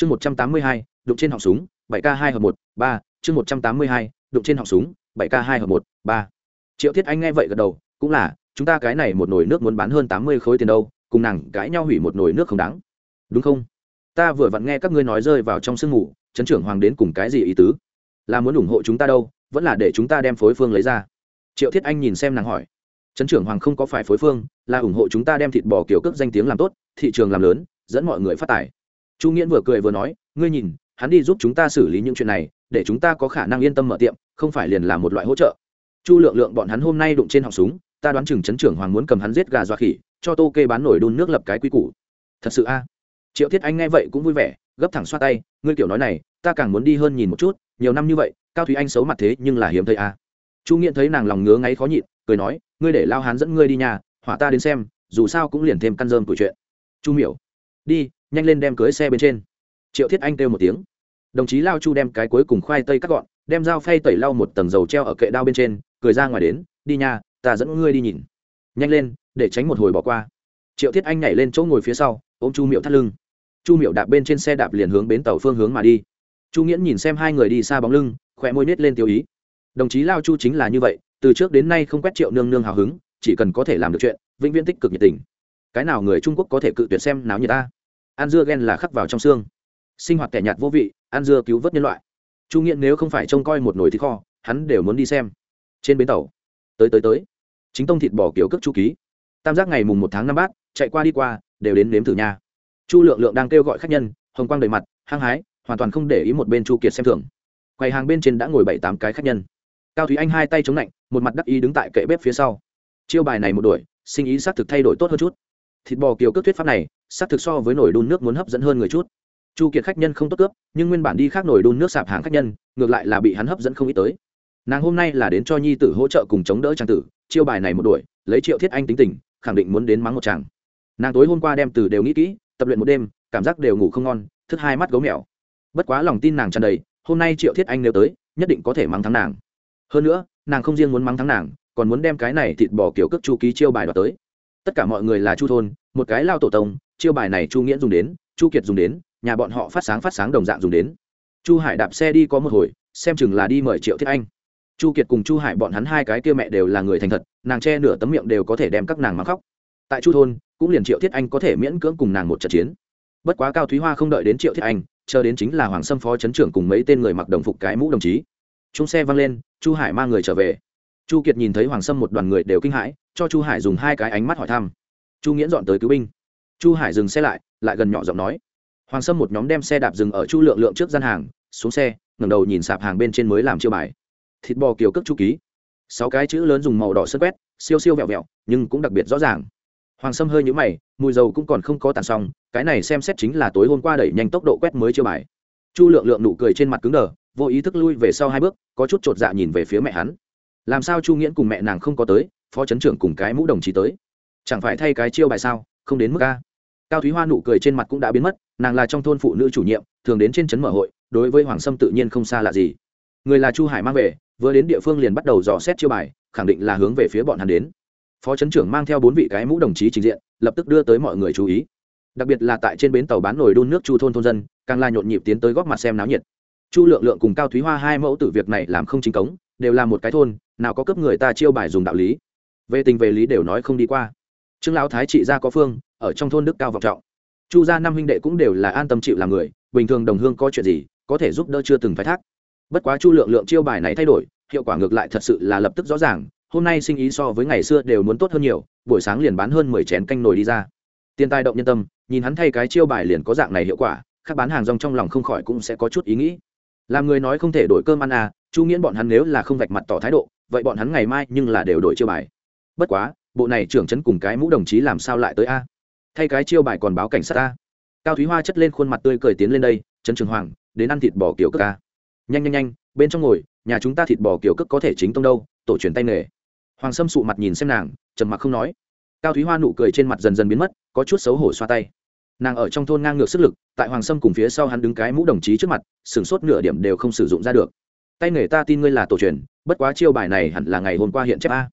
chương một trăm tám mươi hai, đụng trên họng súng, bảy k hai hợp một, ba. Chương một trăm tám mươi hai, đụng trên họng súng, bảy k hai hợp một, ba. Triệu thiết anh nghe vậy gật đầu, cũng là, chúng ta cái này một nồi nước muốn bán hơn tám mươi khối tiền đâu, cùng nàng cãi nhau hủy một nồi nước không đáng. Đúng không? Ta vừa vặn nghe các ngươi nói rơi vào trong sương mù, chấn trưởng hoàng đến cùng cái gì ý tứ? Là muốn ủng hộ chúng ta đâu, vẫn là để chúng ta đem phối phương lấy ra? Triệu thiết anh nhìn xem nàng hỏi. Chấn trưởng hoàng không có phải phối phương, là ủng hộ chúng ta đem thịt bò kiểu cước danh tiếng làm tốt, thị trường làm lớn, dẫn mọi người phát tài chu nghiễn vừa cười vừa nói, ngươi nhìn, hắn đi giúp chúng ta xử lý những chuyện này, để chúng ta có khả năng yên tâm mở tiệm, không phải liền là một loại hỗ trợ. Chu lượng lượng bọn hắn hôm nay đụng trên họng súng, ta đoán chừng chấn trưởng hoàng muốn cầm hắn giết gà dọa khỉ, cho tô kê bán nổi đun nước lập cái quy củ. Thật sự a? À? Triệu thiết anh nghe vậy cũng vui vẻ, gấp thẳng xoa tay, ngươi kiểu nói này, ta càng muốn đi hơn nhìn một chút, nhiều năm như vậy, cao thúy anh xấu mặt thế nhưng là hiếm thấy a. À? Chu nghiện thấy nàng lòng ngứa ngáy khó nhịn, cười nói, ngươi để lao hán dẫn ngươi đi nhà, hỏa ta đến xem, dù sao cũng liền thêm căn dơm của chuyện. Chu miểu, đi nhanh lên đem cưới xe bên trên. Triệu thiết anh kêu một tiếng. Đồng chí lao chu đem cái cuối cùng khoai tây cắt gọn, đem dao phay tẩy lau một tầng dầu treo ở kệ đao bên trên, cười ra ngoài đến, đi nhà ta dẫn ngươi đi nhìn. Nhanh lên, để tránh một hồi bỏ qua. Triệu thiết anh nhảy lên chỗ ngồi phía sau, ôm chu miệu thắt lưng. Chu miệu đạp bên trên xe đạp liền hướng bến tàu phương hướng mà đi. Chu nghiễn nhìn xem hai người đi xa bóng lưng khỏe môi nết lên tiêu ý. Đồng chí lao chu chính là như vậy, từ trước đến nay không quét triệu nương nương hào hứng, chỉ cần có thể làm được chuyện, vĩnh viễn tích cực nhiệt tình. Cái nào người trung quốc có thể cự tuyệt xem náo nhiệt ta? Ăn dưa ghen là khắc vào trong xương. Sinh hoạt kẻ nhạt vô vị, ăn dưa cứu vớt nhân loại. Chu nghiện nếu không phải trông coi một nồi thịt kho, hắn đều muốn đi xem. Trên bến tàu, tới tới tới. Chính tông thịt bò kiểu cước chu ký. Tam giác ngày mùng một tháng năm bát, chạy qua đi qua, đều đến nếm thử nhà. chu lượng lượng đang kêu gọi khách nhân, hồng quang đầy mặt, hăng hái, hoàn toàn không để ý một bên chu kiệt xem thường. Quầy hàng bên trên đã ngồi bảy tám cái khách nhân. Cao thúy anh hai tay chống lạnh, một mặt đắc ý đứng tại kệ bếp phía sau. Chiêu bài này một đuổi, sinh ý xác thực thay đổi tốt hơn chút. Thịt bò kiểu cước thuyết pháp này xác thực so với nồi đun nước muốn hấp dẫn hơn người chút. Chu kiệt khách nhân không tốt cướp, nhưng nguyên bản đi khác nồi đun nước sạp hàng khách nhân, ngược lại là bị hắn hấp dẫn không ít tới. Nàng hôm nay là đến cho nhi tử hỗ trợ cùng chống đỡ trang tử, chiêu bài này một đuổi, lấy triệu thiết anh tính tình, khẳng định muốn đến mắng một chàng. Nàng tối hôm qua đem từ đều nghĩ kỹ, tập luyện một đêm, cảm giác đều ngủ không ngon, thức hai mắt gấu mèo. Bất quá lòng tin nàng tràn đầy, hôm nay triệu thiết anh nếu tới, nhất định có thể mắng thắng nàng. Hơn nữa, nàng không riêng muốn mắng thắng nàng, còn muốn đem cái này thịt bò kiểu cước chu ký chiêu bài đoạt tới tất cả mọi người là chu thôn, một cái lao tổ tông, chiêu bài này chu nghĩa dùng đến, chu kiệt dùng đến, nhà bọn họ phát sáng phát sáng đồng dạng dùng đến. Chu hải đạp xe đi có một hồi, xem chừng là đi mời triệu thiết anh. Chu kiệt cùng chu hải bọn hắn hai cái kia mẹ đều là người thành thật, nàng che nửa tấm miệng đều có thể đem các nàng mắng khóc. Tại chu thôn, cũng liền triệu thiết anh có thể miễn cưỡng cùng nàng một trận chiến. Bất quá cao thúy hoa không đợi đến triệu thiết anh, chờ đến chính là hoàng sâm phó chấn trưởng cùng mấy tên người mặc đồng phục cái mũ đồng chí. Chung xe văng lên, chu hải mang người trở về. Chu kiệt nhìn thấy hoàng sâm một đoàn người đều kinh hãi cho chu hải dùng hai cái ánh mắt hỏi thăm. Chu nghiễn dọn tới cứu binh. Chu hải dừng xe lại lại gần nhỏ giọng nói. Hoàng sâm một nhóm đem xe đạp dừng ở chu lượng lượng trước gian hàng, xuống xe, ngẩng đầu nhìn sạp hàng bên trên mới làm chiêu bài. Thịt bò kiều cước chu ký. Sáu cái chữ lớn dùng màu đỏ sơn quét, siêu siêu vẹo vẹo, nhưng cũng đặc biệt rõ ràng. Hoàng sâm hơi nhũ mày, mùi dầu cũng còn không có tàn xong, cái này xem xét chính là tối hôm qua đẩy nhanh tốc độ quét mới chiêu bài. Chu lượng lượng nụ cười trên mặt cứng đờ, vô ý thức lui về sau hai bước, có chút chột dạ nhìn về phía mẹ hắn. Làm sao chu nghiễn cùng mẹ nàng không có tới phó chấn trưởng cùng cái mũ đồng chí tới. Chẳng phải thay cái chiêu bài sao, không đến mức a. Cao thúy hoa nụ cười trên mặt cũng đã biến mất, nàng là trong thôn phụ nữ chủ nhiệm, thường đến trên trấn mở hội, đối với hoàng sâm tự nhiên không xa lạ gì. Người là chu hải mang về, vừa đến địa phương liền bắt đầu dò xét chiêu bài, khẳng định là hướng về phía bọn hắn đến. Phó Trấn trưởng mang theo bốn vị cái mũ đồng chí trình diện, lập tức đưa tới mọi người chú ý. Đặc biệt là tại trên bến tàu bán nồi đun nước chu thôn thôn dân, càng là nhộn nhịp tiến tới góp mặt xem náo nhiệt. Chu lượng lượng cùng cao thúy hoa hai mẫu tử việc này làm không chính cống, đều là một cái thôn, nào có cấp người ta chiêu bài dùng đạo lý về tình về lý đều nói không đi qua. Trương lão thái trị gia có phương, ở trong thôn đức cao vọng trọng. Chu gia năm huynh đệ cũng đều là an tâm chịu làm người, bình thường đồng hương có chuyện gì, có thể giúp đỡ chưa từng phải thác. Bất quá chu lượng lượng chiêu bài này thay đổi, hiệu quả ngược lại thật sự là lập tức rõ ràng, hôm nay sinh ý so với ngày xưa đều muốn tốt hơn nhiều, buổi sáng liền bán hơn mười chén canh nồi đi ra. Tiền tài động nhân tâm, nhìn hắn thay cái chiêu bài liền có dạng này hiệu quả các bán hàng rong trong lòng không khỏi cũng sẽ có chút ý nghĩ. Làm người nói không thể đổi cơm ăn à chu nghiễn bọn hắn nếu là không vạch mặt tỏ thái độ, vậy bọn hắn ngày mai nhưng là đều đổi chiêu bài bất quá, bộ này trưởng trấn cùng cái mũ đồng chí làm sao lại tới a? Thay cái chiêu bài còn báo cảnh sát a. Cao thúy hoa chất lên khuôn mặt tươi cười tiến lên đây, trấn trường hoàng, đến ăn thịt bò kiểu cước a. Nhanh nhanh nhanh, bên trong ngồi, nhà chúng ta thịt bò kiểu cước có thể chính tông đâu, tổ truyền tay nghề. Hoàng sâm sụ mặt nhìn xem nàng, trầm mặc không nói. Cao thúy hoa nụ cười trên mặt dần dần biến mất, có chút xấu hổ xoa tay. Nàng ở trong thôn ngang ngược sức lực, tại hoàng sâm cùng phía sau hắn đứng cái mũ đồng chí trước mặt, sửng sốt nửa điểm đều không sử dụng ra được. Tay nghề ta tin ngươi là tổ truyền, bất quá chiêu bài này hẳn là ngày hôm qua hiện chép a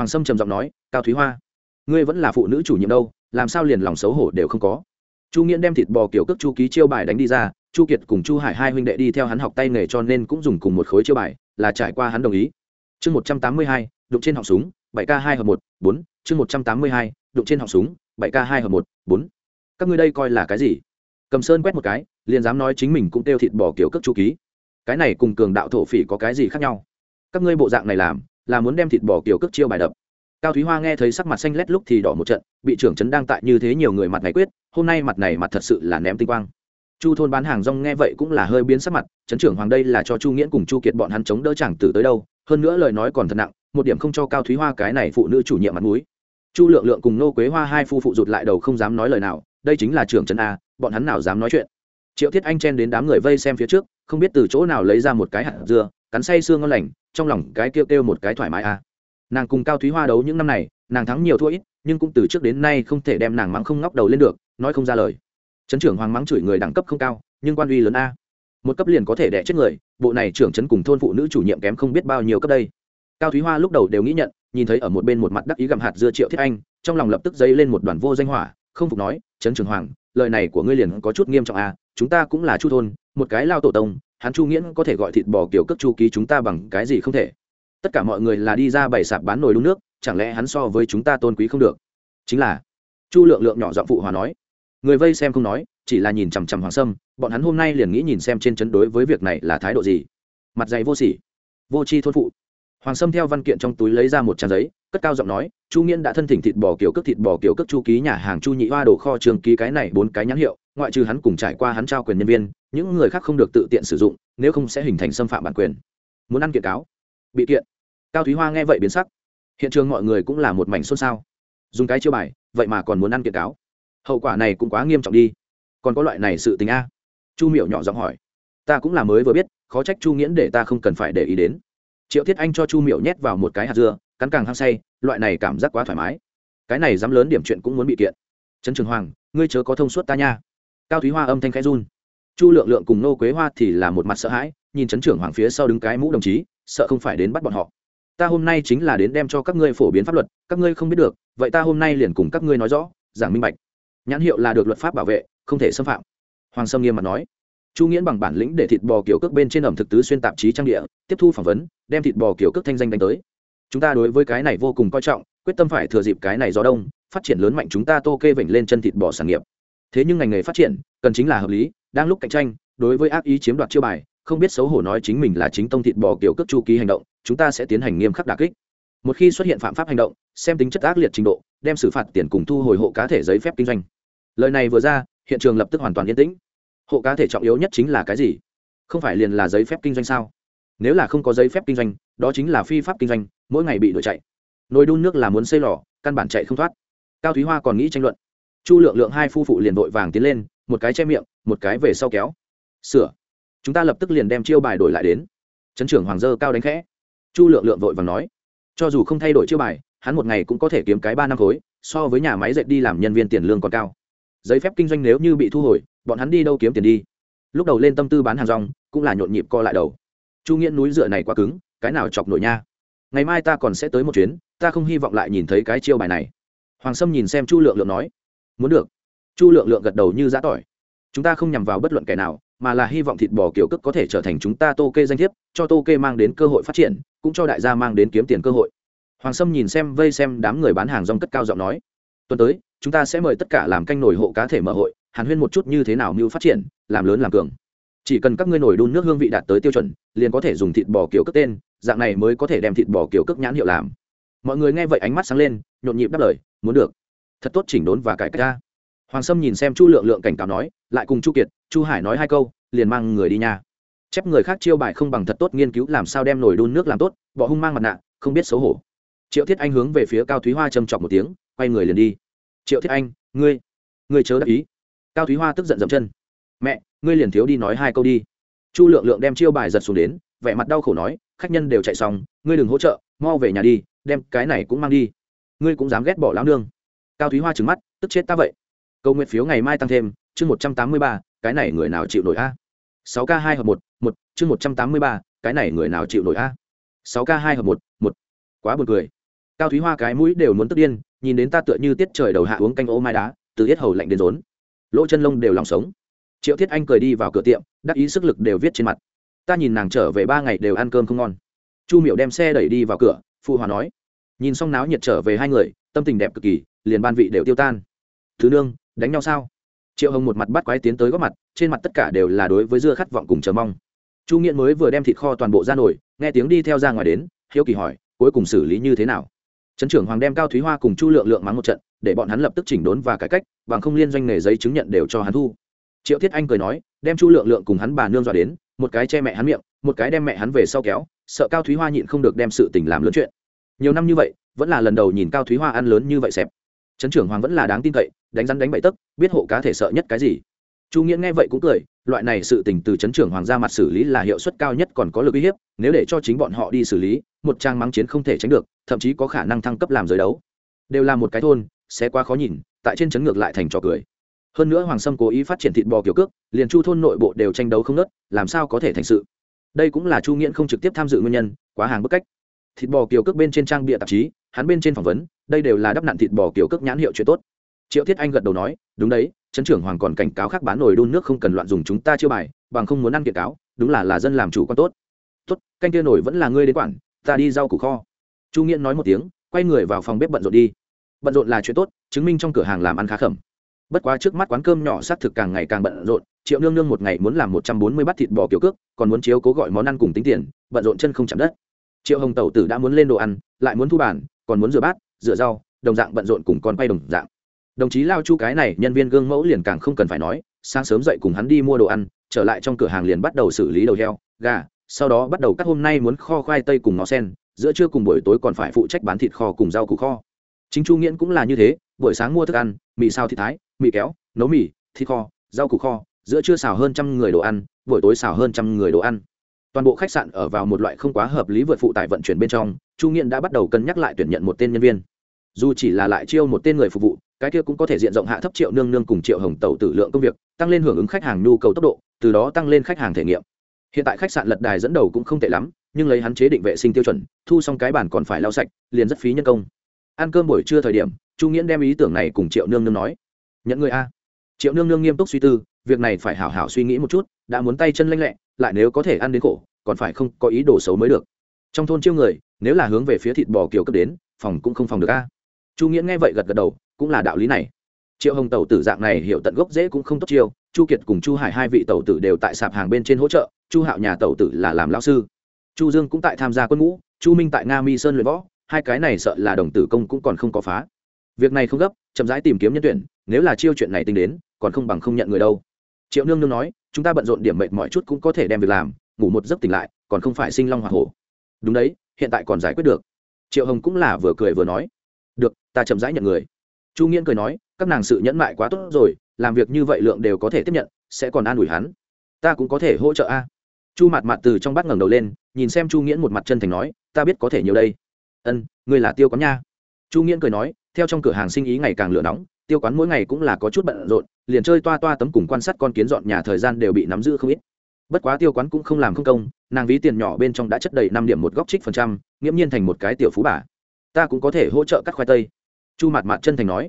hoàng sâm trầm giọng nói, cao thúy hoa, ngươi vẫn là phụ nữ chủ nhiệm đâu, làm sao liền lòng xấu hổ đều không có? Chu nghiễn đem thịt bò kiểu cước chu ký chiêu bài đánh đi ra, chu kiệt cùng chu hải hai huynh đệ đi theo hắn học tay nghề cho nên cũng dùng cùng một khối chiêu bài, là trải qua hắn đồng ý. Chương một trăm tám mươi hai, đụng trên họng súng, bảy k hai hợp một, bốn, chương một trăm tám mươi hai, đụng trên họng súng, bảy k hai hợp một, bốn. Các ngươi đây coi là cái gì? Cầm sơn quét một cái, liền dám nói chính mình cũng tiêu thịt bò kiểu cước chu ký. Cái này cùng cường đạo thổ phỉ có cái gì khác nhau? Các ngươi bộ dạng này làm là muốn đem thịt bò kiểu cước chiêu bài đập. Cao thúy hoa nghe thấy sắc mặt xanh lét lúc thì đỏ một trận, bị trưởng trấn đang tại như thế nhiều người mặt này quyết, hôm nay mặt này mặt thật sự là ném tinh quang. Chu thôn bán hàng rong nghe vậy cũng là hơi biến sắc mặt, trấn trưởng hoàng đây là cho chu nghiễn cùng chu kiệt bọn hắn chống đỡ chẳng từ tới đâu, hơn nữa lời nói còn thật nặng, một điểm không cho cao thúy hoa cái này phụ nữ chủ nhiệm mặt mũi. Chu lượng lượng cùng nô quế hoa hai phu phụ rụt lại đầu không dám nói lời nào, đây chính là trưởng trấn a, bọn hắn nào dám nói chuyện. Triệu thiết anh chen đến đám người vây xem phía trước, không biết từ chỗ nào lấy ra một cái hạt dưa cắn say xương ngon lành, trong lòng cái kêu kêu một cái thoải mái a nàng cùng cao thúy hoa đấu những năm này, nàng thắng nhiều thua ít, nhưng cũng từ trước đến nay không thể đem nàng mắng không ngóc đầu lên được, nói không ra lời. Trấn trưởng hoàng mắng chửi người đẳng cấp không cao, nhưng quan uy lớn a. Một cấp liền có thể đẻ chết người, bộ này trưởng trấn cùng thôn phụ nữ chủ nhiệm kém không biết bao nhiêu cấp đây. Cao thúy hoa lúc đầu đều nghĩ nhận, nhìn thấy ở một bên một mặt đắc ý gặm hạt dưa triệu thiết anh, trong lòng lập tức dấy lên một đoàn vô danh hỏa, không phục nói, trấn trưởng hoàng, lời này của ngươi liền có chút nghiêm trọng a chúng ta cũng là chu thôn, một cái lao tổ tông, hắn chu nghiễn có thể gọi thịt bò kiểu cất chu ký chúng ta bằng cái gì không thể? Tất cả mọi người là đi ra bày sạp bán nồi đun nước, chẳng lẽ hắn so với chúng ta tôn quý không được? Chính là, chu lượng lượng nhỏ giọng phụ hòa nói. Người vây xem không nói, chỉ là nhìn chằm chằm hoàng sâm, bọn hắn hôm nay liền nghĩ nhìn xem trên chấn đối với việc này là thái độ gì. Mặt dày vô sỉ. Vô c h i thôn phụ. Hoàng sâm theo văn kiện trong túi lấy ra một trang giấy, cất cao giọng nói, chu nghiễn đã thân thỉnh thịt bò kiểu cước, thịt bò kiểu cước chu ký nhà hàng chu nhị hoa đồ kho trường ký cái này bốn cái nhãn hiệu ngoại trừ hắn cùng trải qua hắn trao quyền nhân viên, những người khác không được tự tiện sử dụng, nếu không sẽ hình thành xâm phạm bản quyền. Muốn ăn kiện cáo? Bị kiện. Cao thúy hoa nghe vậy biến sắc. Hiện trường mọi người cũng là một mảnh xôn xao. Dùng cái chiêu bài, vậy mà còn muốn ăn kiện cáo. Hậu quả này cũng quá nghiêm trọng đi. Còn có loại này sự tình a? Chu miểu nhỏ giọng hỏi. Ta cũng là mới vừa biết, khó trách chu nghiễn để ta không cần phải để ý đến. Triệu thiết anh cho chu miểu nhét vào một cái hạt dưa, cắn càng hăng say, loại này cảm giác quá thoải mái. Cái này dám lớn điểm chuyện cũng muốn bị kiện. Trấn trường hoàng, ngươi chớ có thông suốt ta nha cao thúy hoa âm thanh khẽ run. Chu lượng lượng cùng nô quế hoa thì là một mặt sợ hãi, nhìn chấn trưởng hoàng phía sau đứng cái mũ đồng chí, sợ không phải đến bắt bọn họ. Ta hôm nay chính là đến đem cho các ngươi phổ biến pháp luật, các ngươi không biết được, vậy ta hôm nay liền cùng các ngươi nói rõ, giảng minh bạch. Nhãn hiệu là được luật pháp bảo vệ, không thể xâm phạm. Hoàng sâm nghiêm mặt nói. Chu nghiễn bằng bản lĩnh để thịt bò kiểu cước bên trên ẩm thực tứ xuyên tạp chí trang địa, tiếp thu phỏng vấn, đem thịt bò kiểu cước thanh danh đánh tới. Chúng ta đối với cái này vô cùng coi trọng, quyết tâm phải thừa dịp cái này gió đông, phát triển lớn mạnh chúng ta tô kê vểnh lên chân thịt bò sản nghiệp thế nhưng ngành nghề phát triển, cần chính là hợp lý, đang lúc cạnh tranh, đối với ác ý chiếm đoạt chiêu bài, không biết xấu hổ nói chính mình là chính tông thịt bò kiểu cước chu ký hành động, chúng ta sẽ tiến hành nghiêm khắc đà kích. Một khi xuất hiện phạm pháp hành động, xem tính chất ác liệt trình độ, đem xử phạt tiền cùng thu hồi hộ cá thể giấy phép kinh doanh. Lời này vừa ra, hiện trường lập tức hoàn toàn yên tĩnh. Hộ cá thể trọng yếu nhất chính là cái gì? Không phải liền là giấy phép kinh doanh sao? Nếu là không có giấy phép kinh doanh, đó chính là phi pháp kinh doanh, mỗi ngày bị đuổi chạy. Nồi đun nước là muốn xây lò, căn bản chạy không thoát. Cao thúy hoa còn nghĩ tranh luận chu lượng lượng hai phu phụ liền vội vàng tiến lên, một cái che miệng, một cái về sau kéo. Sửa. Chúng ta lập tức liền đem chiêu bài đổi lại đến. Trấn trưởng hoàng dơ cao đánh khẽ. Chu lượng lượng vội vàng nói, cho dù không thay đổi chiêu bài, hắn một ngày cũng có thể kiếm cái ba năm khối, so với nhà máy dệt đi làm nhân viên tiền lương còn cao. Giấy phép kinh doanh nếu như bị thu hồi, bọn hắn đi đâu kiếm tiền đi? Lúc đầu lên tâm tư bán hàng rong, cũng là nhộn nhịp co lại đầu. Chu nghĩa núi dựa này quá cứng, cái nào chọc nổi nha? Ngày mai ta còn sẽ tới một chuyến, ta không hy vọng lại nhìn thấy cái chiêu bài này. Hoàng sâm nhìn xem chu lượng lượng nói muốn được. Chu lượng lượng gật đầu như giã tỏi. Chúng ta không nhằm vào bất luận kẻ nào, mà là hy vọng thịt bò kiểu cước có thể trở thành chúng ta tô kê danh thiếp, cho tô kê mang đến cơ hội phát triển, cũng cho đại gia mang đến kiếm tiền cơ hội. Hoàng sâm nhìn xem vây xem đám người bán hàng rong cất cao giọng nói, tuần tới, chúng ta sẽ mời tất cả làm canh nổi hộ cá thể mở hội, hàn huyên một chút như thế nào mưu phát triển, làm lớn làm cường. Chỉ cần các ngươi nổi đun nước hương vị đạt tới tiêu chuẩn, liền có thể dùng thịt bò kiểu cước tên, dạng này mới có thể đem thịt bò kiểu cước nhãn hiệu làm. Mọi người nghe vậy ánh mắt sáng lên, nhộn nhịp đáp lời, muốn được thật tốt chỉnh đốn và cải cách ra. Hoàng sâm nhìn xem chu lượng lượng cảnh cáo nói, lại cùng chu kiệt, chu hải nói hai câu, liền mang người đi nhà chép người khác chiêu bài không bằng thật tốt nghiên cứu làm sao đem nổi đun nước làm tốt, bỏ hung mang mặt nạ, không biết xấu hổ. Triệu thiết anh hướng về phía cao thúy hoa châm chọc một tiếng, quay người liền đi. Triệu thiết anh, ngươi ngươi chớ đáp ý. Cao thúy hoa tức giận dậm chân. Mẹ, ngươi liền thiếu đi nói hai câu đi. Chu lượng lượng đem chiêu bài giật xuống đến, vẻ mặt đau khổ nói, khách nhân đều chạy xong, ngươi đừng hỗ trợ, mau về nhà đi, đem cái này cũng mang đi. Ngươi cũng dám ghét bỏ lão nương cao thúy hoa trứng mắt, tức chết ta vậy? Câu nguyện phiếu ngày mai tăng thêm, chương một trăm tám mươi ba, cái này người nào chịu nổi a? Sáu k hai hợp một một, chương một trăm tám mươi ba, cái này người nào chịu nổi a? Sáu k hai hợp một một. Quá buồn cười. Cao thúy hoa cái mũi đều muốn tức điên, nhìn đến ta tựa như tiết trời đầu hạ uống canh ô mai đá, từ hết hầu lạnh đến rốn. Lỗ chân lông đều lòng sống. Triệu thiết anh cười đi vào cửa tiệm, đắc ý sức lực đều viết trên mặt. Ta nhìn nàng trở về ba ngày đều ăn cơm không ngon. Chu miểu đem xe đẩy đi vào cửa, phụ hòa nói. Nhìn xong náo nhiệt trở về hai người tâm tình đẹp cực kỳ, liền ban vị đều tiêu tan. Thứ nương, đánh nhau sao? Triệu hồng một mặt bắt quái tiến tới góp mặt, trên mặt tất cả đều là đối với dưa khát vọng cùng chờ mong. Chu nghiện mới vừa đem thịt kho toàn bộ ra nổi nghe tiếng đi theo ra ngoài đến, hiếu kỳ hỏi, cuối cùng xử lý như thế nào? Trấn trưởng hoàng đem cao thúy hoa cùng chu lượng lượng mắng một trận, để bọn hắn lập tức chỉnh đốn và cải cách, bằng không liên doanh nghề giấy chứng nhận đều cho hắn thu. Triệu thiết anh cười nói, đem chu lượng lượng cùng hắn bà nương dọa đến, một cái che mẹ hắn miệng, một cái đem mẹ hắn về sau kéo, sợ cao thúy hoa nhịn không được đem sự tình làm lớn chuyện nhiều năm như vậy, vẫn là lần đầu nhìn cao thúy hoa ăn lớn như vậy xẹp. Trấn trưởng hoàng vẫn là đáng tin cậy, đánh rắn đánh bậy tấc, biết hộ cá thể sợ nhất cái gì. Chu nghĩa nghe vậy cũng cười, loại này sự tình từ trấn trưởng hoàng ra mặt xử lý là hiệu suất cao nhất còn có lực uy hiếp, nếu để cho chính bọn họ đi xử lý, một trang mắng chiến không thể tránh được, thậm chí có khả năng thăng cấp làm giới đấu. Đều là một cái thôn, sẽ quá khó nhìn, tại trên trấn ngược lại thành trò cười. Hơn nữa hoàng sâm cố ý phát triển thịt bò kiểu cước, liền chu thôn nội bộ đều tranh đấu không nớt làm sao có thể thành sự. Đây cũng là chu nghiễn không trực tiếp tham dự nguyên nhân, quá hàng bức cách thịt bò kiều cước bên trên trang bịa tạp chí, hắn bên trên phỏng vấn, đây đều là đắp nặn thịt bò kiều cước nhãn hiệu chuyện tốt. Triệu thiết anh gật đầu nói, đúng đấy, trấn trưởng hoàng còn cảnh cáo khác bán nồi đun nước không cần loạn dùng chúng ta chiêu bài, bằng không muốn ăn kiện cáo, đúng là là dân làm chủ con tốt. Tốt, canh kia nổi vẫn là ngươi đến quản, ta đi rau củ kho. Chu nghiễn nói một tiếng, quay người vào phòng bếp bận rộn đi. Bận rộn là chuyện tốt, chứng minh trong cửa hàng làm ăn khá khẩm. Bất quá trước mắt quán cơm nhỏ xác thực càng ngày càng bận rộn, triệu nương nương một ngày muốn làm một trăm bốn mươi bát thịt bò kiểu cước, còn muốn chiếu cố gọi món ăn cùng tính tiền, bận rộn chân không chạm đất triệu hồng tẩu tử đã muốn lên đồ ăn, lại muốn thu bản còn muốn rửa bát, rửa rau, đồng dạng bận rộn cùng con quay đồng dạng. Đồng chí lao chu cái này nhân viên gương mẫu liền càng không cần phải nói, sáng sớm dậy cùng hắn đi mua đồ ăn, trở lại trong cửa hàng liền bắt đầu xử lý đầu heo, gà, sau đó bắt đầu cắt hôm nay muốn kho khoai tây cùng ngó sen, giữa trưa cùng buổi tối còn phải phụ trách bán thịt kho cùng rau củ kho. Chính chu nghiễn cũng là như thế, buổi sáng mua thức ăn, mì sao thịt thái, mì kéo, nấu mì, thịt kho, rau củ kho, giữa trưa xào hơn trăm người đồ ăn, buổi tối xào hơn trăm người đồ ăn toàn bộ khách sạn ở vào một loại không quá hợp lý vượt phụ tải vận chuyển bên trong, chu nghiện đã bắt đầu cân nhắc lại tuyển nhận một tên nhân viên. Dù chỉ là lại chiêu một tên người phục vụ, cái kia cũng có thể diện rộng hạ thấp triệu nương nương cùng triệu hồng tàu tử lượng công việc, tăng lên hưởng ứng khách hàng nhu cầu tốc độ, từ đó tăng lên khách hàng thể nghiệm. Hiện tại khách sạn lật đài dẫn đầu cũng không tệ lắm, nhưng lấy hắn chế định vệ sinh tiêu chuẩn, thu xong cái bản còn phải lau sạch, liền rất phí nhân công. Ăn cơm buổi trưa thời điểm, chu nghiễn đem ý tưởng này cùng triệu nương nương nói. Nhận người a. Triệu nương nương nghiêm túc suy tư việc này phải hảo hảo suy nghĩ một chút, đã muốn tay chân lanh lẹ, lại nếu có thể ăn đến khổ, còn phải không có ý đồ xấu mới được. Trong thôn chiêu người, nếu là hướng về phía thịt bò kiều cấp đến, phòng cũng không phòng được a. Chu nghĩa nghe vậy gật gật đầu, cũng là đạo lý này. Triệu hồng tẩu tử dạng này hiểu tận gốc dễ cũng không tốt chiêu, chu kiệt cùng chu hải hai vị tẩu tử đều tại sạp hàng bên trên hỗ trợ, chu hạo nhà tẩu tử là làm lao sư. Chu dương cũng tại tham gia quân ngũ, chu minh tại nga mi sơn luyện võ, hai cái này sợ là đồng tử công cũng còn không có phá. Việc này không gấp, chậm rãi tìm kiếm nhân tuyển, nếu là chiêu chuyện này tính đến, còn không bằng không nhận người đâu triệu nương nương nói, chúng ta bận rộn điểm mệt mọi chút cũng có thể đem việc làm, ngủ một giấc tỉnh lại, còn không phải sinh long hoa hổ. Đúng đấy, hiện tại còn giải quyết được. Triệu hồng cũng là vừa cười vừa nói, được, ta chậm rãi nhận người. Chu nghiễn cười nói, các nàng sự nhẫn mại quá tốt rồi, làm việc như vậy lượng đều có thể tiếp nhận, sẽ còn an ủi hắn. Ta cũng có thể hỗ trợ a. Chu mặt mặt từ trong bát ngẩng đầu lên, nhìn xem chu nghiễn một mặt chân thành nói, ta biết có thể nhiều đây. Ân, ngươi là tiêu có nha. Chu nghiễn cười nói, theo trong cửa hàng sinh ý ngày càng lửa nóng tiêu quán mỗi ngày cũng là có chút bận rộn, liền chơi toa toa tấm cùng quan sát con kiến dọn nhà thời gian đều bị nắm giữ không ít. Bất quá tiêu quán cũng không làm không công, nàng ví tiền nhỏ bên trong đã chất đầy năm điểm một góc trích phần trăm, nghiễm nhiên thành một cái tiểu phú bà. Ta cũng có thể hỗ trợ cắt khoai tây. Chu mạt mạt chân thành nói.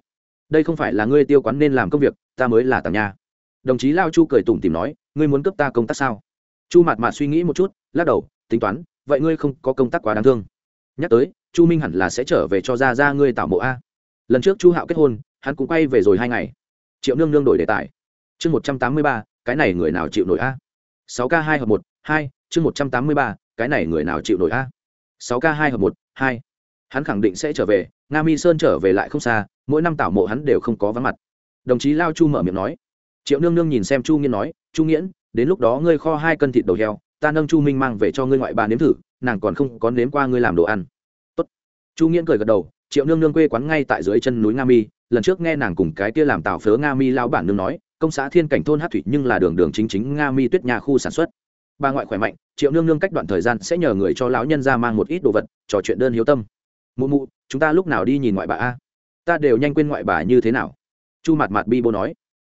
Đây không phải là ngươi tiêu quán nên làm công việc, ta mới là tàng nhà. đồng chí lao chu cười tủm tìm nói, ngươi muốn cấp ta công tác sao? Chu mạt mạt suy nghĩ một chút, lắc đầu, tính toán, vậy ngươi không có công tác quá đáng thương. Nhắc tới, chu minh hẳn là sẽ trở về cho ra ra ngươi tạo mộ a. Lần trước chu hạo kết hôn hắn cũng quay về rồi hai ngày. Triệu nương nương đổi đề tài. Chương một trăm tám mươi ba, cái này người nào chịu nổi a? sáu k hai hợp một, hai, chương một trăm tám mươi ba, cái này người nào chịu nổi a? sáu k hai hợp một, hai. Hắn khẳng định sẽ trở về, nga mi sơn trở về lại không xa, mỗi năm tảo mộ hắn đều không có vắng mặt. Đồng chí lao chu mở miệng nói. Triệu nương nương nhìn xem chu nghiên nói, chu nghiễn, đến lúc đó ngươi kho hai cân thịt đầu heo, ta nâng chu minh mang về cho ngươi ngoại bà nếm thử, nàng còn không có nếm qua ngươi làm đồ ăn. Tốt. chu nghiễn cười gật đầu, triệu nương nương quê quán ngay tại dưới chân núi nga mi lần trước nghe nàng cùng cái kia làm tạo phớ nga mi lao bản nương nói, công xã thiên cảnh thôn hát thủy nhưng là đường đường chính chính nga mi tuyết nhà khu sản xuất. Bà ngoại khỏe mạnh, triệu nương nương cách đoạn thời gian sẽ nhờ người cho lão nhân ra mang một ít đồ vật, trò chuyện đơn hiếu tâm. Mụ mụ, chúng ta lúc nào đi nhìn ngoại bà a? Ta đều nhanh quên ngoại bà như thế nào. Chu mặt mặt bi bô nói.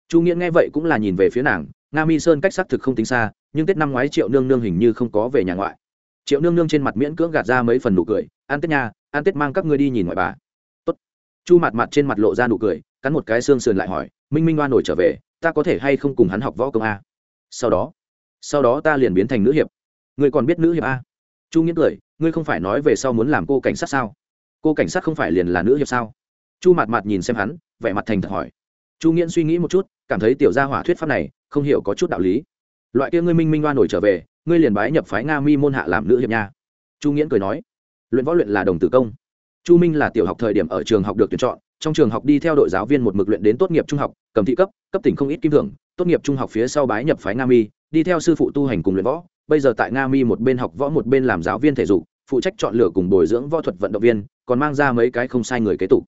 Chu nghĩa nghe vậy cũng là nhìn về phía nàng, nga mi sơn cách xác thực không tính xa, nhưng tết năm ngoái triệu nương nương hình như không có về nhà ngoại. Triệu nương nương trên mặt miễn cưỡng gạt ra mấy phần nụ cười ăn tết nha ăn tết mang các ngươi đi nhìn ngoại bà chu mặt mặt trên mặt lộ ra nụ cười, cắn một cái xương sườn lại hỏi, minh minh oan nổi trở về, ta có thể hay không cùng hắn học võ công a? Sau đó sau đó ta liền biến thành nữ hiệp. Ngươi còn biết nữ hiệp a? Chu nghĩa cười, ngươi không phải nói về sau muốn làm cô cảnh sát sao? Cô cảnh sát không phải liền là nữ hiệp sao? Chu mặt mặt nhìn xem hắn, vẻ mặt thành thật hỏi. Chu nghiễn suy nghĩ một chút, cảm thấy tiểu gia hỏa thuyết pháp này không hiểu có chút đạo lý. Loại kia ngươi minh minh oan nổi trở về, ngươi liền bái nhập phái nga mi môn hạ làm nữ hiệp nha. Chu nghiễn cười nói, luyện võ luyện là đồng tử công chu minh là tiểu học thời điểm ở trường học được tuyển chọn, trong trường học đi theo đội giáo viên một mực luyện đến tốt nghiệp trung học, cầm thị cấp cấp tỉnh không ít kim thưởng, tốt nghiệp trung học phía sau bái nhập phái nga mi, đi theo sư phụ tu hành cùng luyện võ. Bây giờ tại nga mi một bên học võ một bên làm giáo viên thể dục, phụ trách chọn lựa cùng bồi dưỡng võ thuật vận động viên, còn mang ra mấy cái không sai người kế tục.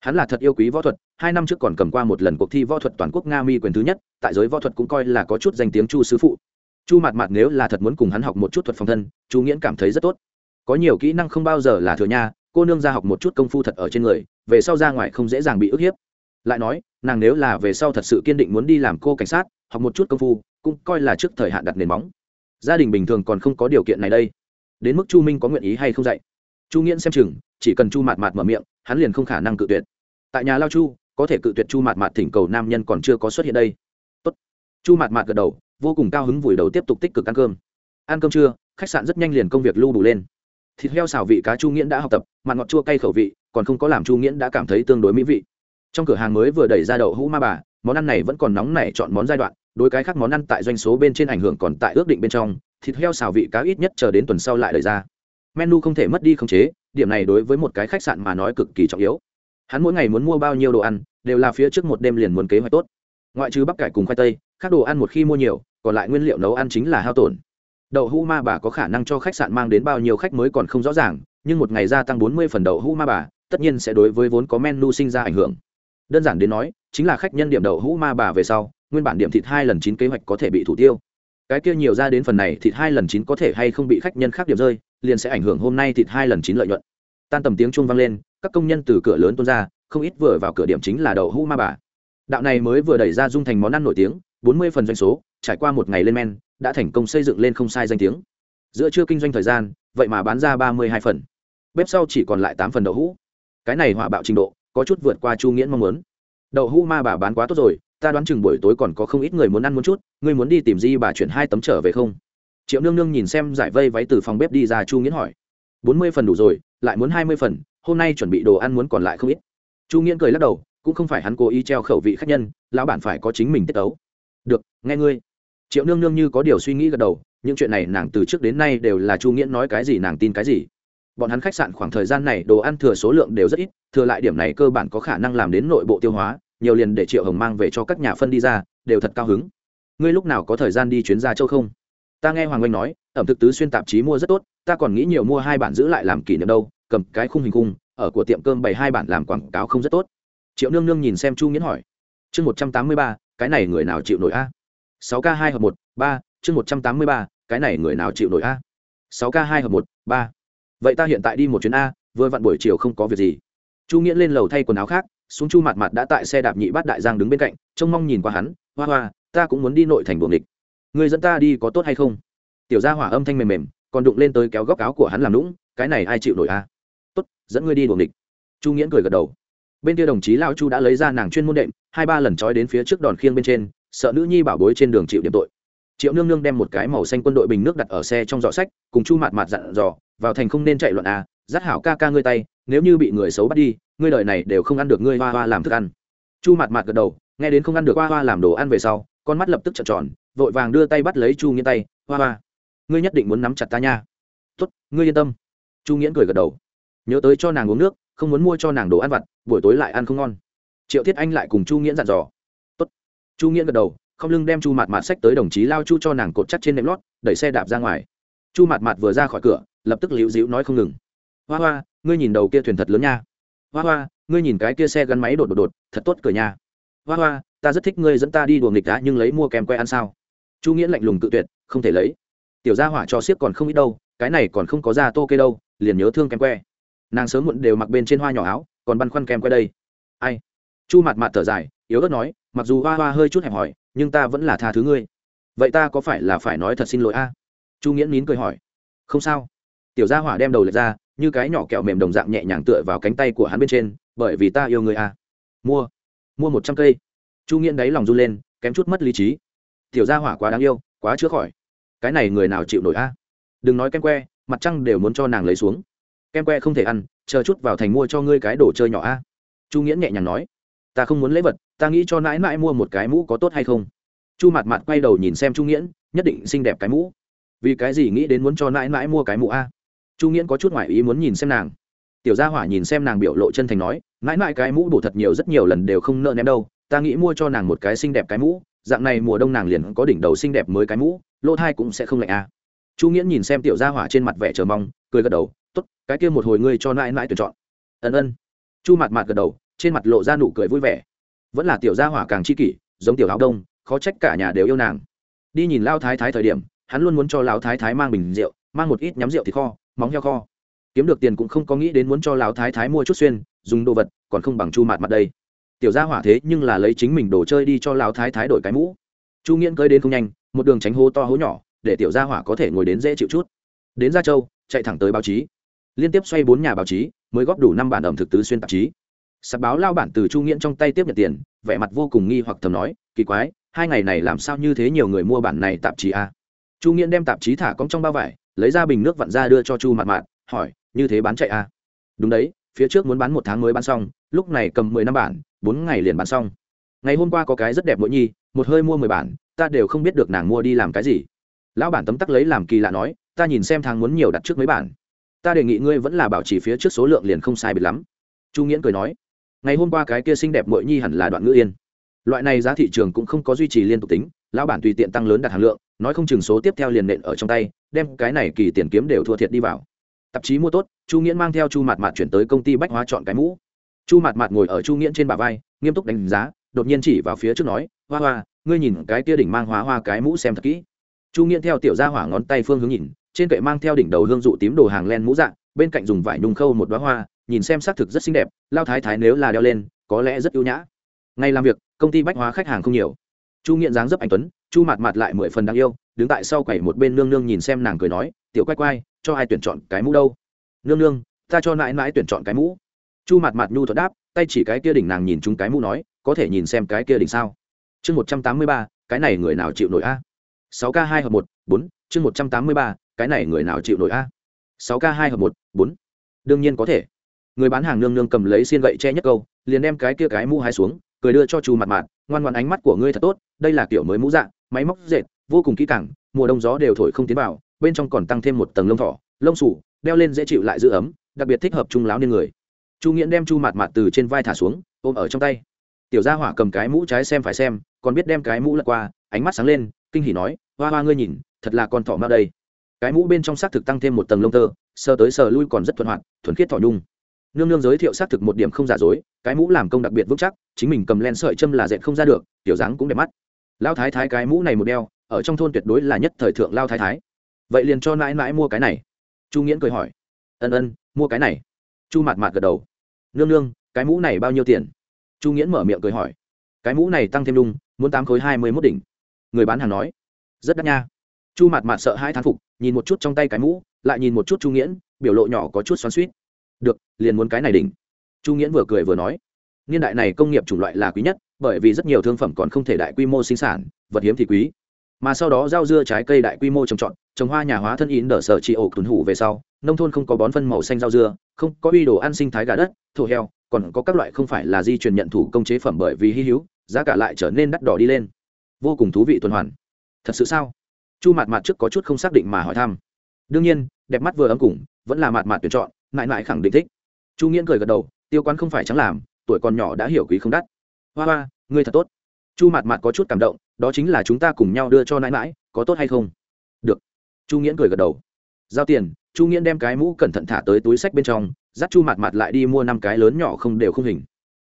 Hắn là thật yêu quý võ thuật, hai năm trước còn cầm qua một lần cuộc thi võ thuật toàn quốc nga mi quyền thứ nhất, tại giới võ thuật cũng coi là có chút danh tiếng chu sư phụ. Chu mạt mạt nếu là thật muốn cùng hắn học một chút thuật phòng thân, chu nghiễn cảm thấy rất tốt. Có nhiều kỹ năng không bao giờ là thừa nha cô nương ra học một chút công phu thật ở trên người, về sau ra ngoài không dễ dàng bị ức hiếp. Lại nói, nàng nếu là về sau thật sự kiên định muốn đi làm cô cảnh sát, học một chút công phu, cũng coi là trước thời hạn đặt nền móng. Gia đình bình thường còn không có điều kiện này đây. Đến mức chu minh có nguyện ý hay không dạy? Chu nghiễn xem chừng, chỉ cần chu mạt mạt mở miệng, hắn liền không khả năng cự tuyệt. Tại nhà lao chu, có thể cự tuyệt chu mạt mạt thỉnh cầu nam nhân còn chưa có xuất hiện đây. Tốt. chu mạt mạt gật đầu, vô cùng cao hứng vùi đầu tiếp tục tích cực ăn cơm. Ăn cơm trưa, khách sạn rất nhanh liền công việc lưu đủ lên thịt heo xào vị cá chu nghiễn đã học tập, mặn ngọt chua cay khẩu vị, còn không có làm chu nghiễn đã cảm thấy tương đối mỹ vị. Trong cửa hàng mới vừa đẩy ra đậu hũ ma bà, món ăn này vẫn còn nóng nảy chọn món giai đoạn, đối cái khác món ăn tại doanh số bên trên ảnh hưởng còn tại ước định bên trong, thịt heo xào vị cá ít nhất chờ đến tuần sau lại đẩy ra. Menu không thể mất đi khống chế, điểm này đối với một cái khách sạn mà nói cực kỳ trọng yếu. Hắn mỗi ngày muốn mua bao nhiêu đồ ăn, đều là phía trước một đêm liền muốn kế hoạch tốt. Ngoại trừ bắp cải cùng khoai tây các đồ ăn một khi mua nhiều, còn lại nguyên liệu nấu ăn chính là hao tổn đậu hũ ma bà có khả năng cho khách sạn mang đến bao nhiêu khách mới còn không rõ ràng, nhưng một ngày gia tăng bốn mươi phần đậu hũ ma bà, tất nhiên sẽ đối với vốn có menu sinh ra ảnh hưởng. Đơn giản đến nói, chính là khách nhân điểm đậu hũ ma bà về sau, nguyên bản điểm thịt hai lần chín kế hoạch có thể bị thủ tiêu. Cái kia nhiều ra đến phần này, thịt hai lần chín có thể hay không bị khách nhân khác điểm rơi, liền sẽ ảnh hưởng hôm nay thịt hai lần chín lợi nhuận. Tan tầm tiếng chuông vang lên, các công nhân từ cửa lớn tuôn ra, không ít vừa vào cửa điểm chính là đậu hũ ma bà. Đạo này mới vừa đẩy ra dung thành món ăn nổi tiếng, bốn mươi phần doanh số, trải qua một ngày lên men đã thành công xây dựng lên không sai danh tiếng. Giữa chưa kinh doanh thời gian, vậy mà bán ra ba mươi hai phần. Bếp sau chỉ còn lại tám phần đậu hũ. Cái này hỏa bạo trình độ, có chút vượt qua chu nghiễn mong muốn. Đậu hũ ma bà bán quá tốt rồi, ta đoán chừng buổi tối còn có không ít người muốn ăn muốn chút, ngươi muốn đi tìm di bà chuyển hai tấm trở về không? Triệu nương nương nhìn xem giải vây váy từ phòng bếp đi ra chu nghiễn hỏi. bốn mươi phần đủ rồi, lại muốn hai mươi phần, hôm nay chuẩn bị đồ ăn muốn còn lại không ít. Chu nghiễn cười lắc đầu, cũng không phải hắn cố ý treo khẩu vị khách nhân, lão bản phải có chính mình tiết tấu. Được, nghe ngươi triệu nương nương như có điều suy nghĩ gật đầu, những chuyện này nàng từ trước đến nay đều là chu nghĩa nói cái gì nàng tin cái gì. Bọn hắn khách sạn khoảng thời gian này đồ ăn thừa số lượng đều rất ít, thừa lại điểm này cơ bản có khả năng làm đến nội bộ tiêu hóa, nhiều liền để triệu hồng mang về cho các nhà phân đi ra, đều thật cao hứng. Ngươi lúc nào có thời gian đi chuyến ra châu không? Ta nghe hoàng oanh nói, ẩm thực tứ xuyên tạp chí mua rất tốt, ta còn nghĩ nhiều mua hai bản giữ lại làm kỷ niệm đâu, cầm cái khung hình khung, ở của tiệm cơm bày hai bản làm quảng cáo không rất tốt. Triệu nương nương nhìn xem chu nghiễn hỏi, chương một trăm tám mươi ba, cái này người nào chịu nổi a? Sáu k hai hợp một, ba, chương một trăm tám mươi ba, cái này người nào chịu nổi a? sáu k hai hợp một, ba. Vậy ta hiện tại đi một chuyến a, vừa vặn buổi chiều không có việc gì. Chu nghiễn lên lầu thay quần áo khác, xuống chu mặt mặt đã tại xe đạp nhị bát đại giang đứng bên cạnh, trông mong nhìn qua hắn, hoa hoa, ta cũng muốn đi nội thành buồng địch người dẫn ta đi có tốt hay không? Tiểu gia hỏa âm thanh mềm mềm, còn đụng lên tới kéo góc áo của hắn làm lũng cái này ai chịu nổi a? Tốt, dẫn ngươi đi buồng địch chu nghiễn cười gật đầu. Bên kia đồng chí lao chu đã lấy ra nàng chuyên môn đệm, hai ba lần trói đến phía trước đòn khiêng bên trên sợ nữ nhi bảo bối trên đường chịu điểm tội. Triệu nương nương đem một cái màu xanh quân đội bình nước đặt ở xe trong giỏ sách, cùng chu mạt mạt dặn dò, vào thành không nên chạy loạn à dắt hảo ca ca ngươi tay, nếu như bị người xấu bắt đi, ngươi đời này đều không ăn được ngươi hoa hoa làm thức ăn. Chu mạt mạt gật đầu, nghe đến không ăn được hoa hoa làm đồ ăn về sau, con mắt lập tức trợn tròn, vội vàng đưa tay bắt lấy chu Nghĩa tay, hoa hoa, ngươi nhất định muốn nắm chặt ta nha. Tốt, ngươi yên tâm. Chu nghiễn cười gật đầu, nhớ tới cho nàng uống nước, không muốn mua cho nàng đồ ăn vặt, buổi tối lại ăn không ngon. Triệu thiết anh lại cùng chu nghiễn dặn dò chu nghĩa gật đầu, không lưng đem chu mạt mạt sách tới đồng chí lao chu cho nàng cột chắc trên nệm lót, đẩy xe đạp ra ngoài. Chu mạt mạt vừa ra khỏi cửa, lập tức liễu dĩu nói không ngừng. Hoa hoa, ngươi nhìn đầu kia thuyền thật lớn nha. Hoa hoa, ngươi nhìn cái kia xe gắn máy đột đột đột, thật tốt cửa nha. Hoa hoa, ta rất thích ngươi dẫn ta đi đùa nghịch đã nhưng lấy mua kem que ăn sao? Chu nghĩa lạnh lùng tự tuyệt, không thể lấy. Tiểu gia hỏa cho siếc còn không ít đâu, cái này còn không có ra tô kê đâu, liền nhớ thương kem que. Nàng sớm muộn đều mặc bên trên hoa nhỏ áo, còn băn khoăn kem que đây. Ai? Chu mặt mặt thở dài, yếu ớt nói mặc dù hoa hoa hơi chút hẹp hỏi nhưng ta vẫn là tha thứ ngươi. Vậy ta có phải là phải nói thật xin lỗi a? Chu nghĩa nín cười hỏi. Không sao. Tiểu gia hỏa đem đầu lệch ra, như cái nhỏ kẹo mềm đồng dạng nhẹ nhàng tựa vào cánh tay của hắn bên trên, bởi vì ta yêu người a. Mua. Mua một trăm cây. Chu nghĩa đáy lòng run lên, kém chút mất lý trí. Tiểu gia hỏa quá đáng yêu, quá chữa khỏi. Cái này người nào chịu nổi a? Đừng nói kem que, mặt trăng đều muốn cho nàng lấy xuống. Kem que không thể ăn, chờ chút vào thành mua cho ngươi cái đồ chơi nhỏ a. Chu nghĩa nhẹ nhàng nói ta không muốn lễ vật, ta nghĩ cho nãi nãi mua một cái mũ có tốt hay không. Chu mặt mặt quay đầu nhìn xem chu nghiễn, nhất định xinh đẹp cái mũ. Vì cái gì nghĩ đến muốn cho nãi nãi mua cái mũ a? Chu nghiễn có chút ngoại ý muốn nhìn xem nàng. Tiểu gia hỏa nhìn xem nàng biểu lộ chân thành nói, nãi nãi cái mũ bổ thật nhiều, rất nhiều lần đều không nợ ném đâu, ta nghĩ mua cho nàng một cái xinh đẹp cái mũ, dạng này mùa đông nàng liền có đỉnh đầu xinh đẹp mới cái mũ, lỗ thai cũng sẽ không lạnh a. Chu nghiễn nhìn xem tiểu gia hỏa trên mặt vẻ chờ mong, cười gật đầu t ố t cái kia một hồi ngươi cho nãi nãi tuyển chọn. Ân ân. Chu mặt mặt gật đầu trên mặt lộ ra nụ cười vui vẻ. Vẫn là tiểu gia hỏa càng chi kỷ, giống tiểu áo đông, khó trách cả nhà đều yêu nàng. Đi nhìn lao thái thái thời điểm, hắn luôn muốn cho lão thái thái mang bình rượu, mang một ít nhắm rượu thì kho, móng heo kho. Kiếm được tiền cũng không có nghĩ đến muốn cho lão thái thái mua chút xuyên, dùng đồ vật, còn không bằng chu mặt mặt đây. Tiểu gia hỏa thế nhưng là lấy chính mình đồ chơi đi cho lão thái thái đổi cái mũ. Chu nghiễn cơi đến không nhanh, một đường tránh hố to hố nhỏ, để tiểu gia hỏa có thể ngồi đến dễ chịu chút. Đến gia châu, chạy thẳng tới báo chí. Liên tiếp xoay bốn nhà báo chí, mới góp đủ năm bản ẩm thực tứ xuyên tạp chí sạp báo lao bản từ chu nghiễn trong tay tiếp nhận tiền, vẻ mặt vô cùng nghi hoặc thầm nói, kỳ quái, hai ngày này làm sao như thế nhiều người mua bản này tạp chí a chu nghiễn đem tạp chí thả cong trong bao vải, lấy ra bình nước vặn ra đưa cho chu mặt mạn hỏi, như thế bán chạy a đúng đấy, phía trước muốn bán một tháng mới bán xong, lúc này cầm mười năm bản, bốn ngày liền bán xong. Ngày hôm qua có cái rất đẹp mỗi nhi, một hơi mua mười bản, ta đều không biết được nàng mua đi làm cái gì. Lão bản tấm tắc lấy làm kỳ lạ nói, ta nhìn xem thang muốn nhiều đặt trước mấy bản. Ta đề nghị ngươi vẫn là bảo trì phía trước số lượng liền không sai biệt lắm. Chu nghiễn cười nói ngày hôm qua cái kia xinh đẹp mội nhi hẳn là đoạn ngữ yên. Loại này giá thị trường cũng không có duy trì liên tục tính, lão bản tùy tiện tăng lớn đặt hàng lượng, nói không chừng số tiếp theo liền nện ở trong tay, đem cái này kỳ tiền kiếm đều thua thiệt đi vào. Tạp chí mua tốt, chu nghiễn mang theo chu mạt mạt chuyển tới công ty bách hóa chọn cái mũ. Chu mạt mạt ngồi ở chu nghiễn trên bà vai, nghiêm túc đánh giá, đột nhiên chỉ vào phía trước nói, hoa hoa, ngươi nhìn cái kia đỉnh mang hóa hoa cái mũ xem thật kỹ. Chu nghiễn theo tiểu gia hỏa ngón tay phương hướng nhìn, trên kệ mang theo đỉnh đầu hương dụ tím đồ hàng len mũ dạng, bên cạnh dùng vải nung khâu một đoá hoa nhìn xem xác thực rất xinh đẹp, lao thái thái nếu là đeo lên, có lẽ rất ưu nhã. Ngày làm việc, công ty bách hóa khách hàng không nhiều. Chu nghiện dáng dấp anh tuấn, chu mạt mạt lại mười phần đáng yêu, đứng tại sau quầy một bên nương nương nhìn xem nàng cười nói, tiểu quay quay, cho ai tuyển chọn cái mũ đâu? Nương nương, ta cho nãi nãi tuyển chọn cái mũ. Chu mạt mạt nhu thuật đáp, tay chỉ cái kia đỉnh nàng nhìn chúng cái mũ nói, có thể nhìn xem cái kia đỉnh sao? Chương một trăm tám mươi ba, cái này người nào chịu nổi a? Sáu k hai hợp một, bốn, chương một trăm tám mươi ba, cái này người nào chịu nổi a? Sáu k hai hợp một, bốn. Đương nhiên có thể người bán hàng nương nương cầm lấy xiên gậy che nhất câu, liền đem cái kia cái mũ hai xuống, cười đưa cho chu mặt mặt ngoan ngoan ánh mắt của ngươi thật tốt, đây là kiểu mới mũ dạng, máy móc dệt, vô cùng kỹ càng, mùa đông gió đều thổi không tiến vào, bên trong còn tăng thêm một tầng lông thỏ, lông sủ, đeo lên dễ chịu lại giữ ấm, đặc biệt thích hợp trung láo nên người. Chu nghiễn đem chu mặt mặt từ trên vai thả xuống, ôm ở trong tay. Tiểu gia hỏa cầm cái mũ trái xem phải xem, còn biết đem cái mũ lật qua, ánh mắt sáng lên, kinh hỉ nói, hoa hoa ngươi nhìn, thật là con thỏ mao đây. Cái mũ bên trong xác thực tăng thêm một tầng lông tơ, sờ tới sờ lui còn rất thuận hoạt, thuần khiết thỏ nhung nương nương giới thiệu xác thực một điểm không giả dối, cái mũ làm công đặc biệt vững chắc, chính mình cầm len sợi châm là dệt không ra được, tiểu dáng cũng đẹp mắt. Lao thái thái cái mũ này một đeo, ở trong thôn tuyệt đối là nhất thời thượng lao thái thái. Vậy liền cho mãi mãi mua cái này. Chu nghiễn cười hỏi. Ân ân, mua cái này. Chu mạt mạt gật đầu. Nương nương, cái mũ này bao nhiêu tiền? Chu nghiễn mở miệng cười hỏi. Cái mũ này tăng thêm đung muốn tám khối hai mươi mốt đỉnh. Người bán hàng nói. Rất đắt nha. Chu mạt mạt sợ hai thán phục, nhìn một chút trong tay cái mũ, lại nhìn một chút chu nghiễn, biểu lộ nhỏ có chút xoắn suýt được, liền muốn cái này đỉnh. Chu nghiễn vừa cười vừa nói, niên đại này công nghiệp chủng loại là quý nhất, bởi vì rất nhiều thương phẩm còn không thể đại quy mô sinh sản, vật hiếm thì quý. Mà sau đó rau dưa trái cây đại quy mô trồng trọt, trồng hoa nhà hóa thân ý đỡ sở trị ổ tuần hủ về sau, nông thôn không có bón phân màu xanh rau dưa, không có uy đồ ăn sinh thái gà đất, thổ heo, còn có các loại không phải là di truyền nhận thủ công chế phẩm bởi vì hy hữu, giá cả lại trở nên đắt đỏ đi lên. Vô cùng thú vị tuần hoàn. Thật sự sao? Chu mạt mạt trước có chút không xác định mà hỏi thăm. Đương nhiên đẹp mắt vừa ấm cùng, vẫn là mạt mạt tuyển chọn, mãi mãi khẳng định thích. Chu nghiễn cười gật đầu, tiêu quán không phải trắng làm, tuổi còn nhỏ đã hiểu quý không đắt. Hoa hoa, ngươi thật tốt. Chu mạt mạt có chút cảm động, đó chính là chúng ta cùng nhau đưa cho nãi mãi, có tốt hay không? Được. Chu nghiễn cười gật đầu. Giao tiền, chu nghiễn đem cái mũ cẩn thận thả tới túi sách bên trong, dắt chu mạt mạt lại đi mua năm cái lớn nhỏ không đều không hình.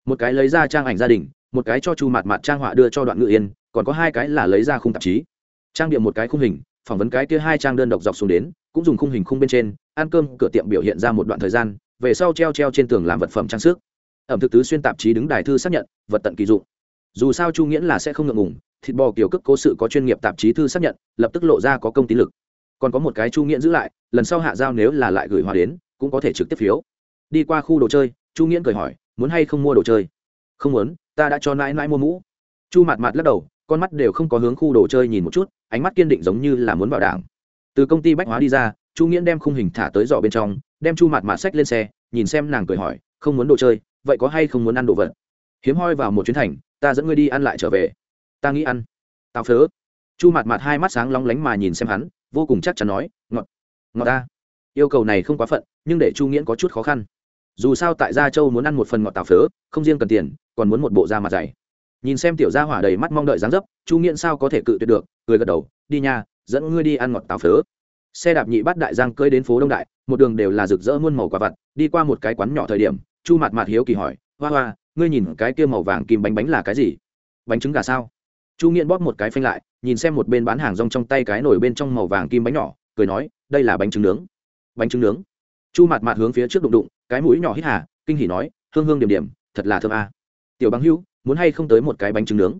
Một cái lấy ra trang ảnh gia đình, một cái cho chu mạt mạt trang họa đưa cho đoạn ngự yên, còn có hai cái là lấy ra khung tạp chí. Trang điểm một cái khung hình phỏng vấn cái kia hai trang đơn độc dọc xuống đến, cũng dùng khung hình khung bên trên, ăn cơm, cửa tiệm biểu hiện ra một đoạn thời gian, về sau treo treo trên tường làm vật phẩm trang sức. Ẩm thực tứ xuyên tạp chí đứng đài thư xác nhận, vật tận kỳ dụng. Dù sao chu nghĩa là sẽ không ngượng ngùng, thịt bò kiểu cức cố sự có chuyên nghiệp tạp chí thư xác nhận, lập tức lộ ra có công tín lực. Còn có một cái chu nghĩa giữ lại, lần sau hạ giao nếu là lại gửi hoa đến, cũng có thể trực tiếp phiếu. Đi qua khu đồ chơi, chu nghĩa cười hỏi, muốn hay không mua đồ chơi? Không muốn, ta đã cho nãi nãi mua mũ. Chu mặt mặt lắc đầu con mắt đều không có hướng khu đồ chơi nhìn một chút, ánh mắt kiên định giống như là muốn vào đảng. Từ công ty bách hóa đi ra, chu nghiễn đem khung hình thả tới dọ bên trong, đem chu mạt mạt sách lên xe, nhìn xem nàng cười hỏi, không muốn đồ chơi, vậy có hay không muốn ăn đồ vật? Hiếm hoi vào một chuyến thành, ta dẫn ngươi đi ăn lại trở về. Ta nghĩ ăn. Tao phớ. Chu mạt mạt hai mắt sáng lóng lánh mà nhìn xem hắn, vô cùng chắc chắn nói, ngọt ngọt ta. Yêu cầu này không quá phận, nhưng để chu nghiễn có chút khó khăn. Dù sao tại gia châu muốn ăn một phần ngọt tào phớ, không riêng cần tiền, còn muốn một bộ da mặt dày nhìn xem tiểu gia hỏa đầy mắt mong đợi dáng dấp, chu nghiễn sao có thể cự tuyệt được, cười gật đầu, đi nha, dẫn ngươi đi ăn ngọt táo phớ. Xe đạp nhị bắt đại giang cơi đến phố đông đại, một đường đều là rực rỡ muôn màu quả vặt, đi qua một cái quán nhỏ thời điểm, chu mặt mặt hiếu kỳ hỏi, hoa hoa, ngươi nhìn cái kia màu vàng kim bánh bánh là cái gì? Bánh trứng gà sao? Chu nghiện bóp một cái phanh lại, nhìn xem một bên bán hàng rong trong tay cái nổi bên trong màu vàng kim bánh nhỏ, cười nói, đây là bánh trứng nướng. Bánh trứng nướng? Chu mặt mặt hướng phía trước đụng đụng, cái mũi nhỏ hít hà, kinh hỉ nói, hương hương điểm điểm, thật là thơm a tiểu bằng hữu, muốn hay không tới một cái bánh trứng nướng?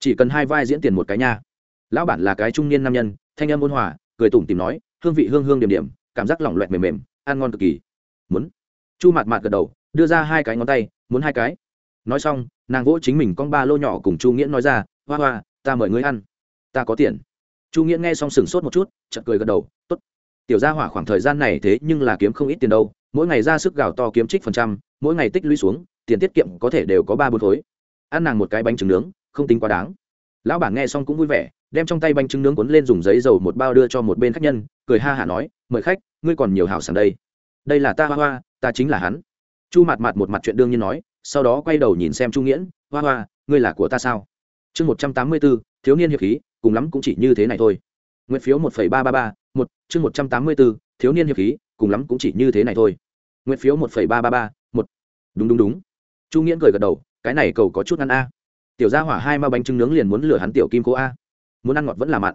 Chỉ cần hai vai diễn tiền một cái nha. Lão bản là cái trung niên nam nhân, thanh âm ôn hòa, cười tủm tìm nói, hương vị hương hương điểm điểm, cảm giác lỏng loẹt mềm mềm, ăn ngon cực kỳ. Muốn. Chu mạt mạt gật đầu, đưa ra hai cái ngón tay, muốn hai cái. Nói xong, nàng vỗ chính mình con ba lô nhỏ cùng chu nghĩa nói ra, hoa hoa, ta mời ngươi ăn. Ta có tiền. Chu nghĩa nghe xong sừng sốt một chút, chợt cười gật đầu, tốt. Tiểu gia hỏa khoảng thời gian này thế nhưng là kiếm không ít tiền đâu, mỗi ngày ra sức gào to kiếm trích phần trăm, mỗi ngày tích lũy xuống tiền tiết kiệm có thể đều có ba bốn khối. Ăn nàng một cái bánh trứng nướng, không tính quá đáng. Lão bản nghe xong cũng vui vẻ, đem trong tay bánh trứng nướng cuốn lên dùng giấy dầu một bao đưa cho một bên khách nhân, cười ha hả nói, mời khách, ngươi còn nhiều hảo sảng đây. Đây là ta hoa hoa, ta chính là hắn. Chu mặt mặt một mặt chuyện đương nhiên nói, sau đó quay đầu nhìn xem chu nghiễn, hoa hoa, ngươi là của ta sao? Chương một trăm tám mươi bốn, thiếu niên hiệp khí, cùng lắm cũng chỉ như thế này thôi. Nguyện phiếu một phẩy ba ba ba, một, chương một trăm tám mươi bốn, thiếu niên hiệp khí, cùng lắm cũng chỉ như thế này thôi. Nguyện phiếu một phẩy ba ba ba, một. Đúng đúng đúng chu nghiễn cười gật đầu, cái này cầu có chút ăn a. Tiểu gia hỏa hai ma bánh trứng nướng liền muốn lừa hắn tiểu kim cố a. Muốn ăn ngọt vẫn là mặn.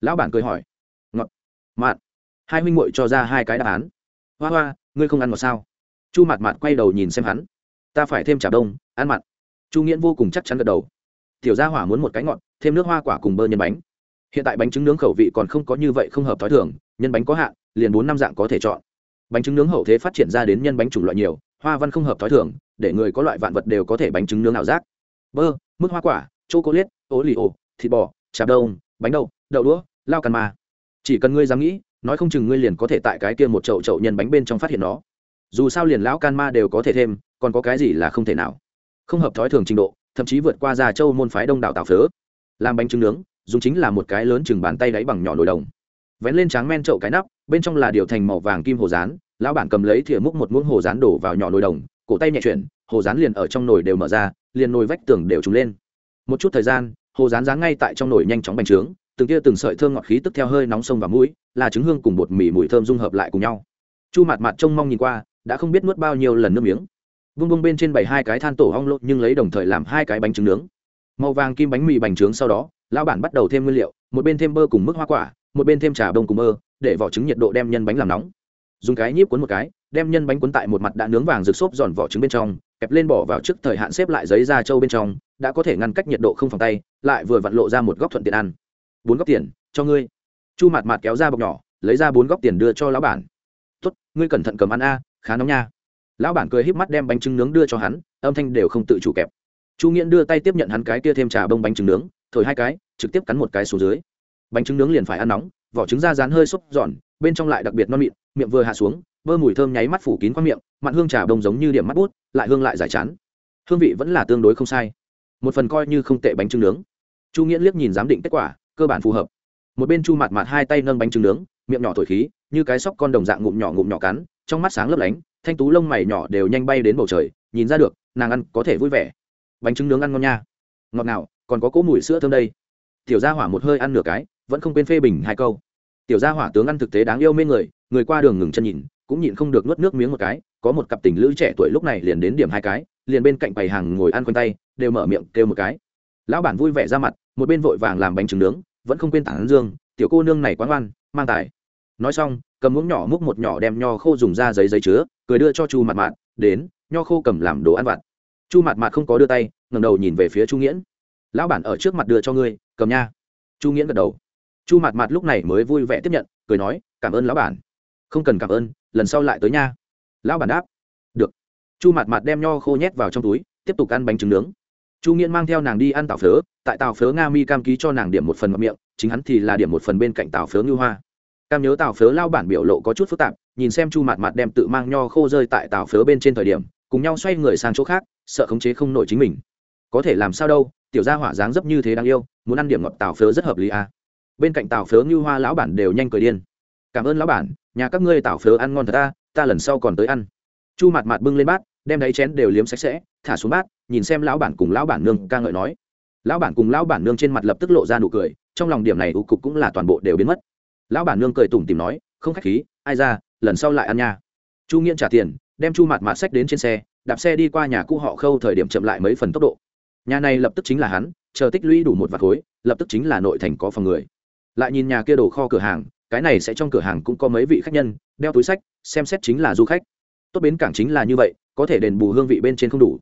Lão bản cười hỏi. Ngọt, mặn. Hai huynh muội cho ra hai cái đáp án. Hoa hoa, ngươi không ăn ngọt sao? Chu mặt mặt quay đầu nhìn xem hắn. Ta phải thêm trà đông, ăn mặn. Chu nghiễn vô cùng chắc chắn gật đầu. Tiểu gia hỏa muốn một cái ngọt, thêm nước hoa quả cùng bơ nhân bánh. Hiện tại bánh trứng nướng khẩu vị còn không có như vậy không hợp t h o i thường, nhân bánh có hạn, liền bốn năm dạng có thể chọn. Bánh trứng nướng hậu thế phát triển ra đến nhân bánh chủng loại nhiều, hoa văn không hợp t h o i thường để người có loại vạn vật đều có thể bánh trứng nướng ảo giác. Bơ mức hoa quả, chocolate h ố lì ổ thịt bò chạp đông, bánh đậu đậu đũa, lao cằn ma chỉ cần ngươi dám nghĩ, nói không chừng ngươi liền có thể tại cái kia một chậu chậu nhân bánh bên trong phát hiện nó. Dù sao liền lão can ma đều có thể thêm, còn có cái gì là không thể nào. Không hợp thói thường trình độ, thậm chí vượt qua già châu môn phái đông đảo tào phớ. Làm bánh trứng nướng, dùng chính là một cái lớn chừng bàn tay đáy bằng nhỏ nồi đồng. Vén lên tráng men chậu cái nắp, bên trong là điều thành màu vàng kim hồ rán, lão bản cầm lấy thìa múc một muỗng hồ rán đổ vào nhỏ nồi đồng cổ tay nhẹ chuyển hồ rán liền ở trong nồi đều mở ra liền nồi vách tường đều trùng lên. Một chút thời gian hồ rán rán ngay tại trong nồi nhanh chóng bành trướng từng tia từng sợi thơm ngọt khí tức theo hơi nóng sông và mũi là trứng hương cùng bột mì mùi thơm dung hợp lại cùng nhau. Chu mặt mặt trông mong nhìn qua đã không biết nuốt bao nhiêu lần nước miếng. Vung vung bên trên bảy hai cái than tổ hong lộn nhưng lấy đồng thời làm hai cái bánh trứng nướng. Màu vàng kim bánh mì bành trướng sau đó lão bản bắt đầu thêm nguyên liệu một bên thêm bơ cùng mức hoa quả một bên thêm trà bông cùng mơ, để vỏ trứng nhiệt độ đem nhân bánh làm nóng. Dùng cái nhíp cuốn một cái đem nhân bánh cuốn tại một mặt đã nướng vàng rực xốp giòn vỏ trứng bên trong, kẹp lên bỏ vào trước thời hạn xếp lại giấy da trâu bên trong, đã có thể ngăn cách nhiệt độ không phòng tay, lại vừa vặn lộ ra một góc thuận tiện ăn. Bốn góc tiền, cho ngươi. Chu Mạt Mạt kéo ra bọc nhỏ, lấy ra bốn góc tiền đưa cho lão bản. Tốt, ngươi cẩn thận cầm ăn a, khá nóng nha. Lão bản cười híp mắt đem bánh trứng nướng đưa cho hắn, âm thanh đều không tự chủ kẹp. Chu nghiễn đưa tay tiếp nhận hắn cái kia thêm trà bông bánh trứng nướng, thổi hai cái, trực tiếp cắn một cái xuống dưới. Bánh trứng nướng liền phải ăn nóng, vỏ trứng da rán hơi xốp giòn, bên trong lại đặc biệt non mịn, miệng vừa hạ xuống bơ mùi thơm nháy mắt phủ kín qua miệng, mặn hương trà bông giống như điểm mắt bút, lại hương lại giải chán. Hương vị vẫn là tương đối không sai. Một phần coi như không tệ bánh trứng nướng. Chu nghĩa liếc nhìn giám định kết quả, cơ bản phù hợp. Một bên chu mặt mặt hai tay nâng bánh trứng nướng, miệng nhỏ thổi khí, như cái sóc con đồng dạng ngụm nhỏ ngụm nhỏ cắn, trong mắt sáng lấp lánh, thanh tú lông mày nhỏ đều nhanh bay đến bầu trời, nhìn ra được, nàng ăn có thể vui vẻ. Bánh trứng nướng ăn ngon nha. Ngọt nào còn có cỗ mùi sữa thơm đây. Tiểu gia hỏa một hơi ăn nửa cái, vẫn không quên phê bình hai câu. Tiểu gia hỏa tướng ăn thực tế đáng yêu mê người người qua đường ngừng chân nhìn cũng nhịn không được nuốt nước miếng một cái, có một cặp tình lữ trẻ tuổi lúc này liền đến điểm hai cái, liền bên cạnh bày hàng ngồi ăn quanh tay, đều mở miệng kêu một cái. Lão bản vui vẻ ra mặt, một bên vội vàng làm bánh trứng nướng, vẫn không quên tảng dương, tiểu cô nương này quá ngoan, mang tài. Nói xong, cầm muỗng nhỏ múc một nhỏ đem nho khô dùng ra giấy giấy chứa, cười đưa cho chu mặt mạt, đến, nho khô cầm làm đồ ăn vặt. Chu mặt mạt không có đưa tay ngầm đầu nhìn về phía chu nghiễn. Lão bản ở trước mặt đưa cho ngươi, cầm nha. Chu nghiễn gật đầu. Chu mặt mạt lúc này mới vui vẻ tiếp nhận, cười nói, cảm ơn lão bản không cần cảm ơn, lần sau lại tới nha. Lão bản đáp. Được. Chu mặt mặt đem nho khô nhét vào trong túi, tiếp tục ăn bánh trứng nướng. Chu nghiễn mang theo nàng đi ăn tàu phớ, tại tàu phớ nga mi cam ký cho nàng điểm một phần mặt miệng, chính hắn thì là điểm một phần bên cạnh tàu phớ ngư hoa. Cam nhớ tàu phớ lao bản biểu lộ có chút phức tạp, nhìn xem chu mặt mặt đem tự mang nho khô rơi tại tàu phớ bên trên thời điểm, cùng nhau xoay người sang chỗ khác, sợ khống chế không nổi chính mình. Có thể làm sao đâu, tiểu gia hỏa dáng dấp như thế đáng yêu, muốn ăn điểm ngọt tàu phớ rất hợp lý à. bên cạnh tàu phớ ngư hoa lão bản đều nhanh cười điên. Cảm ơn lão bản nhà các ngươi tảo phớ ăn ngon thật ta ta lần sau còn tới ăn. Chu mạt mạt bưng lên bát, đem đáy chén đều liếm sạch sẽ, thả xuống bát, nhìn xem lão bản cùng lão bản nương ca ngợi nói. Lão bản cùng lão bản nương trên mặt lập tức lộ ra nụ cười, trong lòng điểm này ưu cục cũng là toàn bộ đều biến mất. Lão bản nương cười tủm tìm nói, không khách khí, ai ra, lần sau lại ăn nha. Chu nghiễn trả tiền, đem chu mạt mạt sách đến trên xe, đạp xe đi qua nhà cũ họ khâu thời điểm chậm lại mấy phần tốc độ. Nhà này lập tức chính là hắn, chờ tích lũy đủ một vạt khối, lập tức chính là nội thành có phòng người. Lại nhìn nhà kia đồ kho cửa hàng cái này sẽ trong cửa hàng cũng có mấy vị khách nhân, đeo túi sách, xem xét chính là du khách. Tốt bến cảng chính là như vậy, có thể đền bù hương vị bên trên không đủ.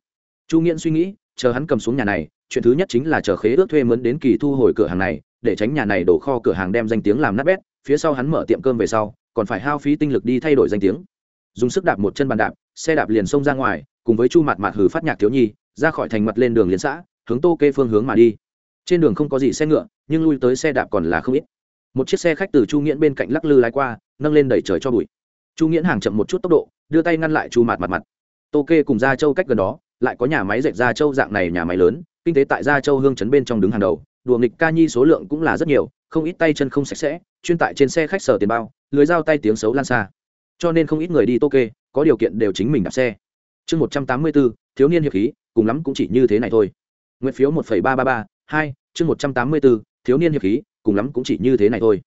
Chu nghiễn suy nghĩ, chờ hắn cầm xuống nhà này, chuyện thứ nhất chính là chờ khế ước thuê mướn đến kỳ thu hồi cửa hàng này, để tránh nhà này đổ kho cửa hàng đem danh tiếng làm nát bét, phía sau hắn mở tiệm cơm về sau, còn phải hao phí tinh lực đi thay đổi danh tiếng. Dùng sức đạp một chân bàn đạp, xe đạp liền xông ra ngoài, cùng với chu mặt mặt hử phát nhạc thiếu nhi, ra khỏi thành mặt lên đường liên xã, hướng tô kê phương hướng mà đi. Trên đường không có gì xe ngựa, nhưng lui tới xe đạp còn là không ít một chiếc xe khách từ chu nghiễn bên cạnh lắc lư lái qua, nâng lên đẩy trời cho bụi. Chu nghiễn hàng chậm một chút tốc độ, đưa tay ngăn lại chu Mạt mặt mặt tô kê cùng gia châu cách gần đó, lại có nhà máy dệt gia châu dạng này nhà máy lớn, kinh tế tại gia châu hương chấn bên trong đứng hàng đầu, đùa nghịch ca nhi số lượng cũng là rất nhiều, không ít tay chân không sạch sẽ, chuyên tại trên xe khách sở tiền bao lưới dao tay tiếng xấu lan xa. Cho nên không ít người đi tô kê có điều kiện đều chính mình đạp xe. Chương một trăm tám mươi bốn, thiếu niên hiệp khí, cùng lắm cũng chỉ như thế này thôi. Nguyện phiếu một phẩy ba ba ba, hai, chương một trăm tám mươi bốn, thiếu niên hiệp khí cùng lắm cũng chỉ như thế này thôi.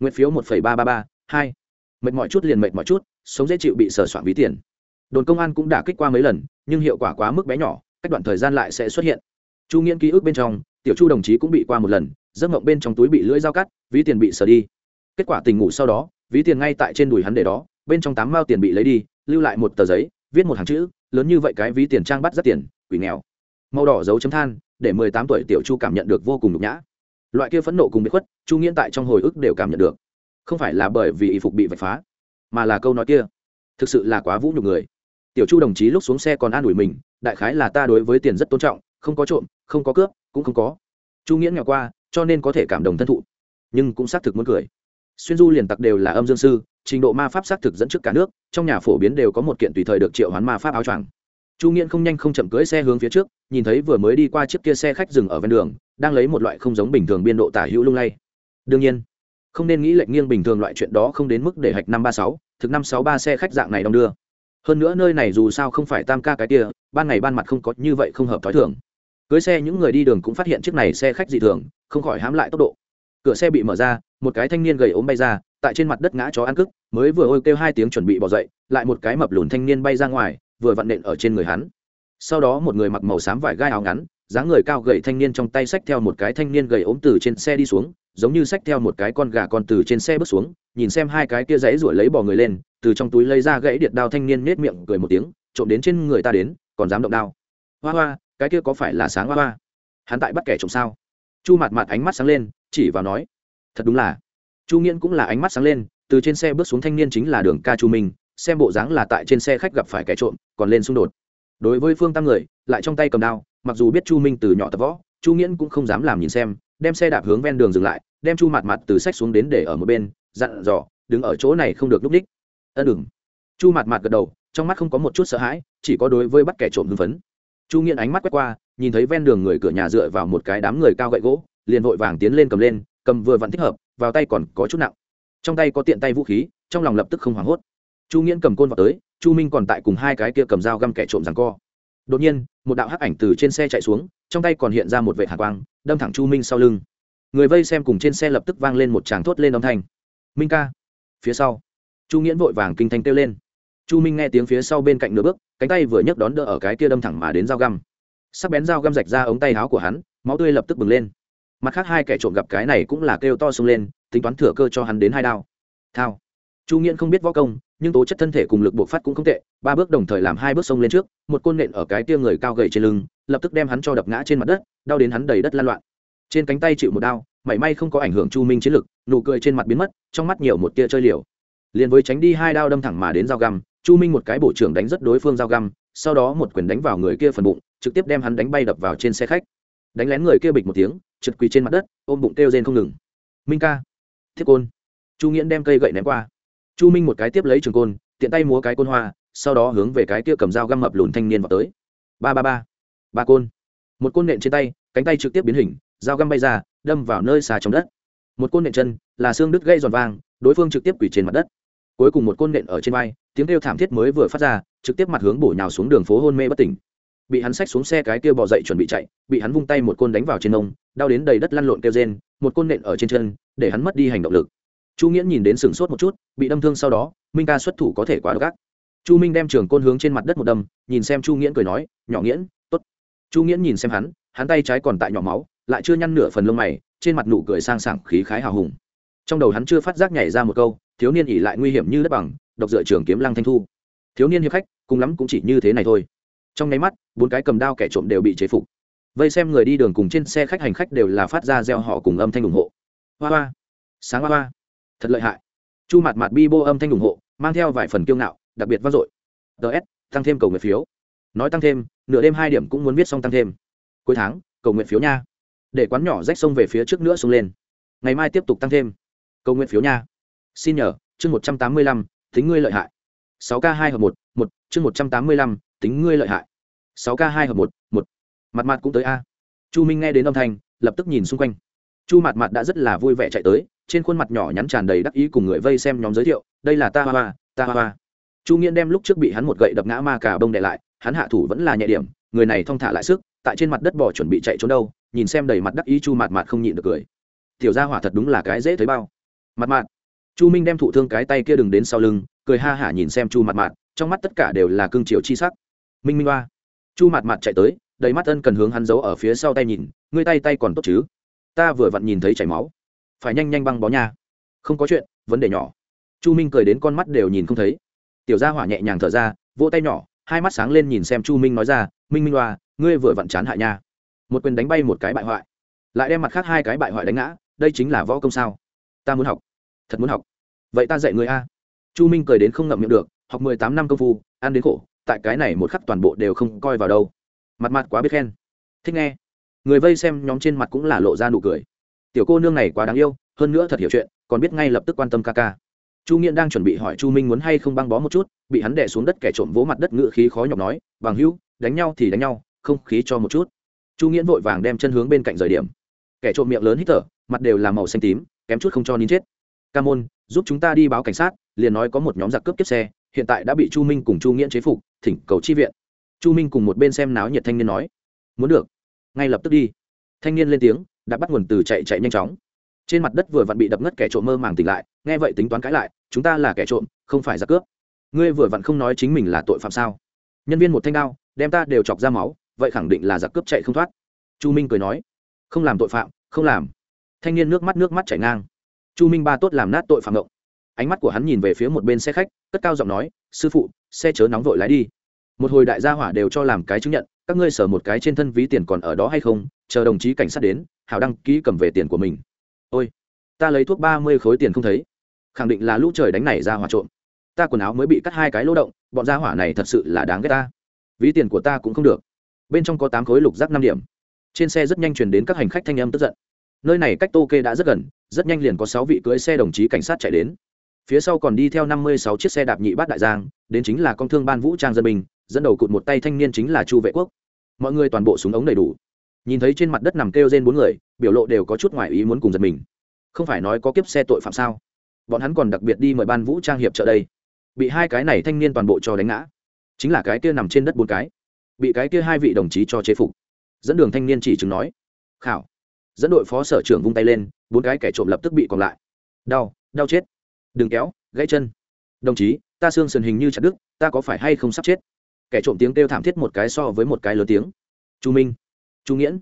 Nguyện phiếu một phẩy ba ba ba, hai. Mệt mọi chút liền mệt mọi chút, sống dễ chịu bị sờ soạn ví tiền. Đồn công an cũng đã kích qua mấy lần, nhưng hiệu quả quá mức bé nhỏ, cách đoạn thời gian lại sẽ xuất hiện. Chu nghiễn ký ức bên trong, tiểu chu đồng chí cũng bị qua một lần, giấc mộng bên trong túi bị lưỡi dao cắt, ví tiền bị sờ đi. Kết quả tình ngủ sau đó, ví tiền ngay tại trên đùi hắn để đó, bên trong tám mao tiền bị lấy đi, lưu lại một tờ giấy, viết một hàng chữ, lớn như vậy cái ví tiền trang bắt rất tiền, quỷ nghèo. Màu đỏ dấu chấm than, để mười tám tuổi tiểu chu cảm nhận được vô cùng nhục nhã loại kia phẫn nộ cùng bị khuất, chu nghiễn tại trong hồi ức đều cảm nhận được. Không phải là bởi vì y phục bị vạch phá, mà là câu nói kia. Thực sự là quá vũ nhục người. Tiểu chu đồng chí lúc xuống xe còn an ủi mình, đại khái là ta đối với tiền rất tôn trọng, không có trộm, không có cướp, cũng không có. Chu nghiễn nghèo qua, cho nên có thể cảm động thân thụ, nhưng cũng xác thực muốn cười. Xuyên du liền tặc đều là âm dương sư, trình độ ma pháp xác thực dẫn trước cả nước, trong nhà phổ biến đều có một kiện tùy thời được triệu hoán ma pháp áo choàng chu nghiễn không nhanh không chậm cưỡi xe hướng phía trước, nhìn thấy vừa mới đi qua chiếc kia xe khách dừng ở ven đường, đang lấy một loại không giống bình thường biên độ tả hữu lung lay. Đương nhiên, không nên nghĩ lệch nghiêng bình thường loại chuyện đó không đến mức để hạch năm ba sáu, thực năm sáu ba xe khách dạng này đong đưa. Hơn nữa nơi này dù sao không phải tam ca cái kia, ban ngày ban mặt không có như vậy không hợp t h ó i thường. Cưới xe những người đi đường cũng phát hiện chiếc này xe khách dị thường, không khỏi hãm lại tốc độ. Cửa xe bị mở ra, một cái thanh niên gầy ốm bay ra, tại trên mặt đất ngã chó ăn cức mới vừa ôi kêu hai tiếng chuẩn bị bỏ dậy, lại một cái mập lùn thanh niên bay ra ngoài vừa vặn nện ở trên người hắn. Sau đó một người mặc màu xám vải gai áo ngắn, dáng người cao gầy thanh niên trong tay xách theo một cái thanh niên gầy ốm từ trên xe đi xuống, giống như xách theo một cái con gà con từ trên xe bước xuống, nhìn xem hai cái kia dãy ruổi lấy bỏ người lên, từ trong túi lấy ra gãy điện đao thanh niên nết miệng cười một tiếng, trộm đến trên người ta đến, còn dám động đao. Hoa hoa, cái kia có phải là sáng hoa hoa? Hắn tại bắt kẻ trộm sao? Chu mặt mặt ánh mắt sáng lên, chỉ vào nói, thật đúng là. Chu nghiễn cũng là ánh mắt sáng lên, từ trên xe bước xuống thanh niên chính là đường ca chu minh xem bộ dáng là tại trên xe khách gặp phải kẻ trộm, còn lên xung đột. Đối với phương tam người, lại trong tay cầm đao, mặc dù biết chu minh từ nhỏ tập võ, chu nghiễn cũng không dám làm nhìn xem, đem xe đạp hướng ven đường dừng lại, đem chu mặt mặt từ sách xuống đến để ở một bên, dặn dò, đứng ở chỗ này không được núp ních ân đừng. Chu mặt mặt gật đầu, trong mắt không có một chút sợ hãi, chỉ có đối với bắt kẻ trộm hưng phấn. Chu nghiện ánh mắt quét qua, nhìn thấy ven đường người cửa nhà dựa vào một cái đám người cao gậy gỗ, liền vội vàng tiến lên cầm lên, cầm vừa vặn thích hợp, vào tay còn có chút nặng. Trong tay có tiện tay vũ khí, trong lòng lập tức không hoảng hốt chu nghiễn cầm côn vào tới, chu minh còn tại cùng hai cái kia cầm dao găm kẻ trộm rằng co. Đột nhiên, một đạo hắc ảnh từ trên xe chạy xuống, trong tay còn hiện ra một vệ hạ quang, đâm thẳng chu minh sau lưng. Người vây xem cùng trên xe lập tức vang lên một tràng thốt lên âm thanh. Minh ca. Phía sau, chu nghiễn vội vàng kinh thanh kêu lên. Chu minh nghe tiếng phía sau bên cạnh nửa bước, cánh tay vừa nhấc đón đỡ ở cái kia đâm thẳng mà đến dao găm. Sắc bén dao găm rạch ra ống tay áo của hắn, máu tươi lập tức bừng lên. Mặt khác hai kẻ trộm gặp cái này cũng là kêu to xông lên, tính toán thừa cơ cho hắn đến hai đao. Thao chu nghiễn không biết võ công, nhưng tố chất thân thể cùng lực bộ phát cũng không tệ, ba bước đồng thời làm hai bước sông lên trước, một côn nện ở cái tia người cao gầy trên lưng, lập tức đem hắn cho đập ngã trên mặt đất, đau đến hắn đầy đất lan loạn. Trên cánh tay chịu một đau, mảy may không có ảnh hưởng chu minh chiến lực, nụ cười trên mặt biến mất, trong mắt nhiều một tia chơi liều. Liền với tránh đi hai đao đâm thẳng mà đến dao găm, chu minh một cái bổ trưởng đánh rất đối phương dao găm, sau đó một quyền đánh vào người kia phần bụng, trực tiếp đem hắn đánh bay đập vào trên xe khách. Đánh lén người kia bịch một tiếng, trượt quỳ trên mặt đất, ôm bụng kêu rên không ngừng. Minh ca, thiết côn. Chu nghiễn đem cây gậy ném qua chu minh một cái tiếp lấy trường côn, tiện tay múa cái côn hoa, sau đó hướng về cái kia cầm dao găm mập lùn thanh niên vào tới. Ba ba ba. Ba côn. Một côn nện trên tay, cánh tay trực tiếp biến hình, dao găm bay ra, đâm vào nơi xà trong đất. Một côn nện chân, là xương đứt gây giòn vang, đối phương trực tiếp quỳ trên mặt đất. Cuối cùng một côn nện ở trên vai, tiếng kêu thảm thiết mới vừa phát ra, trực tiếp mặt hướng bổ nhào xuống đường phố hôn mê bất tỉnh. Bị hắn xách xuống xe cái kia bò dậy chuẩn bị chạy, bị hắn vung tay một côn đánh vào trên nông, đau đến đầy đất lăn lộn kêu rên, một côn nện ở trên chân, để hắn mất đi hành động lực chu nghiễn nhìn đến sừng sốt một chút, bị đâm thương sau đó, minh ca xuất thủ có thể quá độc ác. Chu minh đem trường côn hướng trên mặt đất một đâm, nhìn xem chu nghiễn cười nói, nhỏ nghiễn t ố t chu nghiễn nhìn xem hắn hắn tay trái còn tại nhỏ máu, lại chưa nhăn nửa phần lông mày, trên mặt nụ cười sang sảng, khí khái hào hùng. Trong đầu hắn chưa phát giác nhảy ra một câu, thiếu niên ỉ lại nguy hiểm như đất bằng, độc dựa trường kiếm lăng thanh thu. Thiếu niên hiệp khách, cùng lắm cũng chỉ như thế này thôi. Trong nháy mắt, bốn cái cầm đao kẻ trộm đều bị chế phục. Vây xem người đi đường cùng trên xe khách hành khách đều là phát ra gieo họ cùng âm thanh ủng hộ. Hoa hoa. Sáng hoa hoa thật lợi hại. Chu mặt mặt bi bô âm thanh ủng hộ, mang theo vài phần kiêu ngạo, đặc biệt vang dội. Ts tăng thêm cầu nguyện phiếu. Nói tăng thêm, nửa đêm hai điểm cũng muốn viết xong tăng thêm. Cuối tháng, cầu nguyện phiếu nha. Để quán nhỏ rách sông về phía trước nữa xuống lên. Ngày mai tiếp tục tăng thêm. Cầu nguyện phiếu nha. Xin nhờ, chương một trăm tám mươi lăm, tính ngươi lợi hại. sáu k hai hợp một một, chương một trăm tám mươi lăm, tính ngươi lợi hại. sáu k hai hợp một một. Mặt mặt cũng tới a. Chu minh nghe đến âm thanh, lập tức nhìn xung quanh. Chu mặt mặt đã rất là vui vẻ chạy tới trên khuôn mặt nhỏ nhắn tràn đầy đắc ý cùng người vây xem nhóm giới thiệu, đây là ta hoa hoa, ta hoa hoa. Chu nghiễn đem lúc trước bị hắn một gậy đập ngã ma cả bông đệ lại, hắn hạ thủ vẫn là nhẹ điểm, người này thong thả lại sức, tại trên mặt đất bỏ chuẩn bị chạy trốn đâu, nhìn xem đầy mặt đắc ý chu mặt mạt không nhịn được cười. Tiểu gia hỏa thật đúng là cái dễ thấy bao. Mặt mạt. Chu minh đem thụ thương cái tay kia đừng đến sau lưng, cười ha hả nhìn xem chu mặt mạt, trong mắt tất cả đều là cương chiều chi sắc. Minh minh hoa. Chu mặt mặt chạy tới, đầy mắt ân cần hướng hắn giấu ở phía sau tay nhìn, ngươi tay tay còn tốt chứ? Ta vừa vặn nhìn thấy chảy máu phải nhanh nhanh băng bó nha. Không có chuyện, vấn đề nhỏ. Chu minh cười đến con mắt đều nhìn không thấy. Tiểu gia hỏa nhẹ nhàng thở ra, vỗ tay nhỏ, hai mắt sáng lên nhìn xem chu minh nói ra, minh minh hoa ngươi vừa vặn chán hại nha. Một quyền đánh bay một cái bại hoại. Lại đem mặt khác hai cái bại hoại đánh ngã, đây chính là võ công sao? Ta muốn học. Thật muốn học. Vậy ta dạy người a. Chu minh cười đến không ngậm miệng được, học mười tám năm công phu, ăn đến khổ, tại cái này một khắc toàn bộ đều không coi vào đâu. Mặt mặt quá biết khen. Thích nghe. Người vây xem nhóm trên mặt cũng là lộ ra nụ cười tiểu cô nương này quá đáng yêu, hơn nữa thật hiểu chuyện, còn biết ngay lập tức quan tâm ca ca. Chu nghiện đang chuẩn bị hỏi chu minh muốn hay không băng bó một chút, bị hắn đẻ xuống đất kẻ trộm vỗ mặt đất ngự khí khó nhọc nói, bằng hữu, đánh nhau thì đánh nhau, không khí cho một chút. Chu nghiễn vội vàng đem chân hướng bên cạnh rời điểm. Kẻ trộm miệng lớn hít thở, mặt đều là màu xanh tím, kém chút không cho nín chết. Ca môn, giúp chúng ta đi báo cảnh sát, liền nói có một nhóm giặc cướp kiếp xe, hiện tại đã bị chu minh cùng chu nghiễn chế phục, thỉnh cầu chi viện. Chu minh cùng một bên xem náo nhiệt thanh niên nói, muốn được, ngay lập tức đi. Thanh niên lên tiếng đã bắt nguồn từ chạy chạy nhanh chóng. Trên mặt đất vừa vặn bị đập ngất kẻ trộm mơ màng tỉnh lại, nghe vậy tính toán cãi lại, chúng ta là kẻ trộm, không phải giặc cướp. Ngươi vừa vặn không nói chính mình là tội phạm sao? Nhân viên một thanh đao, đem ta đều chọc ra máu, vậy khẳng định là giặc cướp chạy không thoát. Chu minh cười nói, không làm tội phạm, không làm. Thanh niên nước mắt nước mắt chảy ngang. Chu minh ba tốt làm nát tội phạm động ánh mắt của hắn nhìn về phía một bên xe khách, cất cao giọng nói, sư phụ, xe chớ nóng vội lái đi một hồi đại gia hỏa đều cho làm cái chứng nhận, các ngươi sở một cái trên thân ví tiền còn ở đó hay không, chờ đồng chí cảnh sát đến hào đăng ký cầm về tiền của mình. Ôi, ta lấy thuốc ba mươi khối tiền không thấy. Khẳng định là lũ trời đánh này ra hỏa trộm. Ta quần áo mới bị cắt hai cái lỗ động, bọn gia hỏa này thật sự là đáng ghét ta. Ví tiền của ta cũng không được. Bên trong có tám khối lục rác năm điểm. Trên xe rất nhanh chuyển đến các hành khách thanh âm tức giận. Nơi này cách tô kê đã rất gần, rất nhanh liền có sáu vị cưỡi xe đồng chí cảnh sát chạy đến. Phía sau còn đi theo năm mươi sáu chiếc xe đạp nhị bát đại giang, đến chính là con thương ban vũ trang dân binh dẫn đầu cụt một tay thanh niên chính là chu vệ quốc. Mọi người toàn bộ súng ống đầy đủ. Nhìn thấy trên mặt đất nằm kêu trên bốn người, biểu lộ đều có chút ngoại ý muốn cùng giật mình. Không phải nói có kiếp xe tội phạm sao? Bọn hắn còn đặc biệt đi mời ban vũ trang hiệp trợ đây. Bị hai cái này thanh niên toàn bộ cho đánh ngã. Chính là cái kia nằm trên đất bốn cái. Bị cái kia hai vị đồng chí cho chế phục. Dẫn đường thanh niên chỉ chứng nói, khảo. Dẫn đội phó sở trưởng vung tay lên, bốn cái kẻ trộm lập tức bị còn lại. Đau đau chết. Đừng kéo, gãy chân. Đồng chí, ta xương sườn hình như chặt đứt, ta có phải hay không sắp chết? Kẻ trộm tiếng kêu thảm thiết một cái so với một cái lớn tiếng. Chu minh, chu nghiễn,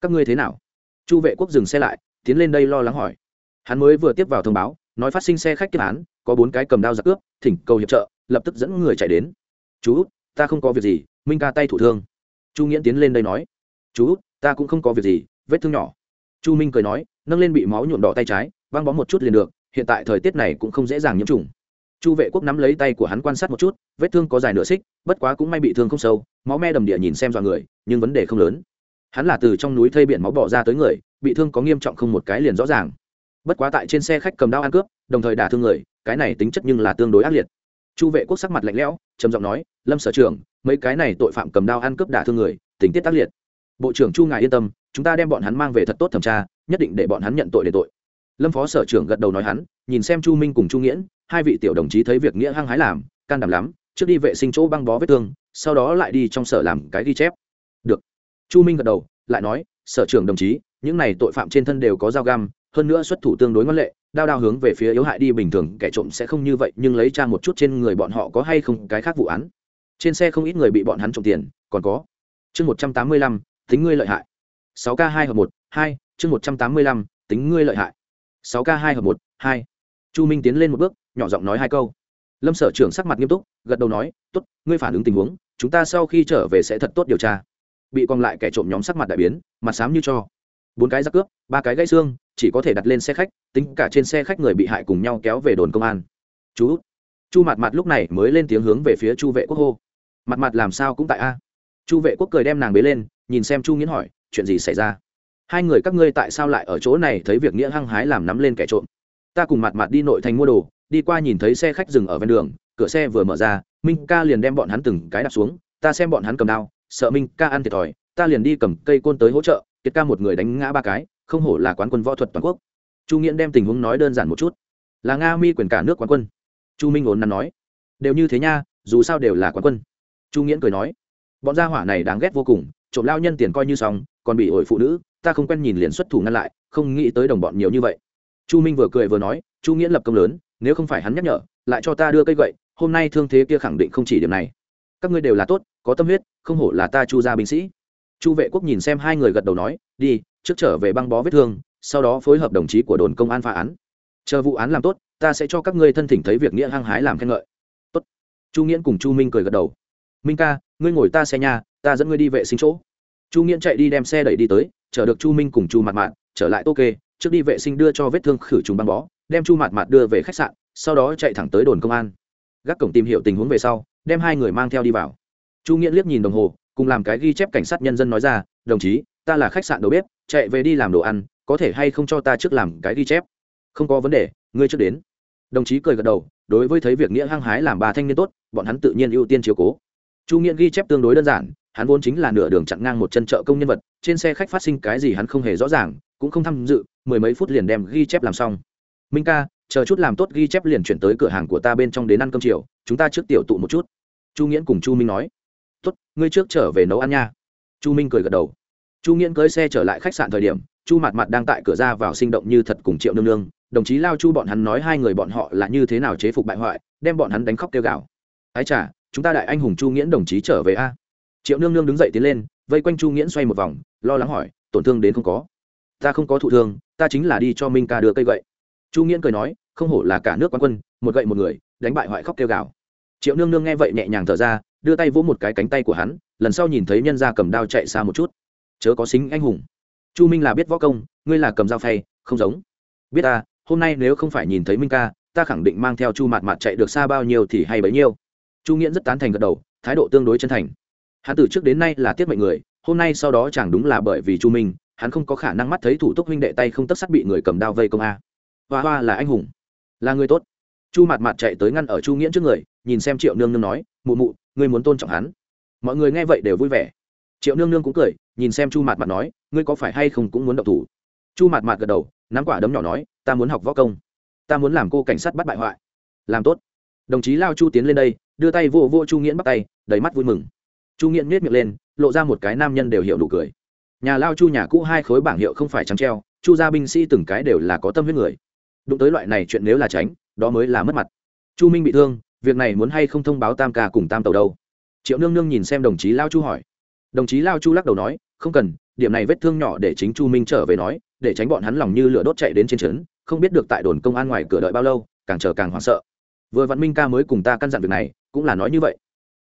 các ngươi thế nào? Chu vệ quốc dừng xe lại, tiến lên đây lo lắng hỏi. Hắn mới vừa tiếp vào thông báo, nói phát sinh xe khách tiếp án, có bốn cái cầm đao giặc cướp, thỉnh cầu hiệp trợ, lập tức dẫn người chạy đến. Chú ta không có việc gì, minh ca tay thủ thương. Chu nghiễn tiến lên đây nói. Chú ta cũng không có việc gì, vết thương nhỏ. Chu minh cười nói, nâng lên bị máu nhuộm đỏ tay trái, văng bó một chút liền được, hiện tại thời tiết này cũng không dễ dàng nhiễm trùng chu vệ quốc nắm lấy tay của hắn quan sát một chút, vết thương có dài nửa xích, bất quá cũng may bị thương không sâu, máu me đầm địa nhìn xem dọa người, nhưng vấn đề không lớn. Hắn là từ trong núi thây biển máu bỏ ra tới người, bị thương có nghiêm trọng không một cái liền rõ ràng. Bất quá tại trên xe khách cầm đao ăn cướp, đồng thời đả thương người, cái này tính chất nhưng là tương đối ác liệt. Chu vệ quốc sắc mặt lạnh lẽo, trầm giọng nói, lâm sở trưởng, mấy cái này tội phạm cầm đao ăn cướp đả thương người, tình tiết tác liệt. Bộ trưởng chu ngài yên tâm, chúng ta đem bọn hắn mang về thật tốt thẩm tra, nhất định để bọn hắn nhận tội để tội. Lâm phó sở trưởng gật đầu nói hắn, nhìn xem chu minh cùng chu nghiễn hai vị tiểu đồng chí thấy việc nghĩa hăng hái làm, can đảm lắm, trước đi vệ sinh chỗ băng bó vết thương, sau đó lại đi trong sở làm cái ghi chép. Được. Chu minh gật đầu, lại nói, sở trưởng đồng chí, những này tội phạm trên thân đều có dao găm, hơn nữa xuất thủ tương đối ngoan lệ, đao đao hướng về phía yếu hại đi bình thường, kẻ trộm sẽ không như vậy, nhưng lấy cha một chút trên người bọn họ có hay không cái khác vụ án. Trên xe không ít người bị bọn hắn trộm tiền, còn có chương một trăm tám mươi lăm, tính ngươi lợi hại. Sáu k hai hợp một, hai, chương một trăm tám mươi lăm, tính ngươi lợi hại. Sáu k hai hợp một, hai chu minh tiến lên một bước, nhỏ giọng nói hai câu. Lâm sở trưởng sắc mặt nghiêm túc, gật đầu nói, tốt, ngươi phản ứng tình huống, chúng ta sau khi trở về sẽ thật tốt điều tra. Bị còn lại kẻ trộm nhóm sắc mặt đại biến, mặt xám như cho. Bốn cái giặc cướp, ba cái gãy xương, chỉ có thể đặt lên xe khách, tính cả trên xe khách người bị hại cùng nhau kéo về đồn công an. Chú chu mặt mặt lúc này mới lên tiếng hướng về phía chu vệ quốc hô. Mặt mặt làm sao cũng tại a? Chu vệ quốc cười đem nàng bế lên, nhìn xem chu nghiến hỏi, chuyện gì xảy ra? Hai người các ngươi tại sao lại ở chỗ này? Thấy việc nghĩa hăng hái làm nắm lên kẻ trộm ta cùng mặt mặt đi nội thành mua đồ, đi qua nhìn thấy xe khách dừng ở ven đường, cửa xe vừa mở ra, minh ca liền đem bọn hắn từng cái đạp xuống, ta xem bọn hắn cầm đao, sợ minh ca ăn thiệt thòi, ta liền đi cầm cây côn tới hỗ trợ, kiệt ca một người đánh ngã ba cái, không hổ là quán quân võ thuật toàn quốc. Chu nghiễn đem tình huống nói đơn giản một chút. Là nga mi quyền cả nước quán quân. Chu minh ốn nắn nói. Đều như thế nha, dù sao đều là quán quân. Chu nghiễn cười nói. Bọn gia hỏa này đáng ghét vô cùng, trộm lao nhân tiền coi như xong, còn bị ổi phụ nữ, ta không quen nhìn liền xuất thủ ngăn lại, không nghĩ tới đồng bọn nhiều như vậy chu minh vừa cười vừa nói, chu nghĩa lập công lớn, nếu không phải hắn nhắc nhở, lại cho ta đưa cây gậy, hôm nay thương thế kia khẳng định không chỉ điểm này. Các ngươi đều là tốt, có tâm huyết, không hổ là ta chu gia binh sĩ. Chu vệ quốc nhìn xem hai người gật đầu nói, đi, trước trở về băng bó vết thương, sau đó phối hợp đồng chí của đồn công an phá án. Chờ vụ án làm tốt, ta sẽ cho các ngươi thân thỉnh thấy việc nghĩa hăng hái làm khen ngợi. Tốt. Chu nghiễn cùng chu minh cười gật đầu. Minh ca, ngươi ngồi ta xe nhà ta dẫn ngươi đi vệ sinh chỗ. Chu nghiễn chạy đi đem xe đẩy đi tới, chở được chu minh cùng chu mặt mạn trở lại tô kê trước đi vệ sinh đưa cho vết thương khử trùng băng bó, đem chu mạt mạn đưa về khách sạn, sau đó chạy thẳng tới đồn công an. Gác cổng tìm hiểu tình huống về sau, đem hai người mang theo đi vào. Chu nghĩa liếc nhìn đồng hồ, cùng làm cái ghi chép cảnh sát nhân dân nói ra, đồng chí, ta là khách sạn đầu bếp, chạy về đi làm đồ ăn, có thể hay không cho ta trước làm cái ghi chép? Không có vấn đề, ngươi trước đến. Đồng chí cười gật đầu, đối với thấy việc nghĩa hăng hái làm bà thanh niên tốt, bọn hắn tự nhiên ưu tiên chiếu cố. Chu nghĩa ghi chép tương đối đơn giản, hắn vốn chính là nửa đường chặn ngang một chân chợ công nhân vật, trên xe khách phát sinh cái gì hắn không hề rõ ràng cũng không tham dự, mười mấy phút liền đem ghi chép làm xong. Minh ca, chờ chút làm tốt ghi chép liền chuyển tới cửa hàng của ta bên trong đến ăn cơm chiều, chúng ta trước tiểu tụ một chút. Chu nghiễn cùng chu minh nói. Tốt, ngươi trước trở về nấu ăn nha. Chu minh cười gật đầu. Chu nghiễn cưới xe trở lại khách sạn thời điểm, chu mặt mặt đang tại cửa ra vào sinh động như thật cùng triệu nương nương. Đồng chí lao chu bọn hắn nói hai người bọn họ là như thế nào chế phục bại hoại, đem bọn hắn đánh khóc kêu gào. Ái chả chúng ta đại anh hùng chu nghiễn đồng chí trở về a. Triệu nương nương đứng dậy tiến lên, vây quanh chu nghiễn xoay một vòng, lo lắng hỏi, tổn thương đến không có? Ta không có thụ thương, ta chính là đi cho minh ca đưa cây gậy. Chu nghiễn cười nói, không hổ là cả nước quan quân, một gậy một người, đánh bại hoại khóc kêu gào. Triệu nương nương nghe vậy nhẹ nhàng thở ra, đưa tay vỗ một cái cánh tay của hắn, lần sau nhìn thấy nhân gia cầm đao chạy xa một chút. Chớ có xính anh hùng. Chu minh là biết võ công, ngươi là cầm dao phay, không giống. Biết ta, hôm nay nếu không phải nhìn thấy minh ca, ta khẳng định mang theo chu mạt mạt chạy được xa bao nhiêu thì hay bấy nhiêu. Chu nghiễn rất tán thành gật đầu, thái độ tương đối chân thành. Hắn từ trước đến nay là tiết mệnh người, hôm nay sau đó chẳng đúng là bởi vì chu minh hắn không có khả năng mắt thấy thủ túc huynh đệ tay không tất sắt bị người cầm đao vây công a. Hoa hoa là anh hùng. Là người tốt. Chu mạt mạt chạy tới ngăn ở chu nghiễn trước người, nhìn xem triệu nương nương nói, mụ mụ, ngươi muốn tôn trọng hắn. Mọi người nghe vậy đều vui vẻ. Triệu nương nương cũng cười, nhìn xem chu mạt mạt nói, ngươi có phải hay không cũng muốn động thủ? Chu mạt mạt gật đầu, nắm quả đấm nhỏ nói, ta muốn học võ công. Ta muốn làm cô cảnh sát bắt bại hoại. Làm tốt. Đồng chí lao chu tiến lên đây, đưa tay vô vô chu nghiễn bắt tay, đầy mắt vui mừng. Chu nghiễn miết miệng lên, lộ ra một cái nam nhân đều hiểu đủ cười nhà lao chu nhà cũ hai khối bảng hiệu không phải trắng treo, chu gia binh sĩ từng cái đều là có tâm huyết người. Đụng tới loại này chuyện nếu là tránh, đó mới là mất mặt. Chu minh bị thương, việc này muốn hay không thông báo tam ca cùng tam tàu đâu? Triệu nương nương nhìn xem đồng chí lao chu hỏi. Đồng chí lao chu lắc đầu nói, không cần, điểm này vết thương nhỏ để chính chu minh trở về nói, để tránh bọn hắn lòng như lửa đốt chạy đến trên trấn, không biết được tại đồn công an ngoài cửa đợi bao lâu, càng chờ càng hoảng sợ. Vừa văn minh ca mới cùng ta căn dặn việc này, cũng là nói như vậy.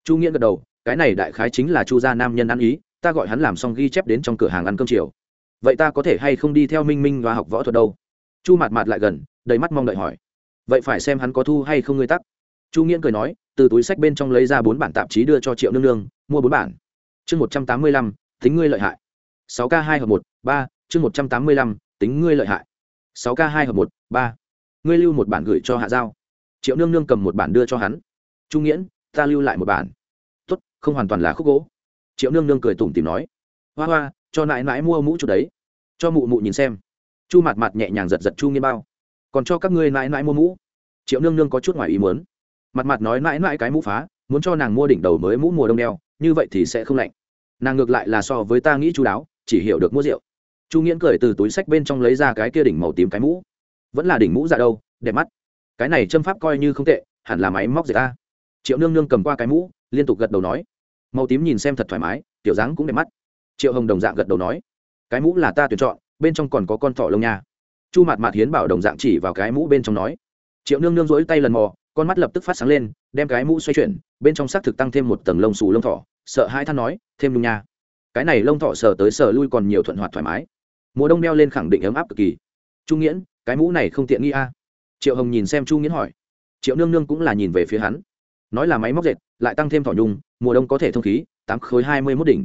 Chu nghĩa gật đầu, cái này đại khái chính là chu gia nam nhân ăn ý ta gọi hắn làm xong ghi chép đến trong cửa hàng ăn cơm chiều. Vậy ta có thể hay không đi theo minh minh và học võ thuật đâu? Chu mạt mạt lại gần, đầy mắt mong đợi hỏi. Vậy phải xem hắn có thu hay không ngươi tắc. Chu nghiễn cười nói, từ túi sách bên trong lấy ra bốn bản tạp chí đưa cho triệu nương nương, mua bốn bản. Chương một trăm tám mươi lăm, tính ngươi lợi hại. Sáu k hai hợp một, ba, chương một trăm tám mươi lăm, tính ngươi lợi hại. Sáu k hai hợp một, ba, ngươi lưu một bản gửi cho hạ giao. Triệu nương nương cầm một bản đưa cho hắn. Chu nghiễn, ta lưu lại một bản. Tốt, không hoàn toàn là khúc gỗ triệu nương nương cười tủm tìm nói, hoa hoa, cho nãi nãi mua mũ chút đấy. Cho mụ mụ nhìn xem. Chu mặt mặt nhẹ nhàng giật giật chu nghiên bao. Còn cho các ngươi nãi nãi mua mũ? Triệu nương nương có chút ngoài ý muốn. Mặt mặt nói, nãi nãi cái mũ phá, muốn cho nàng mua đỉnh đầu mới mũ mùa đông đeo, như vậy thì sẽ không lạnh. Nàng ngược lại là so với ta nghĩ chú đáo, chỉ hiểu được mua rượu. Chu nghiễn cười từ túi sách bên trong lấy ra cái kia đỉnh màu tím cái mũ. Vẫn là đỉnh mũ dạ đâu, đẹp mắt. Cái này châm pháp coi như không tệ, hẳn là máy móc dệt ta. Triệu nương nương cầm qua cái mũ, liên tục gật đầu nói màu tím nhìn xem thật thoải mái, tiểu dáng cũng đẹp mắt. Triệu hồng đồng dạng gật đầu nói, cái mũ là ta tuyển chọn, bên trong còn có con thỏ lông nha. Chu mạt mạt hiến bảo đồng dạng chỉ vào cái mũ bên trong nói. Triệu nương nương rỗi tay lần mò, con mắt lập tức phát sáng lên, đem cái mũ xoay chuyển, bên trong xác thực tăng thêm một tầng lông xù lông thỏ, sợ hai than nói, thêm lung nha. Cái này lông thỏ sờ tới sờ lui còn nhiều thuận hoạt thoải mái. Mùa đông đeo lên khẳng định ấm áp cực kỳ. Trung nghiễn, cái mũ này không tiện nghi a. Triệu hồng nhìn xem chu nghiễn hỏi. Triệu nương nương cũng là nhìn về phía hắn. Nói là máy móc dệt, lại tăng thêm thỏ nhung mùa đông có thể thông khí, tám khối hai mươi mốt đỉnh.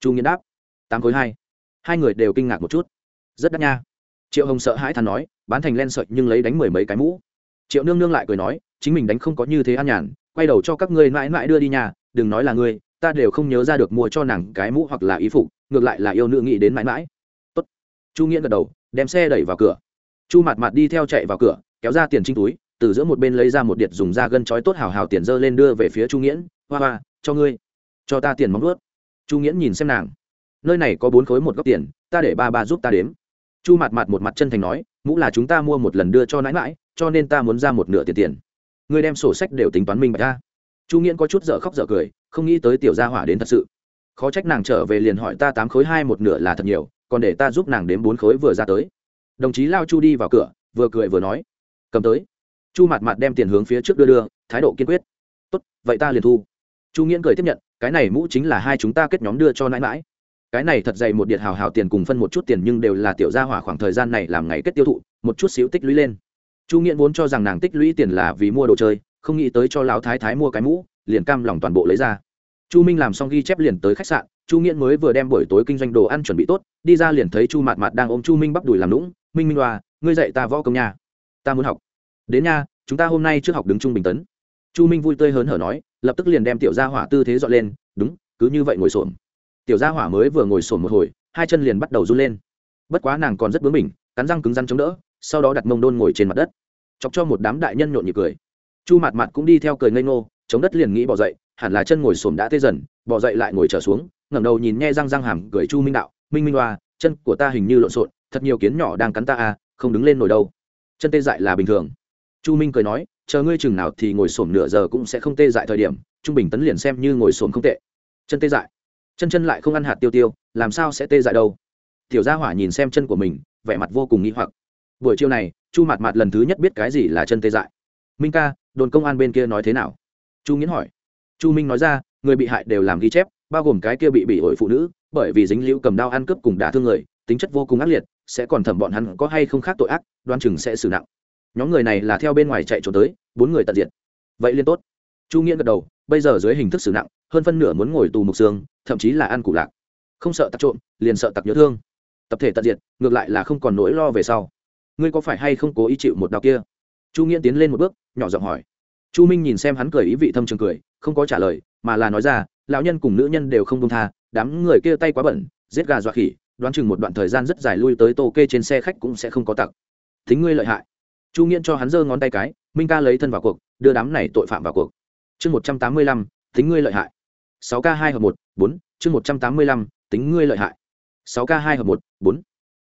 Chu nghiễn đáp, tám khối hai. Hai người đều kinh ngạc một chút. Rất đắt nha. Triệu hồng sợ hãi thắn nói, bán thành len sợi nhưng lấy đánh mười mấy cái mũ. Triệu nương nương lại cười nói, chính mình đánh không có như thế an nhàn, quay đầu cho các ngươi mãi mãi đưa đi nhà, đừng nói là ngươi, ta đều không nhớ ra được mua cho nàng cái mũ hoặc là ý phục, ngược lại là yêu nữ nghĩ đến mãi mãi. Tốt. Chu nghĩa gật đầu, đem xe đẩy vào cửa. Chu mặt mặt đi theo chạy vào cửa, kéo ra tiền trinh túi, từ giữa một bên lấy ra một điện dùng da gân chói tốt hào hào tiền dơ lên đưa về phía chu nghiễn. Hoa hoa cho ngươi, cho ta tiền móng ướt chu nghiễn nhìn xem nàng. Nơi này có bốn khối một góc tiền, ta để ba ba giúp ta đếm. Chu mặt mặt một mặt chân thành nói, mũ là chúng ta mua một lần đưa cho nãi mãi cho nên ta muốn ra một nửa tiền tiền. Ngươi đem sổ sách đều tính toán minh bạch ra. Chu nghiễn có chút dở khóc dở cười, không nghĩ tới tiểu gia hỏa đến thật sự. Khó trách nàng trở về liền hỏi ta tám khối hai một nửa là thật nhiều, còn để ta giúp nàng đếm bốn khối vừa ra tới. Đồng chí lao chu đi vào cửa, vừa cười vừa nói, cầm tới. Chu mặt mặt đem tiền hướng phía trước đưa đưa, thái độ kiên quyết. Tốt, vậy ta liền thu chu nghiễn cười tiếp nhận, cái này mũ chính là hai chúng ta kết nhóm đưa cho nãi mãi. Cái này thật dày một điện hào hào tiền cùng phân một chút tiền nhưng đều là tiểu gia hỏa khoảng thời gian này làm ngày kết tiêu thụ, một chút xíu tích lũy lên. Chu nghiễn vốn cho rằng nàng tích lũy tiền là vì mua đồ chơi, không nghĩ tới cho lão thái thái mua cái mũ, liền cam lòng toàn bộ lấy ra. Chu minh làm xong ghi chép liền tới khách sạn, chu nghiễn mới vừa đem buổi tối kinh doanh đồ ăn chuẩn bị tốt, đi ra liền thấy chu mạt mạt đang ôm chu minh bắp đùi làm lũng minh minh đoà ngươi dạy ta võ công nha. Ta muốn học. Đến nha, chúng ta hôm nay trước học đứng trung bình tấn chu minh vui tươi hớn hở nói, lập tức liền đem tiểu gia hỏa tư thế dọn lên, đúng, cứ như vậy ngồi xổm. Tiểu gia hỏa mới vừa ngồi xổm một hồi, hai chân liền bắt đầu run lên. Bất quá nàng còn rất bướng bỉnh, cắn răng cứng răn chống đỡ, sau đó đặt mông đôn ngồi trên mặt đất. Chọc cho một đám đại nhân nhộn nhịp cười. Chu mặt mặt cũng đi theo cười ngây ngô, chống đất liền nghĩ bỏ dậy, hẳn là chân ngồi xổm đã tê dần, bỏ dậy lại ngồi trở xuống, ngẩng đầu nhìn nghe răng răng hàm cười chu minh đạo, minh minh hoa chân của ta hình như lộn xộn, thật nhiều kiến nhỏ đang cắn ta à không đứng lên nổi đâu. Chân tê dại là bình thường. Chu minh cười nói chờ ngươi chừng nào thì ngồi xổm nửa giờ cũng sẽ không tê dại thời điểm, trung bình tấn liền xem như ngồi xổm không tệ. Chân tê dại. Chân chân lại không ăn hạt tiêu tiêu, làm sao sẽ tê dại đâu? Tiểu gia hỏa nhìn xem chân của mình, vẻ mặt vô cùng nghĩ hoặc. Buổi chiều này, chu mạt mạt lần thứ nhất biết cái gì là chân tê dại. Minh ca, đồn công an bên kia nói thế nào? Chu nghiến hỏi. Chu minh nói ra, người bị hại đều làm ghi chép, bao gồm cái kia bị bị ổi phụ nữ, bởi vì dính liễu cầm đao ăn cướp cùng đả thương người, tính chất vô cùng ác liệt, sẽ còn thẩm bọn hắn có hay không khác tội ác đoan chừng sẽ xử nặng nhóm người này là theo bên ngoài chạy trốn tới, bốn người tận diện vậy liên tốt. Chu nghĩa gật đầu, bây giờ dưới hình thức xử nặng, hơn phân nửa muốn ngồi tù mục xương, thậm chí là ăn củ lạc. Không sợ tặc trộm, liền sợ tặc nhớ thương. Tập thể tận diệt, ngược lại là không còn nỗi lo về sau. Ngươi có phải hay không cố ý chịu một đau kia? Chu nghĩa tiến lên một bước, nhỏ giọng hỏi. Chu minh nhìn xem hắn cười ý vị thâm trường cười, không có trả lời, mà là nói ra, lão nhân cùng nữ nhân đều không công tha, đám người kia tay quá bẩn, giết gà dọa khỉ, đoán chừng một đoạn thời gian rất dài lui tới tô kê trên xe khách cũng sẽ không có tặc. Thính ngươi lợi hại chu nghiễn cho hắn giơ ngón tay cái, minh ca lấy thân vào cuộc, đưa đám này tội phạm vào cuộc. Chương một trăm tám mươi lăm, tính ngươi lợi hại. sáu k hai hợp một, bốn, chương một trăm tám mươi lăm, tính ngươi lợi hại. sáu k hai hợp một, bốn.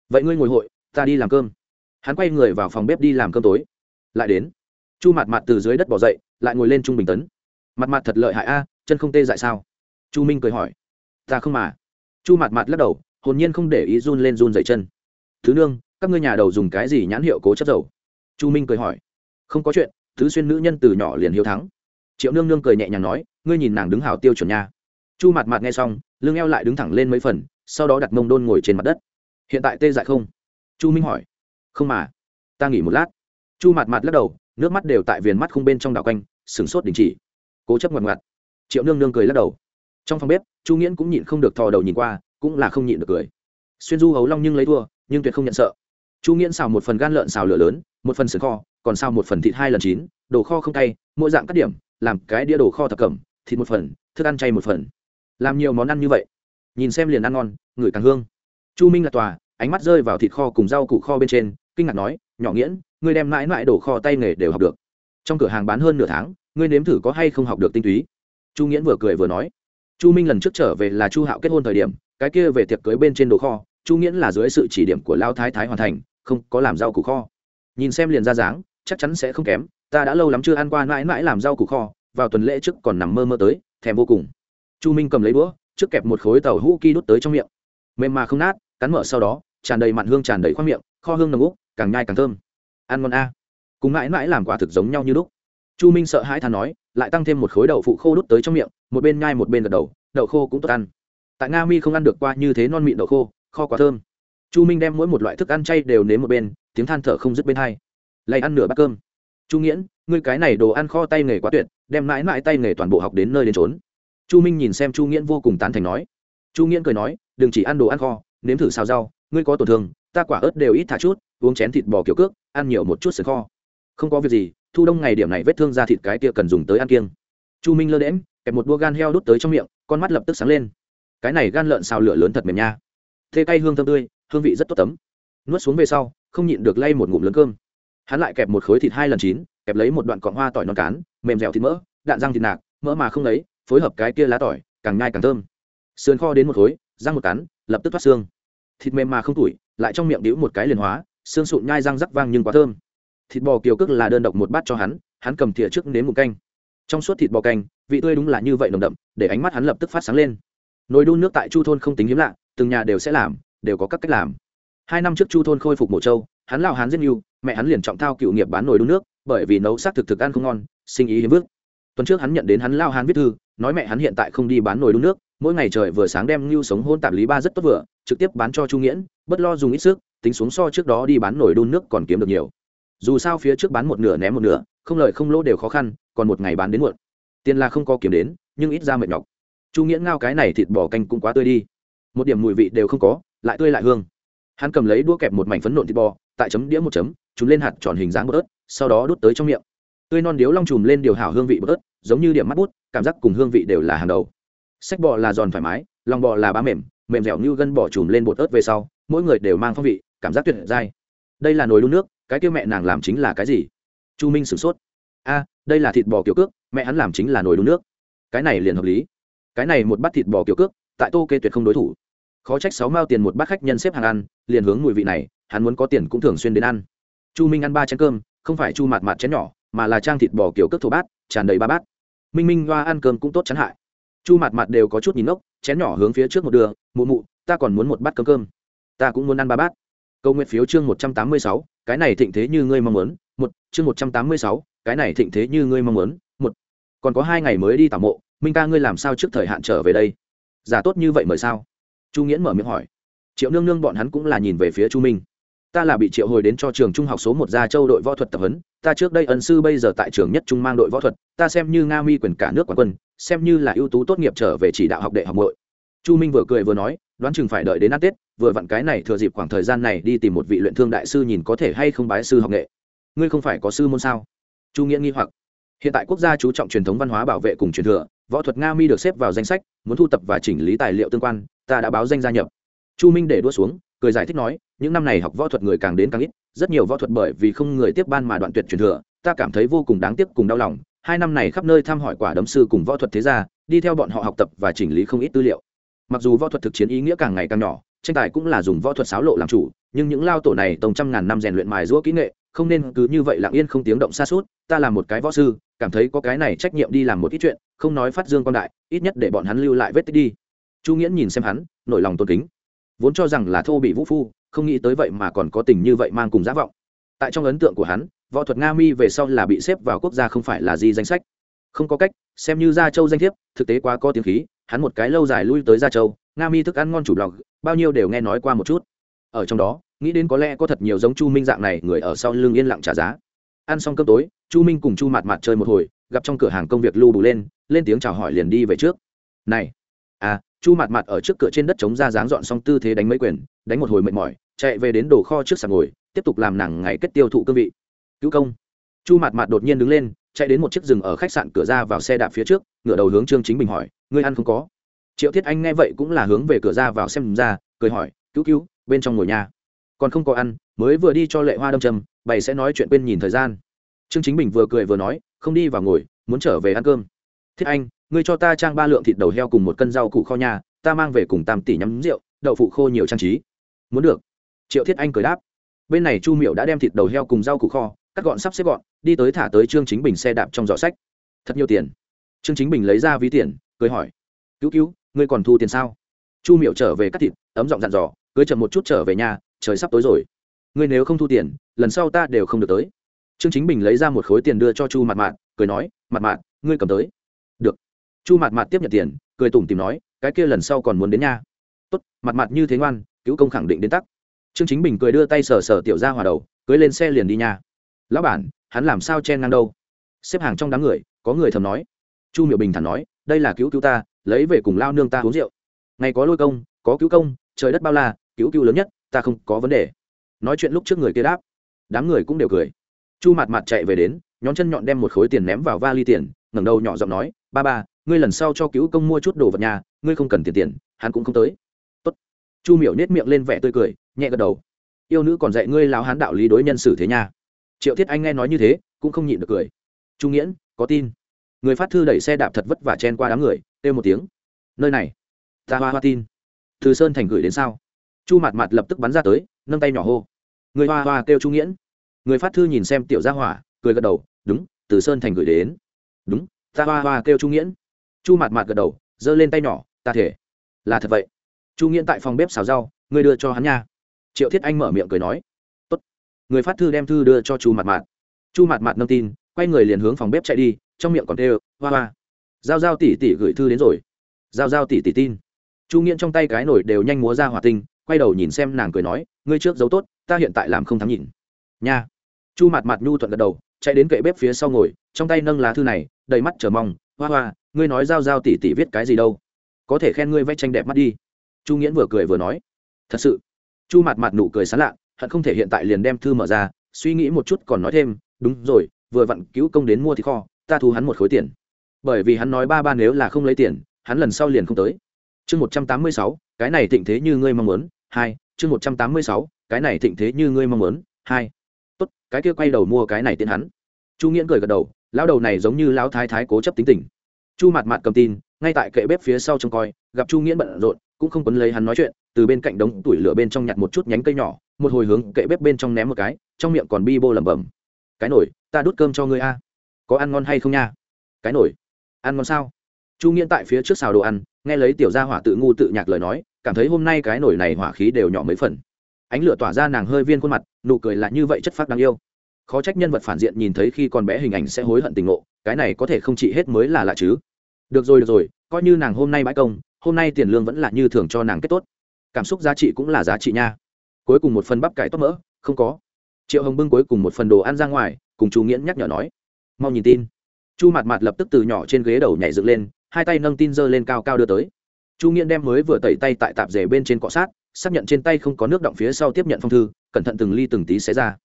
Vậy ngươi ngồi hội, ta đi làm cơm. Hắn quay người vào phòng bếp đi làm cơm tối. Lại đến. Chu mặt mặt từ dưới đất bỏ dậy, lại ngồi lên trung bình tấn. Mặt mặt thật lợi hại a, chân không tê dại sao? Chu minh cười hỏi. Ta không mà. Chu mặt mặt lắc đầu, hồn nhiên không để ý run lên run dậy chân. Thứ nương, các ngươi nhà đầu dùng cái gì nhãn hiệu cố chất dầu? Chu minh cười hỏi. Không có chuyện thứ xuyên nữ nhân từ nhỏ liền hiếu thắng. Triệu nương nương cười nhẹ nhàng nói, ngươi nhìn nàng đứng hào tiêu chuẩn nha. Chu mặt mặt nghe xong, lưng eo lại đứng thẳng lên mấy phần, sau đó đặt mông đôn ngồi trên mặt đất. Hiện tại tê dại không? Chu minh hỏi. Không mà. Ta nghỉ một lát. Chu mặt mặt lắc đầu, nước mắt đều tại viền mắt không bên trong đảo quanh, sửng sốt đình chỉ. Cố chấp ngoặt ngoặt. Triệu nương nương cười lắc đầu. Trong phòng bếp, chu nghiễn cũng nhịn không được thò đầu nhìn qua, cũng là không nhịn được cười. Xuyên du hấu long nhưng lấy thua, nhưng tuyệt không nhận sợ. Chu nghiễn xào một phần gan lợn xào lửa lớn một phần sườn kho, còn sao một phần thịt hai lần chín, đồ kho không tay mỗi dạng cắt điểm, làm cái đĩa đồ kho thập cẩm, thịt một phần, thức ăn chay một phần. Làm nhiều món ăn như vậy. Nhìn xem liền ăn ngon, ngửi càng hương. Chu minh là tòa, ánh mắt rơi vào thịt kho cùng rau củ kho bên trên, kinh ngạc nói, nhỏ nghiễn, ngươi đem mãi mãi đồ kho tay nghề đều học được. Trong cửa hàng bán hơn nửa tháng, ngươi nếm thử có hay không học được tinh túy? Chu nghiễn vừa cười vừa nói. Chu minh lần trước trở về là chu hạo kết hôn thời điểm, cái kia về tiệc cưới bên trên đồ kho, chu nghiễn là dưới sự chỉ điểm của lao thái thái hoàn thành, không có làm rau củ kho nhìn xem liền ra dáng, chắc chắn sẽ không kém, ta đã lâu lắm chưa ăn qua mãi mãi làm rau củ kho, vào tuần lễ trước còn nằm mơ mơ tới, thèm vô cùng. Chu minh cầm lấy đũa, trước kẹp một khối tàu hũ ki đút tới trong miệng. Mềm mà không nát, cắn mở sau đó, tràn đầy mặn hương tràn đầy khoang miệng, kho hương nồng úc, càng nhai càng thơm. Ăn ngon a. Cùng mãi mãi làm quả thực giống nhau như lúc. Chu minh sợ hãi thà nói, lại tăng thêm một khối đậu phụ khô đút tới trong miệng, một bên nhai một bên gật đầu, đậu khô cũng tốt ăn. Tại nga mi không ăn được qua như thế non mịn đậu khô, kho quá thơm. Chu minh đem mỗi một loại thức ăn chay đều nếm một bên tiếng than thở không dứt bên hai. Lay ăn nửa bát cơm. Chu nghiễn, ngươi cái này đồ ăn kho tay nghề quá tuyệt, đem mãi mãi tay nghề toàn bộ học đến nơi đến trốn chu minh nhìn xem chu nghiễn vô cùng tán thành nói. Chu nghiễn cười nói, đừng chỉ ăn đồ ăn kho, nếm thử xào rau, ngươi có tổn thương, ta quả ớt đều ít thả chút, uống chén thịt bò kiểu cước, ăn nhiều một chút sườn kho. Không có việc gì, thu đông ngày điểm này vết thương ra thịt cái kia cần dùng tới ăn kiêng. Chu minh lơ đễm kẹp một đua gan heo đút tới trong miệng, con mắt lập tức sáng lên. Cái này gan lợn xào lửa lớn thật mềm nha. Thê cay hương thơm tươi, hương vị rất tốt tấm. Nuốt xuống về sau không nhịn được lay một ngụm lớn cơm. Hắn lại kẹp một khối thịt hai lần chín, kẹp lấy một đoạn cọng hoa tỏi non cán, mềm dẻo thịt mỡ, đạn răng thịt nạc, mỡ mà không lấy, phối hợp cái kia lá tỏi, càng nhai càng thơm. Sườn kho đến một khối, răng một cắn lập tức thoát xương. Thịt mềm mà không tủi, lại trong miệng đĩu một cái liền hóa, xương sụn nhai răng rắc vang nhưng quá thơm. Thịt bò kiều cước là đơn độc một bát cho hắn hắn cầm thìa trước nếm một canh. Trong suốt thịt bò canh, vị tươi đúng là như vậy nồng đậm, để ánh mắt hắn lập tức phát sáng lên. Nồi đun nước tại chu thôn không tính hiếm lạ, từng nhà đều sẽ làm, đều có các cách làm hai năm trước chu thôn khôi phục mộ châu, hắn lao hắn giết yêu mẹ hắn liền trọng thao cựu nghiệp bán nồi đun nước, bởi vì nấu xác thực thực ăn không ngon, sinh ý hiếm vước tuần trước hắn nhận đến hắn lao hắn viết thư, nói mẹ hắn hiện tại không đi bán nồi đun nước, mỗi ngày trời vừa sáng đem ngưu sống hôn tạp lý ba rất tốt vừa, trực tiếp bán cho chu nghiễn, bất lo dùng ít sức, tính xuống so trước đó đi bán nồi đun nước còn kiếm được nhiều. Dù sao phía trước bán một nửa ném một nửa, không lợi không lỗ đều khó khăn, còn một ngày bán đến muộn. Tiền là không có kiếm đến, nhưng ít ra mệt nhọc. Chu nghiễn ngao cái này thịt bò canh cũng quá tươi đi. Một điểm mùi vị đều không có, lại tươi lại hương hắn cầm lấy đũa kẹp một mảnh phấn nộn thịt bò, tại chấm đĩa một chấm chúng lên hạt tròn hình dáng bớt ớt sau đó đút tới trong miệng. Tươi non điếu long chùm lên điều hảo hương vị bớt ớt giống như điểm mắt bút, cảm giác cùng hương vị đều là hàng đầu. Sách bò là giòn thoải mái, lòng bò là bá mềm mềm dẻo như gân bò chùm lên bột ớt về sau, mỗi người đều mang phong vị, cảm giác tuyệt dai. Đây là nồi đun nước, cái kia mẹ nàng làm chính là cái gì? Chu minh sửng sốt. A, đây là thịt bò kiểu cước, mẹ hắn làm chính là nồi đun nước. Cái này liền hợp lý. Cái này một bát thịt bò kiểu cước, tại tô kê tuyệt không đối thủ khó trách sáu mao tiền một bát khách nhân xếp hàng ăn, liền hướng mùi vị này, hắn muốn có tiền cũng thường xuyên đến ăn. Chu minh ăn ba chén cơm, không phải chu mạt mạt chén nhỏ, mà là trang thịt bò kiểu cước thổ bát, tràn đầy ba bát. Minh minh hoa ăn cơm cũng tốt chắn hại. Chu mạt mạt đều có chút nhìn ngốc, chén nhỏ hướng phía trước một đường, mụ mụ, ta còn muốn một bát cơm cơm. Ta cũng muốn ăn ba bát. Câu nguyện phiếu chương một trăm tám mươi sáu, cái này thịnh thế như ngươi mong muốn. Một, chương một trăm tám mươi sáu, cái này thịnh thế như ngươi mong muốn. Một, còn có hai ngày mới đi tảo mộ, minh ca ngươi làm sao trước thời hạn trở về đây? Giả tốt như vậy mời sao? Chu nghiễn mở miệng hỏi. Triệu nương nương bọn hắn cũng là nhìn về phía chu minh. Ta là bị triệu hồi đến cho trường trung học số một gia châu đội võ thuật tập huấn, ta trước đây ân sư bây giờ tại trường nhất trung mang đội võ thuật, ta xem như nga mi quyền cả nước quán quân, xem như là ưu tú tốt nghiệp trở về chỉ đạo học đệ học nội chu minh vừa cười vừa nói, đoán chừng phải đợi đến ăn tết, vừa vặn cái này thừa dịp khoảng thời gian này đi tìm một vị luyện thương đại sư nhìn có thể hay không bái sư học nghệ. Ngươi không phải có sư môn sao? Chu nghĩa nghi hoặc. Hiện tại quốc gia chú trọng truyền thống văn hóa bảo vệ cùng truyền thừa võ thuật nga mi được xếp vào danh sách, muốn thu tập và chỉnh lý tài liệu tương quan, ta đã báo danh gia nhập. Chu minh để đua xuống, cười giải thích nói, những năm này học võ thuật người càng đến càng ít, rất nhiều võ thuật bởi vì không người tiếp ban mà đoạn tuyệt truyền thừa, ta cảm thấy vô cùng đáng tiếc cùng đau lòng. Hai năm này khắp nơi thăm hỏi quả đấm sư cùng võ thuật thế gia, đi theo bọn họ học tập và chỉnh lý không ít tư liệu. Mặc dù võ thuật thực chiến ý nghĩa càng ngày càng nhỏ, tranh tài cũng là dùng võ thuật xáo lộ làm chủ, nhưng những lao tổ này tông trăm ngàn năm rèn luyện mài giũa kỹ nghệ, không nên cứ như vậy lặng yên không tiếng động xa suốt, ta là một cái võ sư cảm thấy có cái này trách nhiệm đi làm một ít chuyện, không nói phát dương quan đại, ít nhất để bọn hắn lưu lại vết tích đi. Chu nghiễn nhìn xem hắn, nổi lòng tôn kính. Vốn cho rằng là thô bị vũ phu, không nghĩ tới vậy mà còn có tình như vậy mang cùng giá vọng. Tại trong ấn tượng của hắn, võ thuật nga mi về sau là bị xếp vào quốc gia không phải là gì danh sách. Không có cách, xem như gia châu danh thiếp, thực tế quá có tiếng khí, hắn một cái lâu dài lui tới gia châu, nga mi thức ăn ngon chủ blog, bao nhiêu đều nghe nói qua một chút. Ở trong đó, nghĩ đến có lẽ có thật nhiều giống chu minh dạng này người ở sau lưng yên lặng trả giá. Ăn xong cơm tối chu minh cùng chu mạt mạt chơi một hồi gặp trong cửa hàng công việc lưu bù lên lên tiếng chào hỏi liền đi về trước. Này à chu Mạt Mạt ở trước cửa trên đất chống ra dáng dọn xong tư thế đánh mấy quyền đánh một hồi mệt mỏi chạy về đến đồ kho trước sàn ngồi tiếp tục làm nàng ngày kết tiêu thụ cương vị. Cứu công. Chu Mạt Mạt đột nhiên đứng lên chạy đến một chiếc rừng ở khách sạn cửa ra vào xe đạp phía trước ngửa đầu hướng trương chính bình hỏi ngươi ăn không có? Triệu thiết anh nghe vậy cũng là hướng về cửa ra vào xem ra cười hỏi cứu cứu bên trong ngồi nhà còn không có ăn mới vừa đi cho lệ hoa đâm trầm, bày sẽ nói chuyện quên nhìn thời gian trương chính bình vừa cười vừa nói, không đi vào ngồi, muốn trở về ăn cơm. Thiết anh, ngươi cho ta trang ba lượng thịt đầu heo cùng một cân rau củ kho nhà ta mang về cùng tam tỷ nhắm rượu, đậu phụ khô nhiều trang trí. Muốn được. Triệu thiết anh cười đáp. Bên này chu miệu đã đem thịt đầu heo cùng rau củ kho, cắt gọn sắp xếp gọn, đi tới thả tới trương chính bình xe đạp trong giỏ sách. Thật nhiều tiền. Trương chính bình lấy ra ví tiền, cười hỏi. Cứu cứu, ngươi còn thu tiền sao? Chu miệu trở về cắt thịt, ấm giọng dặn dò. Cưới chậm một chút trở về nhà, trời sắp tối rồi. Ngươi nếu không thu tiền, lần sau ta đều không được tới trương chính bình lấy ra một khối tiền đưa cho chu mặt mạn cười nói mặt mạn ngươi cầm tới. Được. Chu mặt mạn tiếp nhận tiền, cười tủm tìm nói, cái kia lần sau còn muốn đến nhà tốt mặt Mạt như thế ngoan, cứu công khẳng định đến tắc. Trương chính bình cười đưa tay sờ sờ tiểu ra hòa đầu, cưới lên xe liền đi nhà lão bản, hắn làm sao chen ngang đâu? Xếp hàng trong đám người, có người thầm nói. Chu miệu bình thản nói, đây là cứu cứu ta, lấy về cùng lao nương ta uống rượu. Ngày có lôi công, có cứu công, trời đất bao la, cứu cứu lớn nhất, ta không có vấn đề. Nói chuyện lúc trước người kia đáp, đám người cũng đều cười chu mặt mặt chạy về đến, nhón chân nhọn đem một khối tiền ném vào va ly tiền, ngẩng đầu nhỏ giọng nói, ba ba, ngươi lần sau cho cứu công mua chút đồ vật nhà, ngươi không cần tiền tiền, hắn cũng không tới. Tốt. chu miểu nết miệng lên vẻ tươi cười, nhẹ gật đầu. Yêu nữ còn dạy ngươi láo hán đạo lý đối nhân xử thế nha. Triệu thiết anh nghe nói như thế, cũng không nhịn được cười. Trung nghiễn, có tin. Người phát thư đẩy xe đạp thật vất vả chen qua đám người têu một tiếng. Nơi này, ta hoa hoa tin. Từ sơn thành gửi đến sao? Chu mặt mặt lập tức bắn ra tới, nâng tay nhỏ hô. Người hoa hoa kêu chu nghiễn người phát thư nhìn xem tiểu gia hỏa cười gật đầu đúng từ sơn thành gửi đến. Đúng ta hoa hoa kêu chu nghiễn. Chu Mạt Mạt gật đầu giơ lên tay nhỏ ta thể. Là thật vậy. Chu nghiễn tại phòng bếp xào rau người đưa cho hắn nha. Triệu thiết anh mở miệng cười nói Tốt. người phát thư đem thư đưa cho chu Mạt Mạt, chu Mạt Mạt nâng tin quay người liền hướng phòng bếp chạy đi trong miệng còn kêu hoa hoa. Giao giao tỉ tỉ gửi thư đến rồi. Giao giao tỉ tỉ tin. Chu nghiễn trong tay cái nổi đều nhanh múa ra hỏa tinh quay đầu nhìn xem nàng cười nói ngươi trước giấu tốt ta hiện tại làm không thắng nhìn. Nha chu mặt mặt nhu thuận gật đầu, chạy đến kệ bếp phía sau ngồi, trong tay nâng lá thư này, đầy mắt chờ mong, hoa hoa, ngươi nói giao giao tỉ tỉ viết cái gì đâu? Có thể khen ngươi vẽ tranh đẹp mắt đi. Chu nghiễn vừa cười vừa nói, thật sự. Chu mặt mặt nụ cười sán lạ, hận không thể hiện tại liền đem thư mở ra, suy nghĩ một chút còn nói thêm, đúng rồi, vừa vặn cứu công đến mua thì kho, ta thu hắn một khối tiền. Bởi vì hắn nói ba ba nếu là không lấy tiền, hắn lần sau liền không tới. Chương một trăm tám mươi sáu, cái này thịnh thế như ngươi mong muốn, hai, chương một trăm tám mươi sáu, cái này thịnh thế như ngươi mong muốn, hai tốt, cái kia quay đầu mua cái này tiến hắn. Chu nghiễn cười gật đầu, lão đầu này giống như lão thái thái cố chấp tính tình. Chu mặt mặt cầm tin, ngay tại kệ bếp phía sau trông coi, gặp chu nghiễn bận rộn, cũng không quấn lấy hắn nói chuyện, từ bên cạnh đống tủi lửa bên trong nhặt một chút nhánh cây nhỏ, một hồi hướng kệ bếp bên trong ném một cái, trong miệng còn bi bô lẩm bẩm, cái nổi ta đút cơm cho ngươi a. Có ăn ngon hay không nha? Cái nổi ăn ngon sao? Chu nghiễn tại phía trước xào đồ ăn, nghe lấy tiểu gia hỏa tự ngu tự nhạc lời nói, cảm thấy hôm nay cái nổi này hỏa khí đều nhỏ mấy phần ánh lửa tỏa ra nàng hơi viên khuôn mặt, nụ cười là như vậy chất phát đáng yêu. Khó trách nhân vật phản diện nhìn thấy khi còn bé hình ảnh sẽ hối hận tình ngộ, cái này có thể không trị hết mới là lạ chứ. Được rồi được rồi, coi như nàng hôm nay bãi công, hôm nay tiền lương vẫn là như thường cho nàng kết tốt. Cảm xúc giá trị cũng là giá trị nha. Cuối cùng một phần bắp cải tóc mỡ, không có. Triệu hồng bưng cuối cùng một phần đồ ăn ra ngoài, cùng chú nghiễn nhắc nhở nói. Mau nhìn tin. Chu mặt mặt lập tức từ nhỏ trên ghế đầu nhảy dựng lên, hai tay nâng tin giơ lên cao cao đưa tới. Chu nghiễn đem mới vừa tẩy tay tại tạp rể bên trên cọ sát xác nhận trên tay không có nước động phía sau tiếp nhận phong thư, cẩn thận từng ly từng tí xé ra.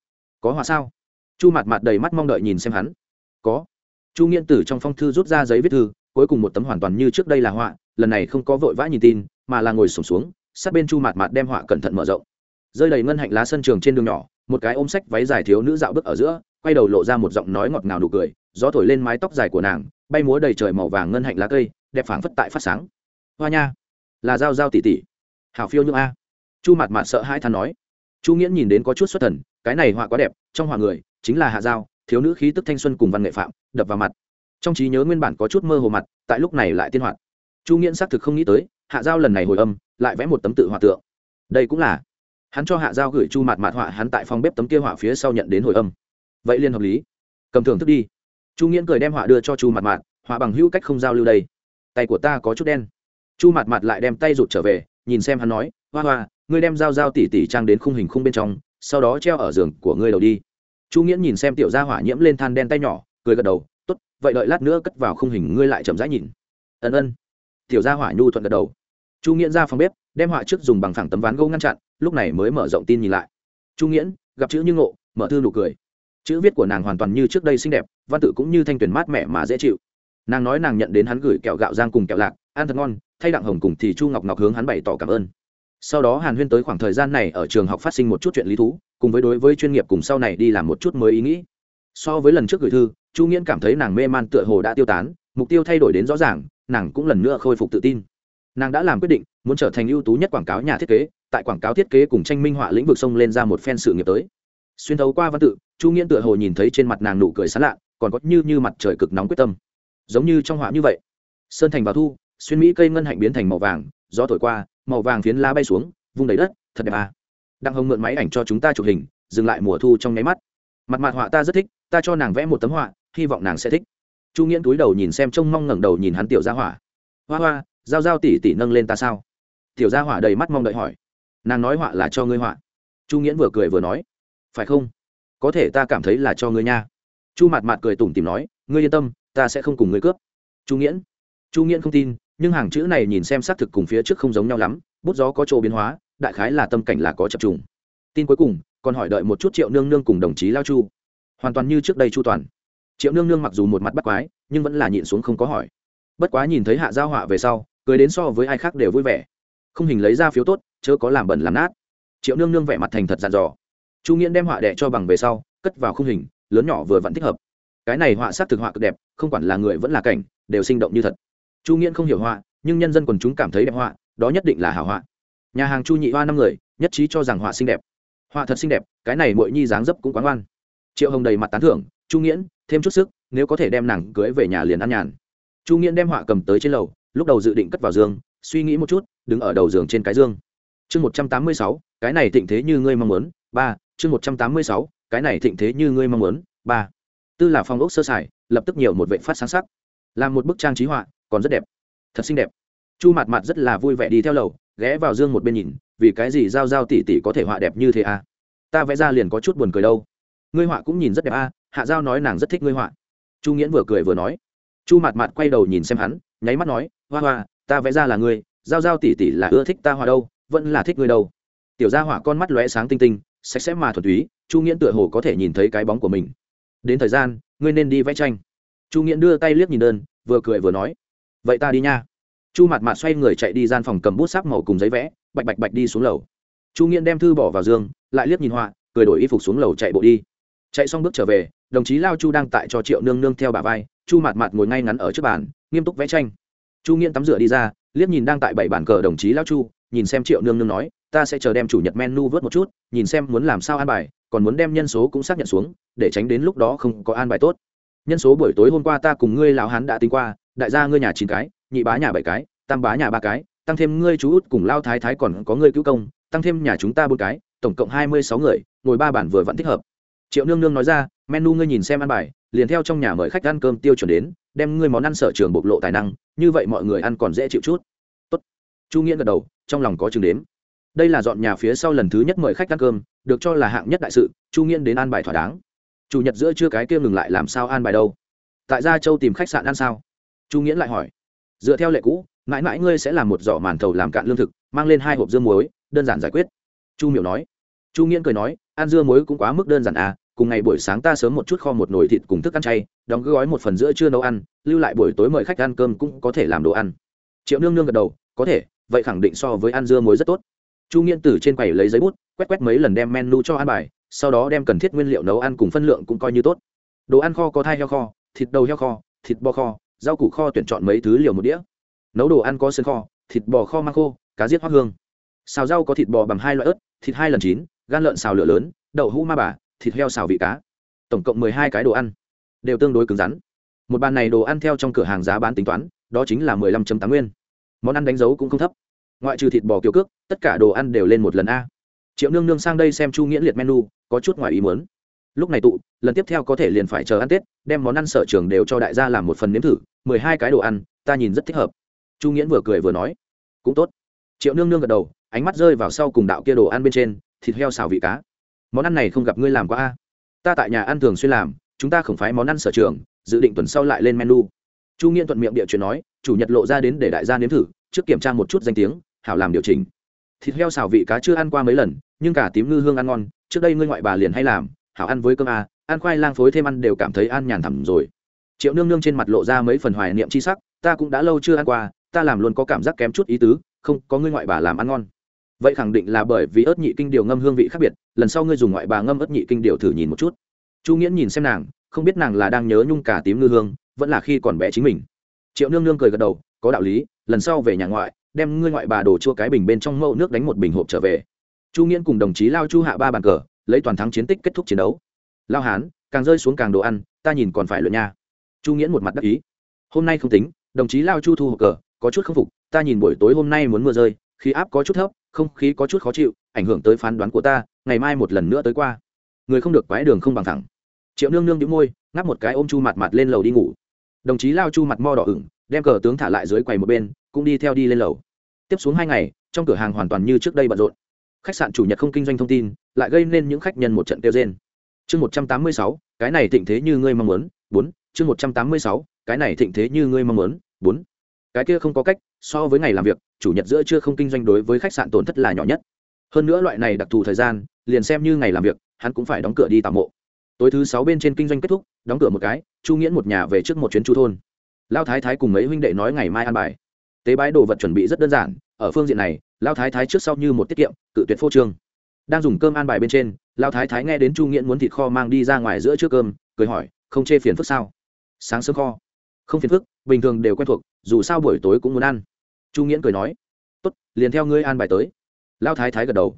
Có họa sao? Chu mặt mặt đầy mắt mong đợi nhìn xem hắn. Có. Chu nghiên tử trong phong thư rút ra giấy viết thư, cuối cùng một tấm hoàn toàn như trước đây là họa, lần này không có vội vã nhìn tin, mà là ngồi sổm xuống, sát bên chu mặt mặt đem họa cẩn thận mở rộng. Rơi đầy ngân hạnh lá sân trường trên đường nhỏ, một cái ôm sách váy dài thiếu nữ dạo bước ở giữa, quay đầu lộ ra một giọng nói ngọt ngào nụ cười, gió thổi lên mái tóc dài của nàng, bay múa đầy trời màu vàng ngân hạnh lá cây, đẹp phảng phất tại phát sáng. Hoa nha. Là dao dao tỉ tỉ hảo phiêu như a chu Mạt Mạt sợ hai than nói. Chu nghiễn nhìn đến có chút xuất thần cái này họa quá đẹp trong họa người chính là hạ giao thiếu nữ khí tức thanh xuân cùng văn nghệ phạm đập vào mặt. Trong trí nhớ nguyên bản có chút mơ hồ mặt tại lúc này lại tiên hoạt. Chu nghiễn xác thực không nghĩ tới hạ giao lần này hồi âm lại vẽ một tấm tự họa tượng. Đây cũng là hắn cho hạ giao gửi chu Mạt Mạt họa hắn tại phòng bếp tấm kia họa phía sau nhận đến hồi âm. Vậy liên hợp lý. Cầm thưởng thức đi. Chu nghiễn cười đem họa đưa cho chu Mạt Mạt, họa bằng hữu cách không giao lưu đây. Tay của ta có chút đen. Chu Mạt Mạt lại đem tay rụt trở về nhìn xem hắn nói hoa hoa ngươi đem dao dao tỉ tỉ trang đến khung hình khung bên trong, sau đó treo ở giường của ngươi đầu đi. Chu nghĩa nhìn xem tiểu gia hỏa nhiễm lên than đen tay nhỏ, cười gật đầu, tốt, vậy đợi lát nữa cất vào khung hình ngươi lại chậm rãi nhìn. Ân ân. Tiểu gia hỏa nhu thuận gật đầu. Chu nghĩa ra phòng bếp, đem họa trước dùng bằng phẳng tấm ván gỗ ngăn chặn, lúc này mới mở rộng tin nhìn lại. Chu nghĩa gặp chữ như ngộ, mở thư nụ cười. Chữ viết của nàng hoàn toàn như trước đây xinh đẹp, văn tự cũng như thanh tuyển mát mẻ mà dễ chịu. Nàng nói nàng nhận đến hắn gửi kẹo gạo giang cùng kẹo lạc, ăn thật ngon, thay đặng hồng cùng thì chu ngọc ngọc hướng hắn bày tỏ cảm ơn sau đó hàn huyên tới khoảng thời gian này ở trường học phát sinh một chút chuyện lý thú, cùng với đối với chuyên nghiệp cùng sau này đi làm một chút mới ý nghĩ. So với lần trước gửi thư, chu nghiễn cảm thấy nàng mê man tựa hồ đã tiêu tán, mục tiêu thay đổi đến rõ ràng, nàng cũng lần nữa khôi phục tự tin. Nàng đã làm quyết định, muốn trở thành ưu tú nhất quảng cáo nhà thiết kế, tại quảng cáo thiết kế cùng tranh minh họa lĩnh vực sông lên ra một phen sự nghiệp tới. Xuyên thấu qua văn tự, chu nghiễn tựa hồ nhìn thấy trên mặt nàng nụ cười sán lạ, còn có như như mặt trời cực nóng quyết tâm. Giống như trong họa như vậy. Sơn thành vào thu, xuyên mỹ cây ngân hạnh biến thành màu vàng, gió thổi qua màu vàng phiến lá bay xuống, vung đầy đất, thật đẹp à. đặng hồng mượn máy ảnh cho chúng ta chụp hình, dừng lại mùa thu trong nháy mắt. Mặt mặt họa ta rất thích, ta cho nàng vẽ một tấm họa, hy vọng nàng sẽ thích. Chu nghiễn túi đầu nhìn xem trông mong ngẩng đầu nhìn hắn tiểu gia hỏa. Hoa hoa, giao giao tỉ tỉ nâng lên ta sao? Tiểu gia hỏa đầy mắt mong đợi hỏi. Nàng nói họa là cho ngươi họa. Chu nghiễn vừa cười vừa nói. Phải không? Có thể ta cảm thấy là cho ngươi nha. Chu mặt mặt cười tủm tìm nói. Ngươi yên tâm, ta sẽ không cùng ngươi cướp. Chu nghiễn. Chu nghiễn không tin nhưng hàng chữ này nhìn xem xác thực cùng phía trước không giống nhau lắm, bút gió có chỗ biến hóa, đại khái là tâm cảnh là có chập trùng. Tin cuối cùng, còn hỏi đợi một chút triệu nương nương cùng đồng chí lao chu. Hoàn toàn như trước đây chu toàn. Triệu nương nương mặc dù một mặt bắt quái, nhưng vẫn là nhịn xuống không có hỏi. Bất quá nhìn thấy hạ giao họa về sau, cười đến so với ai khác đều vui vẻ. Không hình lấy ra phiếu tốt, chớ có làm bẩn làm nát. Triệu nương nương vẻ mặt thành thật dàn dò. Chu nghiễn đem họa đẻ cho bằng về sau, cất vào khung hình, lớn nhỏ vừa vẫn thích hợp. Cái này họa sắc thực họa cực đẹp, không quản là người vẫn là cảnh, đều sinh động như thật chu nghiễn không hiểu họa, nhưng nhân dân quần chúng cảm thấy đẹp họa, đó nhất định là hảo họa. Nhà hàng chu nhị hoa năm người, nhất trí cho rằng họa xinh đẹp. Họa thật xinh đẹp, cái này mỗi nhi dáng dấp cũng quán ngoan. Triệu hồng đầy mặt tán thưởng, chu nghiễn, thêm chút sức, nếu có thể đem nàng cưới về nhà liền ăn nhàn. Chu nghiễn đem họa cầm tới trên lầu, lúc đầu dự định cất vào giường, suy nghĩ một chút, đứng ở đầu giường trên cái giường. Chương một trăm tám mươi sáu, cái này thịnh thế như ngươi mong muốn, ba. Chương một trăm tám mươi sáu, cái này thịnh thế như ngươi mong muốn, ba. Tư là phòng ốc sơ sài, lập tức nhiều một vệ phát sáng sắc làm một bức trang trí họa, còn rất đẹp. Thật xinh đẹp. Chu mặt mặt rất là vui vẻ đi theo lầu, ghé vào dương một bên nhìn, vì cái gì giao giao tỉ tỉ có thể họa đẹp như thế à? Ta vẽ ra liền có chút buồn cười đâu. Ngươi họa cũng nhìn rất đẹp à? Hạ giao nói nàng rất thích ngươi họa. Chu nghiễn vừa cười vừa nói. Chu mặt mặt quay đầu nhìn xem hắn, nháy mắt nói, hoa hoa, ta vẽ ra là ngươi, giao giao tỉ tỉ là ưa thích ta họa đâu, vẫn là thích ngươi đâu. Tiểu gia họa con mắt lóe sáng tinh tinh, sạch sẽ mà thuần túy, chu nghiễn tựa hồ có thể nhìn thấy cái bóng của mình. Đến thời gian, ngươi nên đi vẽ tranh chu nghiễn đưa tay liếc nhìn đơn, vừa cười vừa nói, vậy ta đi nha. Chu mặt mặt xoay người chạy đi gian phòng cầm bút sắc màu cùng giấy vẽ, bạch bạch bạch đi xuống lầu. Chu nghiễn đem thư bỏ vào giường, lại liếc nhìn họa, cười đổi y phục xuống lầu chạy bộ đi. Chạy xong bước trở về, đồng chí lao chu đang tại cho triệu nương nương theo bà vai, chu mặt mặt ngồi ngay ngắn ở trước bàn, nghiêm túc vẽ tranh. Chu nghiễn tắm rửa đi ra, liếc nhìn đang tại bảy bàn cờ đồng chí lao chu, nhìn xem triệu nương nương nói, ta sẽ chờ đem chủ nhật menu vớt một chút, nhìn xem muốn làm sao an bài, còn muốn đem nhân số cũng xác nhận xuống, để tránh đến lúc đó không có an bài tốt nhân số buổi tối hôm qua ta cùng ngươi lão hán đã tính qua, đại gia ngươi nhà chín cái, nhị bá nhà bảy cái, tam bá nhà ba cái, tăng thêm ngươi chú út cùng lao thái thái còn có ngươi cứu công, tăng thêm nhà chúng ta bốn cái, tổng cộng hai mươi sáu người, ngồi ba bản vừa vẫn thích hợp. Triệu nương nương nói ra, menu ngươi nhìn xem ăn bài, liền theo trong nhà mời khách ăn cơm tiêu chuẩn đến, đem ngươi món ăn sở trường bộc lộ tài năng, như vậy mọi người ăn còn dễ chịu chút. Tốt. chu nghĩa gật đầu, trong lòng có chừng đếm. Đây là dọn nhà phía sau lần thứ nhất mời khách ăn cơm, được cho là hạng nhất đại sự, chu nghiên đến an bài thỏa đáng chủ nhật giữa chưa cái kia ngừng lại làm sao an bài đâu? Tại gia châu tìm khách sạn ăn sao? Chu nghĩa lại hỏi. Dựa theo lệ cũ, mãi mãi ngươi sẽ làm một giỏ màn thầu làm cạn lương thực, mang lên hai hộp dưa muối, đơn giản giải quyết. Chu miểu nói. Chu nghĩa cười nói, ăn dưa muối cũng quá mức đơn giản à cùng ngày buổi sáng ta sớm một chút kho một nồi thịt cùng thức ăn chay, đóng gói một phần giữa chưa nấu ăn, lưu lại buổi tối mời khách ăn cơm cũng có thể làm đồ ăn. Triệu nương nương gật đầu, có thể, vậy khẳng định so với ăn dưa muối rất tốt. Chu nghiễn từ trên quầy lấy giấy bút, quét quét mấy lần đem menu cho ăn bài sau đó đem cần thiết nguyên liệu nấu ăn cùng phân lượng cũng coi như tốt. Đồ ăn kho có thai heo kho, thịt đầu heo kho, thịt bò kho, rau củ kho tuyển chọn mấy thứ liều một đĩa. Nấu đồ ăn có sân kho, thịt bò kho mang khô, cá giết hoa hương. Xào rau có thịt bò bằng hai loại ớt, thịt hai lần chín, gan lợn xào lửa lớn, đậu hũ ma bà, thịt heo xào vị cá. Tổng cộng mười hai cái đồ ăn. Đều tương đối cứng rắn. Một bàn này đồ ăn theo trong cửa hàng giá bán tính toán, đó chính là mười lăm tám nguyên. Món ăn đánh dấu cũng không thấp. Ngoại trừ thịt bò kiểu cước, tất cả đồ ăn đều lên một lần a. Triệu nương nương sang đây xem chu nghĩa liệt menu có chút ngoài ý muốn. Lúc này tụ, lần tiếp theo có thể liền phải chờ ăn tết, đem món ăn sở trường đều cho đại gia làm một phần nếm thử, mười hai cái đồ ăn, ta nhìn rất thích hợp. Chu nghiễn vừa cười vừa nói, cũng tốt. Triệu nương nương gật đầu, ánh mắt rơi vào sau cùng đạo kia đồ ăn bên trên, thịt heo xào vị cá. Món ăn này không gặp ngươi làm qua a? Ta tại nhà ăn thường xuyên làm, chúng ta không phái món ăn sở trường, dự định tuần sau lại lên menu. Chu nghiễn thuận miệng địa chuyện nói, chủ nhật lộ ra đến để đại gia nếm thử, trước kiểm tra một chút danh tiếng, hảo làm điều chỉnh. Thịt heo xào vị cá chưa ăn qua mấy lần, nhưng cả tím ngư hương ăn ngon trước đây ngươi ngoại bà liền hay làm hảo ăn với cơm à, ăn khoai lang phối thêm ăn đều cảm thấy ăn nhàn thẳm rồi. Triệu nương nương trên mặt lộ ra mấy phần hoài niệm c h i sắc ta cũng đã lâu chưa ăn qua ta làm luôn có cảm giác kém chút ý tứ không có ngươi ngoại bà làm ăn ngon. Vậy khẳng định là bởi vì ớt nhị kinh điều ngâm hương vị khác biệt lần sau ngươi dùng ngoại bà ngâm ớt nhị kinh điều thử nhìn một chút. Chu nghiễn nhìn xem nàng không biết nàng là đang nhớ nhung cả tím ngư hương vẫn là khi còn bé chính mình. Triệu nương nương cười gật đầu có đạo lý lần sau về nhà ngoại đem ngươi ngoại bà đổ chua cái bình bên trong mẫu nước đánh một bình hộp trở về chu nghiễn cùng đồng chí lao chu hạ ba bàn cờ, lấy toàn thắng chiến tích kết thúc chiến đấu. Lao hán, càng rơi xuống càng đồ ăn, ta nhìn còn phải lượn nha. Chu nghiễn một mặt đắc ý. Hôm nay không tính, đồng chí lao chu thu hộp cờ, có chút k phục, ta nhìn buổi tối hôm nay muốn mưa rơi, khí áp có chút thấp, không khí có chút khó chịu, ảnh hưởng tới phán đoán của ta, ngày mai một lần nữa tới qua. Người không được quái đường không bằng thẳng. Triệu nương nương đĩu môi, ngáp một cái ôm chu mặt mặt lên lầu đi ngủ. Đồng chí lao chu mặt mo đỏ ửng, đem cờ tướng thả lại dưới quầy một bên, cũng đi theo đi lên lầu. Tiếp xuống hai ngày, trong cửa hàng hoàn toàn như trước đây bận rộn khách sạn chủ nhật không kinh doanh thông tin, lại gây nên những khách nhân một trận tiêu trên chương một trăm tám mươi sáu, cái này thịnh thế như ngươi mong muốn, bốn, chương một trăm tám mươi sáu, cái này thịnh thế như ngươi mong muốn, bốn. Cái kia không có cách, so với ngày làm việc, chủ nhật giữa chưa không kinh doanh đối với khách sạn tổn thất là nhỏ nhất. Hơn nữa loại này đặc thù thời gian, liền xem như ngày làm việc, hắn cũng phải đóng cửa đi tạm mộ. Tối thứ sáu bên trên kinh doanh kết thúc, đóng cửa một cái, chu nghiễn một nhà về trước một chuyến chu thôn. Lao thái thái cùng mấy huynh đệ nói ngày mai ăn bài. Tế bái đồ vật chuẩn bị rất đơn giản ở phương diện này lao thái thái trước sau như một tiết kiệm, cự tuyệt phô trương. Đang dùng cơm ăn bài bên trên lao thái thái nghe đến chu nghiễn muốn thịt kho mang đi ra ngoài giữa trước cơm, cười hỏi, không chê phiền phức sao? Sáng sớm kho. Không phiền phức, bình thường đều quen thuộc, dù sao buổi tối cũng muốn ăn. Chu nghiễn cười nói, tốt, liền theo ngươi ăn bài tới. Lao thái thái gật đầu.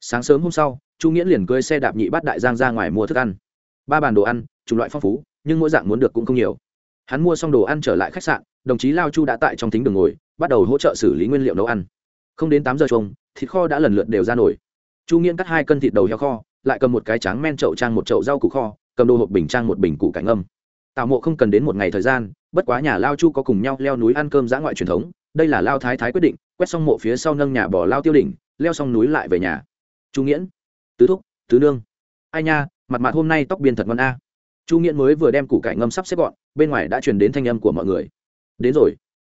Sáng sớm hôm sau, chu nghiễn liền cưới xe đạp nhị bắt đại giang ra ngoài mua thức ăn. Ba bàn đồ ăn, chủng loại phong phú, nhưng mỗi dạng muốn được cũng không nhiều. Hắn mua xong đồ ăn trở lại khách sạn, đồng chí lao chu đã tại trong thính đường ngồi bắt đầu hỗ trợ xử lý nguyên liệu nấu ăn. Không đến tám giờ chung thịt kho đã lần lượt đều ra nổi. Chu nghiên cắt hai cân thịt đầu heo kho, lại cầm một cái tráng men chậu trang một chậu rau củ kho, cầm đồ hộp bình trang một bình củ cải ngâm. tạo mộ không cần đến một ngày thời gian, bất quá nhà lao chu có cùng nhau leo núi ăn cơm giã ngoại truyền thống, đây là lao thái thái quyết định, quét xong mộ phía sau nâng nhà bỏ lao tiêu đỉnh, leo xong núi lại về nhà. Chu nghiễn, tứ thúc, tứ nương. Ai nha, mặt mặt hôm nay tóc biên thật ngon a. Chu nghiễn mới vừa đem củ cải ngâm sắp xếp gọn, bên ngoài đã truyền đến thanh âm của mọi người. Đến rồi.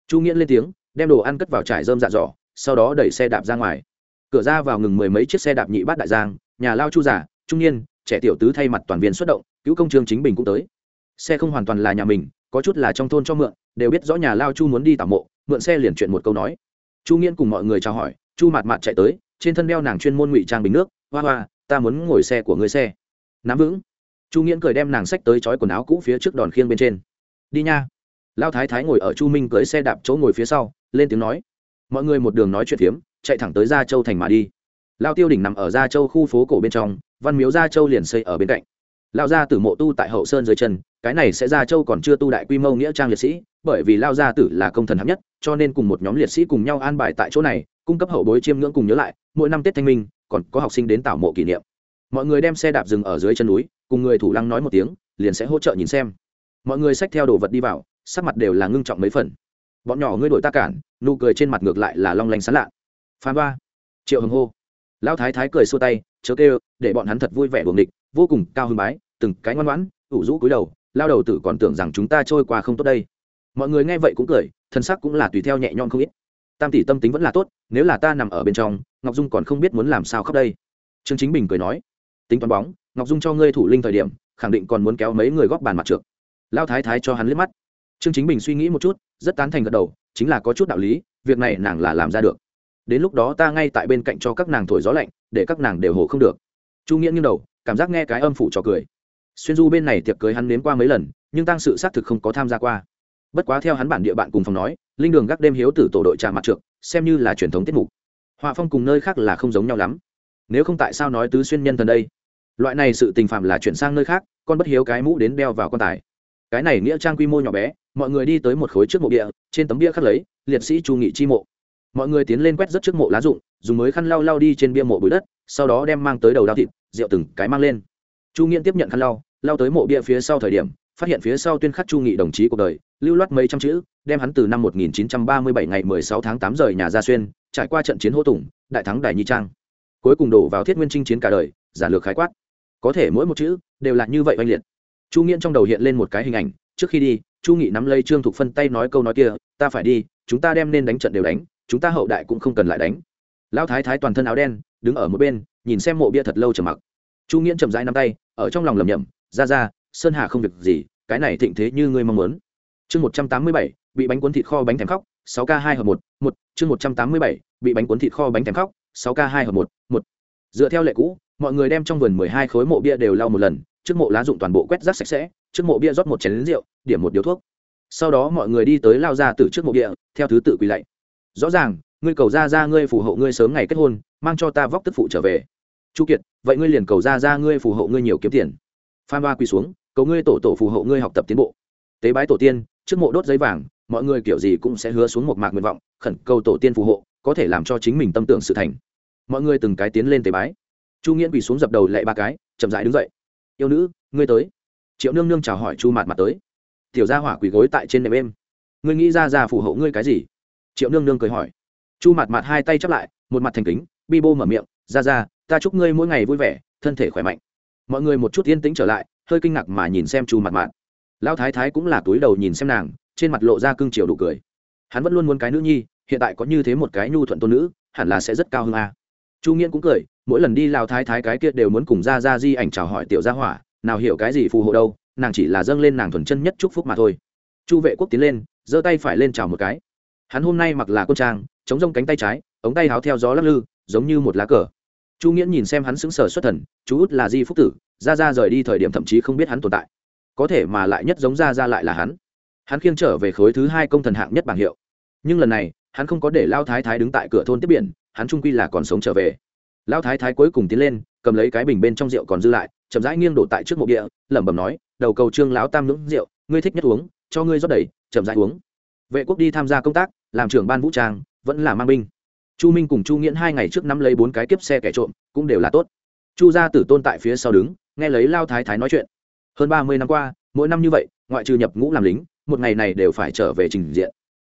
Chu nghiễn lên tiếng đem đồ ăn cất vào trải rơm dạ dỏ sau đó đẩy xe đạp ra ngoài. Cửa ra vào ngừng mười mấy chiếc xe đạp nhị bát đại giang, nhà lao chu giả trung niên, trẻ tiểu tứ thay mặt toàn viên xuất động, cứu công trương chính bình cũng tới. Xe không hoàn toàn là nhà mình, có chút là trong thôn cho mượn, đều biết rõ nhà lao chu muốn đi tảo mộ, mượn xe liền chuyện một câu nói. Chu nghiễn cùng mọi người chào hỏi, chu mạt mạt chạy tới, trên thân đeo nàng chuyên môn ngụy trang bình nước, hoa hoa, ta muốn ngồi xe của người xe. Nắm vững. Chu nghiễn cười đem nàng sách tới chói quần áo cũ phía trước đòn khiêng bên trên. Đi nha lao thái thái ngồi ở chu minh cưới xe đạp chỗ ngồi phía sau, lên tiếng nói, mọi người một đường nói chuyện phiếm, chạy thẳng tới gia châu thành mà đi. Lao tiêu đỉnh nằm ở gia châu khu phố cổ bên trong, văn miếu gia châu liền xây ở bên cạnh. Lao gia tử mộ tu tại hậu sơn dưới chân, cái này sẽ gia châu còn chưa tu đại quy mô nghĩa trang liệt sĩ, bởi vì lao gia tử là công thần hạng nhất, cho nên cùng một nhóm liệt sĩ cùng nhau an bài tại chỗ này, cung cấp hậu bối chiêm ngưỡng cùng nhớ lại, mỗi năm tết thanh minh, còn có học sinh đến tảo mộ kỷ niệm. Mọi người đem xe đạp dừng ở dưới chân núi, cùng người thủ lăng nói một tiếng, liền sẽ hỗ trợ nhìn xem. Mọi người xách theo đồ vật đi vào sắc mặt đều là ngưng trọng mấy phần. Bọn nhỏ ngươi đổi ta cản, nụ cười trên mặt ngược lại là long lanh sán lạ. Phan ba triệu hưng hô. Lão thái thái cười xua tay, chớ kêu, để bọn hắn thật vui vẻ buồng địch vô cùng cao hưng bái, từng cái ngoan ngoãn, ủ rũ cúi đầu, lao đầu tử còn tưởng rằng chúng ta trôi qua không tốt đây. Mọi người nghe vậy cũng cười, thân sắc cũng là tùy theo nhẹ nhõm không ít. Tam tỷ tâm tính vẫn là tốt, nếu là ta nằm ở bên trong, ngọc dung còn không biết muốn làm sao khóc đây. Trương chính bình cười nói, tính toán bóng, ngọc dung cho ngươi thủ linh thời điểm, khẳng định còn muốn kéo mấy người góp bàn mặt trượt lao thái thái cho hắn liếc mắt trương chính bình suy nghĩ một chút, rất tán thành gật đầu, chính là có chút đạo lý, việc này nàng là làm ra được. Đến lúc đó ta ngay tại bên cạnh cho các nàng thổi gió lạnh, để các nàng đều hồ không được. Chu nghĩa nghiêng đầu, cảm giác nghe cái âm phủ trò cười. Xuyên du bên này tiệc cưới hắn nếm qua mấy lần, nhưng tăng sự xác thực không có tham gia qua. Bất quá theo hắn bản địa bạn cùng phòng nói, linh đường gác đêm hiếu tử tổ đội trà mặt trượt xem như là truyền thống tiết mục. Họa phong cùng nơi khác là không giống nhau lắm. Nếu không tại sao nói tứ xuyên nhân thần đây? Loại này sự tình phạm là chuyển sang nơi khác, con bất hiếu cái mũ đến đeo vào quan tài. Cái này nghĩa trang quy mô nhỏ bé mọi người đi tới một khối trước mộ địa, trên tấm bia khắc lấy, liệt sĩ chu nghị chi mộ. Mọi người tiến lên quét rất trước mộ lá rụng, dùng mới khăn lau lau đi trên bia mộ bụi đất, sau đó đem mang tới đầu đao thịt, rượu từng cái mang lên. Chu nghiễn tiếp nhận khăn lau lau tới mộ bia phía sau thời điểm, phát hiện phía sau tuyên khắc chu nghị đồng chí cuộc đời, lưu loát mấy trăm chữ, đem hắn từ năm 1937 ngày 16 tháng 8 rời nhà ra xuyên, trải qua trận chiến hô tùng, đại thắng đài nhi trang. Cuối cùng đổ vào thiết nguyên chinh chiến cả đời, giả lược khái quát. Có thể mỗi một chữ đều là như vậy oanh liệt. Chu nghiễn trong đầu hiện lên một cái hình ảnh, trước khi đi chu nghị nắm lấy trương thục phân tay nói câu nói kia, ta phải đi, chúng ta đem nên đánh trận đều đánh, chúng ta hậu đại cũng không cần lại đánh. Lão thái thái toàn thân áo đen, đứng ở một bên, nhìn xem mộ bia thật lâu trầm mặc. Chu nghiễn chậm rãi nắm tay, ở trong lòng lầm nhầm ra ra, sơn hà không việc gì, cái này thịnh thế như ngươi mong muốn. Chương một trăm tám mươi bảy, bị bánh cuốn thịt kho bánh thèm khóc, sáu k hai hợp một một, chương một trăm tám mươi bảy, bị bánh cuốn thịt kho bánh thèm khóc, sáu k hai hợp một một. Dựa theo lệ cũ, mọi người đem trong vườn mười hai khối mộ bia đều lau một lần trước mộ lá dụng toàn bộ quét rác sạch sẽ, trước mộ bia rót một chén lớn rượu, điểm một điếu thuốc. Sau đó mọi người đi tới lao ra từ trước mộ bia, theo thứ tự quỳ lạy. Rõ ràng, ngươi cầu ra ra ngươi phù hộ ngươi sớm ngày kết hôn, mang cho ta vóc tức phụ trở về. Chu kiệt, vậy ngươi liền cầu ra ra ngươi phù hộ ngươi nhiều kiếm tiền. Phan ba quỳ xuống, cầu ngươi tổ tổ phù hộ ngươi học tập tiến bộ. Tế bái tổ tiên, trước mộ đốt giấy vàng, mọi người kiểu gì cũng sẽ hứa xuống một mạc nguyện vọng, khẩn cầu tổ tiên phù hộ, có thể làm cho chính mình tâm tưởng sự thành. Mọi người từng cái tiến lên tế bái. Chu nghiễn quỳ xuống dập đầu lạy ba cái, chậm rãi đứng dậy yêu nữ, ngươi tới. Triệu nương nương chào hỏi chu mạt mặt tới. Tiểu gia hỏa quỳ gối tại trên nệm êm. Ngươi nghĩ ra ra phù hộ ngươi cái gì? Triệu nương nương cười hỏi. Chu mạt mặt hai tay chắp lại, một mặt thành kính, bi bô mở miệng, ra ra, ta chúc ngươi mỗi ngày vui vẻ, thân thể khỏe mạnh. Mọi người một chút yên tĩnh trở lại, hơi kinh ngạc mà nhìn xem chu mặt Mạt. lão thái thái cũng là túi đầu nhìn xem nàng, trên mặt lộ ra cưng chiều đủ cười. Hắn vẫn luôn muốn cái nữ nhi, hiện tại có như thế một cái nhu thuận tôn nữ, hẳn là sẽ rất cao hơn a. Chu nghiễn cũng cười mỗi lần đi lao thái thái cái kia đều muốn cùng ra ra di ảnh chào hỏi tiểu gia hỏa, nào hiểu cái gì phù hộ đâu, nàng chỉ là dâng lên nàng thuần chân nhất chúc phúc mà thôi. Chu vệ quốc tiến lên, giơ tay phải lên chào một cái. Hắn hôm nay mặc là quân trang, chống rông cánh tay trái, ống tay háo theo gió lắc lư, giống như một lá cờ. Chu nghĩa nhìn xem hắn sững sờ xuất thần, chú út là di phúc tử ra ra rời đi thời điểm thậm chí không biết hắn tồn tại. Có thể mà lại nhất giống ra ra lại là hắn. Hắn khiêng trở về khối thứ hai công thần hạng nhất bảng hiệu. Nhưng lần này, hắn không có để lao thái thái đứng tại cửa thôn tiếp biển, hắn trung quy là còn sống trở về. Lão thái thái cuối cùng tiến lên, cầm lấy cái bình bên trong rượu còn dư lại, chậm rãi nghiêng đổ tại trước mộ địa, lẩm bẩm nói, đầu cầu trương lão tam ngưỡng rượu, ngươi thích nhất uống, cho ngươi rót đầy, chậm rãi uống. Vệ quốc đi tham gia công tác, làm trưởng ban vũ trang, vẫn là mang binh. Chu minh cùng chu nghiễn hai ngày trước năm lấy bốn cái kiếp xe kẻ trộm, cũng đều là tốt. Chu gia tử tôn tại phía sau đứng, nghe lấy lao thái thái nói chuyện. Hơn ba mươi năm qua, mỗi năm như vậy, ngoại trừ nhập ngũ làm lính, một ngày này đều phải trở về trình diện.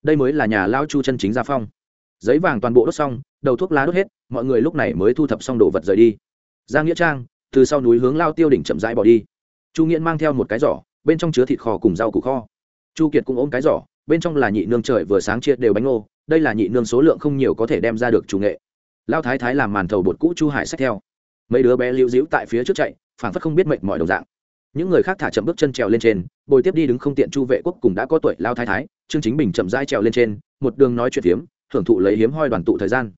Đây mới là nhà lao chu chân chính gia phong giấy vàng toàn bộ đốt xong, đầu thuốc lá đốt hết, mọi người lúc này mới thu thập xong đồ vật rời đi. Ra nghĩa trang, từ sau núi hướng lao tiêu đỉnh chậm rãi bỏ đi. Chu nghiễn mang theo một cái giỏ, bên trong chứa thịt kho cùng rau củ kho. Chu kiệt cũng ôm cái giỏ, bên trong là nhị nương trời vừa sáng chia đều bánh ngô, đây là nhị nương số lượng không nhiều có thể đem ra được chủ nghệ. Lao thái thái làm màn thầu bột cũ chu hải sách theo. Mấy đứa bé lưu dĩu tại phía trước chạy, phảng phất không biết mệnh mọi đồng dạng. Những người khác thả chậm bước chân trèo lên trên, bồi tiếp đi đứng không tiện chu vệ quốc cùng đã có tuổi lao thái thái, trương chính bình chậm rãi trèo lên trên, một đường nói chuyện hiếm hưởng thụ lấy hiếm hoi đoàn tụ thời gian.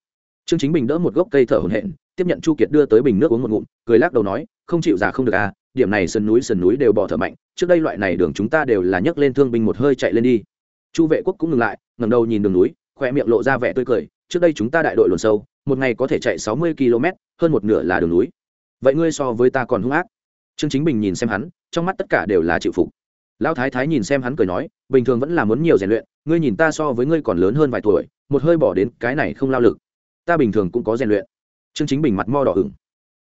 Trương chính bình đỡ một gốc cây thở hổn hển, tiếp nhận chu kiệt đưa tới bình nước uống một ngụm, cười lắc đầu nói, không chịu giả không được à điểm này sườn núi sườn núi đều bỏ thở mạnh, trước đây loại này đường chúng ta đều là nhấc lên thương binh một hơi chạy lên đi. Chu vệ quốc cũng ngừng lại, ngẩng đầu nhìn đường núi khoe miệng lộ ra vẻ tươi cười, trước đây chúng ta đại đội luồn sâu, một ngày có thể chạy sáu mươi km, hơn một nửa là đường núi. Vậy ngươi so với ta còn hung ác. Trương chính bình nhìn xem hắn, trong mắt tất cả đều là chịu phục. Lão thái thái nhìn xem hắn cười nói, bình thường vẫn là muốn nhiều rèn luyện, ngươi nhìn ta so với ngươi còn lớn hơn vài tuổi một hơi bỏ đến cái này không lao lực. Ta bình thường cũng có rèn luyện. Chương chính bình mặt mo đỏ ửng.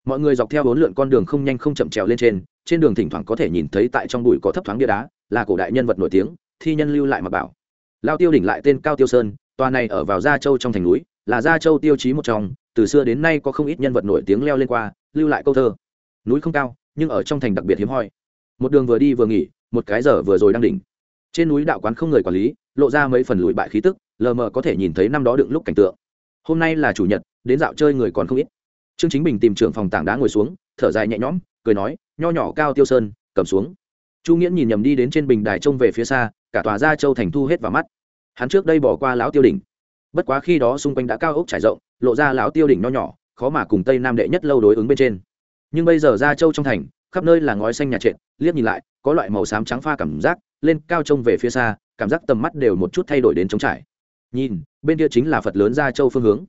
Mọi người dọc theo bốn lượn con đường không nhanh không chậm trèo lên trên trên đường thỉnh thoảng có thể nhìn thấy tại trong bụi có thấp thoáng bia đá, là cổ đại nhân vật nổi tiếng, thi nhân lưu lại mà bảo. Lao tiêu đỉnh lại tên cao tiêu sơn, tòa này ở vào gia châu trong thành núi, là gia châu tiêu chí một trong, từ xưa đến nay có không ít nhân vật nổi tiếng leo lên qua, lưu lại câu thơ. Núi không cao, nhưng ở trong thành đặc biệt hiếm hoi. Một đường vừa đi vừa nghỉ, một cái giờ vừa rồi đang đỉnh. Trên núi đạo quán không người quản lý, lộ ra mấy phần lùi bại khí tức lờ mờ có thể nhìn thấy năm đó đựng lúc cảnh tượng. Hôm nay là chủ nhật, đến dạo chơi người còn không ít. Trương chính bình tìm trưởng phòng tảng đá ngồi xuống, thở dài nhẹ nhõm, cười nói, nho nhỏ cao tiêu sơn, cầm xuống. Chu nghĩa nhìn nhầm đi đến trên bình đài trông về phía xa, cả tòa gia châu thành thu hết vào mắt. Hắn trước đây bỏ qua lão tiêu đỉnh. Bất quá khi đó xung quanh đã cao ốc trải rộng, lộ ra lão tiêu đỉnh nho nhỏ, khó mà cùng tây nam đệ nhất lâu đối ứng bên trên. Nhưng bây giờ gia châu trong thành, khắp nơi là ngói xanh nhà trệt, liếc nhìn lại, có loại màu xám trắng pha cảm giác, lên cao trông về phía xa, cảm giác tầm mắt đều một chút thay đổi đến trống trải nhìn, bên kia chính là phật lớn gia châu phương hướng.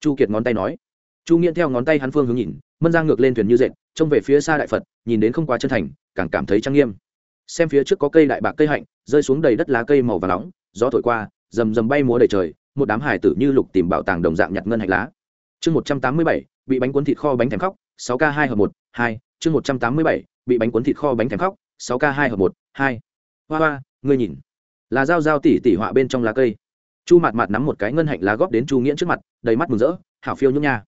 Chu kiệt ngón tay nói. Chu nghiễn theo ngón tay hắn phương hướng nhìn, mân Giang ngược lên thuyền như dệt, trông về phía xa đại phật, nhìn đến không quá chân thành, càng cảm thấy trang nghiêm. Xem phía trước có cây đại bạc cây hạnh, rơi xuống đầy đất lá cây màu và nóng, gió thổi qua, rầm rầm bay múa đầy trời, một đám hải tử như lục tìm bảo tàng đồng dạng nhặt ngân hạnh lá. Chương một trăm tám mươi bảy, bị bánh cuốn thịt kho bánh thèm khóc, sáu k hai hợp một, hai, chương một trăm tám mươi bảy, bị bánh cuốn thịt kho bánh thèm khóc, sáu k hai hợp một, hai. Hoa hoa, ngươi nhìn. Là dao dao tỉ tỉ họa bên trong lá cây chu Mạt Mạt nắm một cái ngân hạnh lá góp đến chu nghiễn trước mặt, đầy mắt mừng rỡ, hảo phiêu nhung nha,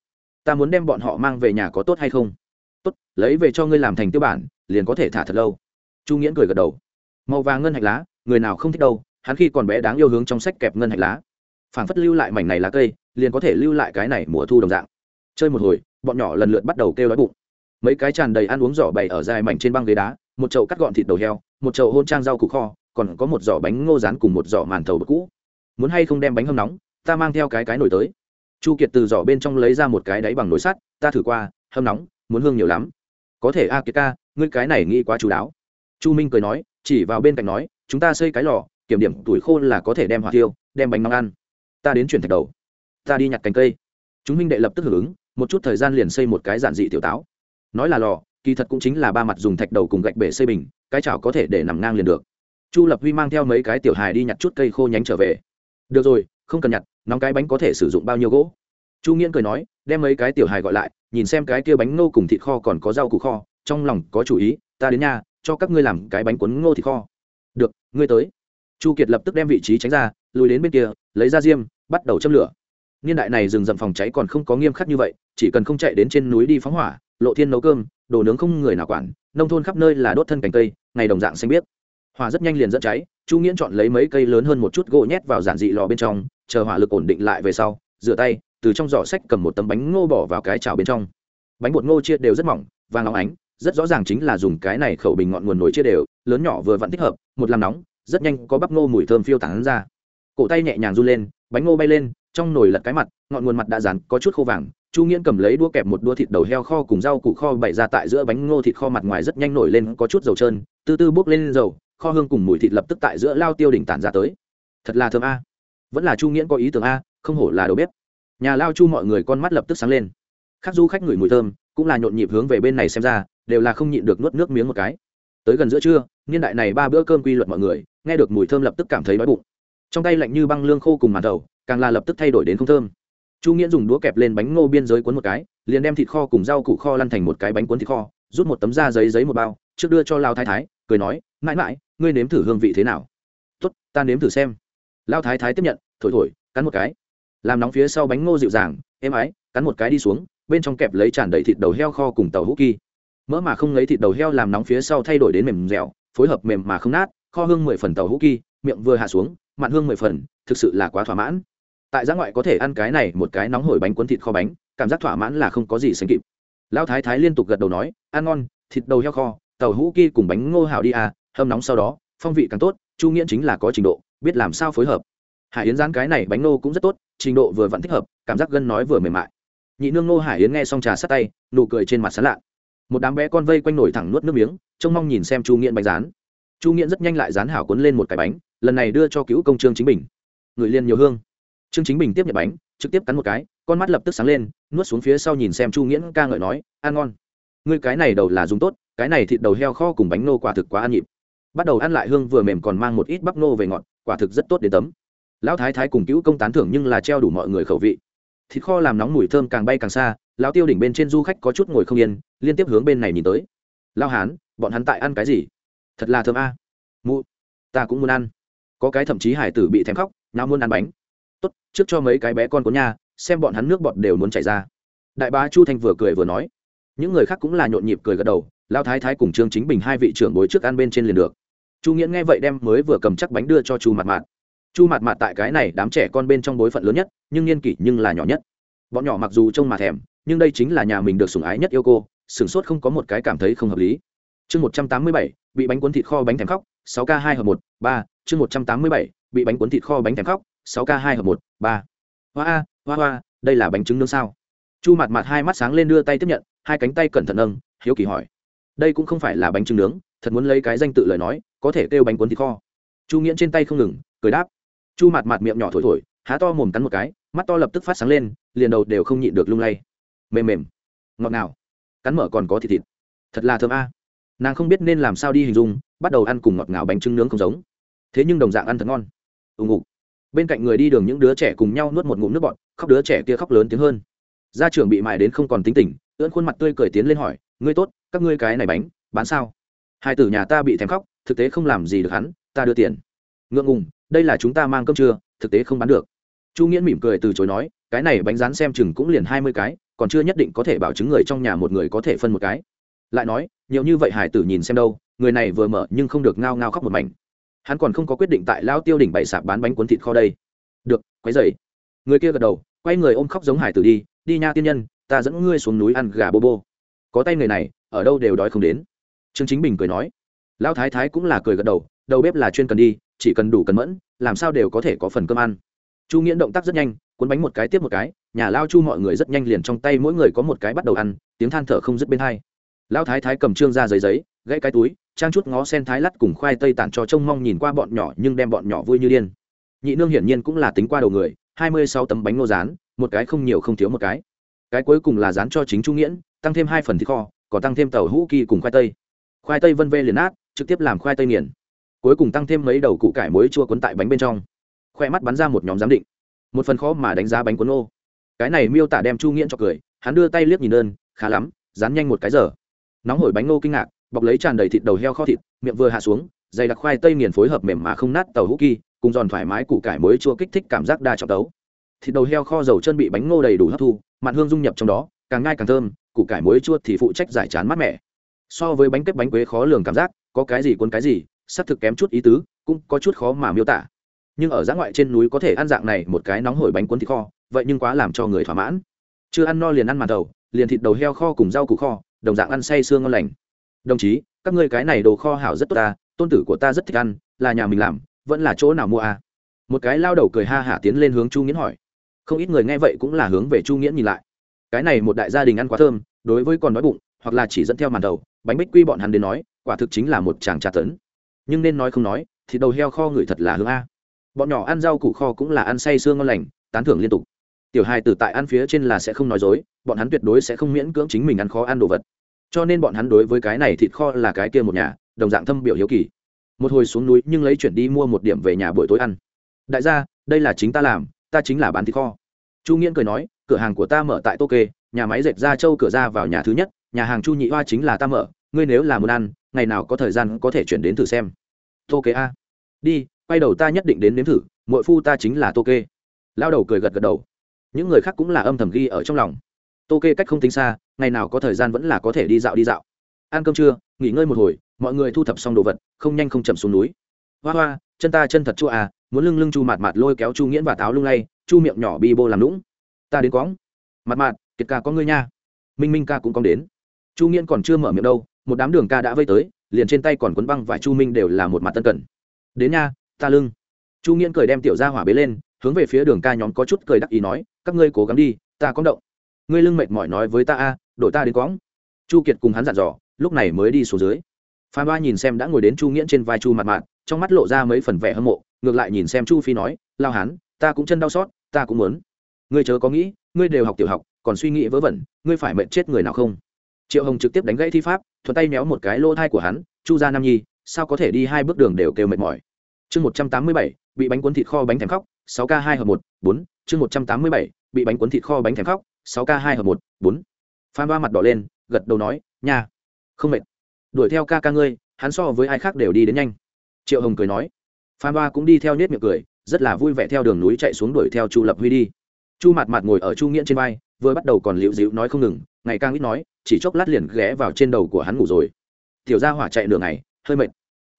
ta muốn đem bọn họ mang về nhà có tốt hay không? Tốt, lấy về cho ngươi làm thành tiêu bản, liền có thể thả thật lâu. Chu nghiễn cười gật đầu. Màu vàng ngân hạnh lá, người nào không thích đâu, hắn khi còn bé đáng yêu hướng trong sách kẹp ngân hạnh lá. Phảng phất lưu lại mảnh này lá cây, liền có thể lưu lại cái này mùa thu đồng dạng. Chơi một hồi, bọn nhỏ lần lượt bắt đầu kêu đói bụng. Mấy cái tràn đầy ăn uống giỏ bày ở dài mảnh trên băng ghế đá, một chậu cắt gọn thịt đầu heo, một chậu hôn trang rau củ kho, còn có một giỏ bánh ngô rán cùng một giỏ màn thầu bột cũ muốn hay không đem bánh hâm nóng, ta mang theo cái cái nổi tới. Chu kiệt từ giỏ bên trong lấy ra một cái đáy bằng nồi sắt, ta thử qua, hâm nóng, muốn hương nhiều lắm. Có thể a kiệt ca, ngươi cái này nghĩ quá chú đáo. Chu minh cười nói, chỉ vào bên cạnh nói, chúng ta xây cái lò, kiểm điểm tuổi khô là có thể đem hỏa tiêu đem bánh nóng ăn. Ta đến chuyển thạch đầu. Ta đi nhặt cành cây. Chúng minh đệ lập tức hưởng ứng, một chút thời gian liền xây một cái giản dị tiểu táo. Nói là lò, kỳ thật cũng chính là ba mặt dùng thạch đầu cùng gạch bể xây bình, cái chảo có thể để nằm ngang liền được. Chu lập huy mang theo mấy cái tiểu hài đi nhặt chút cây khô nhánh trở về được rồi, không cần nhặt, nóng cái bánh có thể sử dụng bao nhiêu gỗ? Chu nghiễn cười nói, đem mấy cái tiểu hài gọi lại, nhìn xem cái kia bánh ngô cùng thịt kho còn có rau củ kho, trong lòng có chủ ý, ta đến nhà, cho các ngươi làm cái bánh cuốn ngô thịt kho. Được, ngươi tới. Chu kiệt lập tức đem vị trí tránh ra, lùi đến bên kia, lấy ra diêm, bắt đầu châm lửa. Niên đại này rừng rậm phòng cháy còn không có nghiêm khắc như vậy, chỉ cần không chạy đến trên núi đi phóng hỏa, lộ thiên nấu cơm, đồ nướng không người nào quản, nông thôn khắp nơi là đốt thân cành cây, ngày đồng dạng xanh biếc hỏa rất nhanh liền dẫn cháy, chu nghiễn chọn lấy mấy cây lớn hơn một chút gỗ nhét vào giản dị lò bên trong, chờ hỏa lực ổn định lại về sau, rửa tay, từ trong giỏ sách cầm một tấm bánh ngô bỏ vào cái chảo bên trong. Bánh bột ngô chia đều rất mỏng, vàng óng ánh, rất rõ ràng chính là dùng cái này khẩu bình ngọn nguồn nồi chia đều, lớn nhỏ vừa vặn thích hợp, một làm nóng, rất nhanh có bắp ngô mùi thơm phiêu tán ra. Cổ tay nhẹ nhàng run lên, bánh ngô bay lên, trong nồi lật cái mặt, ngọn nguồn mặt đã rán có chút khô vàng. Chu nghiễn cầm lấy đũa kẹp một đũa thịt đầu heo kho cùng rau củ kho bày ra tại giữa bánh ngô thịt kho mặt ngoài rất nhanh nổi lên, có chút dầu trơn, từ từ bốc lên dầu kho hương cùng mùi thịt lập tức tại giữa lao tiêu đỉnh tản ra tới. Thật là thơm a. Vẫn là chu nghiễn có ý tưởng a, không hổ là đầu bếp. Nhà lao chu mọi người con mắt lập tức sáng lên. Khác du khách ngửi mùi thơm, cũng là nhộn nhịp hướng về bên này xem ra, đều là không nhịn được nuốt nước miếng một cái. Tới gần giữa trưa, niên đại này ba bữa cơm quy luật mọi người, nghe được mùi thơm lập tức cảm thấy đói bụng. Trong tay lạnh như băng lương khô cùng màn đầu, càng là lập tức thay đổi đến không thơm. Chu nghiễn dùng đũa kẹp lên bánh ngô biên giới cuốn một cái, liền đem thịt kho cùng rau củ kho lăn thành một cái bánh cuốn thịt kho, rút một tấm da giấy giấy một bao trước đưa cho lao thái thái, cười nói, mãi mãi, ngươi nếm thử hương vị thế nào? Tốt, ta nếm thử xem. Lao thái thái tiếp nhận, thổi thổi, cắn một cái. Làm nóng phía sau bánh ngô dịu dàng, êm ái, cắn một cái đi xuống, bên trong kẹp lấy tràn đầy thịt đầu heo kho cùng tàu hũ kỳ mỡ mà không lấy thịt đầu heo làm nóng phía sau thay đổi đến mềm dẻo, phối hợp mềm mà không nát, kho hương mười phần tàu hũ kỳ miệng vừa hạ xuống, mặn hương mười phần, thực sự là quá thỏa mãn. Tại giã ngoại có thể ăn cái này một cái nóng hổi bánh cuốn thịt kho bánh, cảm giác thỏa mãn là không có gì sánh kịp. Lão thái thái liên tục gật đầu nói, ăn ngon, thịt đầu heo kho tàu hũ kia cùng bánh ngô hảo đi à hâm nóng sau đó, phong vị càng tốt, chu nghiễn chính là có trình độ, biết làm sao phối hợp. Hải yến rán cái này bánh nô cũng rất tốt, trình độ vừa vẫn thích hợp, cảm giác gân nói vừa mềm mại. Nhị nương nô hải yến nghe xong trà sát tay, nụ cười trên mặt sán lạ. Một đám bé con vây quanh nổi thẳng nuốt nước miếng, trông mong nhìn xem chu nghiễn bánh rán chu nghiễn rất nhanh lại rán hảo cuốn lên một cái bánh, lần này đưa cho cứu công trương chính bình. Người liên nhiều hương. Trương chính bình tiếp nhận bánh, trực tiếp cắn một cái, con mắt lập tức sáng lên, nuốt xuống phía sau nhìn xem chu nghiễn ca ngợi nói, ăn ngon. Ngươi cái này đầu là dùng tốt cái này thịt đầu heo kho cùng bánh nô quả thực quá ăn nhịp. Bắt đầu ăn lại hương vừa mềm còn mang một ít bắp nô về ngọt, quả thực rất tốt đến tấm. Lão thái thái cùng cứu công tán thưởng nhưng là treo đủ mọi người khẩu vị. Thịt kho làm nóng mùi thơm càng bay càng xa, lão tiêu đỉnh bên trên du khách có chút ngồi không yên, liên tiếp hướng bên này nhìn tới. Lao hán, bọn hắn tại ăn cái gì? Thật là thơm a. À. mụ, ta cũng muốn ăn. Có cái thậm chí hải tử bị thèm khóc, nào muốn ăn bánh. Tốt, trước cho mấy cái bé con của nhà, xem bọn hắn nước bọt đều muốn chảy ra. Đại bá chu thanh vừa cười vừa nói. Những người khác cũng là nhộn nhịp cười gật đầu lao thái thái cùng trương chính bình hai vị trưởng bối trước ăn bên trên liền được. Chu nghĩa nghe vậy đem mới vừa cầm chắc bánh đưa cho chu mặt mạt. Chu mặt Mạt tại cái này đám trẻ con bên trong bối phận lớn nhất, nhưng niên kỷ nhưng là nhỏ nhất. Bọn nhỏ mặc dù trông mà thèm, nhưng đây chính là nhà mình được sủng ái nhất yêu cô, sửng sốt không có một cái cảm thấy không hợp lý. Chương một trăm tám mươi bảy, bị bánh cuốn thịt kho bánh thèm khóc, sáu k hai hợp một, ba. Chương một trăm tám mươi bảy, bị bánh cuốn thịt kho bánh thèm khóc, sáu k hai hợp một, ba. Hoa a, hoa hoa, đây là bánh trứng nướng sao? Chu mặt mặt hai mắt sáng lên đưa tay tiếp nhận, hai cánh tay cẩn thận nâng, hiếu kỳ hỏi đây cũng không phải là bánh trưng nướng, thật muốn lấy cái danh tự lời nói, có thể kêu bánh cuốn thịt kho. Chu nghiễn trên tay không ngừng, cười đáp. Chu mặt mặt miệng nhỏ thổi thổi, há to mồm cắn một cái, mắt to lập tức phát sáng lên, liền đầu đều không nhịn được lung lay. Mềm mềm. Ngọt ngào. Cắn mở còn có thịt thịt. Thật là thơm a. Nàng không biết nên làm sao đi hình dung, bắt đầu ăn cùng ngọt ngào bánh trưng nướng không giống. Thế nhưng đồng dạng ăn thật ngon. Ùng ục bên cạnh người đi đường những đứa trẻ cùng nhau nuốt một ngụm nước bọt, khóc đứa trẻ kia khóc lớn tiếng hơn. Gia trưởng bị mài đến không còn tính tình, ưỡn khuôn mặt tươi cười tiến lên hỏi, ngươi tốt các ngươi cái này bánh, bán sao? Hai tử nhà ta bị thèm khóc, thực tế không làm gì được hắn, ta đưa tiền. Ngượng ngùng, đây là chúng ta mang cơm trưa, thực tế không bán được. Chu nghĩa mỉm cười từ chối nói, cái này bánh rán xem chừng cũng liền hai mươi cái, còn chưa nhất định có thể bảo chứng người trong nhà một người có thể phân một cái. Lại nói, nhiều như vậy hải tử nhìn xem đâu, người này vừa mở nhưng không được ngao ngao khóc một mảnh. Hắn còn không có quyết định tại lao tiêu đỉnh bày sạp bán bánh cuốn thịt kho đây. Được, quấy dậy người kia gật đầu, quay người ôm khóc giống hải tử đi đi nha tiên nhân, ta dẫn ngươi xuống núi ăn gà bô bô. Có tay người này ở đâu đều đói không đến. Trương chính bình cười nói. Lão thái thái cũng là cười gật đầu đầu bếp là chuyên cần đi, chỉ cần đủ cần mẫn, làm sao đều có thể có phần cơm ăn. Chu nghiễn động tác rất nhanh, cuốn bánh một cái tiếp một cái, nhà lao chu mọi người rất nhanh liền trong tay mỗi người có một cái bắt đầu ăn, tiếng than thở không dứt bên hai. Lão thái thái cầm trương ra giấy giấy, gãy cái túi, trang chút ngó sen thái lắt cùng khoai tây tản cho trông mong nhìn qua bọn nhỏ nhưng đem bọn nhỏ vui như điên. Nhị nương hiển nhiên cũng là tính qua đầu người, hai mươi sáu tấm bánh ngô rán, một cái không nhiều không thiếu một cái. Cái cuối cùng là rán cho chính chu nghiễn, tăng thêm hai phần thịt kho còn tăng thêm tàu hũ kỳ cùng khoai tây. Khoai tây vân vê liền nát, trực tiếp làm khoai tây nghiền. Cuối cùng tăng thêm mấy đầu củ cải muối chua cuốn tại bánh bên trong. Khoe mắt bắn ra một nhóm giám định. Một phần khó mà đánh giá bánh cuốn ô. Cái này miêu tả đem chu nghiễn cho cười hắn đưa tay liếc nhìn đơn khá lắm dán nhanh một cái giờ. Nóng hổi bánh ngô kinh ngạc bọc lấy tràn đầy thịt đầu heo kho thịt miệng vừa hạ xuống dày đặc khoai tây nghiền phối hợp mềm mà không nát tàu hũ kỳ cùng giòn thoải mái củ cải muối chua kích thích cảm giác đa trọng tấu. Thịt đầu heo kho dầu chân bị bánh ngô đầy đủ hấp thu mặn hương dung nhập trong đó càng ngai càng thơm củ cải muối chua thì phụ trách giải chán mát mẻ. So với bánh kếp bánh quế khó lường cảm giác, có cái gì cuốn cái gì, xác thực kém chút ý tứ, cũng có chút khó mà miêu tả. Nhưng ở giã ngoại trên núi có thể ăn dạng này một cái nóng hổi bánh cuốn thịt kho, vậy nhưng quá làm cho người thỏa mãn. Chưa ăn no liền ăn màn đầu, liền thịt đầu heo kho cùng rau củ kho, đồng dạng ăn say sương ngon lành. Đồng chí, các ngươi cái này đồ kho hảo rất tốt ta, tôn tử của ta rất thích ăn, là nhà mình làm, vẫn là chỗ nào mua à? Một cái lao đầu cười ha hả tiến lên hướng chu nghiễn hỏi. Không ít người nghe vậy cũng là hướng về chu nghiễn nhìn lại. Cái này một đại gia đình ăn quá thơm đối với còn đói bụng, hoặc là chỉ dẫn theo màn đầu, bánh bích quy bọn hắn đến nói, quả thực chính là một chàng trà tấn. Nhưng nên nói không nói, thì đầu heo kho người thật là hương a. Bọn nhỏ ăn rau củ kho cũng là ăn say sương ngon lành, tán thưởng liên tục. Tiểu hài tử tại ăn phía trên là sẽ không nói dối, bọn hắn tuyệt đối sẽ không miễn cưỡng chính mình ăn khó ăn đồ vật. Cho nên bọn hắn đối với cái này thịt kho là cái kia một nhà, đồng dạng thâm biểu hiếu kỳ. Một hồi xuống núi nhưng lấy chuyển đi mua một điểm về nhà buổi tối ăn. Đại gia, đây là chính ta làm, ta chính là bán thịt kho. Chu nghiễn cười nói, cửa hàng của ta mở tại tô kê nhà máy dệt ra châu cửa ra vào nhà thứ nhất, nhà hàng chu nhị hoa chính là ta mở, ngươi nếu là muốn ăn, ngày nào có thời gian có thể chuyển đến thử xem. Tô kê a. Đi, quay đầu ta nhất định đến nếm thử mỗi phu ta chính là tô kê lao đầu cười gật gật đầu. Những người khác cũng là âm thầm ghi ở trong lòng. Tô kê cách không tính xa, ngày nào có thời gian vẫn là có thể đi dạo đi dạo. Ăn cơm trưa, nghỉ ngơi một hồi, mọi người thu thập xong đồ vật, không nhanh không chậm xuống núi. Hoa hoa, chân ta chân thật chua à muốn lưng lưng chu mạt mạt lôi kéo chu nghiễn và táo lung lay, chu miệng nhỏ bi bô làm lũng ta đến quõng. Mặt mạt kiệt ca có ngươi nha. Minh minh ca cũng có đến. Chu nghiễn còn chưa mở miệng đâu, một đám đường ca đã vây tới, liền trên tay còn quấn băng và chu minh đều là một mặt tân cẩn. Đến nha, ta lưng. Chu nghiễn cười đem tiểu ra hỏa bế lên, hướng về phía đường ca nhóm có chút cười đắc ý nói, các ngươi cố gắng đi, ta có động. Ngươi lưng mệt mỏi nói với ta a, đội ta đến quõng. Chu kiệt cùng hắn dặn dò, lúc này mới đi xuống dưới. Phan ba nhìn xem đã ngồi đến chu nghiễn trên vai chu mặt mạn trong mắt lộ ra mấy phần vẻ hâm mộ, ngược lại nhìn xem chu phi nói, lao hán, ta cũng chân đau xót, ta cũng muốn. Ngươi chớ có nghĩ, ngươi đều học tiểu học còn suy nghĩ vớ vẩn ngươi phải mệnh chết người nào không? Triệu hồng trực tiếp đánh gãy thi pháp thuận tay méo một cái lỗ thai của hắn chu gia nam nhi sao có thể đi hai bước đường đều kêu mệt mỏi? Chương một trăm tám mươi bảy bị bánh cuốn thịt kho bánh thèm khóc sáu k hai hợp một bốn chương một trăm tám mươi bảy bị bánh cuốn thịt kho bánh thèm khóc sáu k hai hợp một bốn. Phan ba mặt đỏ lên gật đầu nói nhà, không mệt. Đuổi theo ca ca ngươi hắn so với ai khác đều đi đến nhanh. Triệu hồng cười nói. Phan ba cũng đi theo nết miệng cười rất là vui vẻ theo đường núi chạy xuống đuổi theo chu lập huy đi. Chu mặt mặt ngồi ở chu nghĩa trên vai vừa bắt đầu còn liễu dịu nói không ngừng, ngày càng ít nói, chỉ chốc lát liền ghé vào trên đầu của hắn ngủ rồi. Tiểu gia hỏa chạy nửa ngày, hơi mệt.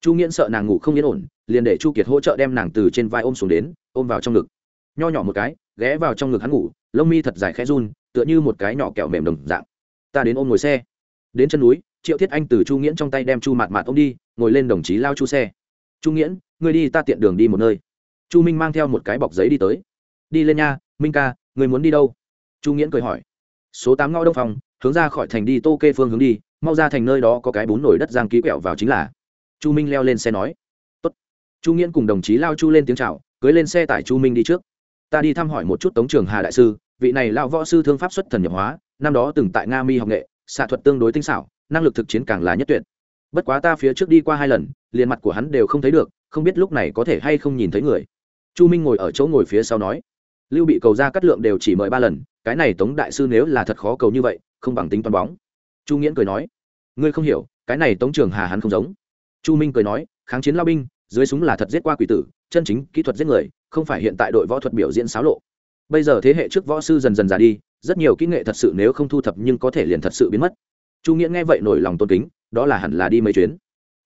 Chu nghiễn sợ nàng ngủ không yên ổn, liền để chu kiệt hỗ trợ đem nàng từ trên vai ôm xuống đến, ôm vào trong ngực. Nho nhỏ một cái, ghé vào trong ngực hắn ngủ, lông mi thật dài khẽ run, tựa như một cái nhỏ kẹo mềm đồng dạng. Ta đến ôm ngồi xe. Đến chân núi, triệu thiết anh từ chu nghiễn trong tay đem chu mạt mạt ôm đi, ngồi lên đồng chí lao chu xe. Chu nghiễn, ngươi đi ta tiện đường đi một nơi. Chu minh mang theo một cái bọc giấy đi tới. Đi lên nha, minh ca người muốn đi đâu? Chu nghiễn cười hỏi, số tám ngõ đông phòng hướng ra khỏi thành đi, tô kê phương hướng đi, mau ra thành nơi đó có cái bún nổi đất giang ký quẹo vào chính là. Chu minh leo lên xe nói, Tốt. chu nghiễn cùng đồng chí lao chu lên tiếng c h à o cưới lên xe tải chu minh đi trước. Ta đi thăm hỏi một chút tống trường hà đại sư, vị này lao võ sư thương pháp xuất thần nhập hóa, năm đó từng tại nga mi học nghệ, xạ thuật tương đối tinh xảo, năng lực thực chiến càng là nhất tuyệt. Bất quá ta phía trước đi qua hai lần, liền mặt của hắn đều không thấy được, không biết lúc này có thể hay không nhìn thấy người. Chu minh ngồi ở chỗ ngồi phía sau nói lưu bị cầu ra cắt lượng đều chỉ mời ba lần, cái này tống đại sư nếu là thật khó cầu như vậy, không bằng tính toàn bóng. Chu nghiễn cười nói, ngươi không hiểu, cái này tống trường hà hắn không giống. Chu minh cười nói, kháng chiến lao binh, dưới súng là thật giết qua quỷ tử, chân chính kỹ thuật giết người, không phải hiện tại đội võ thuật biểu diễn xáo lộ. Bây giờ thế hệ trước võ sư dần dần già đi, rất nhiều kỹ nghệ thật sự nếu không thu thập nhưng có thể liền thật sự biến mất. Chu nghĩa nghe vậy nổi lòng tôn kính, đó là hẳn là đi mấy chuyến.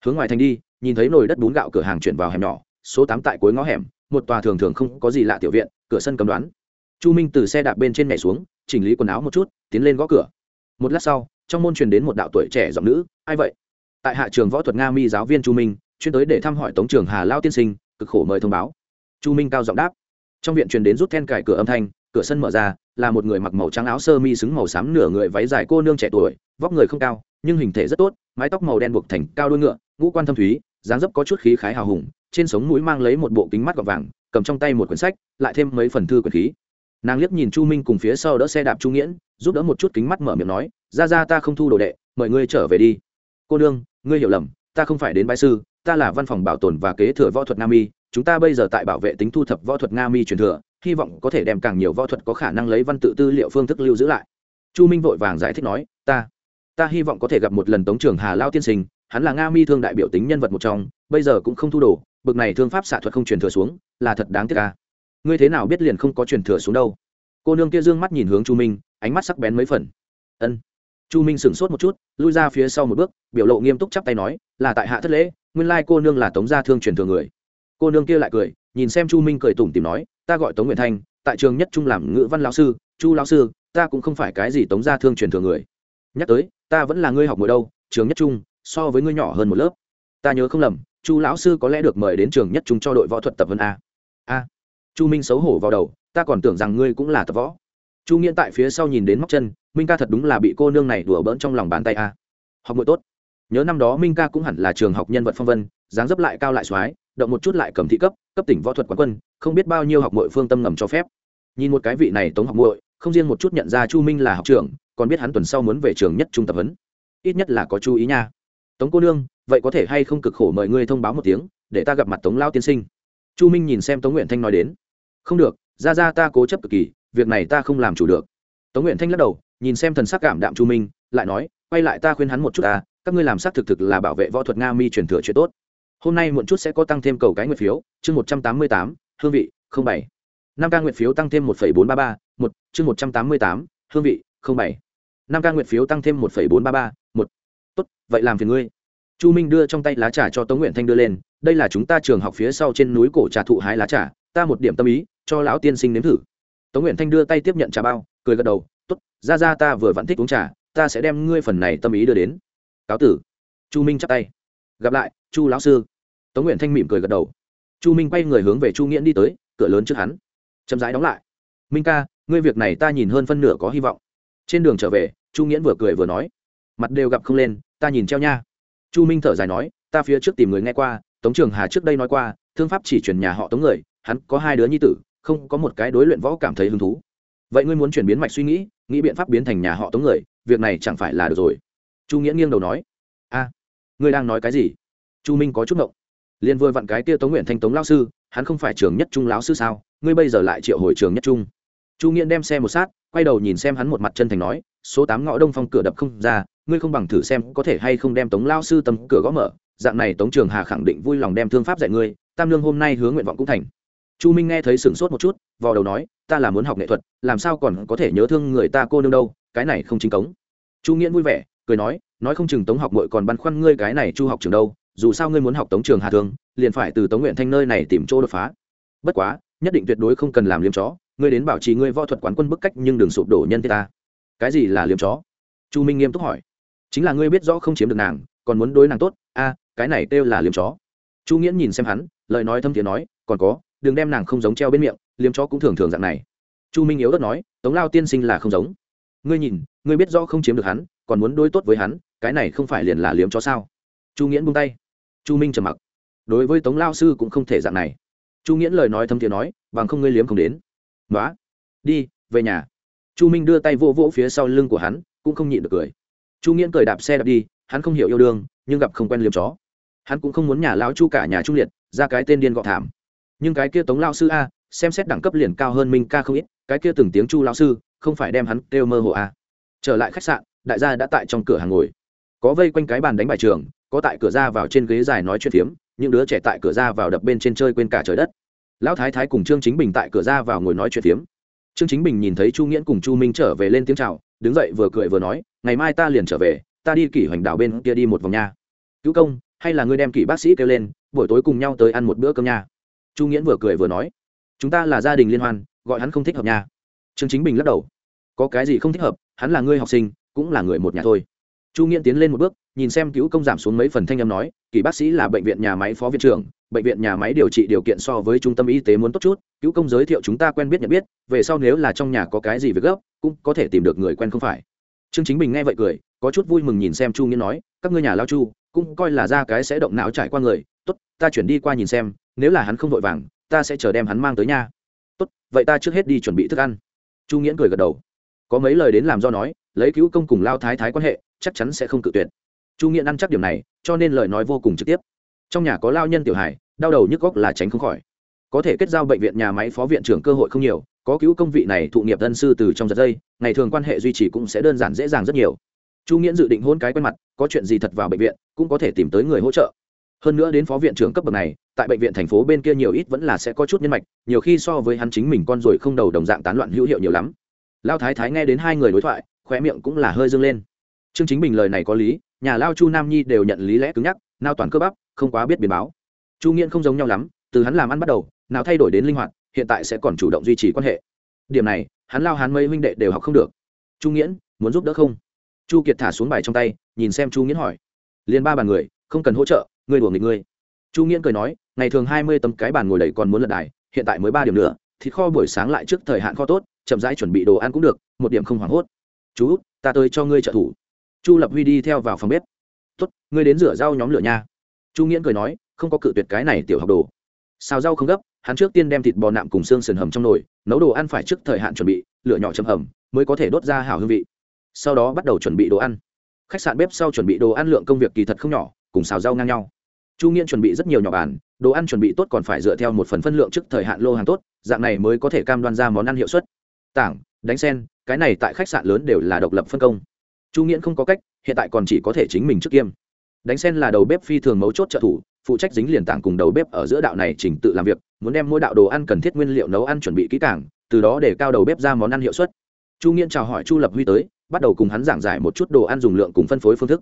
Hướng ngoài thành đi, nhìn thấy nồi đất bún gạo cửa hàng chuyển vào hẻm nhỏ, số tám tại cuối ngõ hẻm một tòa thường thường không có gì lạ tiểu viện, cửa sân cầm đoán. Chu minh từ xe đạp bên trên nhảy xuống, chỉnh lý quần áo một chút, tiến lên gõ cửa. Một lát sau, trong môn truyền đến một đạo tuổi trẻ giọng nữ, ai vậy? Tại hạ trường võ thuật nga mi giáo viên chu minh, chuyên tới để thăm hỏi tống trường hà lao tiên sinh, cực khổ mời thông báo. Chu minh cao giọng đáp. Trong viện truyền đến rút then cài cửa âm thanh, cửa sân mở ra, là một người mặc màu trắng áo sơ mi xứng màu xám nửa người váy dài cô nương trẻ tuổi, vóc người không cao, nhưng hình thể rất tốt, mái tóc màu đen buộc thành cao đuôi ngựa, ngũ quan thâm thúy, dáng dấp có chút khí khái hào hùng trên sống mũi mang lấy một bộ kính mắt gọt vàng, cầm trong tay một quyển sách, lại thêm mấy phần thư quyển khí. Nàng liếc nhìn chu minh cùng phía sau đỡ xe đạp chu nghiễn, giúp đỡ một chút kính mắt mở miệng nói, ra ra ta không thu đồ đệ, mời ngươi trở về đi. Cô nương, ngươi hiểu lầm, ta không phải đến bãi sư, ta là văn phòng bảo tồn và kế thừa võ thuật nga mi, chúng ta bây giờ tại bảo vệ tính thu thập võ thuật nga mi truyền thừa, hy vọng có thể đem càng nhiều võ thuật có khả năng lấy văn tự tư liệu phương thức lưu giữ lại. Chu minh vội vàng giải thích nói, ta ta hy vọng có thể gặp một lần tống trường hà lao tiên sinh, hắn là nga mi thương đại biểu tính nhân vật một trong, bây giờ cũng không thu đồ bực này thương pháp xạ thuật không truyền thừa xuống, là thật đáng tiếc ca ngươi thế nào biết liền không có truyền thừa xuống đâu. Cô nương kia d ư ơ n g mắt nhìn hướng chu minh, ánh mắt sắc bén mấy phần. Ân. Chu minh sửng sốt một chút, lui ra phía sau một bước, biểu lộ nghiêm túc chắp tay nói, là tại hạ thất lễ, nguyên lai cô nương là tống gia thương truyền thừa người. Cô nương kia lại cười, nhìn xem chu minh cười tủm tìm nói, ta gọi tống nguyện thanh, tại trường nhất trung làm ngữ văn lão sư, chu lão sư, ta cũng không phải cái gì tống gia thương truyền thừa người. Nhắc tới, ta vẫn là ngươi học ngồi đâu, trường nhất trung, so với ngươi nhỏ hơn một lớp. Ta nhớ không lầm chu lão sư có lẽ được mời đến trường nhất trung cho đội võ thuật tập vân a. A. Chu minh xấu hổ vào đầu, ta còn tưởng rằng ngươi cũng là tập võ. Chu nghiễn tại phía sau nhìn đến móc chân, minh ca thật đúng là bị cô nương này đùa bỡn trong lòng bàn tay a. Học ngồi tốt. Nhớ năm đó minh ca cũng hẳn là trường học nhân vật phong vân, dáng dấp lại cao lại soái, động một chút lại cầm thị cấp cấp tỉnh võ thuật quán quân, không biết bao nhiêu học mội phương tâm ngầm cho phép. Nhìn một cái vị này tống học muội, không riêng một chút nhận ra chu minh là học trưởng, còn biết hắn tuần sau muốn về trường nhất trung tập huấn. Ít nhất là có chú ý nha tống cô nương, vậy có thể hay không cực khổ mời ngươi thông báo một tiếng, để ta gặp mặt tống lao tiên sinh? Chu minh nhìn xem tống nguyện thanh nói đến. Không được, ra ra ta cố chấp cực kỳ, việc này ta không làm chủ được. Tống nguyện thanh lắc đầu, nhìn xem thần sắc cảm đạm chu minh, lại nói, quay lại ta khuyên hắn một chút ta các ngươi làm xác thực thực là bảo vệ võ thuật nga mi truyền thừa chuyện tốt. Hôm nay muộn chút sẽ có tăng thêm cầu cái nguyện phiếu, chương một trăm tám mươi tám, hương vị, không bảy. Năm ca nguyện phiếu tăng thêm một bốn ba ba, một, chương một trăm tám mươi tám, hương vị, không bảy. Năm ca nguyện phiếu tăng thêm một bốn ba ba tốt vậy làm phiền ngươi. Chu minh đưa trong tay lá trà cho tống nguyện thanh đưa lên đây là chúng ta trường học phía sau trên núi cổ trà thụ hái lá trà ta một điểm tâm ý cho lão tiên sinh nếm thử. Tống nguyện thanh đưa tay tiếp nhận trà bao cười gật đầu Tốt, ra ra ta vừa vẫn thích uống trà ta sẽ đem ngươi phần này tâm ý đưa đến. Cáo tử. Chu minh chắp tay. Gặp lại chu lão sư. Tống nguyện thanh mỉm cười gật đầu. Chu minh quay người hướng về chu nghiễn đi tới cửa lớn trước hắn. Chậm rãi đóng lại. Minh ca ngươi việc này ta nhìn hơn phân nửa có hy vọng. Trên đường trở về chu nghiễn vừa cười vừa nói mặt đều gặp không lên, ta nhìn treo nha. Chu minh thở dài nói, ta phía trước tìm người nghe qua, tống trường hà trước đây nói qua, thương pháp chỉ chuyển nhà họ tống người, hắn có hai đứa nhi tử, không có một cái đối luyện võ cảm thấy hứng thú. Vậy ngươi muốn chuyển biến mạch suy nghĩ nghĩ biện pháp biến thành nhà họ tống người, việc này chẳng phải là được rồi. Chu nghĩa nghiêng đầu nói, a, ngươi đang nói cái gì? Chu minh có chút ngộng. Liền vừa vặn cái kia tống nguyện thanh tống lao sư, hắn không phải trường nhất trung lão sư sao? Ngươi bây giờ lại triệu hồi trường nhất trung. Chu nghĩa đem xe một sát, quay đầu nhìn xem hắn một mặt chân thành nói, số tám ngõ đông phong cửa đập không ra ngươi không bằng thử xem có thể hay không đem tống lao sư tầm cửa gõ mở. Dạng này tống trường hà khẳng định vui lòng đem thương pháp dạy ngươi, tam lương hôm nay hướng nguyện vọng cũng thành. Chu minh nghe thấy sửng sốt một chút, vò đầu nói, ta là muốn học nghệ thuật, làm sao còn có thể nhớ thương người ta cô nương đâu, cái này không chính cống. Chu nghĩa vui vẻ, cười nói nói không chừng tống học mội còn băn khoăn ngươi cái này chu học trường đâu, dù sao ngươi muốn học tống trường hà thương, liền phải từ tống nguyện thanh nơi này tìm chỗ đột phá. Bất quá, nhất định tuyệt đối không cần làm liếm chó, ngươi đến bảo trì ngươi võ thuật quán quân bức cách nhưng đừng sụp đổ nhân thế ta. Cái gì là liếm chó? Chu minh nghiêm túc hỏi chính là ngươi biết rõ không chiếm được nàng, còn muốn đối nàng tốt, a, cái này kêu là liếm chó. Chu nghiễn nhìn xem hắn, lời nói thâm thiện nói, còn có, đừng đem nàng không giống treo bên miệng, liếm chó cũng thường thường dạng này. Chu minh yếu đất nói, tống lao tiên sinh là không giống. Ngươi nhìn, ngươi biết rõ không chiếm được hắn, còn muốn đối tốt với hắn, cái này không phải liền là liếm chó sao? Chu nghiễn buông tay. Chu minh trầm mặc. Đối với tống lao sư cũng không thể dạng này. Chu nghiễn lời nói thâm thiện nói, bằng không ngươi liếm không đến. Nói đi, về nhà. Chu minh đưa tay vô vỗ phía sau lưng của hắn, cũng không nhịn được cười chu nghiễn cười đạp xe đạp đi, hắn không hiểu yêu đương, nhưng gặp không quen liếm chó. Hắn cũng không muốn nhà lão chu cả nhà trung liệt, ra cái tên điên gọ thảm. Nhưng cái kia tống lao sư a, xem xét đẳng cấp liền cao hơn minh ca không ít, cái kia từng tiếng chu lao sư, không phải đem hắn kêu mơ hồ a. Trở lại khách sạn, đại gia đã tại trong cửa hàng ngồi. Có vây quanh cái bàn đánh bài trường, có tại cửa ra vào trên ghế dài nói chuyện phiếm, những đứa trẻ tại cửa ra vào đập bên trên chơi quên cả trời đất. Lão thái thái cùng trương chính bình tại cửa ra vào ngồi nói chuyện phiếm. Trương chính bình nhìn thấy chu nghiễn cùng chu minh trở về lên tiếng c h à o đứng dậy vừa cười vừa nói, ngày mai ta liền trở về, ta đi kỷ hoành đảo bên kia đi một vòng nha. Cứu công, hay là ngươi đem kỷ bác sĩ kêu lên, buổi tối cùng nhau tới ăn một bữa cơm nha. Chu nghiễn vừa cười vừa nói, chúng ta là gia đình liên hoan, gọi hắn không thích hợp nha. Trương chính bình lắc đầu, có cái gì không thích hợp, hắn là ngươi học sinh, cũng là người một nhà thôi. Chu nghiễn tiến lên một bước, nhìn xem cứu công giảm xuống mấy phần thanh âm nói kỳ bác sĩ là bệnh viện nhà máy phó viện trưởng bệnh viện nhà máy điều trị điều kiện so với trung tâm y tế muốn tốt chút, cứu công giới thiệu chúng ta quen biết nhận biết, về sau nếu là trong nhà có cái gì việc gấp, cũng có thể tìm được người quen không phải. Trương chính bình nghe vậy cười, có chút vui mừng nhìn xem chu nghĩa nói, các ngươi nhà lao chu, cũng coi là ra cái sẽ động não trải qua người, tốt, ta chuyển đi qua nhìn xem, nếu là hắn không vội vàng, ta sẽ chờ đem hắn mang tới nhà. Tốt, vậy ta trước hết đi chuẩn bị thức ăn. Chu nghĩa cười gật đầu. Có mấy lời đến làm do nói, lấy cứu công cùng lao thái thái quan hệ, chắc chắn sẽ không cự tuyệt. Chu nghĩa ăn chắc điểm này, cho nên lời nói vô cùng trực tiếp. Trong nhà có lao nhân tiểu hải đau đầu nhức góc là tránh không khỏi. Có thể kết giao bệnh viện nhà máy phó viện trưởng cơ hội không nhiều, có cứu công vị này thụ nghiệp dân sư từ trong giật dây, ngày thường quan hệ duy trì cũng sẽ đơn giản dễ dàng rất nhiều. Chu nghiễn dự định hôn cái quen mặt, có chuyện gì thật vào bệnh viện, cũng có thể tìm tới người hỗ trợ. Hơn nữa đến phó viện trưởng cấp bậc này, tại bệnh viện thành phố bên kia nhiều ít vẫn là sẽ có chút nhân mạch, nhiều khi so với hắn chính mình con rồi không đầu đồng dạng tán loạn hữu hiệu nhiều lắm. Lao thái thái nghe đến hai người đối thoại, khóe miệng cũng là hơi dâng lên. Trương chính bình lời này có lý, nhà lao chu nam nhi đều nhận lý lẽ cứng nhắc, nao toàn cơ bắp, không quá biết biến báo chu nghiễn không giống nhau lắm, từ hắn làm ăn bắt đầu, nào thay đổi đến linh hoạt, hiện tại sẽ còn chủ động duy trì quan hệ. Điểm này, hắn lao hắn mấy huynh đệ đều học không được. Chu nghiễn, muốn giúp đỡ không? Chu kiệt thả xuống bài trong tay, nhìn xem chu nghiễn hỏi. Liền ba bàn người, không cần hỗ trợ, người đùa nghịch ngươi chu nghiễn cười nói, ngày thường hai mươi tấm cái bàn ngồi đầy còn muốn lật đài, hiện tại mới ba điểm nữa thịt kho buổi sáng lại trước thời hạn kho tốt, chậm rãi chuẩn bị đồ ăn cũng được, một điểm không hoảng hốt. Chú, ta tới cho ngươi trợ thủ. Chu lập huy đi theo vào phòng bếp. Tốt, ngươi đến rửa rau nhóm lửa nha. Chu nghiễn cười nói không có cự tuyệt cái này tiểu học đồ. Xào rau không gấp, hắn trước tiên đem thịt bò nạm cùng xương sườn hầm trong nồi, nấu đồ ăn phải trước thời hạn chuẩn bị, lửa nhỏ châm hầm, mới có thể đốt ra hảo hương vị. Sau đó bắt đầu chuẩn bị đồ ăn. Khách sạn bếp sau chuẩn bị đồ ăn lượng công việc kỳ thật không nhỏ, cùng xào rau ngang nhau. Chu nghiên chuẩn bị rất nhiều nhỏ bàn, đồ ăn chuẩn bị tốt còn phải dựa theo một phần phân lượng trước thời hạn lô hàng tốt, dạng này mới có thể cam đoan ra món ăn hiệu suất. Tảng, đánh sen, cái này tại khách sạn lớn đều là độc lập phân công. Chu nghiễn không có cách, hiện tại còn chỉ có thể chính mình trước kiêm đánh sen là đầu bếp phi thường mấu chốt trợ thủ, phụ trách dính liền tảng cùng đầu bếp ở giữa đạo này chỉnh tự làm việc, muốn đem mỗi đạo đồ ăn cần thiết nguyên liệu nấu ăn chuẩn bị kỹ càng, từ đó để cao đầu bếp ra món ăn hiệu suất. Chu nghiên chào hỏi chu lập huy tới, bắt đầu cùng hắn giảng giải một chút đồ ăn dùng lượng cùng phân phối phương thức.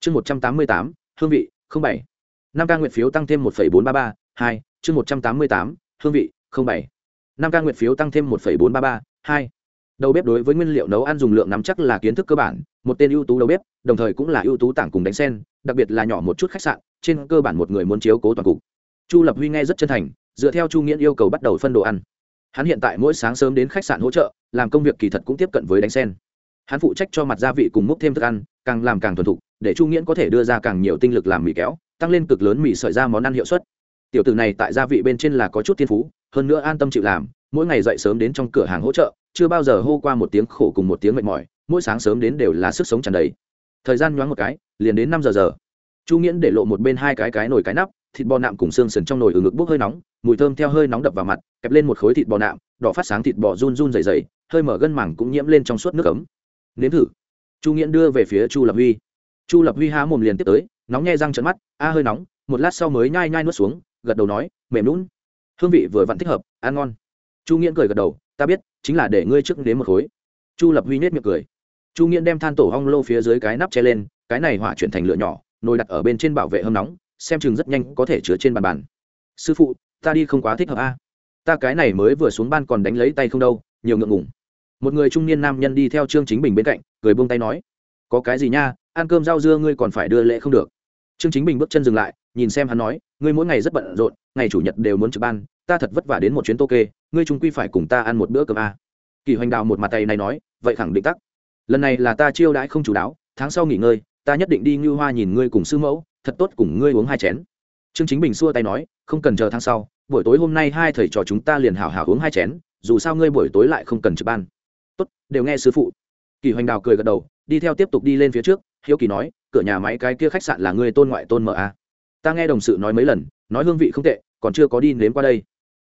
Chương một trăm tám mươi tám, hương vị bảy. Năm ca nguyện phiếu tăng thêm một bốn ba ba, hai. Chương một trăm tám mươi tám, hương vị bảy. Năm ca nguyện phiếu tăng thêm một bốn ba ba, hai đầu bếp đối với nguyên liệu nấu ăn dùng lượng nắm chắc là kiến thức cơ bản, một tên ưu tú đầu bếp, đồng thời cũng là ưu tú tảng cùng đánh sen, đặc biệt là nhỏ một chút khách sạn, trên cơ bản một người muốn chiếu cố toàn cục. Chu lập huy nghe rất chân thành, dựa theo chu nghĩa yêu cầu bắt đầu phân đồ ăn. Hắn hiện tại mỗi sáng sớm đến khách sạn hỗ trợ, làm công việc kỳ thật cũng tiếp cận với đánh sen. Hắn phụ trách cho mặt gia vị cùng múc thêm thức ăn, càng làm càng thuần thục, để chu nghĩa có thể đưa ra càng nhiều tinh lực làm mì kéo, tăng lên cực lớn mì sợi ra món ăn hiệu suất. Tiểu tử này tại gia vị bên trên là có chút thiên phú, hơn nữa an tâm chịu làm, mỗi ngày dậy sớm đến trong cửa hàng hỗ trợ chưa bao giờ hô qua một tiếng khổ cùng một tiếng mệt mỏi, mỗi sáng sớm đến đều là sức sống tràn đầy. Thời gian nhoáng một cái, liền đến năm giờ giờ. Chu nghiễn để lộ một bên hai cái cái nồi cái nắp, thịt bò nạm cùng xương sườn trong nồi ở ngực bốc hơi nóng, mùi thơm theo hơi nóng đập vào mặt, kẹp lên một khối thịt bò nạm, đỏ phát sáng thịt bò run run dày dày hơi mở gân mảng cũng nhiễm lên trong suốt nước ấm. Nếm thử. Chu nghiễn đưa về phía chu lập huy. Chu lập huy há mồm liền tiếp tới, nóng nhai răng trận mắt, a hơi nóng, một lát sau mới nhai nhai nuốt xuống, gật đầu nói, mềm lún hương vị vừa vặn thích hợp, ăn ngon. Chu nghiễn cười gật đầu ta biết, chính là để ngươi trước đến một khối. Chu lập huy nết miệng cười. Chu nghiễn đem than tổ hong lô phía dưới cái nắp che lên, cái này hỏa chuyển thành lửa nhỏ, nồi đặt ở bên trên bảo vệ hâm nóng, xem chừng rất nhanh có thể chứa trên bàn bàn. Sư phụ, ta đi không quá thích hợp a. Ta cái này mới vừa xuống ban còn đánh lấy tay không đâu, nhiều ngượng ngùng. Một người trung niên nam nhân đi theo trương chính bình bên cạnh, cười buông tay nói, có cái gì nha, ăn cơm rau dưa ngươi còn phải đưa lễ không được. Trương chính bình bước chân dừng lại, nhìn xem hắn nói ngươi mỗi ngày rất bận rộn, ngày chủ nhật đều muốn trực ban, ta thật vất vả đến một chuyến tô kê, ngươi trung quy phải cùng ta ăn một bữa cơm a. Kỳ hoành đào một mặt tay này nói, vậy khẳng định tắc. Lần này là ta chiêu đãi không chủ đáo, tháng sau nghỉ ngơi, ta nhất định đi ngưu hoa nhìn ngươi cùng sư mẫu, thật tốt cùng ngươi uống hai chén. Trương chính bình xua tay nói, không cần chờ tháng sau, buổi tối hôm nay hai thầy trò chúng ta liền hào hào uống hai chén, dù sao ngươi buổi tối lại không cần trực ban. Tốt, đều nghe sư phụ. Kỳ hoành đào cười gật đầu, đi theo tiếp tục đi lên phía trước, hiếu kỳ nói, cửa nhà máy cái kia khách sạn là ngươi tôn ngoại tôn mở a ta nghe đồng sự nói mấy lần, nói hương vị không tệ, còn chưa có đi nếm qua đây.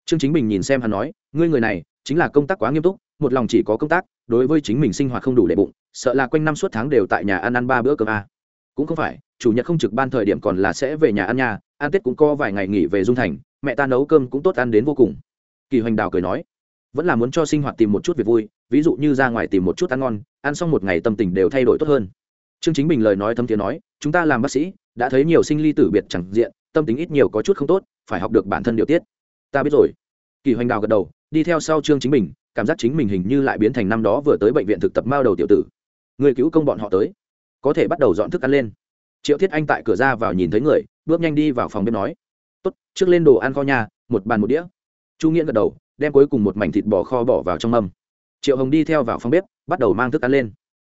Trương chính bình nhìn xem hắn nói, ngươi người này, chính là công tác quá nghiêm túc, một lòng chỉ có công tác, đối với chính mình sinh hoạt không đủ để bụng, sợ là quanh năm suốt tháng đều tại nhà ăn ăn ba bữa cơm a cũng không phải, chủ nhật không trực ban thời điểm còn là sẽ về nhà ăn nhà ăn tết cũng có vài ngày nghỉ về dung thành, mẹ ta nấu cơm cũng tốt ăn đến vô cùng. Kỳ hoành đào cười nói, vẫn là muốn cho sinh hoạt tìm một chút việc vui, ví dụ như ra ngoài tìm một chút ăn ngon, ăn xong một ngày tâm tình đều thay đổi tốt hơn. Trương chính bình lời nói thâm tiếng nói, chúng ta làm bác sĩ đã thấy nhiều sinh ly tử biệt chẳng diện, tâm tính ít nhiều có chút không tốt, phải học được bản thân điều tiết. Ta biết rồi. Kỳ hoành đào gật đầu, đi theo sau trương chính mình, cảm giác chính mình hình như lại biến thành năm đó vừa tới bệnh viện thực tập mao đầu tiểu tử. Người cứu công bọn họ tới. Có thể bắt đầu dọn thức ăn lên. Triệu thiết anh tại cửa ra vào nhìn thấy người, bước nhanh đi vào phòng bếp nói. Tốt, trước lên đồ ăn kho nhà, một bàn một đĩa. Chu nghĩa gật đầu, đem cuối cùng một mảnh thịt bò kho bỏ vào trong mâm. Triệu hồng đi theo vào phòng bếp, bắt đầu mang thức ăn lên.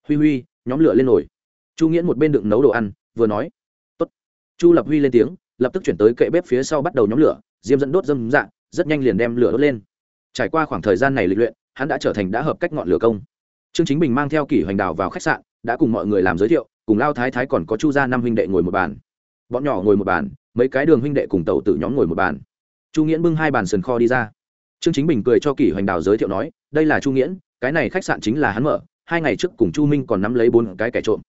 Huy huy, nhóm lửa lên nồi. Chu nghĩa một bên đựng nấu đồ ăn, vừa nói chu lập huy lên tiếng, lập tức chuyển tới kệ bếp phía sau bắt đầu nhóm lửa, diêm dẫn đốt dâm dạng rất nhanh liền đem lửa đốt lên. Trải qua khoảng thời gian này lịch luyện, hắn đã trở thành đã hợp cách ngọn lửa công. Trương chính bình mang theo kỷ hoành đào vào khách sạn, đã cùng mọi người làm giới thiệu, cùng lao thái thái còn có chu gia năm huynh đệ ngồi một bàn. Bọn nhỏ ngồi một bàn, mấy cái đường huynh đệ cùng tàu tử nhóm ngồi một bàn. Chu nghiễn bưng hai bàn sườn kho đi ra. Trương chính bình cười cho kỷ hoành đào giới thiệu nói, đây là chu nghiễn, cái này khách sạn chính là hắn mở, hai ngày trước cùng chu minh còn nắm lấy bốn cái kẻ trộm.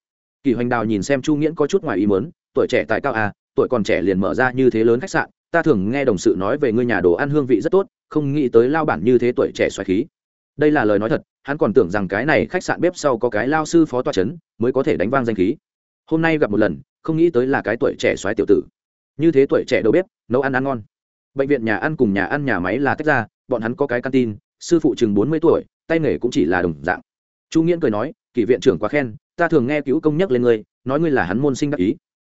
Kỷ hoành đào nhìn xem chu nghiễn có chút ngoài ý mớn tuổi trẻ tại cao à tuổi còn trẻ liền mở ra như thế lớn khách sạn, ta thường nghe đồng sự nói về ngươi nhà đồ ăn hương vị rất tốt, không nghĩ tới lao bản như thế tuổi trẻ xoài khí. Đây là lời nói thật, hắn còn tưởng rằng cái này khách sạn bếp sau có cái lao sư phó toa c h ấ n mới có thể đánh vang danh khí. Hôm nay gặp một lần, không nghĩ tới là cái tuổi trẻ xoáy tiểu tử. Như thế tuổi trẻ đầu bếp, nấu ăn ăn ngon. Bệnh viện nhà ăn cùng nhà ăn nhà máy là tách ra, bọn hắn có cái căn tin sư phụ chừng bốn mươi tuổi, tay nghề cũng chỉ là đồng dạng. Chu nghiễn cười nói, kỷ viện trưởng quá khen, ta thường nghe cứu công nhắc lên ngươi, nói ngươi là hắn môn sinh đắc ý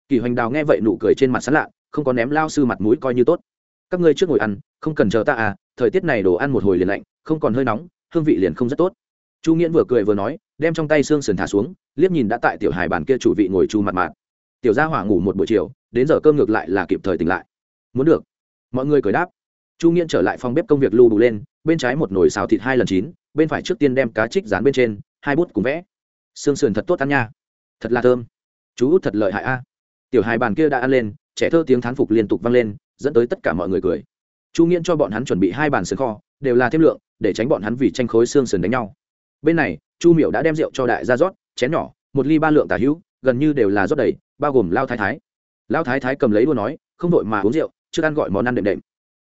kỳ hoành đào nghe vậy nụ cười trên mặt sán lạ, không có ném lao sư mặt mũi coi như tốt. Các ngươi trước ngồi ăn, không cần chờ ta à thời tiết này đồ ăn một hồi liền lạnh, không còn hơi nóng, hương vị liền không rất tốt. Chu nghiễn vừa cười vừa nói, đem trong tay xương sườn thả xuống, liếc nhìn đã tại tiểu hài bàn kia chủ vị ngồi chu mặt mạt. Tiểu gia hỏa ngủ một buổi chiều, đến giờ cơm ngược lại là kịp thời tỉnh lại. Muốn được. Mọi người cười đáp. Chu nghiễn trở lại phòng bếp công việc lưu đủ lên, bên trái một nồi xào thịt hai lần chín, bên phải trước tiên đem cá trích dán bên trên, hai bút cùng vẽ. Xương sườn thật tốt ăn nha. Thật là thơm. Chú út thật lợi hại a tiểu hài bàn kia đã ăn lên, trẻ thơ tiếng thán phục liên tục vang lên, dẫn tới tất cả mọi người cười. Chu nghiễn cho bọn hắn chuẩn bị hai bàn sườn kho, đều là thêm lượng, để tránh bọn hắn vì tranh khối xương sườn đánh nhau. Bên này, chu miểu đã đem rượu cho đại gia rót, chén nhỏ, một ly ba lượng tả hữu, gần như đều là rót đầy, bao gồm lao thái thái. Lao thái thái cầm lấy đua nói, không đội mà uống rượu chưa ăn gọi món ăn đệm đệm.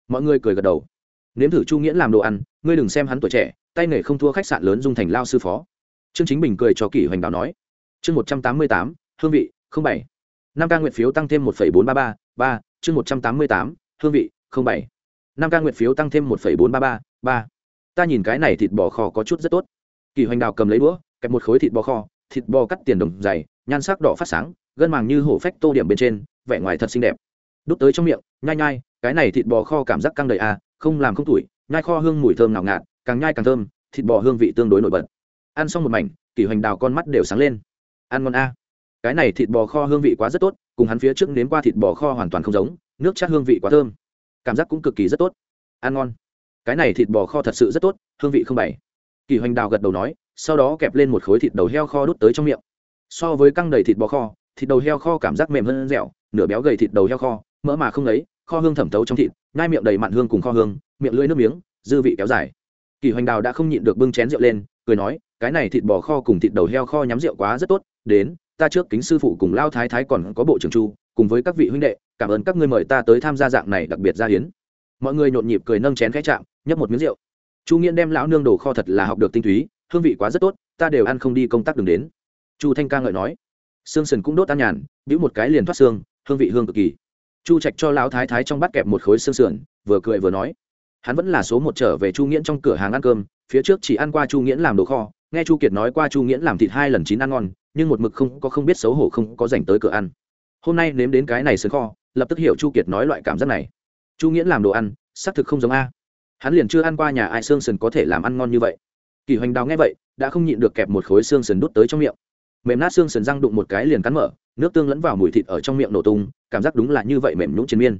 Mọi người cười gật đầu. Nếm thử chu nghiễn làm đồ ăn, ngươi đừng xem hắn tuổi trẻ, tay nghề không thua khách sạn lớn dung thành lao sư phó. Trương chính bình cười cho kỷ hoành đào nói. Chương một trăm tám mươi tám, hương vị, không bảy năm ca nguyện phiếu tăng thêm một bốn ba ba ba, chương một trăm tám mươi tám, hương vị, không bảy. Năm ca nguyện phiếu tăng thêm một bốn ba ba ba. Ta nhìn cái này thịt bò kho có chút rất tốt. Kỳ hoành đào cầm lấy đũa, kẹp một khối thịt bò kho, thịt bò cắt tiền đồng dày, nhan sắc đỏ phát sáng, gân màng như hổ phách tô điểm bên trên, vẻ ngoài thật xinh đẹp. Đút tới trong miệng, nhai nhai, cái này thịt bò kho cảm giác căng đầy à không làm không tuổi nhai kho hương mùi thơm nào ngạt, càng nhai càng thơm, thịt bò hương vị tương đối nổi bật. Ăn xong một mảnh, kỳ hoành đào con mắt đều sáng lên. Ăn ngon a à cái này thịt bò kho hương vị quá rất tốt, cùng hắn phía trước nếm qua thịt bò kho hoàn toàn không giống, nước chát hương vị quá thơm. Cảm giác cũng cực kỳ rất tốt. Ăn ngon. Cái này thịt bò kho thật sự rất tốt, hương vị không bày. Kỳ hoành đào gật đầu nói, sau đó kẹp lên một khối thịt đầu heo kho đút tới trong miệng. So với căng đầy thịt bò kho, thịt đầu heo kho cảm giác mềm hơn dẻo, nửa béo gầy thịt đầu heo kho, mỡ mà không lấy kho hương thẩm thấu trong thịt ngai miệng đầy mặn hương cùng kho hương, miệng lưỡi nước miếng, dư vị kéo dài. Kỳ hoành đào đã không nhịn được bưng chén rượu lên, cười nói, cái này thịt bò kho cùng thịt đầu heo kho nhắm rượu quá rất tốt, đến ta trước kính sư phụ cùng lao thái thái còn có bộ trưởng chu, cùng với các vị huynh đệ, cảm ơn các ngươi mời ta tới tham gia dạng này đặc biệt ra hiến. Mọi người nhộn nhịp cười nâng chén khẽ chạm, nhấp một miếng rượu. Chu nghiễn đem lão nương đồ kho thật là học được tinh túy, hương vị quá rất tốt, ta đều ăn không đi công tác đường đến. Chu thanh ca ngợi nói. Sương sần cũng đốt ăn nhàn, bĩu một cái liền thoát xương, hương vị hương cực kỳ. Chu trạch cho lão thái thái trong bát kẹp một khối xương sườn, vừa cười vừa nói. Hắn vẫn là số một trở về chu nghiễn trong cửa hàng ăn cơm, phía trước chỉ ăn qua chu nghiễn làm đồ kho, nghe chu kiệt nói qua chu nghiễn làm thịt hai lần chín ăn ngon nhưng một mực không có không biết xấu hổ không có dành tới cửa ăn. Hôm nay nếm đến cái này sườn kho, lập tức hiểu chu kiệt nói loại cảm giác này. Chu nghiễn làm đồ ăn, xác thực không giống a. Hắn liền chưa ăn qua nhà ai xương sườn có thể làm ăn ngon như vậy. Kỳ hoành đào nghe vậy, đã không nhịn được kẹp một khối xương sườn đút tới trong miệng. Mềm nát xương sườn răng đụng một cái liền cắn mở, nước tương lẫn vào mùi thịt ở trong miệng nổ tung, cảm giác đúng là như vậy mềm nhũng trên miên.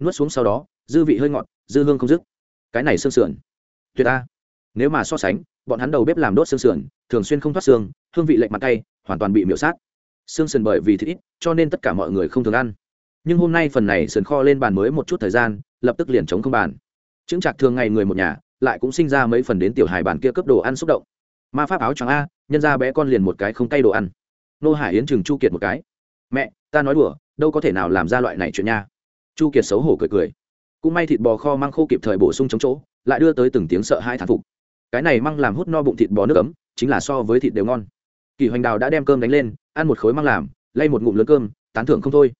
Nuốt xuống sau đó, dư vị hơi ngọt, dư hương không dứt. Cái này xương sườn. Tuyệt a nếu mà so sánh, bọn hắn đầu bếp làm đốt xương sườn, thường xuyên không thoát xương, hương vị lạnh mặt tay hoàn toàn bị miễu sát. Xương sườn bởi vì thịt ít, cho nên tất cả mọi người không thường ăn. Nhưng hôm nay phần này sườn kho lên bàn mới một chút thời gian, lập tức liền chống không bàn. Chứng chặt thường ngày người một nhà, lại cũng sinh ra mấy phần đến tiểu hài bàn kia cấp đồ ăn xúc động. Ma pháp áo choàng a, nhân ra bé con liền một cái không tay đồ ăn. Nô hải yến chừng chu kiệt một cái. Mẹ, ta nói đùa, đâu có thể nào làm ra loại này chuyện nha. Chu kiệt xấu hổ cười cười. Cũng may thịt bò kho mang khô kịp thời bổ sung chống chỗ, lại đưa tới từng tiếng sợ hai thản phục cái này măng làm hút no bụng thịt bò nước ấm, chính là so với thịt đều ngon. Kỳ hoành đào đã đem cơm đánh lên, ăn một khối măng làm, lay một ngụm lớn cơm, tán thưởng không thôi.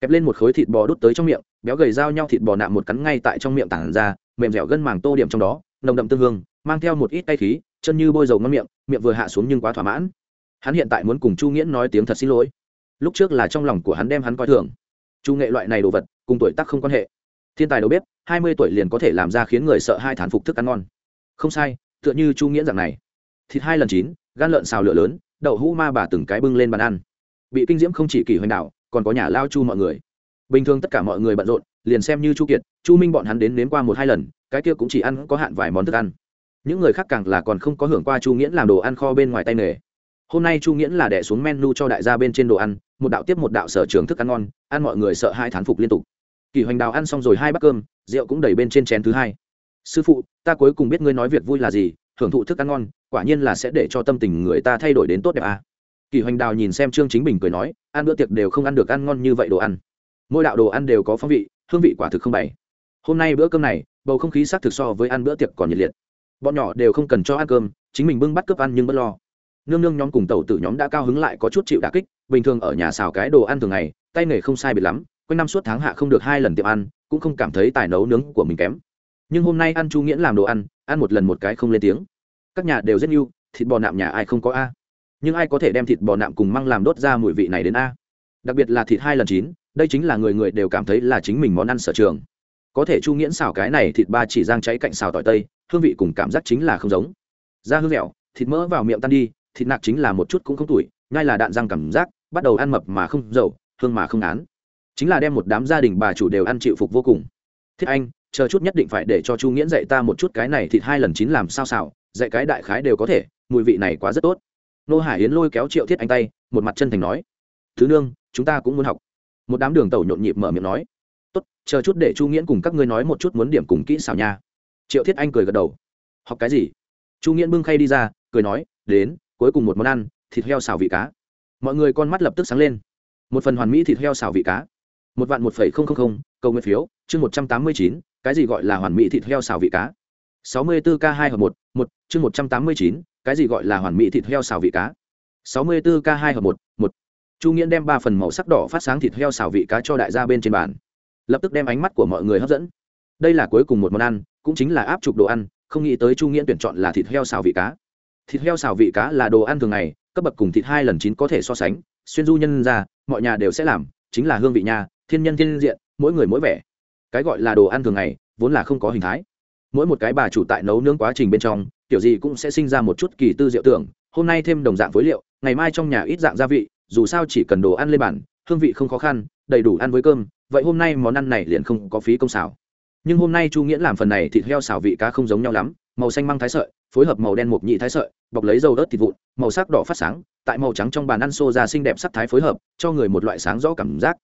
Kẹp lên một khối thịt bò đút tới trong miệng, béo gầy dao nhau thịt bò nạm một cắn ngay tại trong miệng tảng ra, mềm dẻo gân màng tô điểm trong đó, nồng đậm tương hương, mang theo một ít tay khí, chân như bôi dầu ngon miệng miệng vừa hạ xuống nhưng quá thỏa mãn. Hắn hiện tại muốn cùng chu nghiễn nói tiếng thật xin lỗi. Lúc trước là trong lòng của hắn đem hắn coi thường. Chu nghệ loại này đồ vật, cùng tuổi tác không quan hệ. Thiên tài đầu bếp, hai mươi tuổi liền có thể làm ra khiến người sợ hai thán phục thức ăn ngon. Không sai tựa như chu nghiễn dạng này. Thịt hai lần chín, gan lợn xào lửa lớn, đậu hũ ma bà từng cái bưng lên bàn ăn. Bị kinh diễm không chỉ kỳ hoành đạo còn có nhà lao chu mọi người. Bình thường tất cả mọi người bận rộn, liền xem như chu kiệt, chu minh bọn hắn đến nếm qua một hai lần, cái kia cũng chỉ ăn có hạn vài món thức ăn. Những người khác càng là còn không có hưởng qua chu nghiễn làm đồ ăn kho bên ngoài tay nghề. Hôm nay chu nghiễn là đẻ xuống menu cho đại gia bên trên đồ ăn, một đạo tiếp một đạo sở trường thức ăn ngon, ăn mọi người sợ hai thán phục liên tục. Kỳ hoành đào ăn xong rồi hai bát cơm, rượu cũng đầy bên trên chén thứ hai sư phụ, ta cuối cùng biết ngươi nói việc vui là gì hưởng thụ thức ăn ngon, quả nhiên là sẽ để cho tâm tình người ta thay đổi đến tốt đẹp à. kỳ hoành đào nhìn xem trương chính bình cười nói, ăn bữa tiệc đều không ăn được ăn ngon như vậy đồ ăn. Mỗi đạo đồ ăn đều có phong vị, hương vị quả thực không bày. Hôm nay bữa cơm này, bầu không khí xác thực so với ăn bữa tiệc còn nhiệt liệt. Bọn nhỏ đều không cần cho ăn cơm, chính mình bưng bắt cướp ăn nhưng bất lo. Nương nương nhóm cùng tàu tử nhóm đã cao hứng lại có chút chịu đà kích, bình thường ở nhà xào cái đồ ăn thường ngày, tay nghề không sai biệt lắm, quanh năm suốt tháng hạ không được hai lần tiệm ăn, cũng không cảm thấy tài nấu nướng của mình kém nhưng hôm nay ăn chu nghiễn làm đồ ăn ăn một lần một cái không lên tiếng. Các nhà đều rất yêu thịt bò nạm nhà ai không có a. Nhưng ai có thể đem thịt bò nạm cùng măng làm đốt ra mùi vị này đến a? Đặc biệt là thịt hai lần chín, đây chính là người người đều cảm thấy là chính mình món ăn sở trường. Có thể chu nghiễn xào cái này thịt ba chỉ giang cháy cạnh xào tỏi tây, hương vị cùng cảm giác chính là không giống. Da hương dẻo thịt mỡ vào miệng tan đi, thịt nạc chính là một chút cũng không tuổi ngay là đạn răng cảm giác, bắt đầu ăn mập mà không dầu, hương mà không án chính là đem một đám gia đình bà chủ đều ăn chịu phục vô cùng. Thiết anh chờ chút nhất định phải để cho chu nghiễn dạy ta một chút cái này thịt hai lần chín làm sao xào, dạy cái đại khái đều có thể, mùi vị này quá rất tốt. Nô hải yến lôi kéo triệu thiết anh tay, một mặt chân thành nói, thứ nương, chúng ta cũng muốn học. Một đám đường tàu nhộn nhịp mở miệng nói, tốt, chờ chút để chu nghiễn cùng các ngươi nói một chút muốn điểm cùng kỹ xảo nha. Triệu thiết anh cười gật đầu, học cái gì? Chu nghiễn bưng khay đi ra, cười nói, đến, cuối cùng một món ăn, thịt heo xào vị cá. Mọi người con mắt lập tức sáng lên. Một phần hoàn mỹ thịt heo xào vị cá. Một vạn một phẩy không không không câu nguyện phiếu, chương một trăm tám mươi chín cái gì gọi là hoàn mỹ thịt heo xào vị cá? 64k2 hợp một một, chương một trăm tám mươi chín, cái gì gọi là hoàn mỹ thịt heo xào vị cá? 64k2 hợp một một. Chu nghiễn đem ba phần màu sắc đỏ phát sáng thịt heo xào vị cá cho đại gia bên trên bàn. Lập tức đem ánh mắt của mọi người hấp dẫn. Đây là cuối cùng một món ăn, cũng chính là áp trục đồ ăn, không nghĩ tới chu nghiễn tuyển chọn là thịt heo xào vị cá. Thịt heo xào vị cá là đồ ăn thường ngày, cấp bậc cùng thịt hai lần chín có thể so sánh, xuyên du nhân ra, mọi nhà đều sẽ làm, chính là hương vị nhà thiên nhân thiên diện, mỗi người mỗi vẻ cái gọi là đồ ăn thường ngày, vốn là không có hình thái. Mỗi một cái bà chủ tại nấu nướng quá trình bên trong, kiểu gì cũng sẽ sinh ra một chút kỳ tư diệu tưởng, hôm nay thêm đồng dạng phối liệu, ngày mai trong nhà ít dạng gia vị, dù sao chỉ cần đồ ăn lên bàn, hương vị không khó khăn, đầy đủ ăn với cơm, vậy hôm nay món ăn này liền không có phí công xào. Nhưng hôm nay chu nghĩa làm phần này thịt heo xào vị cá không giống nhau lắm, màu xanh măng thái sợi, phối hợp màu đen mộc nhị thái sợi, bọc lấy dầu ớt thịt vụn, màu sắc đỏ phát sáng, tại màu trắng trong bàn ăn xô ra xinh đẹp sắc thái phối hợp, cho người một loại sáng rõ cảm giác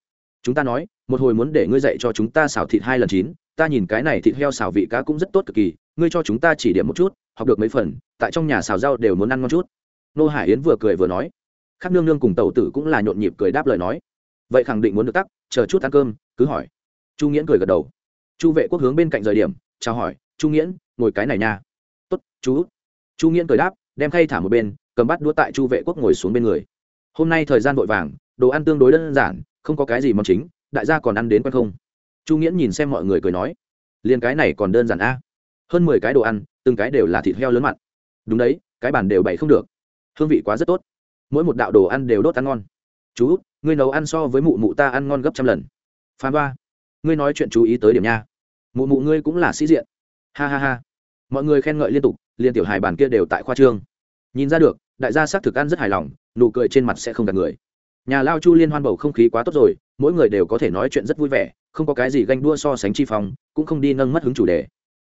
chúng ta nói, một hồi muốn để ngươi dạy cho chúng ta xào thịt hai lần chín, ta nhìn cái này thịt heo xào vị cá cũng rất tốt cực kỳ, ngươi cho chúng ta chỉ điểm một chút, học được mấy phần, tại trong nhà xào rau đều muốn ăn ngon chút. Nô hải yến vừa cười vừa nói. Khắc nương nương cùng tàu tử cũng là nhộn nhịp cười đáp lời nói. Vậy khẳng định muốn được tắc, chờ chút ăn cơm, cứ hỏi. Chu nghiễn cười gật đầu. Chu vệ quốc hướng bên cạnh rời điểm, chào hỏi, chu nghiễn, ngồi cái này nha. Tốt, chú. Chu nghiễn cười đáp, đem khay thả một bên, cầm bắt đũa tại chu vệ quốc ngồi xuống bên người. Hôm nay thời gian vội vàng, đồ ăn tương đối đơn giản không có cái gì món chính, đại gia còn ăn đến quen không? Chu nghiễn nhìn xem mọi người cười nói, liền cái này còn đơn giản a. Hơn mười cái đồ ăn, từng cái đều là thịt heo lớn mặn. Đúng đấy, cái bàn đều bày không được. Hương vị quá rất tốt. Mỗi một đạo đồ ăn đều đốt ăn ngon. Chú ngươi nấu ăn so với mụ mụ ta ăn ngon gấp trăm lần. Phan ba ngươi nói chuyện chú ý tới điểm nha. Mụ mụ ngươi cũng là sĩ diện. Ha ha ha. Mọi người khen ngợi liên tục liên tiểu hài bàn kia đều tại khoa trương. Nhìn ra được, đại gia xác thực ăn rất hài lòng, nụ cười trên mặt sẽ không gạt người nhà lao chu liên hoan bầu không khí quá tốt rồi, mỗi người đều có thể nói chuyện rất vui vẻ, không có cái gì ganh đua so sánh chi phong, cũng không đi nâng mất hứng chủ đề.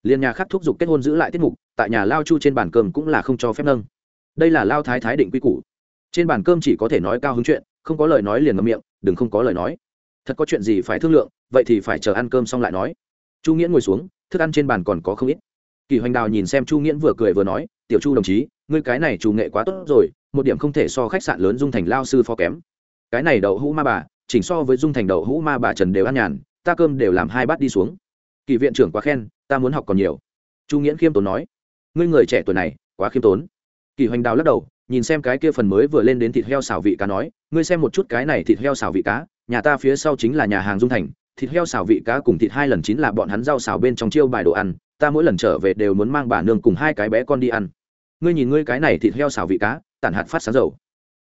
Liên nhà khác thúc giục kết hôn giữ lại tiết mục, tại nhà lao chu trên bàn cơm cũng là không cho phép nâng. Đây là lao thái thái định quy củ. Trên bàn cơm chỉ có thể nói cao hứng chuyện, không có lời nói liền ngậm miệng, đừng không có lời nói. Thật có chuyện gì phải thương lượng, vậy thì phải chờ ăn cơm xong lại nói. Chu nghĩa ngồi xuống, thức ăn trên bàn còn có không ít. Kỳ hoành đào nhìn xem chu nghĩa vừa cười vừa nói, tiểu chu đồng chí, ngươi cái này chủ nghệ quá tốt rồi, một điểm không thể so khách sạn lớn dung thành lao sư phó kém cái này đậu hũ ma bà, chỉnh so với dung thành đậu hũ ma bà trần đều ăn nhàn, ta cơm đều làm hai bát đi xuống. Kỳ viện trưởng quá khen, ta muốn học còn nhiều. Chu nghiễn khiêm tốn nói, ngươi người trẻ tuổi này, quá khiêm tốn. Kỳ hoành đào lắc đầu, nhìn xem cái kia phần mới vừa lên đến thịt heo xào vị cá nói, ngươi xem một chút cái này thịt heo xào vị cá, nhà ta phía sau chính là nhà hàng dung thành, thịt heo xào vị cá cùng thịt hai lần chín là bọn hắn rau xào bên trong chiêu bài đồ ăn, ta mỗi lần trở về đều muốn mang bà nương cùng hai cái bé con đi ăn. Ngươi nhìn ngươi cái này thịt heo xào vị cá, tản hạt phát sáng dầu.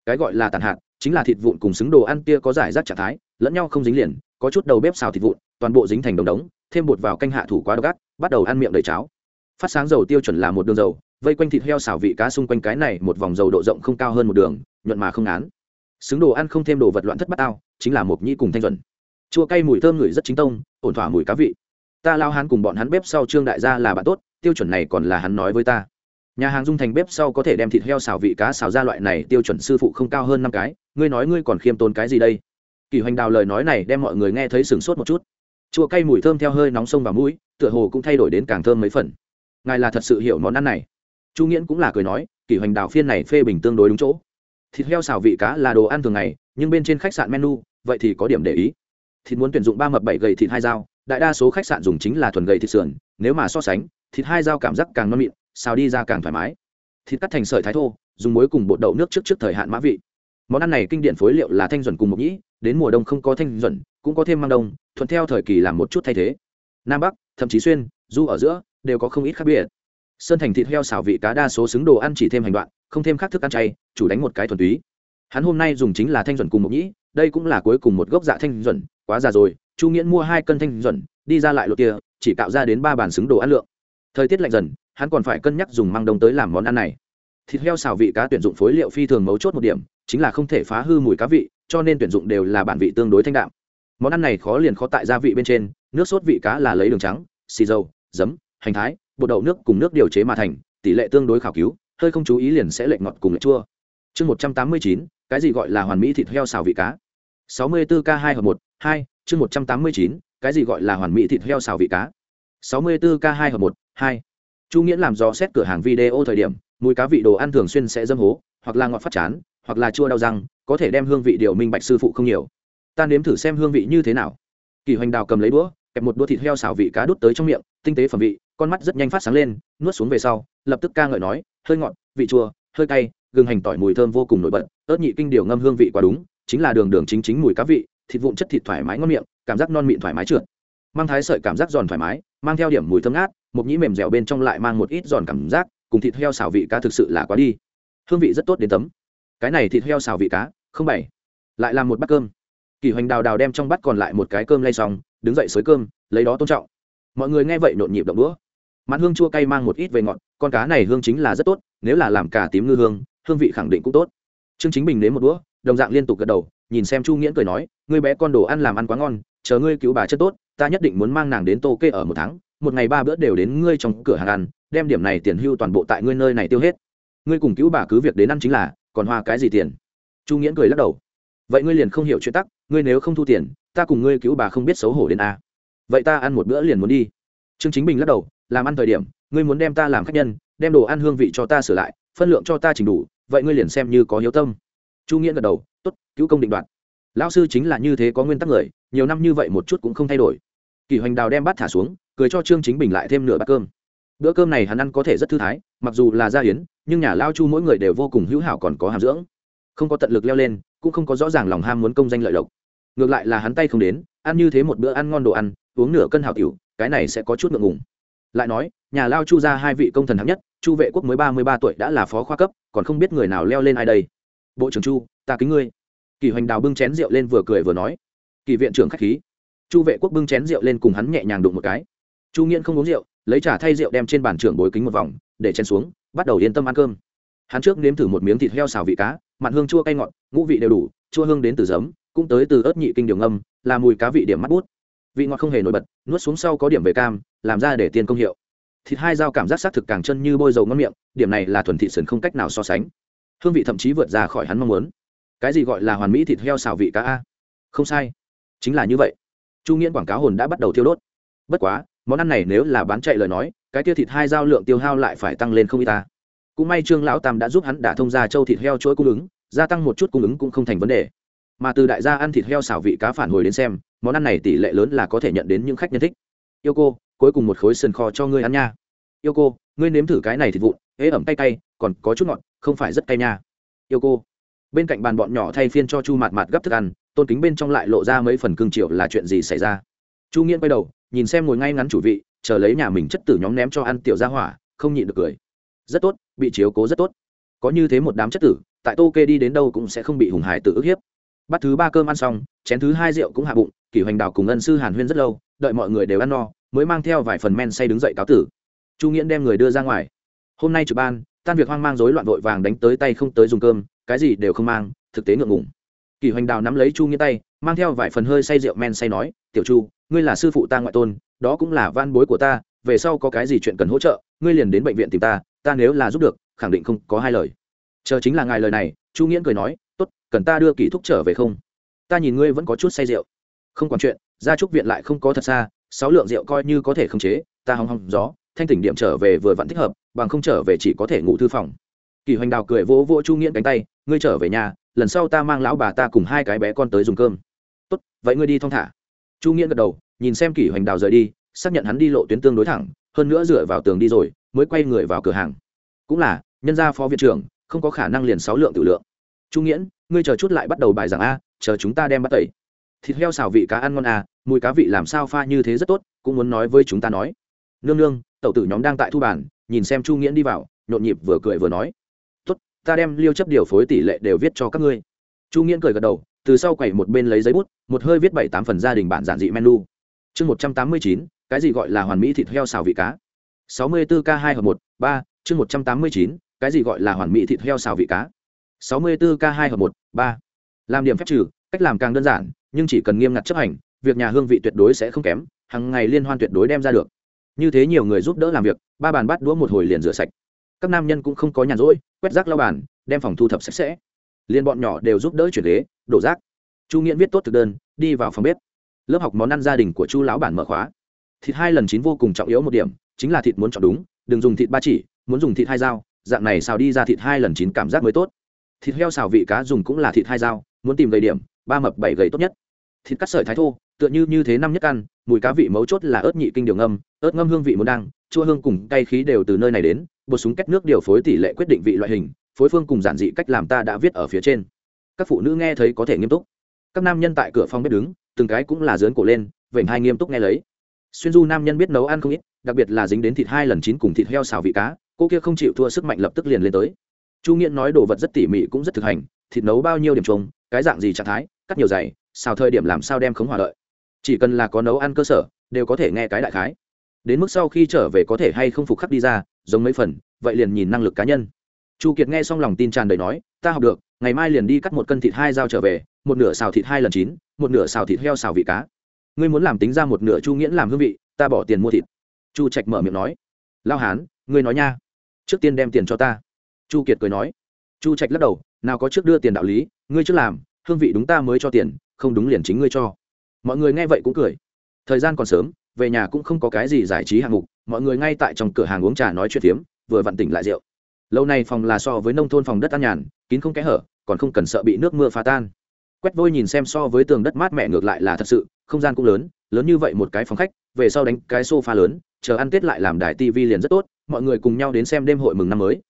Cái gọi là tản hạt chính là thịt vụn cùng xứng đồ ăn kia có giải rác trạng thái, lẫn nhau không dính liền, có chút đầu bếp xào thịt vụn, toàn bộ dính thành đồng đống, thêm bột vào canh hạ thủ quá độc ác, bắt đầu ăn miệng đầy cháo. Phát sáng dầu tiêu chuẩn là một đường dầu, vây quanh thịt heo xào vị cá xung quanh cái này một vòng dầu độ rộng không cao hơn một đường, nhuận mà không án xứng đồ ăn không thêm đồ vật loạn thất bát ao, chính là một nhĩ cùng thanh chuẩn chua cay mùi thơm ngửi rất chính tông, ổn thỏa mùi cá vị. Ta lao hắn cùng bọn hắn bếp sau trương đại gia là bạn tốt, tiêu chuẩn này còn là hắn nói với ta. Nhà hàng dung thành bếp sau có thể đem thịt heo xào vị cá xào ra loại này, tiêu chuẩn sư phụ không cao hơn năm cái ngươi nói ngươi còn khiêm tốn cái gì đây? Kỳ hoành đào lời nói này đem mọi người nghe thấy sửng sốt một chút. Chua cay mùi thơm theo hơi nóng sông vào mũi, tựa hồ cũng thay đổi đến càng thơm mấy phần. Ngài là thật sự hiểu món ăn này. Chu nghiễn cũng là cười nói kỳ hoành đào phiên này phê bình tương đối đúng chỗ. Thịt heo xào vị cá là đồ ăn thường ngày, nhưng bên trên khách sạn menu, vậy thì có điểm để ý. Thịt muốn tuyển dụng ba mập bảy gầy thịt hai dao, đại đa số khách sạn dùng chính là thuần gầy thịt sườn, nếu mà so sánh, thịt hai dao cảm giác càng non mịn, xào đi ra càng thoải mái. Thịt cắt thành sợi thái thô, dùng muối cùng bột đậu nước trước trước thời hạn mã vị món ăn này kinh điển phối liệu là thanh duẩn cùng mộc nhĩ, đến mùa đông không có thanh duẩn, cũng có thêm mang đông, thuận theo thời kỳ làm một chút thay thế. Nam bắc, thậm chí xuyên, du ở giữa, đều có không ít khác biệt. Sơn thành thịt heo xào vị cá đa số xứng đồ ăn chỉ thêm hành đoạn, không thêm khác thức ăn chay, chủ đánh một cái thuần túy. Hắn hôm nay dùng chính là thanh duẩn cùng mộc nhĩ, đây cũng là cuối cùng một gốc dạ thanh duẩn, quá già rồi, chu nghiễn mua hai cân thanh duẩn, đi ra lại lột kia, chỉ tạo ra đến ba bàn xứng đồ ăn lượng. Thời tiết lạnh dần, hắn còn phải cân nhắc dùng măng đông tới làm món ăn này. Thịt heo xào vị cá tuyển dụng phối liệu phi thường mấu chốt một điểm chính là không thể phá hư mùi cá vị, cho nên tuyển dụng đều là bản vị tương đối thanh đạm. Món ăn này khó liền khó tại gia vị bên trên, nước sốt vị cá là lấy đường trắng, xì dầu, giấm, hành thái, bột đậu nước cùng nước điều chế mà thành, tỷ lệ tương đối khảo cứu, hơi không chú ý liền sẽ lệnh ngọt cùng lệnh chua. Chương một trăm tám mươi chín, cái gì gọi là hoàn mỹ thịt heo xào vị cá? sáu mươi bốn k hai hợp một, hai, chương một trăm tám mươi chín, cái gì gọi là hoàn mỹ thịt heo xào vị cá? sáu mươi bốn k hai hợp một, hai. Chu nghiễn làm do xét cửa hàng video thời điểm, mùi cá vị đồ ăn thường xuyên sẽ dâm hố, hoặc là ngọt phát chán hoặc là chua đau răng, có thể đem hương vị điều minh bạch sư phụ không nhiều. Ta nếm thử xem hương vị như thế nào. Kỳ hoành đào cầm lấy đũa, kẹp một đũa thịt heo xào vị cá đút tới trong miệng, tinh tế phẩm vị, con mắt rất nhanh phát sáng lên, nuốt xuống về sau, lập tức ca ngợi nói, hơi ngọt, vị chua, hơi cay, gừng hành tỏi mùi thơm vô cùng nổi bật, ớt nhị kinh điều ngâm hương vị quá đúng, chính là đường đường chính chính mùi cá vị, thịt vụn chất thịt thoải mái ngon miệng, cảm giác non mịn thoải mái trượt. Mang thái sợi cảm giác giòn thoải mái, mang theo điểm mùi thơm ngát, một nhĩ mềm dẻo bên trong lại mang một ít giòn cảm giác, cùng thịt heo xào vị cá thực sự là quá đi. Hương vị rất tốt đến tấm cái này thịt heo xào vị cá, không bảy. Lại làm một bát cơm. Kỳ hoành đào đào đem trong bát còn lại một cái cơm lay xong, đứng dậy xới cơm, lấy đó tôn trọng. Mọi người nghe vậy nhộn nhịp động đũa. Mặn hương chua cay mang một ít về ngọt, con cá này hương chính là rất tốt, nếu là làm cà tím ngư hương hương vị khẳng định cũng tốt. Trương chính bình đến một đũa, đồng dạng liên tục gật đầu, nhìn xem chu nghiễn cười nói, ngươi bé con đồ ăn làm ăn quá ngon, chờ ngươi cứu bà chất tốt, ta nhất định muốn mang nàng đến tô kê ở một tháng, một ngày ba bữa đều đến ngươi trong cửa hàng ăn, đem điểm này tiền hưu toàn bộ tại ngươi nơi này tiêu hết. Ngươi cùng cứu bà cứ việc đến ăn chính là còn hoa cái gì tiền? Chu nghiễn cười lắc đầu. Vậy ngươi liền không hiểu chuyện tắc, ngươi nếu không thu tiền, ta cùng ngươi cứu bà không biết xấu hổ đến a. Vậy ta ăn một bữa liền muốn đi. Trương chính bình lắc đầu, làm ăn thời điểm, ngươi muốn đem ta làm khách nhân, đem đồ ăn hương vị cho ta sửa lại, phân lượng cho ta chỉnh đủ, vậy ngươi liền xem như có hiếu tâm. Chu nghĩa gật đầu t ố t cứu công định đoạt. Lão sư chính là như thế có nguyên tắc người, nhiều năm như vậy một chút cũng không thay đổi. Kỷ hoành đào đem bát thả xuống, cười cho trương chính bình lại thêm nửa bát cơm. Bữa cơm này hắn ăn có thể rất thư thái, mặc dù là gia hiến nhưng nhà lao chu mỗi người đều vô cùng hữu hảo còn có hàm dưỡng. Không có tận lực leo lên, cũng không có rõ ràng lòng ham muốn công danh lợi lộc. Ngược lại là hắn tay không đến, ăn như thế một bữa ăn ngon đồ ăn, uống nửa cân hào tiểu, cái này sẽ có chút ngượng ngùng. Lại nói, nhà lao chu ra hai vị công thần hạng nhất, chu vệ quốc mới ba mươi ba tuổi đã là phó khoa cấp, còn không biết người nào leo lên ai đây. Bộ trưởng chu, ta kính ngươi. Kỳ hoành đào bưng chén rượu lên vừa cười vừa nói. Kỳ viện trưởng k h á c h khí. Chu vệ quốc bưng chén rượu lên cùng hắn nhẹ nhàng đụng một cái. Chu nghiễn không uống rượu, lấy trả thay rượu đem trên bàn trưởng bối kính một vòng, để chen xuống bắt đầu yên tâm ăn cơm. Hắn trước nếm thử một miếng thịt heo xào vị cá, mặn hương chua cay ngọt, ngũ vị đều đủ, chua hương đến từ giấm, cũng tới từ ớt nhị kinh điều ngâm, là mùi cá vị điểm mắt bút. Vị ngọt không hề nổi bật, nuốt xuống sau có điểm về cam, làm ra để tiền công hiệu. Thịt hai dao cảm giác xác thực càng chân như bôi dầu ngon miệng, điểm này là thuần thị sườn không cách nào so sánh. Hương vị thậm chí vượt ra khỏi hắn mong muốn. Cái gì gọi là hoàn mỹ thịt heo xào vị cá a? Không sai, chính là như vậy. Chu nghiễn quảng cáo hồn đã bắt đầu thiêu đốt. Bất quá, món ăn này nếu là bán chạy lời nói cái tiêu thịt hai dao lượng tiêu hao lại phải tăng lên không y ta. Cũng may trương lão tam đã giúp hắn đả thông ra châu thịt heo chuỗi cung ứng, gia tăng một chút cung ứng cũng không thành vấn đề. Mà từ đại gia ăn thịt heo xào vị cá phản hồi đến xem, món ăn này tỷ lệ lớn là có thể nhận đến những khách nhân thích. Yêu cô, cuối cùng một khối sườn kho cho ngươi ăn nha. Yêu cô, ngươi nếm thử cái này thịt vụn, ế ẩm cay cay, còn có chút ngọt, không phải rất cay nha. Yêu cô. Bên cạnh bàn bọn nhỏ thay phiên cho chu mạt mạt gấp thức ăn, tôn kính bên trong lại lộ ra mấy phần cương triệu là chuyện gì xảy ra. Chu nghiễn quay đầu, nhìn xem ngồi ngay ngắn chủ vị chờ lấy nhà mình chất tử nhóm ném cho ăn tiểu ra hỏa, không nhịn được cười. Rất tốt, bị chiếu cố rất tốt. Có như thế một đám chất tử, tại tô kê đi đến đâu cũng sẽ không bị hùng hải tự ức hiếp. Bắt thứ ba cơm ăn xong, chén thứ hai rượu cũng hạ bụng, kỷ hoành đào cùng ân sư hàn huyên rất lâu, đợi mọi người đều ăn no, mới mang theo vài phần men say đứng dậy cáo tử. Chu nghiễn đem người đưa ra ngoài. Hôm nay trực ban, tan việc hoang mang rối loạn vội vàng đánh tới tay không tới dùng cơm, cái gì đều không mang, thực tế ngượng ngùng. Kỷ hoành đào nắm lấy chu nghiễn tay mang theo vài phần hơi say rượu men say nói, tiểu chu, ngươi là sư phụ ta ngoại tôn, đó cũng là van bối của ta, về sau có cái gì chuyện cần hỗ trợ, ngươi liền đến bệnh viện tìm ta ta nếu là giúp được, khẳng định không có hai lời. Chờ chính là ngài lời này, chu nghiễn cười nói, tốt, cần ta đưa kỷ thúc trở về không? Ta nhìn ngươi vẫn có chút say rượu. Không còn chuyện, gia trúc viện lại không có thật xa, sáu lượng rượu coi như có thể khống chế, ta hong hong gió, thanh tỉnh điểm trở về vừa vặn thích hợp, bằng không trở về chỉ có thể ngủ thư phòng. Kỳ hoành đào cười vỗ vỗ chu nghiễn cánh tay, ngươi trở về nhà lần sau ta mang lão bà ta cùng hai cái bé con tới dùng cơm. Tốt, vậy ngươi đi thong thả. Chu nghiễn gật đầu, nhìn xem kỷ hoành đào rời đi, xác nhận hắn đi lộ tuyến tương đối thẳng, hơn nữa dựa vào tường đi rồi, mới quay người vào cửa hàng. Cũng là, nhân gia phó viện trưởng, không có khả năng liền sáu lượng tự lượng. Chu nghiễn, ngươi chờ chút lại bắt đầu bài giảng a, chờ chúng ta đem bắt tẩy. Thịt heo xào vị cá ăn ngon à mùi cá vị làm sao pha như thế rất tốt, cũng muốn nói với chúng ta nói. Nương nương, tẩu tử nhóm đang tại thu bản nhìn xem chu nghiễn đi vào, nhộn nhịp vừa cười vừa nói ta đem liêu chấp điều phối tỷ lệ đều viết cho các ngươi. Chu nghiễn cười gật đầu, từ sau quẩy một bên lấy giấy bút, một hơi viết bảy tám phần gia đình bản giản dị menu. Chương một trăm tám mươi chín, cái gì gọi là hoàn mỹ thịt heo xào vị cá? Sáu mươi bốn k hai hợp một, ba, chương một trăm tám mươi chín, cái gì gọi là hoàn mỹ thịt heo xào vị cá? Sáu mươi bốn k hai hợp một, ba. Làm điểm phép trừ, cách làm càng đơn giản, nhưng chỉ cần nghiêm ngặt chấp hành, việc nhà hương vị tuyệt đối sẽ không kém hàng ngày liên hoan tuyệt đối đem ra được. Như thế nhiều người giúp đỡ làm việc, ba bàn bắt đũa một hồi liền rửa sạch các nam nhân cũng không có nhàn rỗi, quét rác lau bàn, đem phòng thu thập sạch sẽ. Liên bọn nhỏ đều giúp đỡ chuyển ghế, đổ rác. Chu nghiễn viết tốt thực đơn, đi vào phòng bếp. Lớp học món ăn gia đình của chu lão bản mở khóa. Thịt hai lần chín vô cùng trọng yếu một điểm, chính là thịt muốn chọn đúng, đừng dùng thịt ba chỉ, muốn dùng thịt hai dao, dạng này xào đi ra thịt hai lần chín cảm giác mới tốt. Thịt heo xào vị cá dùng cũng là thịt hai dao, muốn tìm gầy điểm, ba mập bảy gầy tốt nhất. Thịt cắt sợi thái thô, tựa như như thế năm nhất ăn, mùi cá vị mấu chốt là ớt nhị kinh điều ngâm, ớt ngâm hương vị muốn đăng chua hương cùng cay khí đều từ nơi này đến bột súng cách nước điều phối tỷ lệ quyết định vị loại hình phối phương cùng giản dị cách làm ta đã viết ở phía trên. Các phụ nữ nghe thấy có thể nghiêm túc. Các nam nhân tại cửa phòng bếp đứng từng cái cũng là dớn cổ lên vểnh hai nghiêm túc nghe lấy. Xuyên du nam nhân biết nấu ăn không ít đặc biệt là dính đến thịt hai lần chín cùng thịt heo xào vị cá cô kia không chịu thua sức mạnh lập tức liền lên tới. Chu nghiện nói đồ vật rất tỉ mỉ cũng rất thực hành thịt nấu bao nhiêu điểm trùng, cái dạng gì trạng thái cắt nhiều dày xào thời điểm làm sao đem khống hòa lợi chỉ cần là có nấu ăn cơ sở đều có thể nghe cái đại khái đến mức sau khi trở về có thể hay không phục khắc đi ra, giống mấy phần, vậy liền nhìn năng lực cá nhân. Chu kiệt nghe xong lòng tin tràn đầy nói, ta học được, ngày mai liền đi cắt một cân thịt hai dao trở về, một nửa xào thịt hai lần chín, một nửa xào thịt heo xào vị cá. Ngươi muốn làm tính ra một nửa chu nghiễn làm hương vị, ta bỏ tiền mua thịt. Chu trạch mở miệng nói lao hán, ngươi nói nha, trước tiên đem tiền cho ta. Chu kiệt cười nói. Chu trạch lắc đầu, nào có trước đưa tiền đạo lý, ngươi trước làm, hương vị đúng ta mới cho tiền, không đúng liền chính ngươi cho. Mọi người nghe vậy cũng cười. Thời gian còn sớm về nhà cũng không có cái gì giải trí hạng mục, mọi người ngay tại trong cửa hàng uống trà nói chuyện phiếm, vừa vặn tỉnh lại rượu. Lâu này phòng là so với nông thôn phòng đất an nhàn, kín không kẽ hở, còn không cần sợ bị nước mưa phá tan. Quét vôi nhìn xem so với tường đất mát mẻ ngược lại là thật sự, không gian cũng lớn lớn như vậy một cái phòng khách, về sau đánh cái sofa lớn, chờ ăn tết lại làm đài tv liền rất tốt, mọi người cùng nhau đến xem đêm hội mừng năm mới.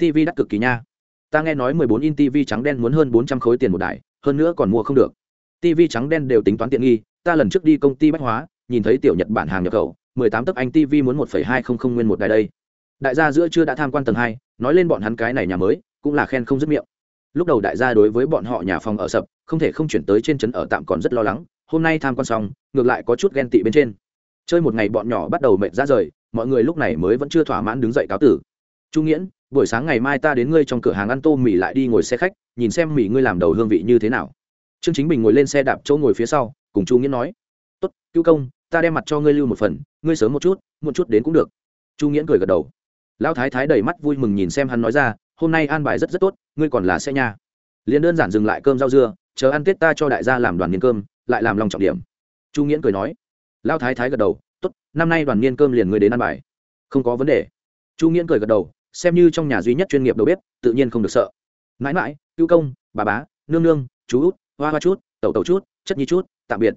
Tv đắt cực kỳ nha. Ta nghe nói 14 in tv trắng đen muốn hơn 400 khối tiền một đài, hơn nữa còn mua không được. Tv trắng đen đều tính toán tiện nghi, ta lần trước đi công ty bách hóa nhìn thấy tiểu nhật bản hàng nhập khẩu 18 tấc anh tv muốn 1,200 nguyên một đài đây. Đại gia giữa chưa đã tham quan tầng hai nói lên bọn hắn cái này nhà mới cũng là khen không dứt miệng. Lúc đầu đại gia đối với bọn họ nhà phòng ở sập không thể không chuyển tới trên trấn ở tạm còn rất lo lắng hôm nay tham quan xong ngược lại có chút ghen tị bên trên. Chơi một ngày bọn nhỏ bắt đầu mệt ra rời mọi người lúc này mới vẫn chưa thỏa mãn đứng dậy cáo tử. Trung nghiễn buổi sáng ngày mai ta đến ngươi trong cửa hàng ăn tô mì lại đi ngồi xe khách nhìn xem mì ngươi làm đầu hương vị như thế nào. Trương chính bình ngồi lên xe đạp chỗ ngồi phía sau cùng chu nghiễn nói tốt cứu công ta đem mặt cho ngươi lưu một phần, ngươi sớm một chút một chút đến cũng được. Chu nghiễn cười gật đầu. Lão thái thái đầy mắt vui mừng nhìn xem hắn nói ra, hôm nay an bài rất rất tốt, ngươi còn là xe nha. Liền đơn giản dừng lại cơm rau dưa, chờ ăn tết ta cho đại gia làm đoàn niên cơm, lại làm lòng trọng điểm. Chu nghiễn cười nói. Lão thái thái gật đầu, tốt, năm nay đoàn niên cơm liền ngươi đến ăn bài. Không có vấn đề. Chu nghiễn cười gật đầu, xem như trong nhà duy nhất chuyên nghiệp đầu bếp, tự nhiên không được sợ. Mãi mãi, cứu công, bà bá, nương nương, chú út, hoa hoa chút, tẩu tẩu chút, chất nhi chút, tạm biệt.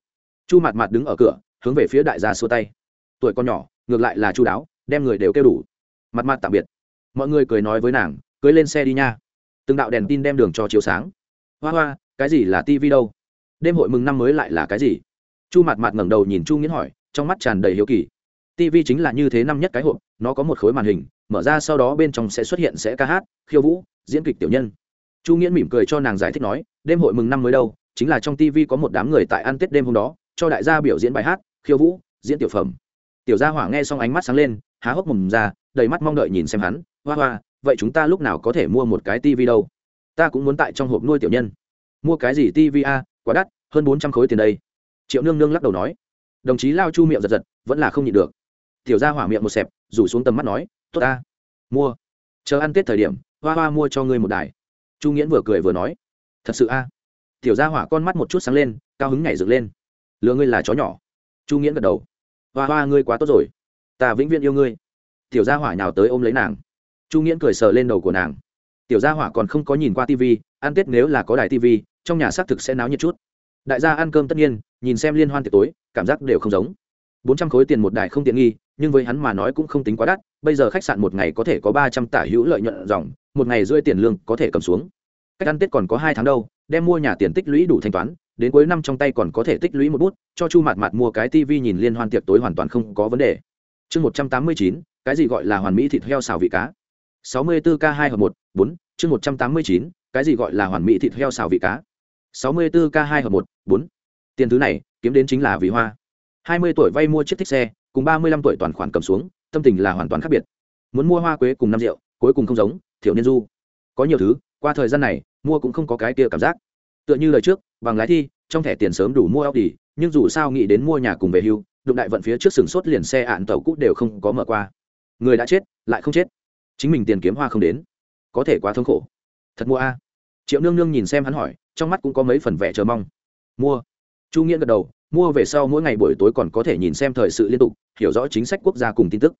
Chu mặt mặt đứng ở cửa hướng về phía đại gia xua tay. Tuổi con nhỏ, ngược lại là chu đáo, đem người đều kêu đủ. Mặt mặt tạm biệt. Mọi người cười nói với nàng, cưới lên xe đi nha. Từng đạo đèn tin đem đường cho chiếu sáng. Hoa hoa, cái gì là tivi đâu? Đêm hội mừng năm mới lại là cái gì? Chu mặt mặt ngẩng đầu nhìn chu nghiễn hỏi, trong mắt tràn đầy hiếu kỳ. Tivi chính là như thế năm nhất cái hộp, nó có một khối màn hình, mở ra sau đó bên trong sẽ xuất hiện sẽ ca hát, khiêu vũ, diễn kịch tiểu nhân. Chu nghiễn mỉm cười cho nàng giải thích nói, đêm hội mừng năm mới đâu, chính là trong tivi có một đám người tại ăn tết đêm hôm đó, cho đại gia biểu diễn bài hát khiêu vũ, diễn tiểu phẩm. Tiểu gia hỏa nghe xong ánh mắt sáng lên, há hốc mồm ra, đầy mắt mong đợi nhìn xem hắn, hoa hoa, vậy chúng ta lúc nào có thể mua một cái tv đâu? Ta cũng muốn tại trong hộp nuôi tiểu nhân. Mua cái gì tv a? Quá đắt, hơn bốn trăm khối tiền đây. Triệu nương nương lắc đầu nói. Đồng chí lao chu miệng giật giật, vẫn là không nhịn được. Tiểu gia hỏa miệng một xẹp, rủ xuống tầm mắt nói, tốt ta, mua. Chờ ăn tết thời điểm, hoa hoa mua cho ngươi một đài. Chu nghiễn vừa cười vừa nói, thật sự a? Tiểu gia hỏa con mắt một chút sáng lên, cao hứng nhảy dựng lên. Lừa ngươi là chó nhỏ chu nghiễn gật đầu. Hoa hoa, ngươi quá tốt rồi. Ta vĩnh viễn yêu ngươi. Tiểu gia hỏa nhào tới ôm lấy nàng. Chu nghiễn cười sờ lên đầu của nàng. Tiểu gia hỏa còn không có nhìn qua tv ăn tết nếu là có đài tv trong nhà xác thực sẽ náo nhiệt chút. Đại gia ăn cơm tất nhiên, nhìn xem liên hoan tiệc tối, cảm giác đều không giống. Bốn trăm khối tiền một đài không tiện nghi, nhưng với hắn mà nói cũng không tính quá đắt, bây giờ khách sạn một ngày có thể có ba trăm tả hữu lợi nhuận dòng, một ngày rưỡi tiền lương có thể cầm xuống. Cách ăn tết còn có hai tháng đâu, đem mua nhà tiền tích lũy đủ thanh toán đến cuối năm trong tay còn có thể tích lũy một bút, cho chu mạt mạt mua cái tivi nhìn liên hoan tiệc tối hoàn toàn không có vấn đề. Chương một trăm tám mươi chín, cái gì gọi là hoàn mỹ thịt heo xào vị cá? sáu mươi bốn k hai hợp một, bốn, chương một trăm tám mươi chín, cái gì gọi là hoàn mỹ thịt heo xào vị cá? sáu mươi bốn k hai hợp một, bốn. Tiền thứ này, kiếm đến chính là vì hoa. hai mươi tuổi vay mua chiếc thích xe, cùng ba mươi lăm tuổi toàn khoản cầm xuống, tâm tình là hoàn toàn khác biệt. Muốn mua hoa quế cùng năm rượu, cuối cùng không giống, thiểu niên du. Có nhiều thứ, qua thời gian này, mua cũng không có cái kia cảm giác. Tựa như lời trước bằng lái thi trong thẻ tiền sớm đủ mua Audi, nhưng dù sao nghĩ đến mua nhà cùng về hưu đụng đại vận phía trước sừng sốt liền xe ạn tàu cút đều không có mở qua. Người đã chết lại không chết. Chính mình tiền kiếm hoa không đến. Có thể quá thống khổ. Thật mua a. Triệu nương nương nhìn xem hắn hỏi trong mắt cũng có mấy phần vẻ chờ mong. Mua. Chu nghĩa gật đầu mua về sau mỗi ngày buổi tối còn có thể nhìn xem thời sự liên tục hiểu rõ chính sách quốc gia cùng tin tức.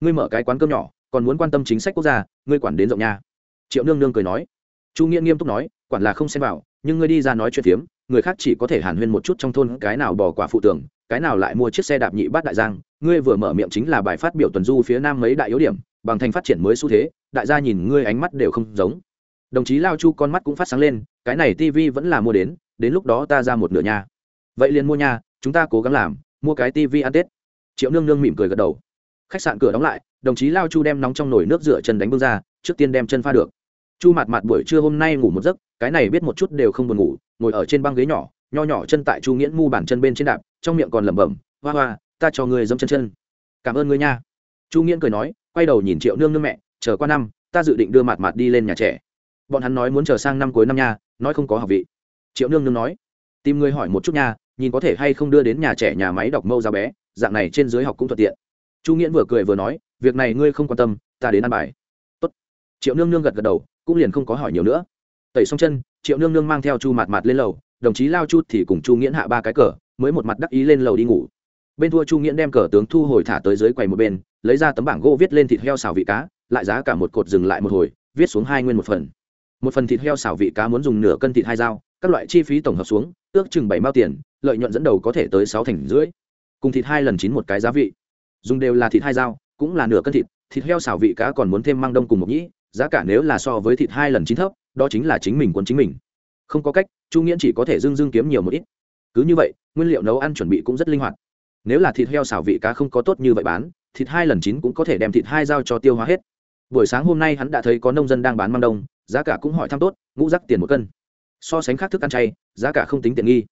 Ngươi mở cái quán cơm nhỏ còn muốn quan tâm chính sách quốc gia ngươi quản đến rộng nha. Triệu nương nương cười nói. Chu nghĩa nghiêm túc nói quản là không xem vào nhưng ngươi đi ra nói chuyện phiếm, người khác chỉ có thể hàn huyên một chút trong thôn cái nào bỏ quả phụ tưởng, cái nào lại mua chiếc xe đạp nhị bát đại giang. Ngươi vừa mở miệng chính là bài phát biểu tuần du phía nam mấy đại yếu điểm, bằng thành phát triển mới xu thế, đại gia nhìn ngươi ánh mắt đều không giống. Đồng chí lao chu con mắt cũng phát sáng lên, cái này tv vẫn là mua đến đến lúc đó ta ra một nửa nha vậy liền mua nha chúng ta cố gắng làm, mua cái tv ăn tết. Triệu nương nương mỉm cười gật đầu. Khách sạn cửa đóng lại, đồng chí lao chu đem nóng trong nồi nước rửa chân đánh bưng ra, trước tiên đem chân pha được chu mặt mặt buổi trưa hôm nay ngủ một giấc, cái này biết một chút đều không buồn ngủ, ngồi ở trên băng ghế nhỏ, nho nhỏ chân tại chu nghiễn mu bàn chân bên trên đạp, trong miệng còn lẩm bẩm, hoa hoa, ta cho người dâm chân chân. Cảm ơn ngươi nha. Chu nghiễn cười nói, quay đầu nhìn triệu nương nương mẹ, chờ qua năm, ta dự định đưa mặt mặt đi lên nhà trẻ. Bọn hắn nói muốn chờ sang năm cuối năm nha, nói không có học vị. Triệu nương nương nói, tìm người hỏi một chút nha, nhìn có thể hay không đưa đến nhà trẻ nhà máy đọc mâu ra bé, dạng này trên dưới học cũng thuận tiện. Chu nghiễn vừa cười vừa nói, việc này ngươi không quan tâm, ta đến ăn bài. Tốt. triệu nương nương gật gật đầu cũng liền không có hỏi nhiều nữa. Tẩy xong chân, triệu nương nương mang theo chu mạt mạt lên lầu, đồng chí lao chu thì cùng chu nghiễn hạ ba cái cờ, mới một mặt đắc ý lên lầu đi ngủ. Bên thua chu nghiễn đem cờ tướng thu hồi thả tới dưới quầy một bên, lấy ra tấm bảng gỗ viết lên thịt heo xào vị cá, lại giá cả một cột dừng lại một hồi, viết xuống hai nguyên một phần. Một phần thịt heo xào vị cá muốn dùng nửa cân thịt hai dao, các loại chi phí tổng hợp xuống, ước chừng bảy mao tiền, lợi nhuận dẫn đầu có thể tới sáu thành rưỡi. Cùng thịt hai lần chín một cái giá vị. Dùng đều là thịt hai dao, cũng là nửa cân thịt thịt heo xào vị cá còn muốn thêm măng đông cùng một nhĩ giá cả nếu là so với thịt hai lần chín thấp, đó chính là chính mình quân chính mình. Không có cách, chu nghiễn chỉ có thể dưng dưng kiếm nhiều một ít. Cứ như vậy, nguyên liệu nấu ăn chuẩn bị cũng rất linh hoạt. Nếu là thịt heo xào vị cá không có tốt như vậy bán, thịt hai lần chín cũng có thể đem thịt hai dao cho tiêu hóa hết. Buổi sáng hôm nay hắn đã thấy có nông dân đang bán măng đông, giá cả cũng hỏi thăm tốt, ngũ rắc tiền một cân. So sánh khác thức ăn chay, giá cả không tính tiện nghi.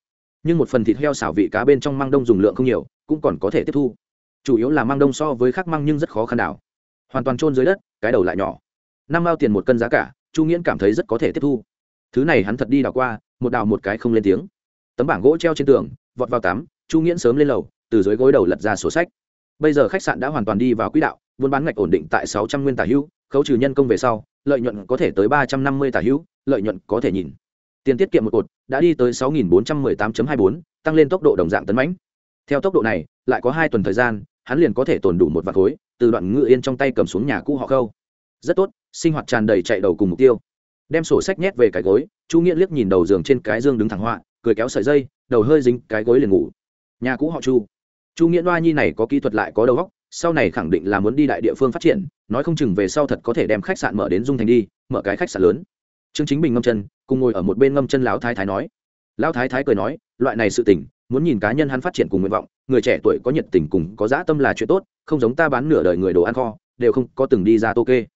Nhưng một phần thịt heo xào vị cá bên trong măng đông dùng lượng không nhiều, cũng còn có thể tiếp thu. Chủ yếu là măng đông so với khác măng nhưng rất khó khăn đảo. Hoàn toàn trôn dưới đất, cái đầu lại nhỏ năm mao tiền một cân giá cả, chu nghiễn cảm thấy rất có thể tiếp thu. Thứ này hắn thật đi đào qua, một đào một cái không lên tiếng. Tấm bảng gỗ treo trên tường, vọt vào tắm, chu nghiễn sớm lên lầu, từ dưới gối đầu lật ra sổ sách. Bây giờ khách sạn đã hoàn toàn đi vào quỹ đạo, buôn bán ngạch ổn định tại sáu trăm nguyên tả hữu, khấu trừ nhân công về sau, lợi nhuận có thể tới ba trăm năm mươi tả hữu, lợi nhuận có thể nhìn. Tiền tiết kiệm một cột, đã đi tới sáu nghìn bốn trăm mười tám hai bốn, tăng lên tốc độ đồng dạng tấn mãnh. Theo tốc độ này, lại có hai tuần thời gian, hắn liền có thể tồn đủ một vạt khối, từ đoạn ngự yên trong tay cầm xuống nhà cũ họ khâu rất tốt, sinh hoạt tràn đầy chạy đầu cùng mục tiêu. Đem sổ sách nhét về cái gối, chu nghĩa liếc nhìn đầu giường trên cái dương đứng thẳng họa, cười kéo sợi dây, đầu hơi dính cái gối liền ngủ. Nhà cũ họ chu. Chu nghĩa đoa nhi này có kỹ thuật lại có đầu óc, sau này khẳng định là muốn đi đại địa phương phát triển, nói không chừng về sau thật có thể đem khách sạn mở đến dung thành đi, mở cái khách sạn lớn. Trương chính bình ngâm chân, cùng ngồi ở một bên ngâm chân Lão thái thái nói. Lão thái thái cười nói, loại này sự tình, muốn nhìn cá nhân hắn phát triển cùng nguyện vọng, người trẻ tuổi có nhiệt tình cùng có dã tâm là chuyện tốt, không giống ta bán nửa đời người đồ ăn kho, đều không có từng đi ra tô kê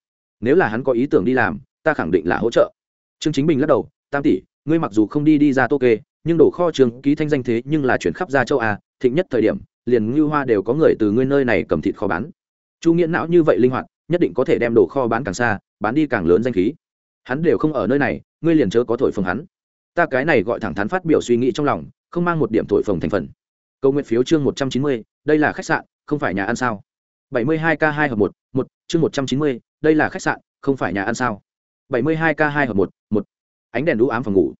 nếu là hắn có ý tưởng đi làm, ta khẳng định là hỗ trợ. Trương chính bình lắc đầu, tam tỷ, ngươi mặc dù không đi đi ra tô kê, nhưng đổ kho trường ký thanh danh thế nhưng là chuyển khắp ra châu a thịnh nhất thời điểm, liền ngư hoa đều có người từ ngươi nơi này cầm thịt kho bán. Chu nghĩa não như vậy linh hoạt, nhất định có thể đem đồ kho bán càng xa, bán đi càng lớn danh khí. Hắn đều không ở nơi này, ngươi liền chớ có thổi phồng hắn. Ta cái này gọi thẳng thắn phát biểu suy nghĩ trong lòng, không mang một điểm thổi phồng thành phần. Câu nguyện phiếu chương một trăm chín mươi, đây là khách sạn, không phải nhà ăn sao? 72k2 hợp một một, chương một trăm chín mươi, đây là khách sạn, không phải nhà ăn sao? 72k2 hợp một một. Ánh đèn đũ ám phòng ngủ.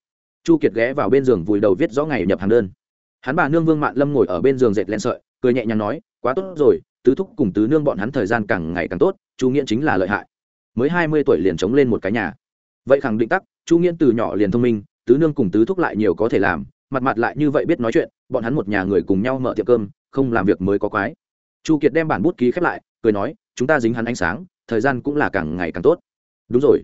Chu kiệt ghé vào bên giường vùi đầu viết rõ ngày nhập hàng đơn. Hắn bà nương vương mạn lâm ngồi ở bên giường dệt len sợi, cười nhẹ nhàng nói, quá tốt rồi, tứ thúc cùng tứ nương bọn hắn thời gian càng ngày càng tốt, chu nghiễn chính là lợi hại. Mới hai mươi tuổi liền chống lên một cái nhà. Vậy khẳng định tắc, chu nghiễn từ nhỏ liền thông minh, tứ nương cùng tứ thúc lại nhiều có thể làm, mặt mặt lại như vậy biết nói chuyện, bọn hắn một nhà người cùng nhau mở tiệm cơm, không làm việc mới có quái chu kiệt đem bản bút ký khép lại, cười nói, chúng ta dính hắn ánh sáng, thời gian cũng là càng ngày càng tốt. Đúng rồi.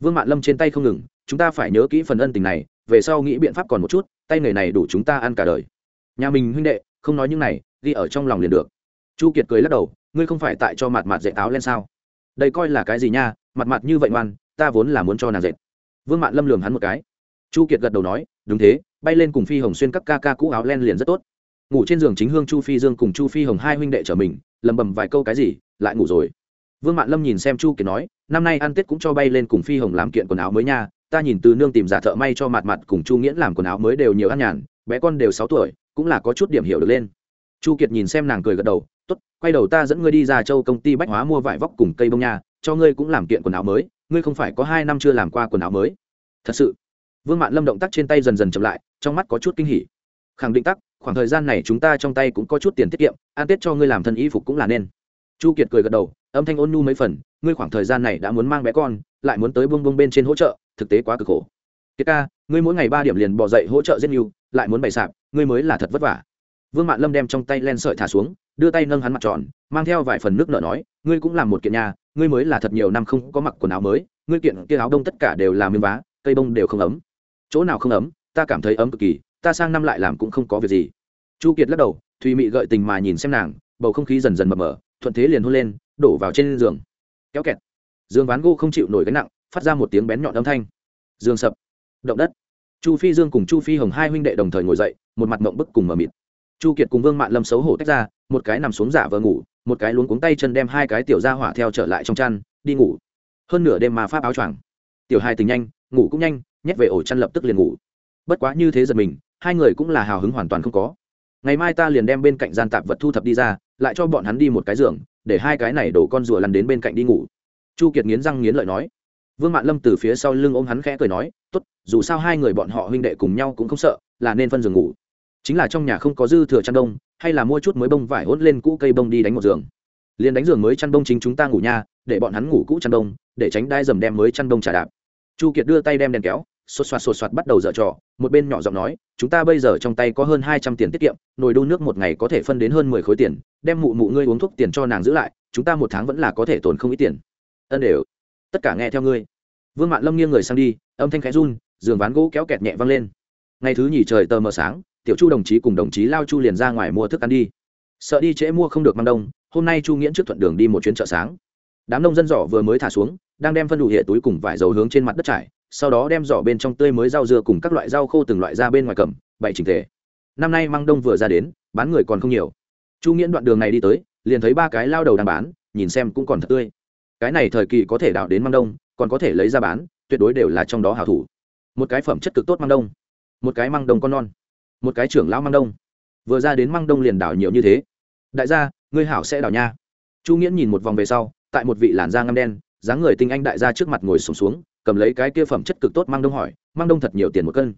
Vương mạn lâm trên tay không ngừng, chúng ta phải nhớ kỹ phần ân tình này, về sau nghĩ biện pháp còn một chút, tay nghề này đủ chúng ta ăn cả đời. Nhà mình huynh đệ, không nói những này, ghi ở trong lòng liền được. Chu kiệt cười lắc đầu, ngươi không phải tại cho mặt mặt dạy táo lên sao? Đây coi là cái gì nha, mặt mặt như vậy ngoan, ta vốn là muốn cho nàng dệt. Vương mạn lâm lường hắn một cái. Chu kiệt gật đầu nói, đúng thế, bay lên cùng phi hồng xuyên các ca ca cũ áo len liền rất tốt ngủ trên giường chính hương chu phi dương cùng chu phi hồng hai huynh đệ trở mình lầm bầm vài câu cái gì, lại ngủ rồi. Vương mạn lâm nhìn xem chu kiệt nói, năm nay ăn tết cũng cho bay lên cùng phi hồng làm kiện quần áo mới nha, ta nhìn từ nương tìm giả thợ may cho mặt mặt cùng chu nghiễn làm quần áo mới đều nhiều ăn nhàn, bé con đều sáu tuổi, cũng là có chút điểm hiểu được lên. Chu kiệt nhìn xem nàng cười gật đầu t ố t quay đầu ta dẫn ngươi đi ra châu công ty bách hóa mua vải vóc cùng cây bông nha, cho ngươi cũng làm kiện quần áo mới, ngươi không phải có hai năm chưa làm qua quần áo mới. Thật sự, vương mạn lâm động tác trên tay dần dần chậm lại, trong mắt có chút kinh hỉ. Khẳng định tắc khoảng thời gian này chúng ta trong tay cũng có chút tiền tiết kiệm, ăn tết cho ngươi làm thân y phục cũng là nên. Chu kiệt cười gật đầu, âm thanh ôn nu mấy phần, ngươi khoảng thời gian này đã muốn mang bé con, lại muốn tới bông bông bên trên hỗ trợ, thực tế quá cực khổ. Kiệt ca, ngươi mỗi ngày ba điểm liền bỏ dậy hỗ trợ giết nhiều lại muốn bày sạp, ngươi mới là thật vất vả. Vương mạn lâm đem trong tay len sợi thả xuống, đưa tay nâng hắn mặt tròn, mang theo vài phần nước nợ nói, ngươi cũng làm một kiện nhà, ngươi mới là thật nhiều năm không có mặc quần áo mới, ngươi kiện kia áo đông tất cả đều là miếng vá, cây bông đều không ấm. Chỗ nào không ấm, ta cảm thấy ấm cực kỳ, ta sang năm lại làm cũng không có việc gì chu kiệt lắc đầu, thùy mị gợi tình mà nhìn xem nàng, bầu không khí dần dần mập mờ, thuận thế liền hôn lên, đổ vào trên giường. Kéo kẹt. Giường ván gỗ không chịu nổi gánh nặng, phát ra một tiếng bén nhọn âm thanh. Giường sập. Động đất. Chu phi dương cùng chu phi hồng hai huynh đệ đồng thời ngồi dậy, một mặt mộng bức cùng mờ mịt. Chu kiệt cùng vương mạn lâm xấu hổ tách ra, một cái nằm xuống giả vờ ngủ, một cái luống cuống tay chân đem hai cái tiểu ra hỏa theo trở lại trong chăn, đi ngủ. Hơn nửa đêm mà pháp áo choàng. Tiểu hai tình nhanh, ngủ cũng nhanh, nhét về ổ chăn lập tức liền ngủ. Bất quá như thế giật mình, hai người cũng là hào hứng hoàn toàn không có ngày mai ta liền đem bên cạnh gian tạp vật thu thập đi ra, lại cho bọn hắn đi một cái giường, để hai cái này đổ con rùa lăn đến bên cạnh đi ngủ. Chu kiệt nghiến răng nghiến lợi nói. Vương mạn lâm từ phía sau lưng ôm hắn khẽ cười nói, tốt, dù sao hai người bọn họ huynh đệ cùng nhau cũng không sợ, là nên phân giường ngủ. Chính là trong nhà không có dư thừa chăn đông, hay là mua chút mới bông vải hốt lên cũ cây bông đi đánh một giường. Liền đánh giường mới chăn đông chính chúng ta ngủ nha, để bọn hắn ngủ cũ chăn đông, để tránh đai dầm đem mới chăn đông trả đạp. Chu kiệt đưa tay đem đèn kéo sột soạt sột soạt bắt đầu dở trò, một bên nhỏ giọng nói, chúng ta bây giờ trong tay có hơn hai trăm tiền tiết kiệm, nồi đun nước một ngày có thể phân đến hơn mười khối tiền, đem mụ mụ ngươi uống thuốc tiền cho nàng giữ lại, chúng ta một tháng vẫn là có thể tồn không ít tiền. Ân đều, tất cả nghe theo ngươi. Vương mạn lâm nghiêng người sang đi, âm thanh khẽ run, giường ván gỗ kéo kẹt nhẹ văng lên. Ngày thứ nhì trời tờ mờ sáng, tiểu chu đồng chí cùng đồng chí lao chu liền ra ngoài mua thức ăn đi. Sợ đi trễ mua không được mang đông, hôm nay chu nghiễn trước thuận đường đi một chuyến chợ sáng. Đám nông dân giỏ vừa mới thả xuống, đang đem phân đủ hệ túi cùng vải dầu hướng trên mặt đất trải sau đó đem giỏ bên trong tươi mới rau dưa cùng các loại rau khô từng loại ra bên ngoài cầm bày trình thể năm nay măng đông vừa ra đến bán người còn không nhiều. Chu nghiễn đoạn đường này đi tới liền thấy ba cái lao đầu đang bán nhìn xem cũng còn thật tươi. Cái này thời kỳ có thể đào đến măng đông còn có thể lấy ra bán tuyệt đối đều là trong đó hảo thủ. Một cái phẩm chất cực tốt măng đông. Một cái măng đông con non. Một cái trưởng lão măng đông. Vừa ra đến măng đông liền đảo nhiều như thế. Đại gia ngươi hảo sẽ đảo nha. Chu nghiễn nhìn một vòng về sau tại một vị làn da ngâm đen dáng người tinh anh đại gia trước mặt ngồi sùng xuống, xuống cầm lấy cái kia phẩm chất cực tốt mang đông hỏi mang đông thật nhiều tiền một cân.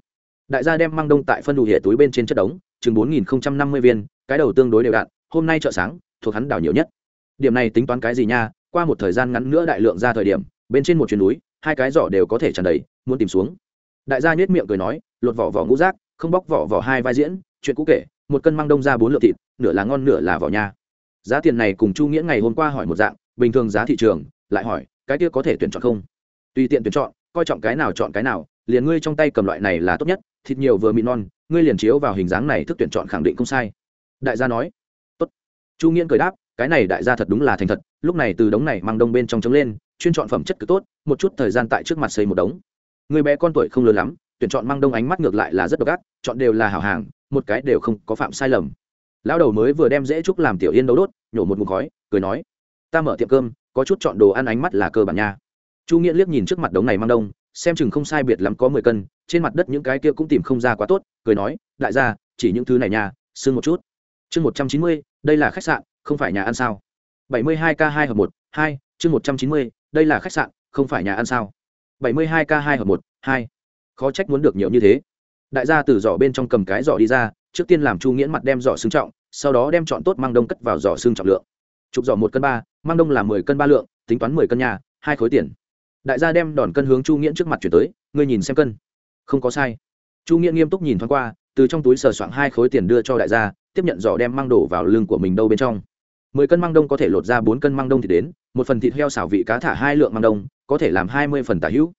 Đại gia đem mang đông tại phân đủ hệ túi bên trên chất đống, chừng bốn nghìn năm mươi viên, cái đầu tương đối đều đặn hôm nay chợ sáng, thuộc hắn đảo nhiều nhất. Điểm này tính toán cái gì nha? Qua một thời gian ngắn nữa đại lượng ra thời điểm, bên trên một chuyến núi, hai cái giỏ đều có thể tràn đầy, muốn tìm xuống. Đại gia nhếch miệng cười nói, lột vỏ vỏ ngũ rác, không bóc vỏ vỏ hai vai diễn, chuyện cũ kể, một cân mang đông ra bốn lượng thịt, nửa là ngon nửa là vỏ nha. Giá tiền này cùng chu nghĩa ngày hôm qua hỏi một dạng, bình thường giá thị trường, lại hỏi, cái kia có thể tuyển chọn không? Tùy tiện tuyển chọn, coi trọng cái nào chọn cái nào, liền ngươi trong tay cầm loại này là tốt nhất, thịt nhiều vừa mịn non, ngươi liền chiếu vào hình dáng này thức tuyển chọn khẳng định không sai. Đại gia nói. Tốt. Chu nghiễn cười đáp, cái này đại gia thật đúng là thành thật, lúc này từ đống này mang đông bên trong trống lên, chuyên chọn phẩm chất cực tốt, một chút thời gian tại trước mặt xây một đống. Người bé con tuổi không lớn lắm, tuyển chọn mang đông ánh mắt ngược lại là rất độc ác, chọn đều là hảo hàng, một cái đều không có phạm sai lầm. Lão đầu mới vừa đem dễ trúc làm tiểu yên đấu đốt, nhổ một mục khói, cười nói, ta mở tiệm cơm, có chút chọn đồ ăn ánh mắt là cơ bản nha chu nghĩa liếc nhìn trước mặt đống này mang đông, xem chừng không sai biệt lắm có mười cân, trên mặt đất những cái kia cũng tìm không ra quá tốt, cười nói, đại gia, chỉ những thứ này nhà sưng một chút. Chương một trăm chín mươi, đây là khách sạn, không phải nhà ăn sao? bảy mươi hai k hai hợp một, hai, chương một trăm chín mươi, đây là khách sạn, không phải nhà ăn sao? bảy mươi hai k hai hợp một, hai. Khó trách muốn được nhiều như thế. Đại gia từ giỏ bên trong cầm cái giỏ đi ra, trước tiên làm chu nghiễn mặt đem giỏ xương trọng, sau đó đem chọn tốt mang đông cất vào giỏ xương trọng lượng. Chụp giỏ một cân ba, mang đông là mười cân ba lượng, tính toán mười cân nhà, hai khối tiền đại gia đem đòn cân hướng chu nghĩa trước mặt chuyển tới, ngươi nhìn xem cân. Không có sai. Chu nghĩa nghiêm túc nhìn thoáng qua, từ trong túi sờ soạng hai khối tiền đưa cho đại gia, tiếp nhận giỏ đem mang đổ vào lưng của mình đâu bên trong. Mười cân mang đông có thể lột ra bốn cân mang đông thì đến, một phần thịt heo xào vị cá thả hai lượng mang đông, có thể làm hai mươi phần tả hữu.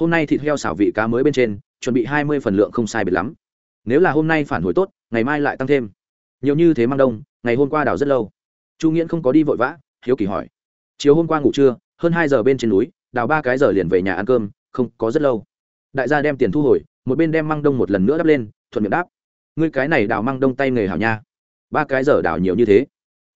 Hôm nay thịt heo xào vị cá mới bên trên, chuẩn bị hai mươi phần lượng không sai biệt lắm. Nếu là hôm nay phản hồi tốt, ngày mai lại tăng thêm. Nhiều như thế mang đông, ngày hôm qua đào rất lâu. Chu nghiễn không có đi vội vã, hiếu kỳ hỏi. Chiều hôm qua ngủ trưa, hơn hai giờ bên trên núi đào ba cái giờ liền về nhà ăn cơm, không, có rất lâu. Đại gia đem tiền thu hồi, một bên đem măng đông một lần nữa đắp lên, thuận miệng đáp. Ngươi cái này đào măng đông tay nghề hảo nha. Ba cái giờ đào nhiều như thế.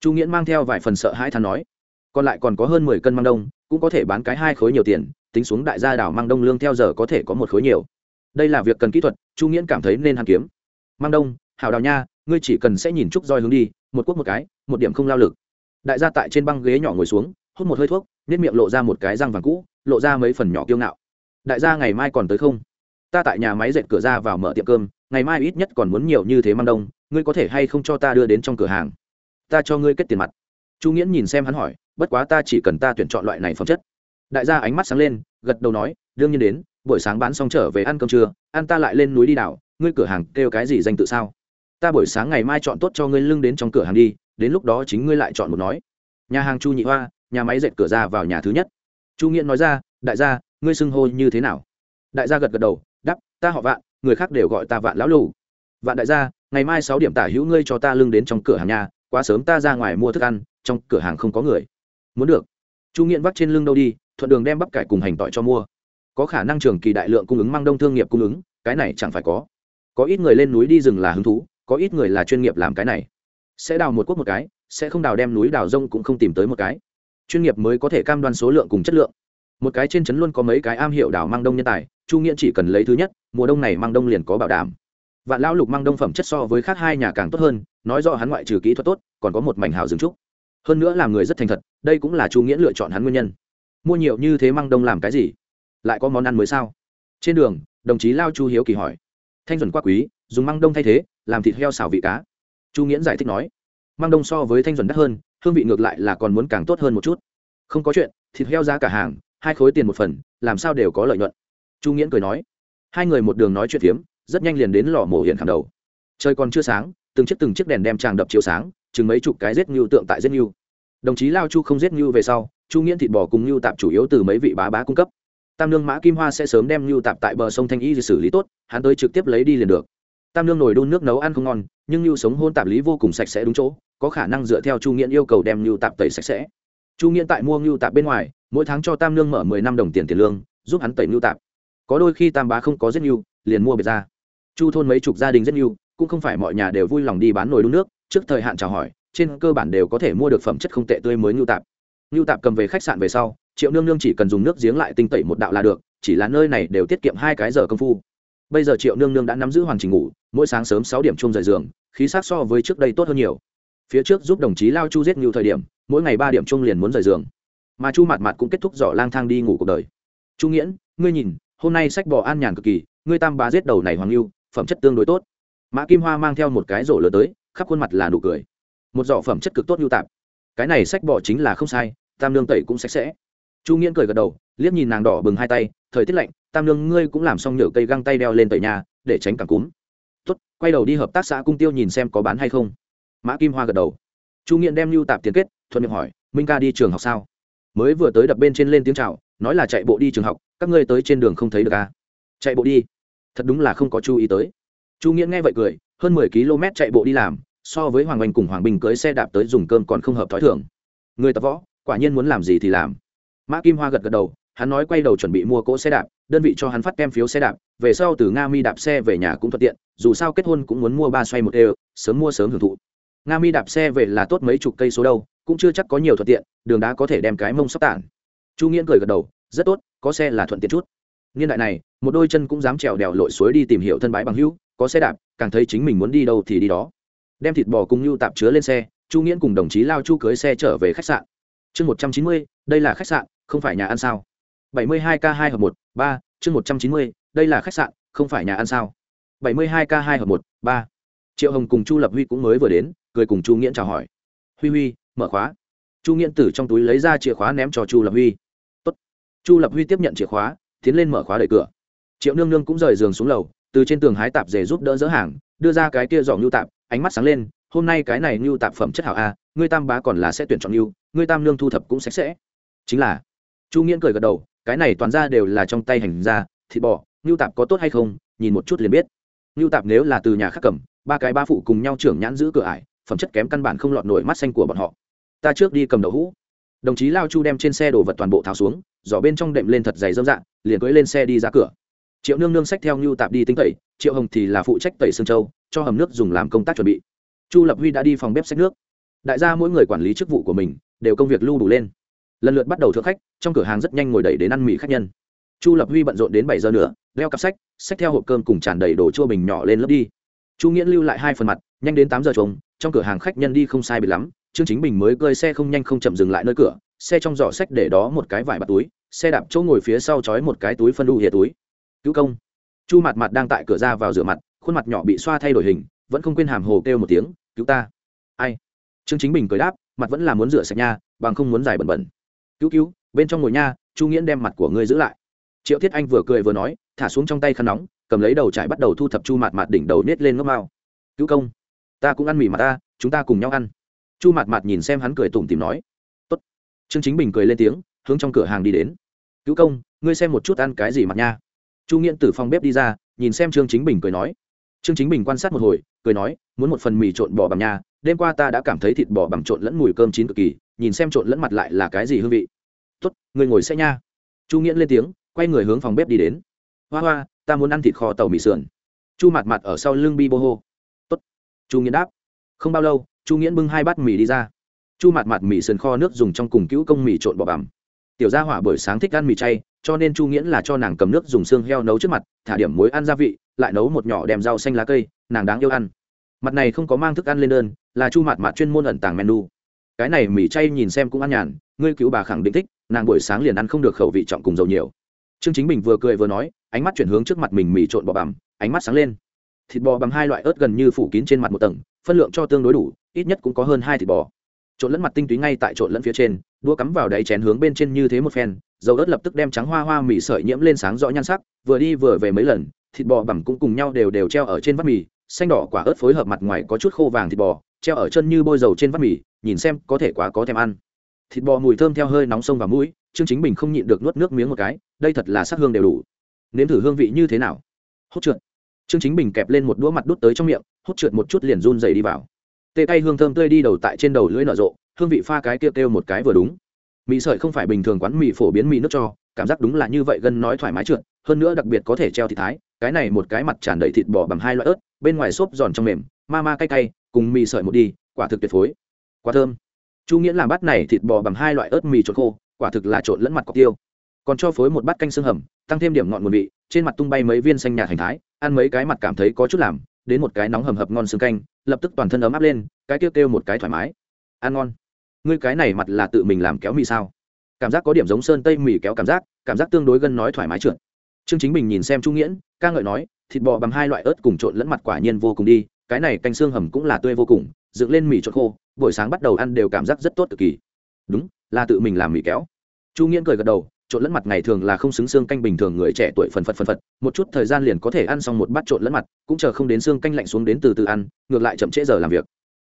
Chu nghiễn mang theo vài phần sợ hãi thắn nói. Còn lại còn có hơn mười cân măng đông, cũng có thể bán cái hai khối nhiều tiền, tính xuống đại gia đào măng đông lương theo giờ có thể có một khối nhiều. Đây là việc cần kỹ thuật, chu nghiễn cảm thấy nên hàn kiếm. Măng đông, hảo đào nha, ngươi chỉ cần sẽ nhìn trúc roi hướng đi, một quốc một cái, một điểm không lao lực. Đại gia tại trên băng ghế nhỏ ngồi xuống hút một hơi thuốc, nếp miệng lộ ra một cái răng vàng cũ, lộ ra mấy phần nhỏ kiêu ngạo. Đại gia ngày mai còn tới không? Ta tại nhà máy dệt cửa ra vào mở tiệm cơm, ngày mai ít nhất còn muốn nhiều như thế mang đông, ngươi có thể hay không cho ta đưa đến trong cửa hàng? Ta cho ngươi kết tiền mặt. Chu nghiễn nhìn xem hắn hỏi, bất quá ta chỉ cần ta tuyển chọn loại này phẩm chất. Đại gia ánh mắt sáng lên, gật đầu nói, đương nhiên đến, buổi sáng bán xong trở về ăn cơm trưa, ăn ta lại lên núi đi đảo, ngươi cửa hàng kêu cái gì danh tự sao? Ta buổi sáng ngày mai chọn tốt cho ngươi lưng đến trong cửa hàng đi, đến lúc đó chính ngươi lại chọn một nói. Nhà hàng chu nhị hoa nhà máy dệt cửa ra vào nhà thứ nhất. Chu nghiễn nói ra, đại gia, ngươi xưng hô như thế nào? Đại gia gật gật đầu, đắp, ta họ vạn, người khác đều gọi ta vạn lão lù. Vạn đại gia, ngày mai sáu điểm tả hữu ngươi cho ta lưng đến trong cửa hàng nhà, quá sớm ta ra ngoài mua thức ăn, trong cửa hàng không có người. Muốn được. Chu nghiễn vắt trên lưng đâu đi, thuận đường đem bắp cải cùng hành tỏi cho mua. Có khả năng trường kỳ đại lượng cung ứng mang đông thương nghiệp cung ứng, cái này chẳng phải có. Có ít người lên núi đi rừng là hứng thú, có ít người là chuyên nghiệp làm cái này. Sẽ đào một quốc một cái, sẽ không đào đem núi đào rông cũng không tìm tới một cái chuyên nghiệp mới có thể cam đoan số lượng cùng chất lượng. Một cái trên trấn luôn có mấy cái am hiệu đảo mang đông nhân tài, chu nghiễn chỉ cần lấy thứ nhất, mùa đông này mang đông liền có bảo đảm. Vạn lão lục mang đông phẩm chất so với khác hai nhà càng tốt hơn, nói rõ hắn ngoại trừ kỹ thuật tốt, còn có một mảnh hào dừng trúc. Hơn nữa làm người rất thành thật, đây cũng là chu nghiễn lựa chọn hắn nguyên nhân. Mua nhiều như thế mang đông làm cái gì? Lại có món ăn mới sao? Trên đường, đồng chí lao chu hiếu kỳ hỏi. Thanh duẩn quá quý, dùng măng đông thay thế, làm thịt heo xào vị cá. Chu nghiễn giải thích nói. Măng đông so với thanh duẩn đắt hơn hương vị ngược lại là còn muốn càng tốt hơn một chút. Không có chuyện, thịt heo giá cả hàng, hai khối tiền một phần, làm sao đều có lợi nhuận. Chu nghiễn cười nói. Hai người một đường nói chuyện phiếm, rất nhanh liền đến lò mổ hiện khảm đầu. Trời còn chưa sáng, từng chiếc từng chiếc đèn đem tràng đập chiếu sáng, chừng mấy chục cái giết ngưu tượng tại giết ngưu đồng chí lao chu không giết ngưu về sau, chu nghiễn thịt bò cùng ngưu tạp chủ yếu từ mấy vị bá bá cung cấp. Tam lương mã kim hoa sẽ sớm đem ngưu tạp tại bờ sông thanh y xử lý tốt, hắn tới trực tiếp lấy đi liền được. Tam lương nồi đun nước nấu ăn không ngon, nhưng ngưu sống hôn tạp lý vô cùng sạch sẽ đúng chỗ có khả năng dựa theo chu nghiễn yêu cầu đem nhu tạp tẩy sạch sẽ. Chu nghiễn tại mua nhu tạp bên ngoài, mỗi tháng cho tam lương mở mười năm đồng tiền tiền lương, giúp hắn tẩy nhu tạp. Có đôi khi tam bá không có giết ngưu liền mua biệt ra. Chu thôn mấy chục gia đình giết ngưu cũng không phải mọi nhà đều vui lòng đi bán nồi đun nước, trước thời hạn chào hỏi, trên cơ bản đều có thể mua được phẩm chất không tệ tươi mới nhu tạp. Nhu tạp cầm về khách sạn về sau, triệu nương nương chỉ cần dùng nước giếng lại tinh tẩy một đạo là được, chỉ là nơi này đều tiết kiệm hai cái giờ công phu. Bây giờ triệu nương nương đã nắm giữ hoàn chỉnh ngủ, mỗi sáng sớm sáu điểm chung rời giường, khí sát so với trước đây tốt hơn nhiều phía trước giúp đồng chí lao chu giết nhiều thời điểm, mỗi ngày ba điểm chung liền muốn rời giường. Mà chu mạt mạt cũng kết thúc dọ lang thang đi ngủ cuộc đời. Chu nghiễn, ngươi nhìn, hôm nay sách bò an nhàn cực kỳ, ngươi tam bá giết đầu này hoàng lưu phẩm chất tương đối tốt. Mã kim hoa mang theo một cái rổ lớn tới, khắp khuôn mặt là nụ cười. Một giỏ phẩm chất cực tốt nhu tạp. Cái này sách bò chính là không sai, tam lương tẩy cũng sạch sẽ. Chu nghiễn cười gật đầu, liếc nhìn nàng đỏ bừng hai tay, thời tiết lạnh, tam lương ngươi cũng làm xong nhựa cây găng tay đeo lên tẩy nhà, để tránh cảm cúm. Tốt, quay đầu đi hợp tác xã cung tiêu nhìn xem có bán hay không mã kim hoa gật đầu chu nghiện đem lưu tạp tiền kết thuận miệng hỏi minh ca đi trường học sao mới vừa tới đập bên trên lên tiếng chào, nói là chạy bộ đi trường học các ngươi tới trên đường không thấy được à? chạy bộ đi thật đúng là không có chú ý tới chu nghiện nghe vậy cười hơn mười km chạy bộ đi làm so với hoàng oanh cùng hoàng bình cưới xe đạp tới dùng cơm còn không hợp t h ó i thường người tập võ quả nhiên muốn làm gì thì làm mã kim hoa gật gật đầu hắn nói quay đầu chuẩn bị mua cỗ xe đạp đơn vị cho hắn phát kem phiếu xe đạp về sau từ nga mi đạp xe về nhà cũng thuận tiện dù sao kết hôn cũng muốn mua ba xoay một đều sớm mua sớm hưởng thụ nga mi đạp xe về là tốt mấy chục cây số đâu, cũng chưa chắc có nhiều thuận tiện, đường đá có thể đem cái mông sóc tản. Chu nghiễn cười gật đầu, rất tốt, có xe là thuận tiện chút. Niên đại này, một đôi chân cũng dám trèo đèo lội suối đi tìm hiểu thân bái bằng hữu, có xe đạp, càng thấy chính mình muốn đi đâu thì đi đó. Đem thịt bò cùng nhu tạp chứa lên xe, chu nghiễn cùng đồng chí lao chu cưới xe trở về khách sạn. Chương một trăm chín mươi, đây là khách sạn, không phải nhà ăn sao? bảy mươi hai k hai hợp một, ba, chương một trăm chín mươi, đây là khách sạn, không phải nhà ăn sao? bảy mươi hai k hai hợp một, ba. Triệu hồng cùng chu lập huy cũng mới vừa đến cười cùng chu nghiễn chào hỏi. Huy huy, mở khóa. Chu nghiễn từ trong túi lấy ra chìa khóa ném cho chu lập huy. Tốt. chu lập huy tiếp nhận chìa khóa, tiến lên mở khóa đẩy cửa. Triệu nương nương cũng rời giường xuống lầu, từ trên tường hái tạp dề giúp đỡ dỡ hàng, đưa ra cái kia giỏ ngưu tạp, ánh mắt sáng lên, hôm nay cái này ngưu tạp phẩm chất hảo a, ngươi tam bá còn là sẽ tuyển chọn ngưu ngươi tam nương thu thập cũng sạch sẽ. Chính là, chu nghiễn cười gật đầu, cái này toàn ra đều là trong tay hành ra thịt bò ngưu tạp có tốt hay không, nhìn một chút liền biết. Ngưu tạp nếu là từ nhà khắc cầm, ba cái ba phụ cùng nhau trưởng nhãn giữ cửa ải phẩm chất kém căn bản không lọt nổi mắt xanh của bọn họ. Ta trước đi cầm đậu hũ. Đồng chí lao chu đem trên xe đồ vật toàn bộ tháo xuống, giỏ bên trong đệm lên thật dày dâm dạng liền cưỡi lên xe đi ra cửa. Triệu nương nương sách theo ngưu tạp đi tính tẩy, triệu hồng thì là phụ trách tẩy sương châu, cho hầm nước dùng làm công tác chuẩn bị. Chu lập huy đã đi phòng bếp sách nước. Đại gia mỗi người quản lý chức vụ của mình, đều công việc lưu đủ lên. Lần lượt bắt đầu thượng khách, trong cửa hàng rất nhanh ngồi đẩy đến ăn mì khách nhân. Chu lập huy bận rộn đến bảy giờ nữa, leo cặp sách sách theo hộp cơm cùng tràn đầy đồ chua bình nhỏ lên lớp đi. Chu nghiễn lưu lại hai phần mặt, nhanh đến tám giờ trống trong cửa hàng khách nhân đi không sai bị lắm, trương chính bình mới cơi xe không nhanh không chậm dừng lại nơi cửa, xe trong giỏ sách để đó một cái vải bạt túi, xe đạp chỗ ngồi phía sau trói một cái túi phân đu hiệ túi. Cứu công. Chu mặt mặt đang tại cửa ra vào rửa mặt, khuôn mặt nhỏ bị xoa thay đổi hình, vẫn không quên hàm hồ kêu một tiếng, cứu ta. Ai? Trương chính bình cười đáp mặt vẫn là muốn rửa sạch nha, bằng không muốn dài bẩn bẩn. Cứu cứu, bên trong ngồi nha, chu nghiễn đem mặt của ngươi giữ lại. Triệu thiết anh vừa cười vừa nói, thả xuống trong tay khăn nóng, cầm lấy đầu trải bắt đầu thu thập chu mặt mặt đỉnh đầu nết lên ngốc mao. Cứu công ta cũng ăn mì mà ta, chúng ta cùng nhau ăn. Chu mạt mạt nhìn xem hắn cười tủm tìm nói. Tốt. trương chính bình cười lên tiếng, hướng trong cửa hàng đi đến. Cứu công, ngươi xem một chút ăn cái gì mặt nha. Chu nghiễn từ phòng bếp đi ra, nhìn xem trương chính bình cười nói. Trương chính bình quan sát một hồi, cười nói, muốn một phần mì trộn bò bằm nha, đêm qua ta đã cảm thấy thịt bò bằm trộn lẫn mùi cơm chín cực kỳ, nhìn xem trộn lẫn mặt lại là cái gì hương vị. Tốt, ngươi ngồi xe nha. Chu nghiễn lên tiếng, quay người hướng phòng bếp đi đến. Hoa hoa, ta muốn ăn thịt kho tàu mì sườn. Chu mặt mặt ở sau lưng bi bô hô chu nghiễn đáp, không bao lâu, chu nghiễn bưng hai bát mì đi ra. Chu mặt mặt mì sườn kho nước dùng trong cùng cứu công mì trộn bò bằm. Tiểu gia hỏa buổi sáng thích ăn mì chay, cho nên chu nghiễn là cho nàng cầm nước dùng xương heo nấu trước mặt, thả điểm muối ăn gia vị, lại nấu một nhỏ đem rau xanh lá cây, nàng đáng yêu ăn. Mặt này không có mang thức ăn lên đơn, là chu mặt mặt chuyên môn ẩn tàng menu. Cái này mì chay nhìn xem cũng ăn nhàn, ngươi cứu bà khẳng định thích, nàng buổi sáng liền ăn không được khẩu vị trọng cùng dầu nhiều. Trương chính bình vừa cười vừa nói, ánh mắt chuyển hướng trước mặt mình mì trộn bò bằm, ánh mắt sáng lên thịt bò bằng hai loại ớt gần như phủ kín trên mặt một tầng, phân lượng cho tương đối đủ, ít nhất cũng có hơn hai thịt bò. Trộn lẫn mặt tinh túy ngay tại trộn lẫn phía trên, đũa cắm vào đáy chén hướng bên trên như thế một phen, dầu ớt lập tức đem trắng hoa hoa mì sợi nhiễm lên sáng rõ nhan sắc, vừa đi vừa về mấy lần, thịt bò bằng cũng cùng nhau đều đều treo ở trên vắt mì, xanh đỏ quả ớt phối hợp mặt ngoài có chút khô vàng thịt bò, treo ở chân như bôi dầu trên vắt mì, nhìn xem có thể quá có thèm ăn. Thịt bò mùi thơm theo hơi nóng sông và mũi, trương chính bình không nhịn được nuốt nước miếng một cái, đây thật là sắc hương đều đủ. Nếm thử hương vị như thế nào? Hút trượt trương chính bình kẹp lên một đũa mặt đút tới trong miệng, hút trượt một chút liền run dày đi vào. Tê tay hương thơm tươi đi đầu tại trên đầu lưỡi nở rộ, hương vị pha cái kia kêu một cái vừa đúng. Mì sợi không phải bình thường quán mì phổ biến mì nước cho, cảm giác đúng là như vậy gần nói thoải mái trượt, hơn nữa đặc biệt có thể treo thịt thái, cái này một cái mặt tràn đầy thịt bò bằng hai loại ớt, bên ngoài xốp giòn trong mềm, ma ma cay cay, cùng mì sợi một đi, quả thực tuyệt phối. Quá thơm. Chu nghĩa làm bát này thịt bò bằng hai loại ớt mì trộn khô, quả thực là trộn lẫn mặt cọc tiêu. Còn cho phối một bát canh xương hầm, tăng thêm điểm ngọn nguồn vị, trên mặt tung bay mấy viên xanh nhạt hành thái ăn mấy cái mặt cảm thấy có chút làm, đến một cái nóng hầm hập ngon xương canh, lập tức toàn thân ấm áp lên, cái kêu kêu một cái thoải mái. Ăn ngon. Ngươi cái này mặt là tự mình làm kéo mì sao? Cảm giác có điểm giống sơn tây mì kéo cảm giác cảm giác tương đối gân nói thoải mái trượt. Trương chính bình nhìn xem trung nghiễn, ca ngợi nói, thịt bò bằng hai loại ớt cùng trộn lẫn mặt quả nhiên vô cùng đi, cái này canh xương hầm cũng là tươi vô cùng, dựng lên mì trộn khô, buổi sáng bắt đầu ăn đều cảm giác rất tốt cực kỳ. Đúng, là tự mình làm mì kéo. Chu nghiễn cười gật đầu trộn lẫn mặt ngày thường là không xứng xương canh bình thường người trẻ tuổi phần phật phần phật, một chút thời gian liền có thể ăn xong một bát trộn lẫn mặt, cũng chờ không đến xương canh lạnh xuống đến từ từ ăn, ngược lại chậm trễ giờ làm việc.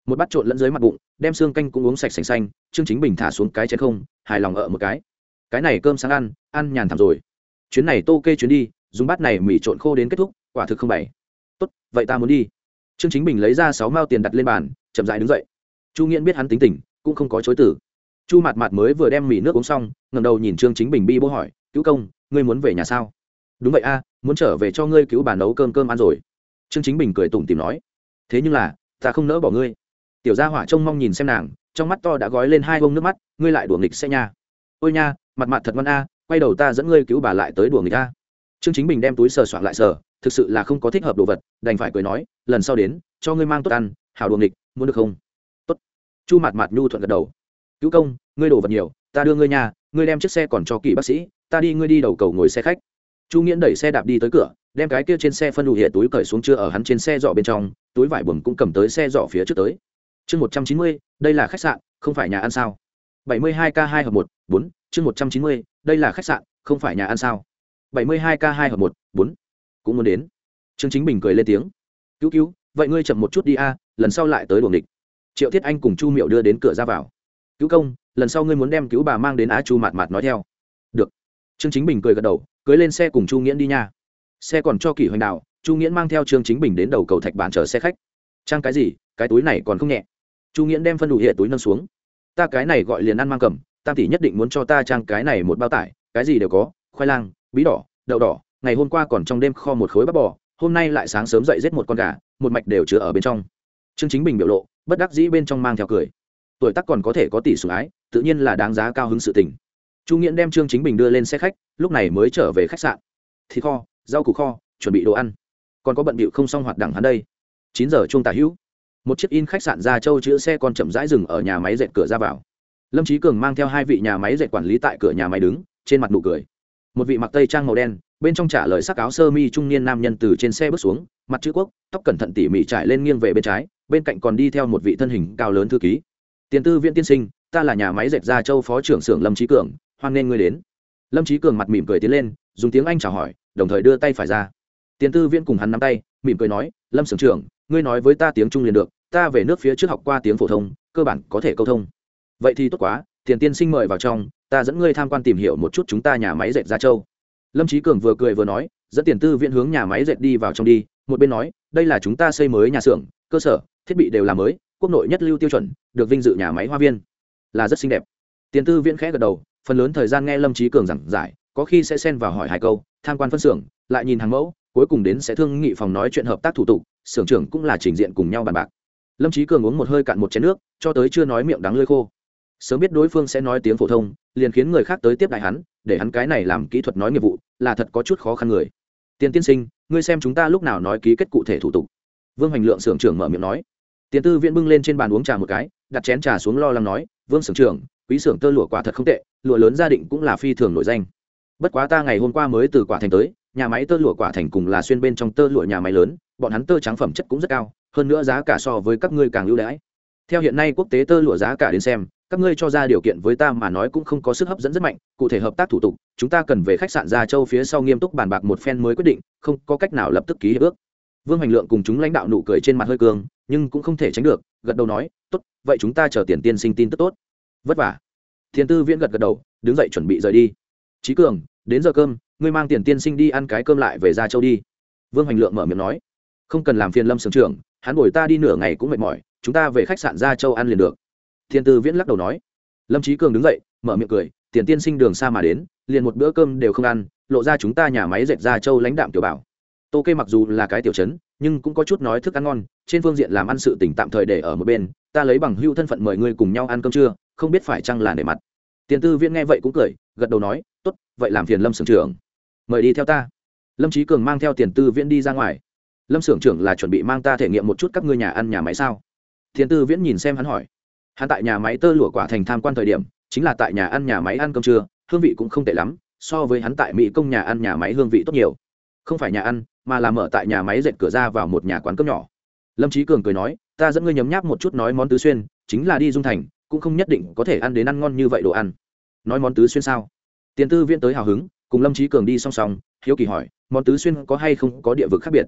Một bát trộn lẫn dưới mặt bụng, đem xương canh cũng uống sạch sành xanh, trương chính bình thả xuống cái chén không, hài lòng ở một cái. Cái này cơm sáng ăn ăn nhàn thảm rồi. Chuyến này tô kê chuyến đi, dùng bát này mì trộn khô đến kết thúc, quả thực không bảy tốt, vậy ta muốn đi. Trương chính bình lấy ra sáu mao tiền đặt lên bàn, chậm dại đứng dậy. Chu nghiễn biết hắn tính tình, cũng không có chối tử chu mặt mặt mới vừa đem mì nước uống xong ngầm đầu nhìn trương chính bình bi bố hỏi, cứu công, ngươi muốn về nhà sao? Đúng vậy a, muốn trở về cho ngươi cứu bà nấu cơm cơm ăn rồi. Trương chính bình cười tủm tìm nói, thế nhưng là, ta không nỡ bỏ ngươi. Tiểu gia hỏa trông mong nhìn xem nàng, trong mắt to đã gói lên hai bông nước mắt, ngươi lại đùa nghịch xe nha. Ôi nha mặt mặt thật ngon a, quay đầu ta dẫn ngươi cứu bà lại tới đùa nghịch a. Trương chính bình đem túi sờ soạn lại sờ, thực sự là không có thích hợp đồ vật, đành phải cười nói, lần sau đến, cho ngươi mang tốt ăn, hảo đùa nghịch, muốn được không? Tốt. Chu mặt mặt nhu thuận gật đầu cứu công, ngươi đổ vật nhiều, ta đưa ngươi nhà, ngươi đem chiếc xe còn cho kỳ bác sĩ, ta đi, ngươi đi đầu cầu ngồi xe khách. Chu nghiễn đẩy xe đạp đi tới cửa, đem cái kia trên xe phân đủ hiện túi cởi xuống chưa ở hắn trên xe dọ bên trong, túi vải buồm cũng cầm tới xe dọ phía trước tới. Chương một trăm chín mươi, đây là khách sạn, không phải nhà ăn sao? bảy mươi hai k hai hợp một, bốn, chương một trăm chín mươi, đây là khách sạn, không phải nhà ăn sao? bảy mươi hai k hai hợp một, bốn, cũng muốn đến. Trương chính bình cười lên tiếng. Cứu cứu, vậy ngươi chậm một chút đi a, lần sau lại tới đuồng địch triệu thiết anh cùng chu miệu đưa đến cửa ra vào cứu công, lần sau ngươi muốn đem cứu bà mang đến á chu mạt mạt nói theo. Được. Trương chính bình cười gật đầu, cưới lên xe cùng chu nghiễn đi nha. Xe còn cho kỷ hoành đạo, chu nghiễn mang theo trương chính bình đến đầu cầu thạch bàn chờ xe khách. Trang cái gì, cái túi này còn không nhẹ. Chu nghiễn đem phân đủ hệ túi nâng xuống. Ta cái này gọi liền ăn mang cầm, tam tỷ nhất định muốn cho ta trang cái này một bao tải, cái gì đều có, khoai lang, bí đỏ, đậu đỏ, ngày hôm qua còn trong đêm kho một khối bắp bò, hôm nay lại sáng sớm dậy giết một con gà, một mạch đều chứa ở bên trong. Trương chính bình biểu lộ, bất đắc dĩ bên trong mang theo cười tuổi tác còn có thể có tỷ sủng ái, tự nhiên là đáng giá cao hứng sự tình. Chu nghiễn đem trương chính bình đưa lên xe khách, lúc này mới trở về khách sạn. Thịt kho, rau củ kho, chuẩn bị đồ ăn. Còn có bận bịu không xong hoạt đẳng hắn đây. Chín giờ chuông tả hữu. Một chiếc in khách sạn ra châu chữ xe còn chậm rãi dừng ở nhà máy dệt cửa ra vào. Lâm trí cường mang theo hai vị nhà máy dệt quản lý tại cửa nhà máy đứng, trên mặt nụ cười. Một vị mặc tây trang màu đen, bên trong trả lời sắc áo sơ mi trung niên nam nhân từ trên xe bước xuống, mặt chữ quốc, tóc cẩn thận tỉ mỉ trải lên nghiêng về bên trái, bên cạnh còn đi theo một vị thân hình cao lớn thư ký tiền tư viện tiên sinh, ta là nhà máy dệt gia châu phó trưởng xưởng lâm trí cường, hoan nghênh ngươi đến. Lâm trí cường mặt mỉm cười tiến lên, dùng tiếng anh chào hỏi, đồng thời đưa tay phải ra. Tiền tư viễn cùng hắn nắm tay, mỉm cười nói, lâm xưởng trưởng, ngươi nói với ta tiếng trung liền được, ta về nước phía trước học qua tiếng phổ thông, cơ bản có thể câu thông. Vậy thì tốt quá, tiền tiên sinh mời vào trong, ta dẫn ngươi tham quan tìm hiểu một chút chúng ta nhà máy dệt gia châu. Lâm trí cường vừa cười vừa nói, dẫn tiền tư viện hướng nhà máy dệt đi vào trong đi, một bên nói, đây là chúng ta xây mới nhà xưởng, cơ sở, thiết bị đều là mới quốc nội nhất lưu tiêu chuẩn, được vinh dự nhà máy hoa viên. Là rất xinh đẹp. Tiền tư viễn khẽ gật đầu, phần lớn thời gian nghe lâm trí cường giảng giải, có khi sẽ xen vào hỏi hai câu, tham quan phân xưởng, lại nhìn hàng mẫu, cuối cùng đến sẽ thương nghị phòng nói chuyện hợp tác thủ tục, xưởng trưởng cũng là trình diện cùng nhau bàn bạc. Lâm trí cường uống một hơi cạn một chén nước, cho tới chưa nói miệng đắng lơi khô. Sớm biết đối phương sẽ nói tiếng phổ thông, liền khiến người khác tới tiếp đại hắn, để hắn cái này làm kỹ thuật nói nghiệp vụ, là thật có chút khó khăn người. Tiền tiên sinh, ngươi xem chúng ta lúc nào nói ký kết cụ thể thủ tục. Vương hoành lượng xưởng trưởng mở miệng nói tiền tư viễn bưng lên trên bàn uống trà một cái, đặt chén trà xuống lo lắng nói, vương xưởng trưởng, quý xưởng tơ lụa quả thật không tệ, lụa lớn gia định cũng là phi thường nổi danh. Bất quá ta ngày hôm qua mới từ quả thành tới, nhà máy tơ lụa quả thành cùng là xuyên bên trong tơ lụa nhà máy lớn, bọn hắn tơ trắng phẩm chất cũng rất cao, hơn nữa giá cả so với các ngươi càng ưu đãi. Theo hiện nay quốc tế tơ lụa giá cả đến xem, các ngươi cho ra điều kiện với ta mà nói cũng không có sức hấp dẫn rất mạnh, cụ thể hợp tác thủ tục, chúng ta cần về khách sạn gia châu phía sau nghiêm túc bàn bạc một phen mới quyết định, không có cách nào lập tức ký hiệp ước vương hành lượng cùng chúng lãnh đạo nụ cười trên mặt hơi cường nhưng cũng không thể tránh được, gật đầu nói, tốt, vậy chúng ta chờ tiền tiên sinh tin tức tốt. Vất vả. Thiên tư viễn gật gật đầu, đứng dậy chuẩn bị rời đi. Trí cường, đến giờ cơm, ngươi mang tiền tiên sinh đi ăn cái cơm lại về gia châu đi. Vương hành lượng mở miệng nói. Không cần làm phiền lâm sưởng trưởng, hắn bồi ta đi nửa ngày cũng mệt mỏi, chúng ta về khách sạn gia châu ăn liền được. Thiên tư viễn lắc đầu nói. Lâm trí cường đứng dậy, mở miệng cười, tiền tiên sinh đường xa mà đến, liền một bữa cơm đều không ăn, lộ ra chúng ta nhà máy dệt gia châu lãnh đạm tiểu bảo tô kê mặc dù là cái tiểu chấn nhưng cũng có chút nói thức ăn ngon, trên phương diện làm ăn sự tỉnh tạm thời để ở một bên, ta lấy bằng hưu thân phận mời ngươi cùng nhau ăn cơm trưa, không biết phải chăng là nể mặt. Tiền tư viễn nghe vậy cũng cười, gật đầu nói, tốt, vậy làm phiền lâm sưởng trưởng. Mời đi theo ta. Lâm trí cường mang theo tiền tư viễn đi ra ngoài. Lâm sưởng trưởng là chuẩn bị mang ta thể nghiệm một chút các ngươi nhà ăn nhà máy sao? Tiền tư viễn nhìn xem hắn hỏi. Hắn tại nhà máy tơ lụa quả thành tham quan thời điểm, chính là tại nhà ăn nhà máy ăn cơm trưa, hương vị cũng không tệ lắm, so với hắn tại mỹ công nhà ăn nhà máy hương vị tốt nhiều. Không phải nhà ăn mà là mở tại nhà máy dệt cửa ra vào một nhà quán cơm nhỏ. Lâm trí cường cười nói, ta dẫn ngươi nhấm nháp một chút nói món tứ xuyên, chính là đi dung thành, cũng không nhất định có thể ăn đến ăn ngon như vậy đồ ăn. Nói món tứ xuyên sao? Tiền tư viễn tới hào hứng, cùng lâm trí cường đi song song, hiếu kỳ hỏi, món tứ xuyên có hay không có địa vực khác biệt?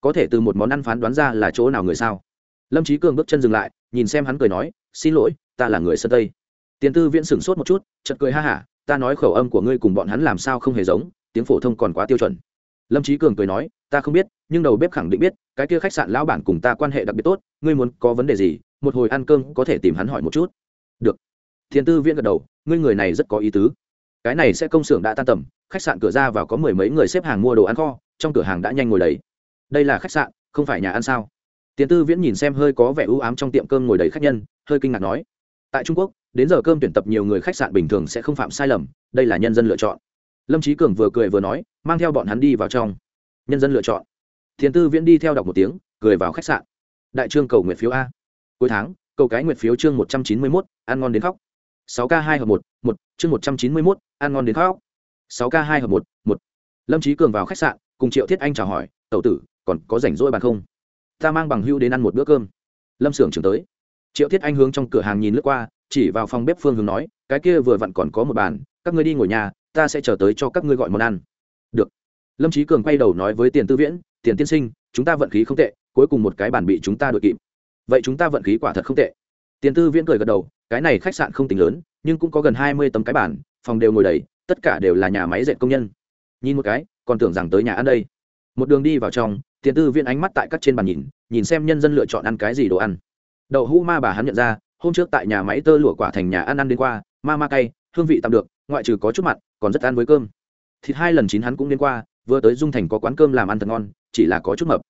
Có thể từ một món ăn phán đoán ra là chỗ nào người sao? Lâm trí cường bước chân dừng lại, nhìn xem hắn cười nói, xin lỗi, ta là người sơn tây. Tiền tư viễn sửng sốt một chút chật cười ha hả, ta nói khẩu âm của ngươi cùng bọn hắn làm sao không hề giống, tiếng phổ thông còn quá tiêu chuẩn lâm trí cường cười nói, ta không biết, nhưng đầu bếp khẳng định biết, cái kia khách sạn lão bản cùng ta quan hệ đặc biệt tốt, ngươi muốn có vấn đề gì, một hồi ăn cơm có thể tìm hắn hỏi một chút. Được. Thiên tư viễn gật đầu, ngươi người này rất có ý tứ. Cái này sẽ công xưởng đã tan tầm, khách sạn cửa ra vào có mười mấy người xếp hàng mua đồ ăn kho, trong cửa hàng đã nhanh ngồi đầy. Đây là khách sạn, không phải nhà ăn sao? Tiền tư viễn nhìn xem hơi có vẻ ưu ám trong tiệm cơm ngồi đầy khách nhân, hơi kinh ngạc nói, tại trung quốc, đến giờ cơm tuyển tập nhiều người khách sạn bình thường sẽ không phạm sai lầm, đây là nhân dân lựa chọn lâm trí cường vừa cười vừa nói, mang theo bọn hắn đi vào trong. Nhân dân lựa chọn. Thiền tư viễn đi theo đọc một tiếng, cười vào khách sạn. Đại trương cầu nguyện phiếu a. Cuối tháng, cầu cái nguyện phiếu chương một trăm chín mươi mốt, ăn ngon đến khóc. sáu k hai hợp một một, chương một trăm chín mươi mốt, ăn ngon đến khóc. sáu k hai hợp một một. Lâm trí cường vào khách sạn, cùng triệu thiết anh chào hỏi, tẩu tử, còn có rảnh rỗi bàn không? Ta mang bằng hưu đến ăn một bữa cơm. Lâm xưởng trưởng tới. Triệu thiết anh hướng trong cửa hàng nhìn lướt qua, chỉ vào phòng bếp phương hướng nói, cái kia vừa vặn còn có một bàn, các ngươi đi ngồi nhà ta sẽ chờ tới cho các ngươi gọi món ăn. Được. Lâm trí cường quay đầu nói với tiền tư viễn, tiền tiên sinh, chúng ta vận khí không tệ, cuối cùng một cái bàn bị chúng ta đội kịp. Vậy chúng ta vận khí quả thật không tệ. Tiền tư viễn cười gật đầu, cái này khách sạn không tính lớn, nhưng cũng có gần hai mươi tấm cái bàn, phòng đều ngồi đầy, tất cả đều là nhà máy dệt công nhân. Nhìn một cái, còn tưởng rằng tới nhà ăn đây. Một đường đi vào trong, tiền tư viễn ánh mắt tại các trên bàn nhìn nhìn xem nhân dân lựa chọn ăn cái gì đồ ăn. Đậu hũ ma bà hắn nhận ra, hôm trước tại nhà máy tơ lụa quả thành nhà ăn ăn đến qua, ma ma cay, hương vị tạm được ngoại trừ có chút mặn còn rất ăn với cơm. Thịt hai lần chín hắn cũng đến qua, vừa tới dung thành có quán cơm làm ăn thật ngon, chỉ là có chút mập.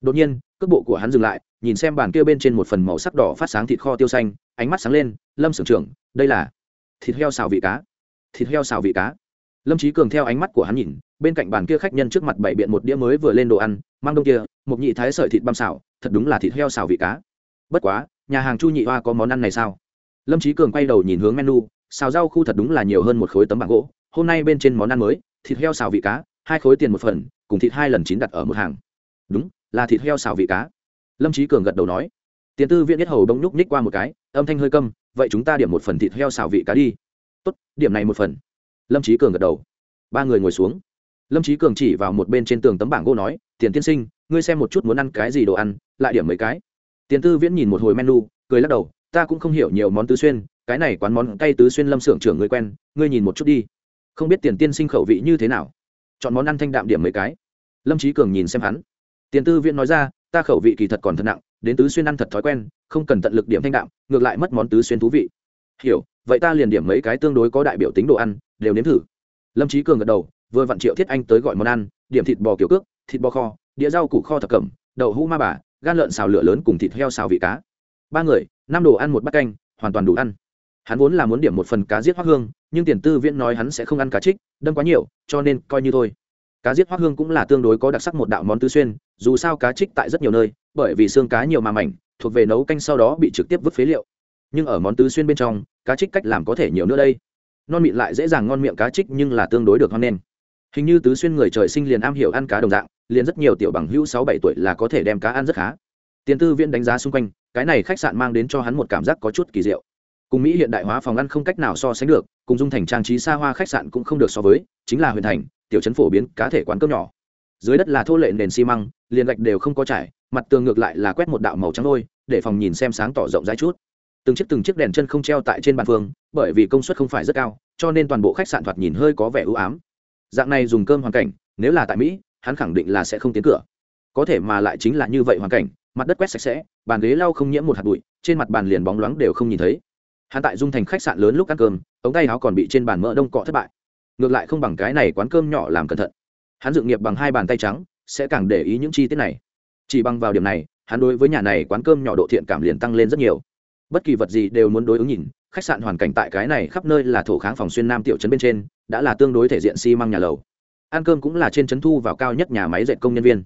Đột nhiên, cước bộ của hắn dừng lại, nhìn xem bàn kia bên trên một phần màu sắc đỏ phát sáng thịt kho tiêu xanh, ánh mắt sáng lên, lâm sưởng trưởng, đây là thịt heo xào vị cá. Thịt heo xào vị cá? Lâm trí cường theo ánh mắt của hắn nhìn, bên cạnh bàn kia khách nhân trước mặt bảy biện một đĩa mới vừa lên đồ ăn, mang đông kia, một nhị thái sợi thịt băm xào, thật đúng là thịt heo xào vị cá. Bất quá, nhà hàng chu nhị hoa có món ăn này sao? Lâm trí cường quay đầu nhìn hướng menu xào rau khu thật đúng là nhiều hơn một khối tấm bảng gỗ, hôm nay bên trên món ăn mới, thịt heo xào vị cá, hai khối tiền một phần, cùng thịt hai lần chín đặt ở một hàng. Đúng, là thịt heo xào vị cá. Lâm trí cường gật đầu nói. Tiền tư viện biết hầu đông nhúc nhích qua một cái, âm thanh hơi câm, vậy chúng ta điểm một phần thịt heo xào vị cá đi. Tốt, điểm này một phần. Lâm trí cường gật đầu. Ba người ngồi xuống. Lâm trí cường chỉ vào một bên trên tường tấm bảng gỗ nói, tiền tiên sinh, ngươi xem một chút muốn ăn cái gì đồ ăn, lại điểm mấy cái. Tiền tư viễn nhìn một hồi menu, cười lắc đầu, ta cũng không hiểu nhiều món tứ xuyên cái này quán món cay tứ xuyên lâm xưởng trưởng người quen, ngươi nhìn một chút đi. Không biết tiền tiên sinh khẩu vị như thế nào? Chọn món ăn thanh đạm điểm mấy cái. Lâm trí cường nhìn xem hắn. Tiền tư viện nói ra, ta khẩu vị kỳ thật còn thật nặng, đến tứ xuyên ăn thật thói quen, không cần tận lực điểm thanh đạm, ngược lại mất món tứ xuyên thú vị. Hiểu, vậy ta liền điểm mấy cái tương đối có đại biểu tính đồ ăn, đều nếm thử. Lâm trí cường gật đầu, vừa vặn triệu thiết anh tới gọi món ăn, điểm thịt bò kiểu cước, thịt bò kho, đĩa rau củ kho thập cẩm, đậu hũ ma bà, gan lợn xào lửa lớn cùng thịt heo xào vị cá. Ba người, năm đồ ăn một bát canh, hoàn toàn đủ ăn hắn vốn là muốn điểm một phần cá giết hoác hương, nhưng tiền tư viễn nói hắn sẽ không ăn cá trích, đâm quá nhiều, cho nên coi như thôi. Cá giết hoác hương cũng là tương đối có đặc sắc một đạo món tư xuyên, dù sao cá trích tại rất nhiều nơi, bởi vì xương cá nhiều mà mảnh, thuộc về nấu canh sau đó bị trực tiếp vứt phế liệu. Nhưng ở món tứ xuyên bên trong, cá trích cách làm có thể nhiều nữa đây. Non mịn lại dễ dàng ngon miệng cá trích nhưng là tương đối được ngon nên hình như tứ xuyên người trời sinh liền am hiểu ăn cá đồng dạng, liền rất nhiều tiểu bằng hữu sáu bảy tuổi là có thể đem cá ăn rất khá. Tiền tư viễn đánh giá xung quanh, cái này khách sạn mang đến cho hắn một cảm giác có chút kỳ diệu cùng mỹ hiện đại hóa phòng ăn không cách nào so sánh được, cùng dung thành trang trí xa hoa khách sạn cũng không được so với, chính là huyện thành, tiểu trấn phổ biến, cá thể quán cơm nhỏ. Dưới đất là thô lệ nền xi măng, liền gạch đều không có trải, mặt tường ngược lại là quét một đạo màu trắng đôi để phòng nhìn xem sáng tỏ rộng rãi chút. Từng chiếc từng chiếc đèn chân không treo tại trên bàn phương bởi vì công suất không phải rất cao, cho nên toàn bộ khách sạn thoạt nhìn hơi có vẻ ưu ám. Dạng này dùng cơm hoàn cảnh, nếu là tại mỹ, hắn khẳng định là sẽ không tiến cửa. Có thể mà lại chính là như vậy hoàn cảnh, mặt đất quét sạch sẽ, bàn ghế lau không nhiễm một hạt bụi, trên mặt bàn liền bóng loáng đều không nhìn thấy hắn tại dung thành khách sạn lớn lúc ăn cơm, ống tay áo còn bị trên bàn mỡ đông cọ thất bại. Ngược lại không bằng cái này quán cơm nhỏ làm cẩn thận. Hắn dự nghiệp bằng hai bàn tay trắng, sẽ càng để ý những chi tiết này. Chỉ bằng vào điểm này, hắn đối với nhà này quán cơm nhỏ độ thiện cảm liền tăng lên rất nhiều. Bất kỳ vật gì đều muốn đối ứng nhìn, khách sạn hoàn cảnh tại cái này khắp nơi là thổ kháng phòng xuyên nam tiểu trấn bên trên, đã là tương đối thể diện xi、si、măng nhà lầu. Ăn cơm cũng là trên trấn thu vào cao nhất nhà máy dạy công nhân viên.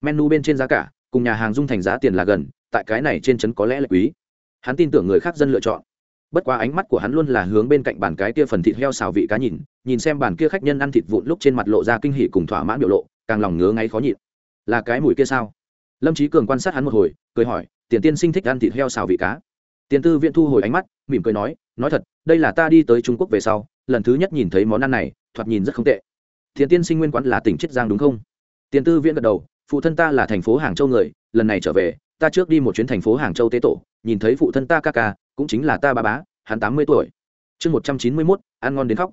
Menu bên trên giá cả, cùng nhà hàng dung thành giá tiền là gần, tại cái này trên trấn có lẽ là quý. Hắn tin tưởng người khác dân lựa chọn bất quá ánh mắt của hắn luôn là hướng bên cạnh bàn cái kia phần thịt heo xào vị cá nhìn nhìn xem bàn kia khách nhân ăn thịt vụn lúc trên mặt lộ ra kinh hỉ cùng thỏa mãn biểu lộ, càng lòng ngứa ngáy khó nhịn. Là cái mùi kia sao? Lâm trí cường quan sát hắn một hồi, cười hỏi, tiền tiên sinh thích ăn thịt heo xào vị cá? Tiền tư viện thu hồi ánh mắt, mỉm cười nói nói thật, đây là ta đi tới trung quốc về sau, lần thứ nhất nhìn thấy món ăn này, thoạt nhìn rất không tệ. Tiền tiên sinh nguyên quán là tỉnh chiết giang đúng không? Tiền tư viện gật đầu, phụ thân ta là thành phố hàng châu người, lần này trở về, ta trước đi một chuyến thành phố hàng châu tế tổ, nhìn thấy phụ thân ta ca ca cũng chính là ta ba bá, hắn tám mươi tuổi. Chương một trăm chín mươi mốt, ăn ngon đến khóc.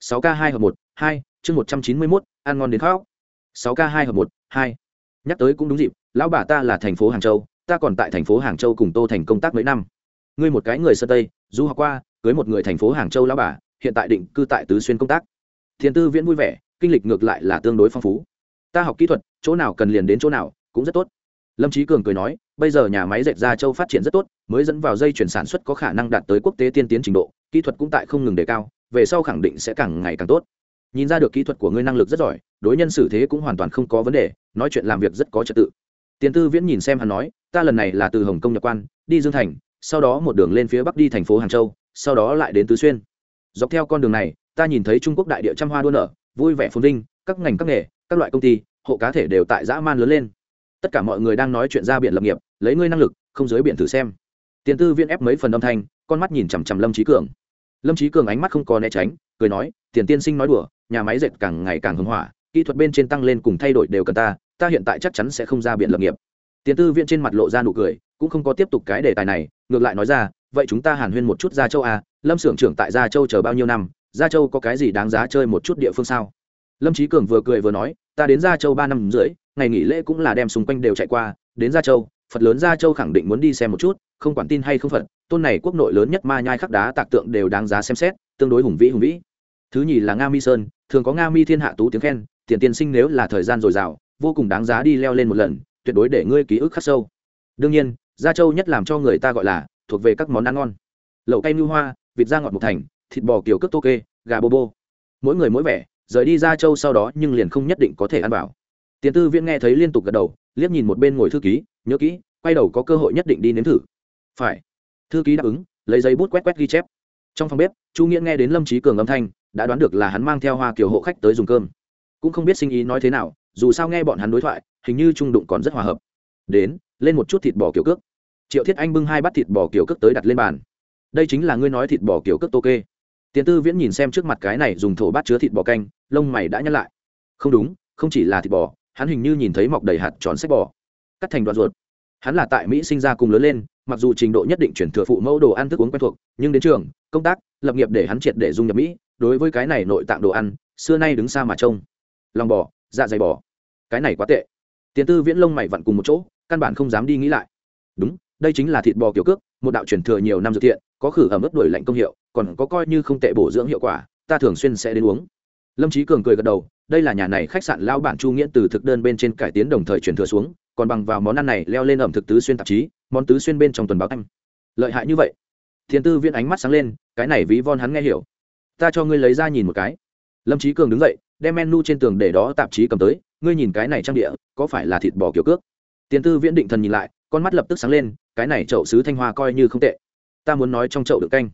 Sáu k hai hợp một, hai, chương một trăm chín mươi mốt, ăn ngon đến khóc. Sáu k hai hợp một, hai. Nhắc tới cũng đúng dịp, lão bà ta là thành phố hàng châu, ta còn tại thành phố hàng châu cùng tô thành công tác mấy năm. Ngươi một cái người sơ tây, du học qua, cưới một người thành phố hàng châu lão bà, hiện tại định cư tại tứ xuyên công tác. Thiền tư viễn vui vẻ, kinh lịch ngược lại là tương đối phong phú. Ta học kỹ thuật, chỗ nào cần liền đến chỗ nào, cũng rất tốt lâm trí cường cười nói, bây giờ nhà máy dệt da châu phát triển rất tốt, mới dẫn vào dây chuyển sản xuất có khả năng đạt tới quốc tế tiên tiến trình độ, kỹ thuật cũng tại không ngừng đề cao, về sau khẳng định sẽ càng ngày càng tốt. Nhìn ra được kỹ thuật của ngươi năng lực rất giỏi, đối nhân xử thế cũng hoàn toàn không có vấn đề, nói chuyện làm việc rất có trật tự. Tiền tư viễn nhìn xem hắn nói, ta lần này là từ hồng kông nhập quan, đi dương thành, sau đó một đường lên phía bắc đi thành phố hàng châu, sau đó lại đến tứ xuyên. Dọc theo con đường này, ta nhìn thấy trung quốc đại địa trăm hoa đua nở, vui vẻ phồn vinh, các ngành các nghề, các loại công ty, hộ cá thể đều tại dã man lớn lên tất cả mọi người đang nói chuyện ra biển lập nghiệp, lấy ngươi năng lực, không giới biển thử xem. Tiền tư viên ép mấy phần âm thanh, con mắt nhìn chằm chằm lâm trí cường. Lâm trí cường ánh mắt không có né tránh, cười nói, tiền tiên sinh nói đùa, nhà máy dệt càng ngày càng hưng hỏa, kỹ thuật bên trên tăng lên cùng thay đổi đều cần ta ta hiện tại chắc chắn sẽ không ra biển lập nghiệp. Tiền tư viên trên mặt lộ ra nụ cười, cũng không có tiếp tục cái đề tài này, ngược lại nói ra, vậy chúng ta hàn huyên một chút gia châu à lâm xưởng trưởng tại gia châu chờ bao nhiêu năm, gia châu có cái gì đáng giá chơi một chút địa phương sao? Lâm trí cường vừa cười vừa nói, ta đến gia châu ba năm rưỡi ngày nghỉ lễ cũng là đem xung quanh đều chạy qua, đến gia châu, phật lớn gia châu khẳng định muốn đi xem một chút, không quản tin hay không phật, tôn này quốc nội lớn nhất ma nhai khắc đá tạc tượng đều đáng giá xem xét, tương đối hùng vĩ hùng vĩ. Thứ nhì là nga mi sơn, thường có nga mi thiên hạ tú tiếng khen, tiền tiên sinh nếu là thời gian dồi dào, vô cùng đáng giá đi leo lên một lần, tuyệt đối để ngươi ký ức khắc sâu. Đương nhiên, gia châu nhất làm cho người ta gọi là thuộc về các món ăn ngon. Lẩu cay ngưu hoa, vịt da ngọt mục thành, thịt bò kiểu cước tô kê, gà bô bô. Mỗi người mỗi vẻ, rời đi gia châu sau đó nhưng liền không nhất định có thể ăn bảo tiền tư viễn nghe thấy liên tục gật đầu, liếc nhìn một bên ngồi thư ký, nhớ kỹ, quay đầu có cơ hội nhất định đi nếm thử. Phải. Thư ký đáp ứng, lấy giấy bút quét quét ghi chép. Trong phòng bếp, chu nghĩa nghe đến lâm trí cường âm thanh, đã đoán được là hắn mang theo hoa kiều hộ khách tới dùng cơm. Cũng không biết sinh ý nói thế nào, dù sao nghe bọn hắn đối thoại, hình như trung đụng còn rất hòa hợp. Đến, lên một chút thịt bò kiểu cước. Triệu thiết anh bưng hai bát thịt bò kiểu cước tới đặt lên bàn. Đây chính là ngươi nói thịt bò kiểu cước tô kê. Tiền tư viễn nhìn xem trước mặt cái này dùng thổ bát chứa thịt bò canh, lông mày đã nhăn lại. Không đúng, không chỉ là thịt bò hắn hình như nhìn thấy mọc đầy hạt tròn sách bò, cắt thành đoạn ruột. Hắn là tại mỹ sinh ra cùng lớn lên, mặc dù trình độ nhất định chuyển thừa phụ mẫu đồ ăn thức uống quen thuộc, nhưng đến trường, công tác, lập nghiệp để hắn triệt để dung nhập mỹ, đối với cái này nội tạng đồ ăn, xưa nay đứng xa mà trông. Lòng bò dạ dày bò. Cái này quá tệ. Tiền tư viễn lông mày vặn cùng một chỗ, căn bản không dám đi nghĩ lại. Đúng, đây chính là thịt bò kiểu cước, một đạo truyền thừa nhiều năm dược thiện có khử ẩm ướt đuổi lạnh công hiệu, còn có coi như không tệ bổ dưỡng hiệu quả, ta thường xuyên sẽ đến uống. Lâm trí cường cười gật đầu đây là nhà này khách sạn lao bản chu nghĩa từ thực đơn bên trên cải tiến đồng thời chuyển thừa xuống, còn bằng vào món ăn này leo lên ẩm thực tứ xuyên tạp chí, món tứ xuyên bên trong tuần báo anh lợi hại như vậy. Thiên tư viên ánh mắt sáng lên, cái này ví von hắn nghe hiểu. Ta cho ngươi lấy ra nhìn một cái. Lâm trí cường đứng dậy, đem menu trên tường để đó tạp chí cầm tới, ngươi nhìn cái này trang địa, có phải là thịt bò kiểu cước? Tiền tư viễn định thần nhìn lại, con mắt lập tức sáng lên, cái này chậu sứ thanh hoa coi như không tệ. Ta muốn nói trong chậu được canh.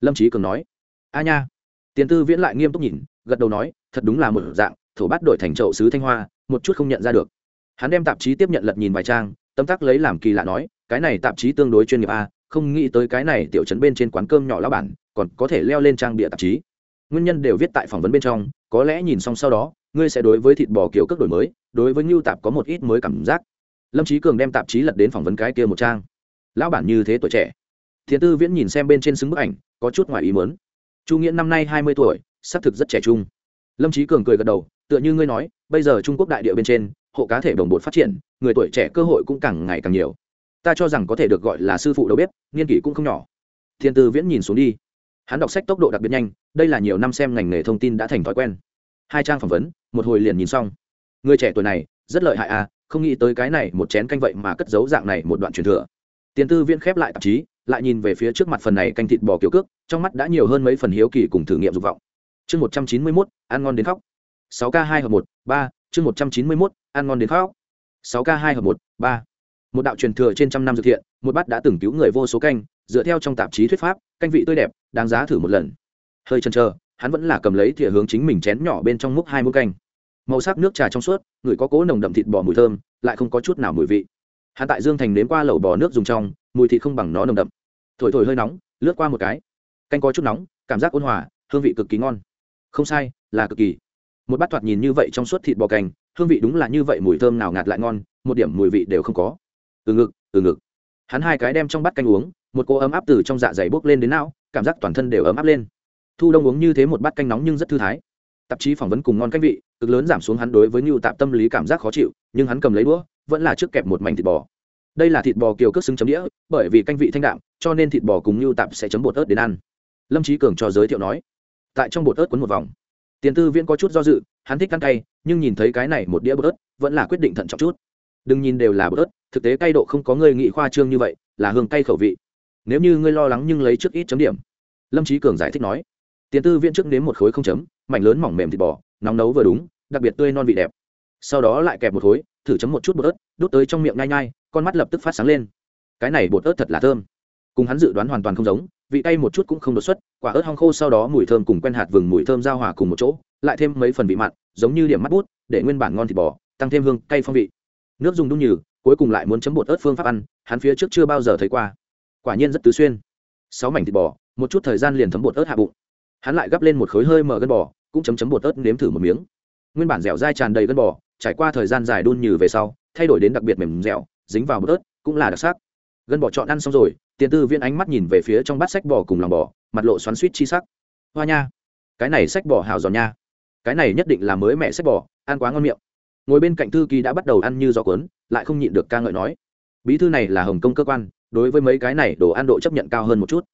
Lâm trí cường nói. A nha. Tiền tư viễn lại nghiêm túc nhìn gật đầu nói, thật đúng là một dạng, thổ bát đổi thành chậu sứ thanh hoa, một chút không nhận ra được. Hắn đem tạp chí tiếp nhận lật nhìn vài trang tâm tắc lấy làm kỳ lạ nói, cái này tạp chí tương đối chuyên nghiệp a, không nghĩ tới cái này tiểu trấn bên trên quán cơm nhỏ lão bản, còn có thể leo lên trang bịa tạp chí. Nguyên nhân đều viết tại phỏng vấn bên trong, có lẽ nhìn xong sau đó, ngươi sẽ đối với thịt bò kiểu cước đổi mới, đối với ngưu tạp có một ít mới cảm giác. Lâm trí cường đem tạp chí lật đến phỏng vấn cái kia một trang. Lão bản như thế tuổi trẻ. Thiền tư viễn nhìn xem bên trên xứng bức ảnh, có chút ngoài ý mớn chu nghĩa năm nay hai mươi tuổi xác thực rất trẻ trung. Lâm trí cường cười gật đầu, tựa như ngươi nói, bây giờ trung quốc đại địa bên trên, hộ cá thể đồng bột phát triển, người tuổi trẻ cơ hội cũng càng ngày càng nhiều. Ta cho rằng có thể được gọi là sư phụ đầu bếp nghiên kỷ cũng không nhỏ. Thiên tư viễn nhìn xuống đi. Hắn đọc sách tốc độ đặc biệt nhanh, đây là nhiều năm xem ngành nghề thông tin đã thành thói quen. Hai trang phỏng vấn, một hồi liền nhìn xong. Người trẻ tuổi này, rất lợi hại à không nghĩ tới cái này, một chén canh vậy mà cất giấu dạng này một đoạn truyền thừa. Tiền tư viễn khép lại tạp chí, lại nhìn về phía trước mặt phần này canh thịt bò kiểu cước, trong mắt đã nhiều hơn mấy phần hiếu kỳ cùng thử nghiệm dục vọng chương một trăm chín mươi mốt, ăn ngon đến khóc. sáu k hai hợp một, ba, chương một trăm chín mươi mốt, ăn ngon đến khóc. sáu k hai hợp một, ba. Một đạo truyền thừa trên trăm năm dược thiện, một bát đã từng cứu người vô số canh, dựa theo trong tạp chí thuyết pháp, canh vị tươi đẹp, đáng giá thử một lần. Hơi chần chờ, hắn vẫn là cầm lấy thìa hướng chính mình chén nhỏ bên trong múc hai muỗng canh. Màu sắc nước trà trong suốt, người có cố nồng đậm thịt bò mùi thơm, lại không có chút nào mùi vị. Hắn tại dương thành nếm qua lẩu bò nước dùng trong, mùi thịt không bằng nó nồng đậm. Thổi thổi hơi nóng, lướt qua một cái. Canh có chút nóng, cảm giác ôn hòa, hương vị cực kỳ ngon không sai là cực kỳ. Một bát thoạt nhìn như vậy trong suốt thịt bò cành, hương vị đúng là như vậy mùi thơm nào ngạt lại ngon một điểm mùi vị đều không có. Từ ngực từ ngực. Hắn hai cái đem trong bát canh uống một cô ấm áp từ trong dạ dày bốc lên đến não cảm giác toàn thân đều ấm áp lên. Thu đông uống như thế một bát canh nóng nhưng rất thư thái. Tạp chí phỏng vấn cùng ngon canh vị cực lớn giảm xuống hắn đối với nhu tạp tâm lý cảm giác khó chịu nhưng hắn cầm lấy đũa vẫn là trước kẹp một mảnh thịt bò. Đây là thịt bò kiều cước xứng chấm đĩa bởi vì canh vị thanh đạm cho nên thịt bò cùng nhu tạp sẽ chấm bột ớt đến ăn. Lâm trí cường cho giới thiệu nói tại trong bột ớt quấn một vòng. Tiền tư viễn có chút do dự, hắn thích ăn cay, nhưng nhìn thấy cái này một đĩa bột ớt, vẫn là quyết định thận trọng chút. Đừng nhìn đều là bột ớt, thực tế cay độ không có người nghị khoa trương như vậy, là hương cay khẩu vị. Nếu như ngươi lo lắng nhưng lấy trước ít chấm điểm. Lâm trí cường giải thích nói. Tiền tư viễn trước nếm một khối không chấm, mảnh lớn mỏng mềm thịt bò, nóng nấu vừa đúng, đặc biệt tươi non vị đẹp. Sau đó lại kẹp một khối, thử chấm một chút bột ớt, đút tới trong miệng nhai nhai, con mắt lập tức phát sáng lên. Cái này bột ớt thật là thơm cùng hắn dự đoán hoàn toàn không giống, vị cay một chút cũng không đột xuất, quả ớt hong khô sau đó mùi thơm cùng quen hạt vừng mùi thơm giao hòa cùng một chỗ, lại thêm mấy phần vị mặn, giống như điểm mắt bút, để nguyên bản ngon thịt bò, tăng thêm hương, cay phong vị. Nước dùng đun nhừ, cuối cùng lại muốn chấm bột ớt phương pháp ăn, hắn phía trước chưa bao giờ thấy qua. Quả nhiên rất tứ xuyên. Sáu mảnh thịt bò, một chút thời gian liền thấm bột ớt hạ bụng. Hắn lại gắp lên một khối hơi mở gân bò, cũng chấm chấm bột ớt nếm thử một miếng. Nguyên bản dẻo dai tràn đầy gân bò, trải qua thời gian dài đun nhừ về sau, thay đổi đến đặc biệt mềm dẻo, dính vào bột ớt, cũng là đặc sắc. Gân bò chọn ăn xong rồi tiền tư viên ánh mắt nhìn về phía trong bát sách bò cùng lòng bò, mặt lộ xoắn suýt chi sắc. Hoa nha, cái này sách bò hào giòn nha. Cái này nhất định là mới mẹ sách bò, ăn quá ngon miệng. Ngồi bên cạnh thư ký đã bắt đầu ăn như gió cuốn, lại không nhịn được ca ngợi nói. Bí thư này là hồng kông cơ quan, đối với mấy cái này đồ ăn độ chấp nhận cao hơn một chút.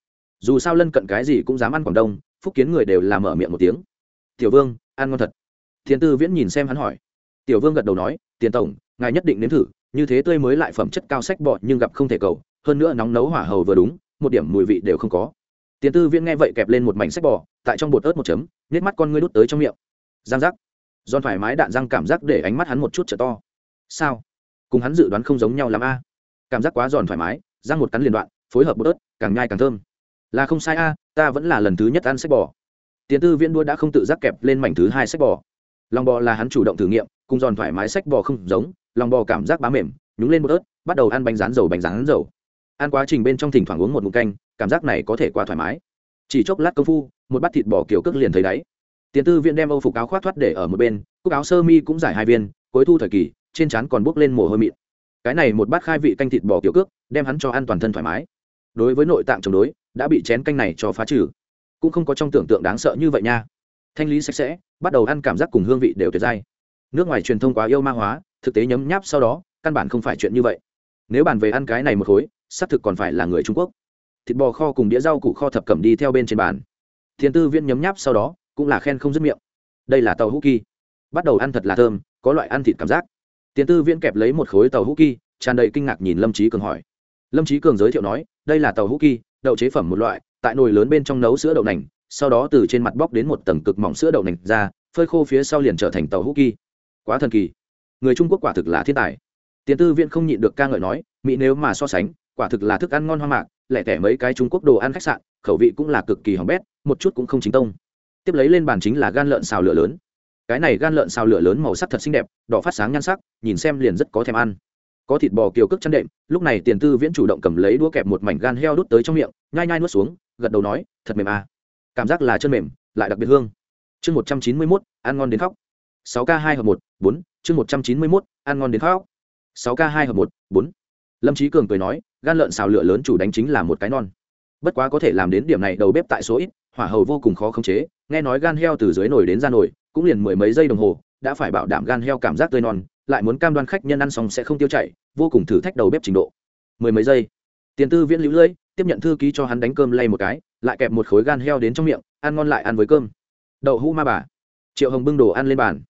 Dù sao lân cận cái gì cũng dám ăn quảng đông, phúc kiến người đều làm mở miệng một tiếng. Tiểu vương, ăn ngon thật. Thiên tư viễn nhìn xem hắn hỏi. Tiểu vương gật đầu nói, tiền tổng, ngài nhất định nếm thử, như thế tươi mới lại phẩm chất cao sách bọ nhưng gặp không thể cầu hơn nữa nóng nấu hỏa hầu vừa đúng, một điểm mùi vị đều không có. Tiến tư viễn nghe vậy kẹp lên một mảnh sách bò, tại trong bột ớt một chấm nết mắt con ngươi đút tới trong miệng. Giang giác. Giòn thoải mái đạn răng cảm giác để ánh mắt hắn một chút trở to. Sao? Cùng hắn dự đoán không giống nhau l a. Cảm giác quá giòn thoải mái, răng một cắn liền đoạn, phối hợp bột ớt, càng nhai càng thơm. Là không sai a, ta vẫn là lần thứ nhất ăn sách bò. Tiến tư viễn đua đã không tự giác kẹp lên mảnh thứ hai sách bò. Lòng bò là hắn chủ động thử nghiệm, cùng giòn thoải mái sách bò không giống, lòng bò cảm giác bá mềm, nhúng lên một ớt, bắt đầu ăn bánh rán dầu bánh rán dầu ăn quá trình bên trong thỉnh thoảng uống một mụn canh, cảm giác này có thể quá thoải mái. Chỉ chốc lát công phu, một bát thịt bò kiểu cước liền thấy đáy. Tiền tư viện đem âu phục áo khoác thoát để ở một bên, cúc áo sơ mi cũng giải hai viên, cuối thu thời kỳ, trên trán còn bốc lên mồ hôi mịn. Cái này một bát khai vị canh thịt bò kiểu cước, đem hắn cho ăn toàn thân thoải mái. Đối với nội tạng chống đối, đã bị chén canh này cho phá trừ. Cũng không có trong tưởng tượng đáng sợ như vậy nha. Thanh lý sạch sẽ, bắt đầu ăn cảm giác cùng hương vị đều tuyệt dai. Nước ngoài truyền thông quá yêu ma hóa, thực tế nhấm nháp sau đó, căn bản không phải chuyện như vậy nếu bàn về ăn cái này một khối, xác thực còn phải là người trung quốc. Thịt bò kho cùng đĩa rau củ kho thập cẩm đi theo bên trên bàn. Thiên tư viên nhấm nháp sau đó, cũng là khen không dứt miệng. Đây là tàu hữu kỳ. Bắt đầu ăn thật là thơm, có loại ăn thịt cảm giác. Tiền tư Viễn kẹp lấy một khối tàu hữu kỳ, tràn đầy kinh ngạc nhìn lâm trí cường hỏi. Lâm trí cường giới thiệu nói, đây là tàu hữu kỳ, đậu chế phẩm một loại, tại nồi lớn bên trong nấu sữa đậu nành, sau đó từ trên mặt bóc đến một tầng cực mỏng sữa đậu nành ra, phơi khô phía sau liền trở thành tàu hữu kỳ. Quá thần kỳ. Người trung quốc quả thực là thiên tài tiền tư viện không nhịn được ca ngợi nói, mỹ nếu mà so sánh, quả thực là thức ăn ngon hoa mạc, lẻ tẻ mấy cái trung quốc đồ ăn khách sạn, khẩu vị cũng là cực kỳ hỏng bét, một chút cũng không chính tông. Tiếp lấy lên bàn chính là gan lợn xào lửa lớn. Cái này gan lợn xào lửa lớn màu sắc thật xinh đẹp, đỏ phát sáng nhan sắc, nhìn xem liền rất có thèm ăn. Có thịt bò kiều cước chăn đệm, lúc này tiền tư viễn chủ động cầm lấy đũa kẹp một mảnh gan heo đút tới trong miệng, nhai nhai nuốt xuống, gật đầu nói, thật mềm à. cảm giác là chân mềm, lại đặc biệt hương. Chương một trăm chín mươi mốt, ăn ngon đến khóc. sáu k hai hợp một, bốn, chương một trăm chín mươi mốt, ăn ngon đến khóc sáu k hai hợp một, bốn. Lâm trí cường cười nói, gan lợn xào lửa lớn chủ đánh chính là một cái non. Bất quá có thể làm đến điểm này đầu bếp tại số ít, hỏa hầu vô cùng khó khống chế, nghe nói gan heo từ dưới nồi đến ra nồi, cũng liền mười mấy giây đồng hồ, đã phải bảo đảm gan heo cảm giác tươi non, lại muốn cam đoan khách nhân ăn xong sẽ không tiêu chảy, vô cùng thử thách đầu bếp trình độ. Mười mấy giây. Tiền tư viễn lũ lưỡi tiếp nhận thư ký cho hắn đánh cơm lay một cái, lại kẹp một khối gan heo đến trong miệng, ăn ngon lại ăn với cơm. Đậu hũ ma bà. Triệu hồng bưng đồ ăn lên bàn.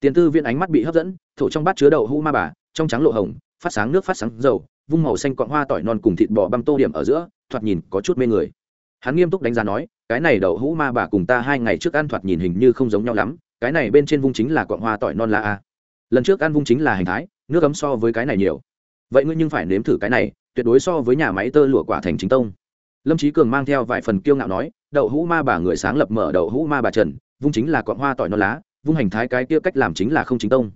Tiền tư viễn ánh mắt bị hấp dẫn, thổ trong bát chứa đậu hũ ma bà trong trắng lộ hồng, phát sáng nước phát sáng dầu, vung màu xanh cọn hoa tỏi non cùng thịt bò băm tô điểm ở giữa, thoạt nhìn có chút mê người. Hắn nghiêm túc đánh giá nói, cái này đậu hũ ma bà cùng ta hai ngày trước ăn thoạt nhìn hình như không giống nhau lắm, cái này bên trên vung chính là cọn hoa tỏi non là a. Lần trước ăn vung chính là hành thái, nước ấm so với cái này nhiều. Vậy ngươi nhưng phải nếm thử cái này, tuyệt đối so với nhà máy tơ lụa quả thành chính tông. Lâm trí cường mang theo vài phần kiêu ngạo nói, đậu hũ ma bà người sáng lập mở đậu hũ ma bà trần, vung chính là cọn hoa tỏi non lá, vung hành thái cái kia cách làm chính là không chính tông.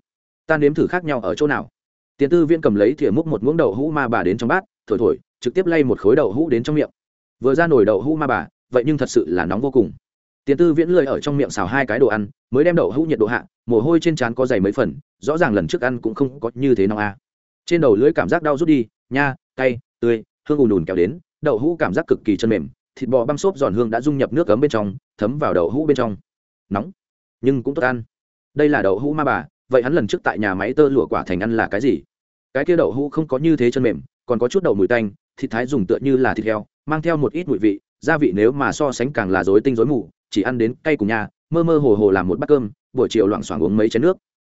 Ta nếm thử khác nhau ở chỗ nào? Tiền tư viện cầm lấy thìa múc một muỗng đậu hũ ma bà đến trong bát, thổi thổi, trực tiếp lay một khối đậu hũ đến trong miệng. Vừa ra nồi đậu hũ ma bà, vậy nhưng thật sự là nóng vô cùng. Tiền tư viễn lười ở trong miệng xào hai cái đồ ăn, mới đem đậu hũ nhiệt độ hạ, mồ hôi trên trán có dày mấy phần, rõ ràng lần trước ăn cũng không có như thế nào a à. trên đầu lưỡi cảm giác đau rút đi, nha, cay, tươi, hương ùn ùn kéo đến, đậu hũ cảm giác cực kỳ chân mềm, thịt bò băm xốp giòn hương đã dung nhập nước cấm bên trong, thấm vào đậu hũ bên trong. Nóng, nhưng cũng tốt ăn. Đây là đậu hũ ma bà, vậy hắn lần trước tại nhà máy tơ lụa quả thành ăn là cái gì? Cái kia đậu hũ không có như thế chân mềm, còn có chút đậu mùi tanh, thịt thái dùng tựa như là thịt heo, mang theo một ít mùi vị, gia vị nếu mà so sánh càng là dối tinh dối mù, chỉ ăn đến cay cùng nhà, mơ mơ hồ hồ làm một bát cơm, buổi chiều loảng xoảng uống mấy chén nước.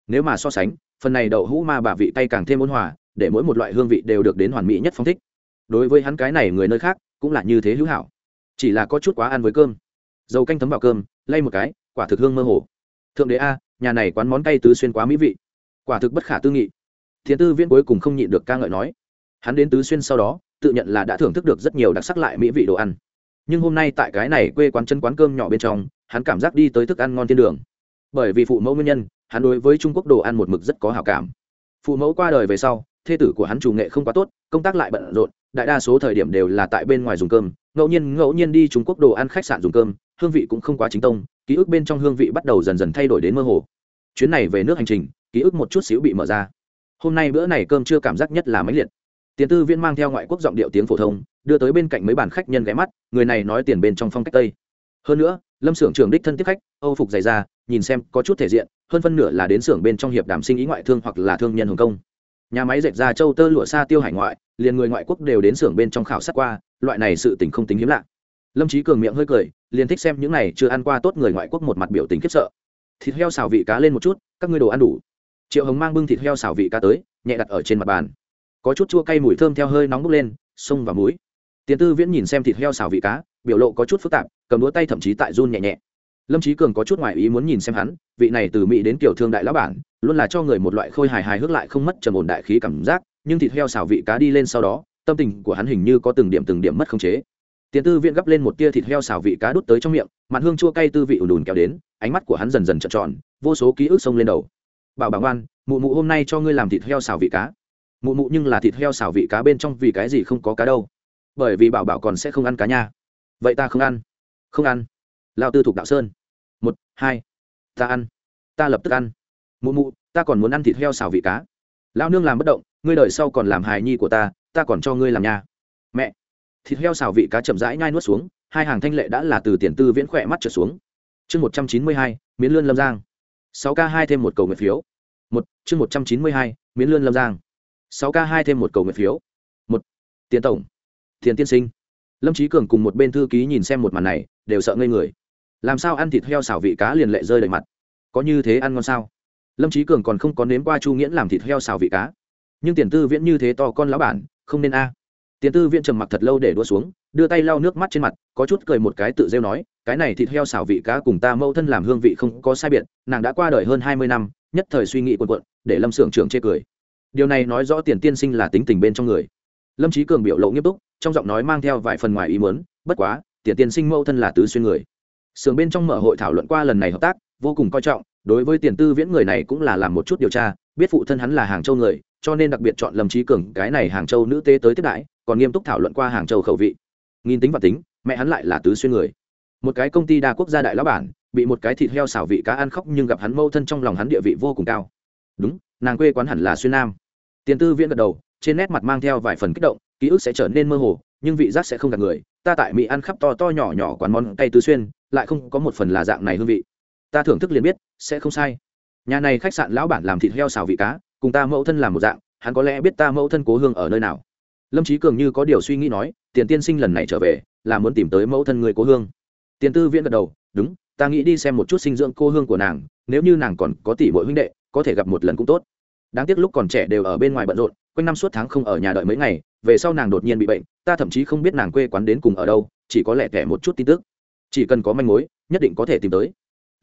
Nếu mà so sánh, phần này đậu hũ ma bà vị cay càng thêm ôn hòa, để mỗi một loại hương vị đều được đến hoàn mỹ nhất phong thích. Đối với hắn cái này người nơi khác, cũng là như thế hữu hảo. Chỉ là có chút quá ăn với cơm. Dầu canh thấm vào cơm, lay một cái, quả thực hương mơ hồ. Thượng đế a, nhà này quán món cay tứ xuyên quá mỹ vị. Quả thực bất khả tư nghị thiền tư viễn cuối cùng không nhịn được ca ngợi nói, hắn đến tứ xuyên sau đó, tự nhận là đã thưởng thức được rất nhiều đặc sắc lại mỹ vị đồ ăn. Nhưng hôm nay tại cái này quê quán chân quán cơm nhỏ bên trong, hắn cảm giác đi tới thức ăn ngon thiên đường. Bởi vì phụ mẫu nguyên nhân, hắn đối với trung quốc đồ ăn một mực rất có hào cảm. Phụ mẫu qua đời về sau, thê tử của hắn chủ nghệ không quá tốt, công tác lại bận rộn, đại đa số thời điểm đều là tại bên ngoài dùng cơm, ngẫu nhiên ngẫu nhiên đi trung quốc đồ ăn khách sạn dùng cơm, hương vị cũng không quá chính tông, ký ức bên trong hương vị bắt đầu dần dần thay đổi đến mơ hồ. Chuyến này về nước hành trình, ký ức một chút xíu bị mở ra hôm nay bữa này cơm chưa cảm giác nhất là mấy liệt. Tiền tư viên mang theo ngoại quốc giọng điệu tiếng phổ thông, đưa tới bên cạnh mấy bàn khách nhân ghé mắt, người này nói tiền bên trong phong cách tây. Hơn nữa, lâm xưởng trưởng đích thân tiếp khách, âu phục dày ra nhìn xem có chút thể diện, hơn phân nửa là đến xưởng bên trong hiệp đàm sinh ý ngoại thương hoặc là thương nhân hồng kông. Nhà máy dệt ra châu tơ lụa xa tiêu hải ngoại, liền người ngoại quốc đều đến xưởng bên trong khảo sát qua, loại này sự tình không tính hiếm lạ. Lâm trí cường miệng hơi cười, liền thích xem những này chưa ăn qua tốt người ngoại quốc một mặt biểu tình khiếp sợ. Thịt heo xào vị cá lên một chút, các ngươi đồ ăn đủ triệu hồng mang bưng thịt heo xào vị cá tới, nhẹ đặt ở trên mặt bàn. Có chút chua cay mùi thơm theo hơi nóng bốc lên, sông và muối tiến tư viễn nhìn xem thịt heo xào vị cá, biểu lộ có chút phức tạp, cầm đũa tay thậm chí tại run nhẹ nhẹ. Lâm trí cường có chút ngoại ý muốn nhìn xem hắn, vị này từ mỹ đến kiểu thương đại lão bản, luôn là cho người một loại khôi hài hài hước lại không mất trầm ổn đại khí cảm giác, nhưng thịt heo xào vị cá đi lên sau đó, tâm tình của hắn hình như có từng điểm từng điểm mất khống chế. Tiến tư viện gấp lên một tia thịt heo xào vị cá đút tới trong miệng, mặn hương chua cay tư vị ùn ùn kéo đến, ánh mắt của hắn dần dần trợn tròn, vô số ký ức xông lên đầu bảo bảo ngoan, mụ mụ hôm nay cho ngươi làm thịt heo xào vị cá. Mụ mụ nhưng là thịt heo xào vị cá bên trong vì cái gì không có cá đâu? Bởi vì bảo bảo còn sẽ không ăn cá nha. Vậy ta không ăn. Không ăn. Lao tư thục đạo sơn. Một, hai, ta ăn. Ta lập tức ăn. Mụ mụ, ta còn muốn ăn thịt heo xào vị cá. Lao nương làm bất động, ngươi đợi sau còn làm hài nhi của ta ta còn cho ngươi làm nha. Mẹ, thịt heo xào vị cá chậm rãi nhai nuốt xuống, hai hàng thanh lệ đã là từ tiền tư viễn khỏe mắt trở xuống. Chương một trăm chín mươi hai, miến lươn lâm giang sáu k hai thêm một cầu nguyện phiếu. Một, chương một trăm chín mươi hai, miến lươn lâm giang. sáu k hai thêm một cầu nguyện phiếu. Một, tiền tổng, tiền tiên sinh. Lâm trí cường cùng một bên thư ký nhìn xem một màn này, đều sợ ngây người. Làm sao ăn thịt heo xào vị cá liền lệ rơi đầy mặt? Có như thế ăn ngon sao? Lâm trí cường còn không có nếm qua chu nghiễn làm thịt heo xào vị cá. Nhưng tiền tư viễn như thế to con lão bản, không nên a. Tiền tư viễn trầm mặc thật lâu để đua xuống đưa tay lau nước mắt trên mặt, có chút cười một cái tự rêu nói, cái này thịt heo xào vị cá cùng ta mâu thân làm hương vị không có sai biệt, nàng đã qua đời hơn hai mươi năm, nhất thời suy nghĩ quần quận để lâm xưởng trưởng chê cười. Điều này nói rõ tiền tiên sinh là tính tình bên trong người. Lâm trí cường biểu lộ nghiêm túc, trong giọng nói mang theo vài phần ngoài ý muốn, bất quá, tiền tiên sinh mâu thân là tứ xuyên người. Sưởng bên trong mở hội thảo luận qua lần này hợp tác, vô cùng coi trọng, đối với tiền tư viễn người này cũng là làm một chút điều tra, biết phụ thân hắn là hàng châu người, cho nên đặc biệt chọn lâm trí cường, cái này hàng châu nữ tế tới tiếp đãi còn nghiêm túc thảo luận qua hàng châu khẩu vị nghìn tính và tính, mẹ hắn lại là tứ xuyên người. Một cái công ty đa quốc gia đại lão bản, bị một cái thịt heo xảo vị cá ăn khóc nhưng gặp hắn mâu thân trong lòng hắn địa vị vô cùng cao. Đúng, nàng quê quán hẳn là xuyên nam. Tiền tư viễn gật đầu, trên nét mặt mang theo vài phần kích động, ký ức sẽ trở nên mơ hồ, nhưng vị giác sẽ không gạt người. Ta tại mỹ ăn khắp to to nhỏ nhỏ quán món cay tứ xuyên, lại không có một phần là dạng này hương vị. Ta thưởng thức liền biết, sẽ không sai. Nhà này khách sạn lão bản làm thịt heo xào vị cá, cùng ta mẫu thân làm một dạng, hắn có lẽ biết ta mẫu thân cố hương ở nơi nào lâm trí cường như có điều suy nghĩ nói, tiền tiên sinh lần này trở về, là muốn tìm tới mẫu thân người cô hương. Tiền tư viễn gật đầu, đúng, ta nghĩ đi xem một chút sinh dưỡng cô hương của nàng, nếu như nàng còn có tỷ muội huynh đệ, có thể gặp một lần cũng tốt. Đáng tiếc lúc còn trẻ đều ở bên ngoài bận rộn, quanh năm suốt tháng không ở nhà đợi mấy ngày, về sau nàng đột nhiên bị bệnh, ta thậm chí không biết nàng quê quán đến cùng ở đâu, chỉ có lẻ tẻ một chút tin tức. Chỉ cần có manh mối, nhất định có thể tìm tới.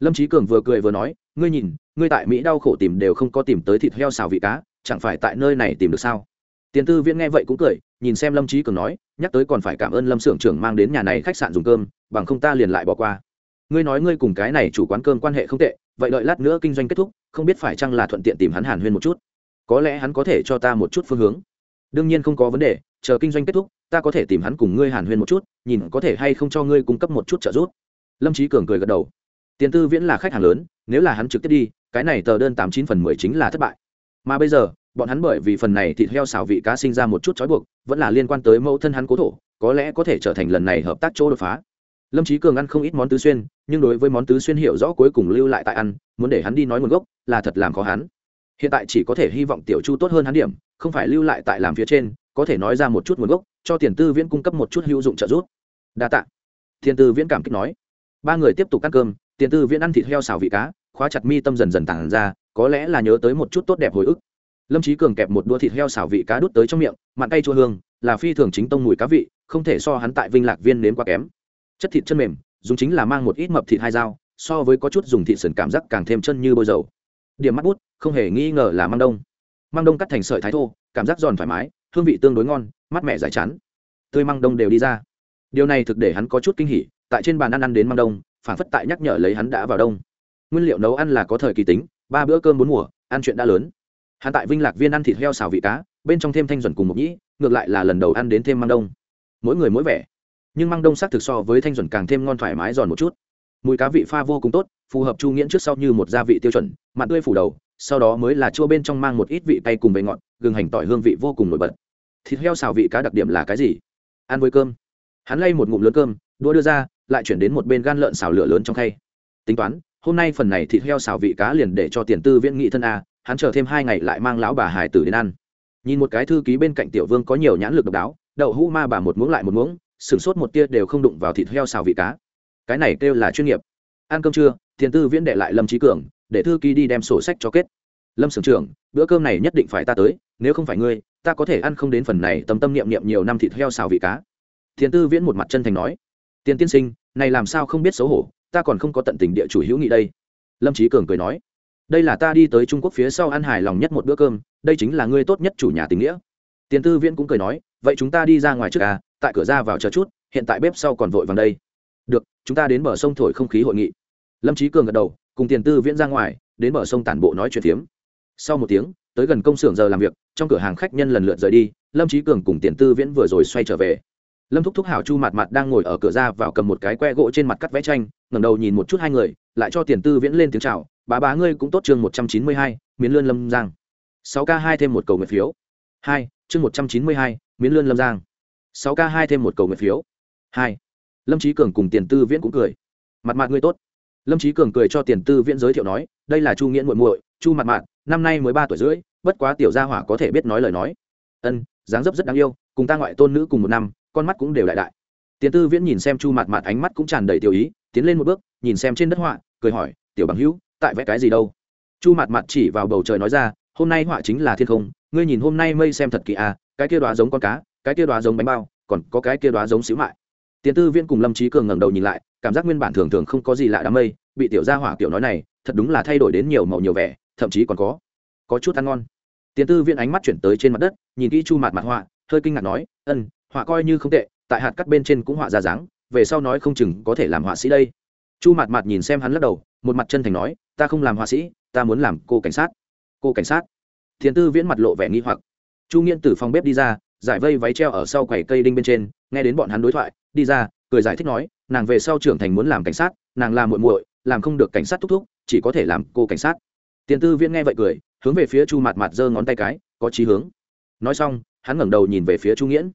Lâm trí cường vừa cười vừa nói, ngươi nhìn, ngươi tại mỹ đau khổ tìm đều không có tìm tới thịt heo xào vị cá, chẳng phải tại nơi này tìm được sao? Tiền tư viễn nghe vậy cũng cười, nhìn xem lâm trí cường nói, nhắc tới còn phải cảm ơn lâm s ư ở n g trưởng mang đến nhà này khách sạn dùng cơm, bằng không ta liền lại bỏ qua. Ngươi nói ngươi cùng cái này chủ quán cơm quan hệ không tệ, vậy đợi lát nữa kinh doanh kết thúc, không biết phải chăng là thuận tiện tìm hắn hàn huyên một chút. Có lẽ hắn có thể cho ta một chút phương hướng. Đương nhiên không có vấn đề, chờ kinh doanh kết thúc, ta có thể tìm hắn cùng ngươi hàn huyên một chút, nhìn có thể hay không cho ngươi cung cấp một chút trợ giúp. Lâm trí cường cười gật đầu. Tiền tư viễn là khách hàng lớn, nếu là hắn trực tiếp đi, cái này tờ đơn tám chín phần mười chính là thất bại. Mà bây giờ bọn hắn bởi vì phần này thịt heo xào vị cá sinh ra một chút trói buộc, vẫn là liên quan tới mẫu thân hắn cố thổ, có lẽ có thể trở thành lần này hợp tác chỗ đột phá. Lâm trí cường ăn không ít món tứ xuyên, nhưng đối với món tứ xuyên hiểu rõ cuối cùng lưu lại tại ăn, muốn để hắn đi nói nguồn gốc, là thật làm khó hắn. Hiện tại chỉ có thể hy vọng tiểu chu tốt hơn hắn điểm, không phải lưu lại tại làm phía trên, có thể nói ra một chút nguồn gốc, cho tiền tư viễn cung cấp một chút hữu dụng trợ giúp. Đa t ạ tư viễn cảm kích nói. Ba người tiếp tục ăn cơm, tiền tư viễn ăn thịt heo xào vị cá, khóa chặt mi tâm dần dần tàn ra, có lẽ là nhớ tới một chút tốt đẹp hồi ức lâm trí cường kẹp một đũa thịt heo xào vị cá đút tới trong miệng, mặn tay chua hương, là phi thường chính tông mùi cá vị, không thể so hắn tại vinh lạc viên nếm quá kém. Chất thịt chân mềm, dùng chính là mang một ít mập thịt hai dao, so với có chút dùng thịt sườn cảm giác càng thêm chân như bôi dầu. Điểm mắt bút, không hề nghi ngờ là măng đông. Măng đông cắt thành sợi thái thô, cảm giác giòn thoải mái, hương vị tương đối ngon mắt mẹ giải chán. Tươi măng đông đều đi ra. Điều này thực để hắn có chút kinh hỉ, tại trên bàn ăn ăn đến măng đông phản phất tại nhắc nhở lấy hắn đã vào đông. Nguyên liệu nấu ăn là có thời kỳ tính, ba bữa cơm bốn mùa, ăn chuyện đã lớn hắn tại vinh lạc viên ăn thịt heo xào vị cá, bên trong thêm thanh duẩn cùng mộc nhĩ, ngược lại là lần đầu ăn đến thêm măng đông. Mỗi người mỗi vẻ. Nhưng măng đông sắc thực so với thanh duẩn càng thêm ngon thoải mái giòn một chút. Mùi cá vị pha vô cùng tốt, phù hợp chu nghiễn trước sau như một gia vị tiêu chuẩn, mặn tươi phủ đầu, sau đó mới là chua bên trong mang một ít vị cay cùng bề ngọt, gừng hành tỏi hương vị vô cùng nổi bật. Thịt heo xào vị cá đặc điểm là cái gì? Ăn với cơm. Hắn lay một ngụm lớn cơm đũa đưa ra, lại chuyển đến một bên gan lợn xào lửa lớn trong khay. Tính toán, hôm nay phần này thịt heo xào vị cá liền để cho tiền tư viễn nghị thân a hắn chờ thêm hai ngày lại mang lão bà hải tử đến ăn. Nhìn một cái thư ký bên cạnh tiểu vương có nhiều nhãn lực độc đáo, đậu hũ ma bà một muỗng lại một muỗng, sửng sốt một tia đều không đụng vào thịt heo xào vị cá. Cái này kêu là chuyên nghiệp. Ăn cơm trưa, tiền tư viễn đệ lại lâm trí cường, để thư ký đi đem sổ sách cho kết. Lâm sưởng trưởng, bữa cơm này nhất định phải ta tới, nếu không phải ngươi, ta có thể ăn không đến phần này tâm tâm niệm niệm nhiều năm thịt heo xào vị cá. Tiền tư viễn một mặt chân thành nói. Tiền tiên sinh, này làm sao không biết xấu hổ, ta còn không có tận tình địa chủ hữu nghị đây. Lâm trí cường cười nói đây là ta đi tới trung quốc phía sau ăn hài lòng nhất một bữa cơm, đây chính là ngươi tốt nhất chủ nhà tình nghĩa. Tiền tư viễn cũng cười nói, vậy chúng ta đi ra ngoài trước à tại cửa ra vào chờ chút, hiện tại bếp sau còn vội vàng đây. Được, chúng ta đến bờ sông thổi không khí hội nghị. Lâm trí cường gật đầu, cùng tiền tư viễn ra ngoài, đến bờ sông tản bộ nói chuyện phiếm. Sau một tiếng, tới gần công xưởng giờ làm việc, trong cửa hàng khách nhân lần lượt rời đi, lâm trí cường cùng tiền tư viễn vừa rồi xoay trở về lâm thúc thúc hảo chu mặt mặt đang ngồi ở cửa ra vào cầm một cái que gỗ trên mặt cắt vẽ tranh, ngẩng đầu nhìn một chút hai người, lại cho tiền tư viễn lên tiếng chào, bá bá ngươi cũng tốt chương một trăm chín mươi hai, miến lươn lâm giang. sáu k hai thêm một cầu nguyện phiếu. Hai, chương một trăm chín mươi hai, miến lươn lâm giang. sáu k hai thêm một cầu nguyện phiếu. Hai, lâm trí cường cùng tiền tư viễn cũng cười. Mặt mặt ngươi tốt. Lâm trí cường cười cho tiền tư viễn giới thiệu nói, đây là chu nghĩa muội muội, chu mặt mặt, năm nay mới ba tuổi rưỡi, bất quá tiểu gia hỏa có thể biết nói lời nói. Ân, dáng dấp rất đáng yêu, cùng ta ngoại tôn nữ cùng một năm con mắt cũng đều đại đại. Tiến tư viễn nhìn xem chu mặt mặt ánh mắt cũng tràn đầy tiểu ý, tiến lên một bước, nhìn xem trên đất họa, cười hỏi, tiểu bằng hữu, tại vẽ cái gì đâu? Chu mặt mặt chỉ vào bầu trời nói ra, hôm nay họa chính là thiên không, ngươi nhìn hôm nay mây xem thật kỳ à cái kia đoá giống con cá, cái kia đoá giống bánh bao, còn có cái kia đoá giống xíu mại. Tiến tư viên cùng lâm trí cường ngẩng đầu nhìn lại, cảm giác nguyên bản thường thường không có gì lạ đám mây, bị tiểu gia hỏa tiểu nói này, thật đúng là thay đổi đến nhiều màu nhiều vẻ, thậm chí còn có có chút ăn ngon. Tiến tư viên ánh mắt chuyển tới trên mặt đất, nhìn kỹ chu mặt mặt họa, hơi kinh ngạc nói, ân họa coi như không tệ, tại hạt cắt bên trên cũng họa ra dáng, về sau nói không chừng có thể làm họa sĩ đây. Chu Mạt Mạt nhìn xem hắn lắc đầu, một mặt chân thành nói, ta không làm họa sĩ, ta muốn làm cô cảnh sát. Cô cảnh sát? Thiền tư viễn mặt lộ vẻ nghi hoặc. Chu nghiễn từ phòng bếp đi ra, giải vây váy treo ở sau quầy cây đinh bên trên, nghe đến bọn hắn đối thoại, đi ra, cười giải thích nói, nàng về sau trưởng thành muốn làm cảnh sát, nàng làm muội muội, làm không được cảnh sát thúc thúc, chỉ có thể làm cô cảnh sát. Tiền tư viễn nghe vậy cười, hướng về phía chu Mạt Mạt giơ ngón tay cái, có chí hướng. Nói xong, hắn ngẩng đầu nhìn về phía chu nghiễn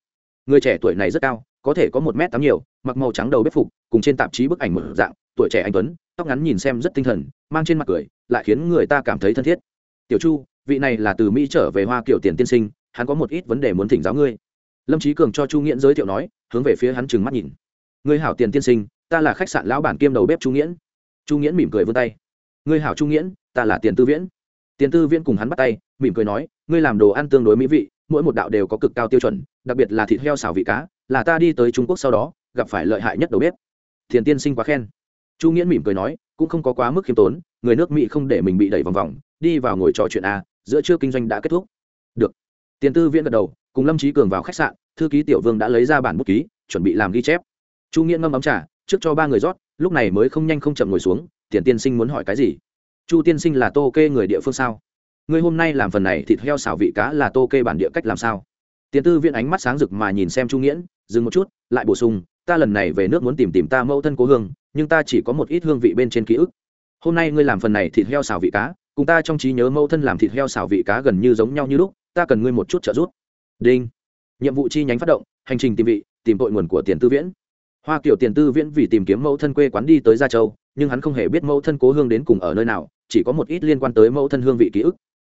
người trẻ tuổi này rất cao, có thể có một m tám nhiều, mặc màu trắng đầu bếp phục, cùng trên tạp chí bức ảnh một dạng, tuổi trẻ anh tuấn, tóc ngắn nhìn xem rất tinh thần, mang trên mặt cười, lại khiến người ta cảm thấy thân thiết. Tiểu chu, vị này là từ mỹ trở về hoa kiểu tiền tiên sinh, hắn có một ít vấn đề muốn thỉnh giáo ngươi. Lâm trí cường cho chu nghiễn giới thiệu nói, hướng về phía hắn trừng mắt nhìn. Ngươi hảo tiền tiên sinh, ta là khách sạn lão bản kiêm đầu bếp chu nghiễn. Chu nghiễn mỉm cười vươn tay. Ngươi hảo chu nghiễn, ta là tiền tư viễn. Tiền tư viễn cùng hắn bắt tay, mỉm cười nói, ngươi làm đồ ăn tương đối mỹ vị, mỗi một đạo đều có cực cao tiêu chuẩn đặc biệt là thịt heo xào vị cá, là ta đi tới trung quốc sau đó, gặp phải lợi hại nhất đầu bếp. Thiền tiên sinh quá khen. Chu nghiễn mỉm cười nói, cũng không có quá mức khiêm tốn, người nước mỹ không để mình bị đẩy vòng vòng, đi vào ngồi trò chuyện a, giữa trưa kinh doanh đã kết thúc. Được. Tiền tư viễn gật đầu, cùng lâm trí cường vào khách sạn, thư ký tiểu vương đã lấy ra bản bút ký, chuẩn bị làm ghi chép. Chu nghiễn ngâm ấm trà, trước cho ba người rót, lúc này mới không nhanh không chậm ngồi xuống, tiền tiên sinh muốn hỏi cái gì? Chu tiên sinh là tô kê người địa phương sao? Ngươi hôm nay làm phần này thịt heo xào vị cá là tô kê bản địa cách làm sao? Tiền tư viễn ánh mắt sáng rực mà nhìn xem chu nghiễn, dừng một chút, lại bổ sung, ta lần này về nước muốn tìm tìm ta mẫu thân cố hương, nhưng ta chỉ có một ít hương vị bên trên ký ức. Hôm nay ngươi làm phần này thịt heo xào vị cá, cùng ta trong trí nhớ mẫu thân làm thịt heo xào vị cá gần như giống nhau như lúc, ta cần ngươi một chút trợ giúp. Đinh. Nhiệm vụ chi nhánh phát động, hành trình tìm vị, tìm tội nguồn của tiền tư viễn. Hoa kiểu tiền tư viễn vì tìm kiếm mẫu thân quê quán đi tới gia châu, nhưng hắn không hề biết mẫu thân cố hương đến cùng ở nơi nào, chỉ có một ít liên quan tới mẫu thân hương vị ký ức.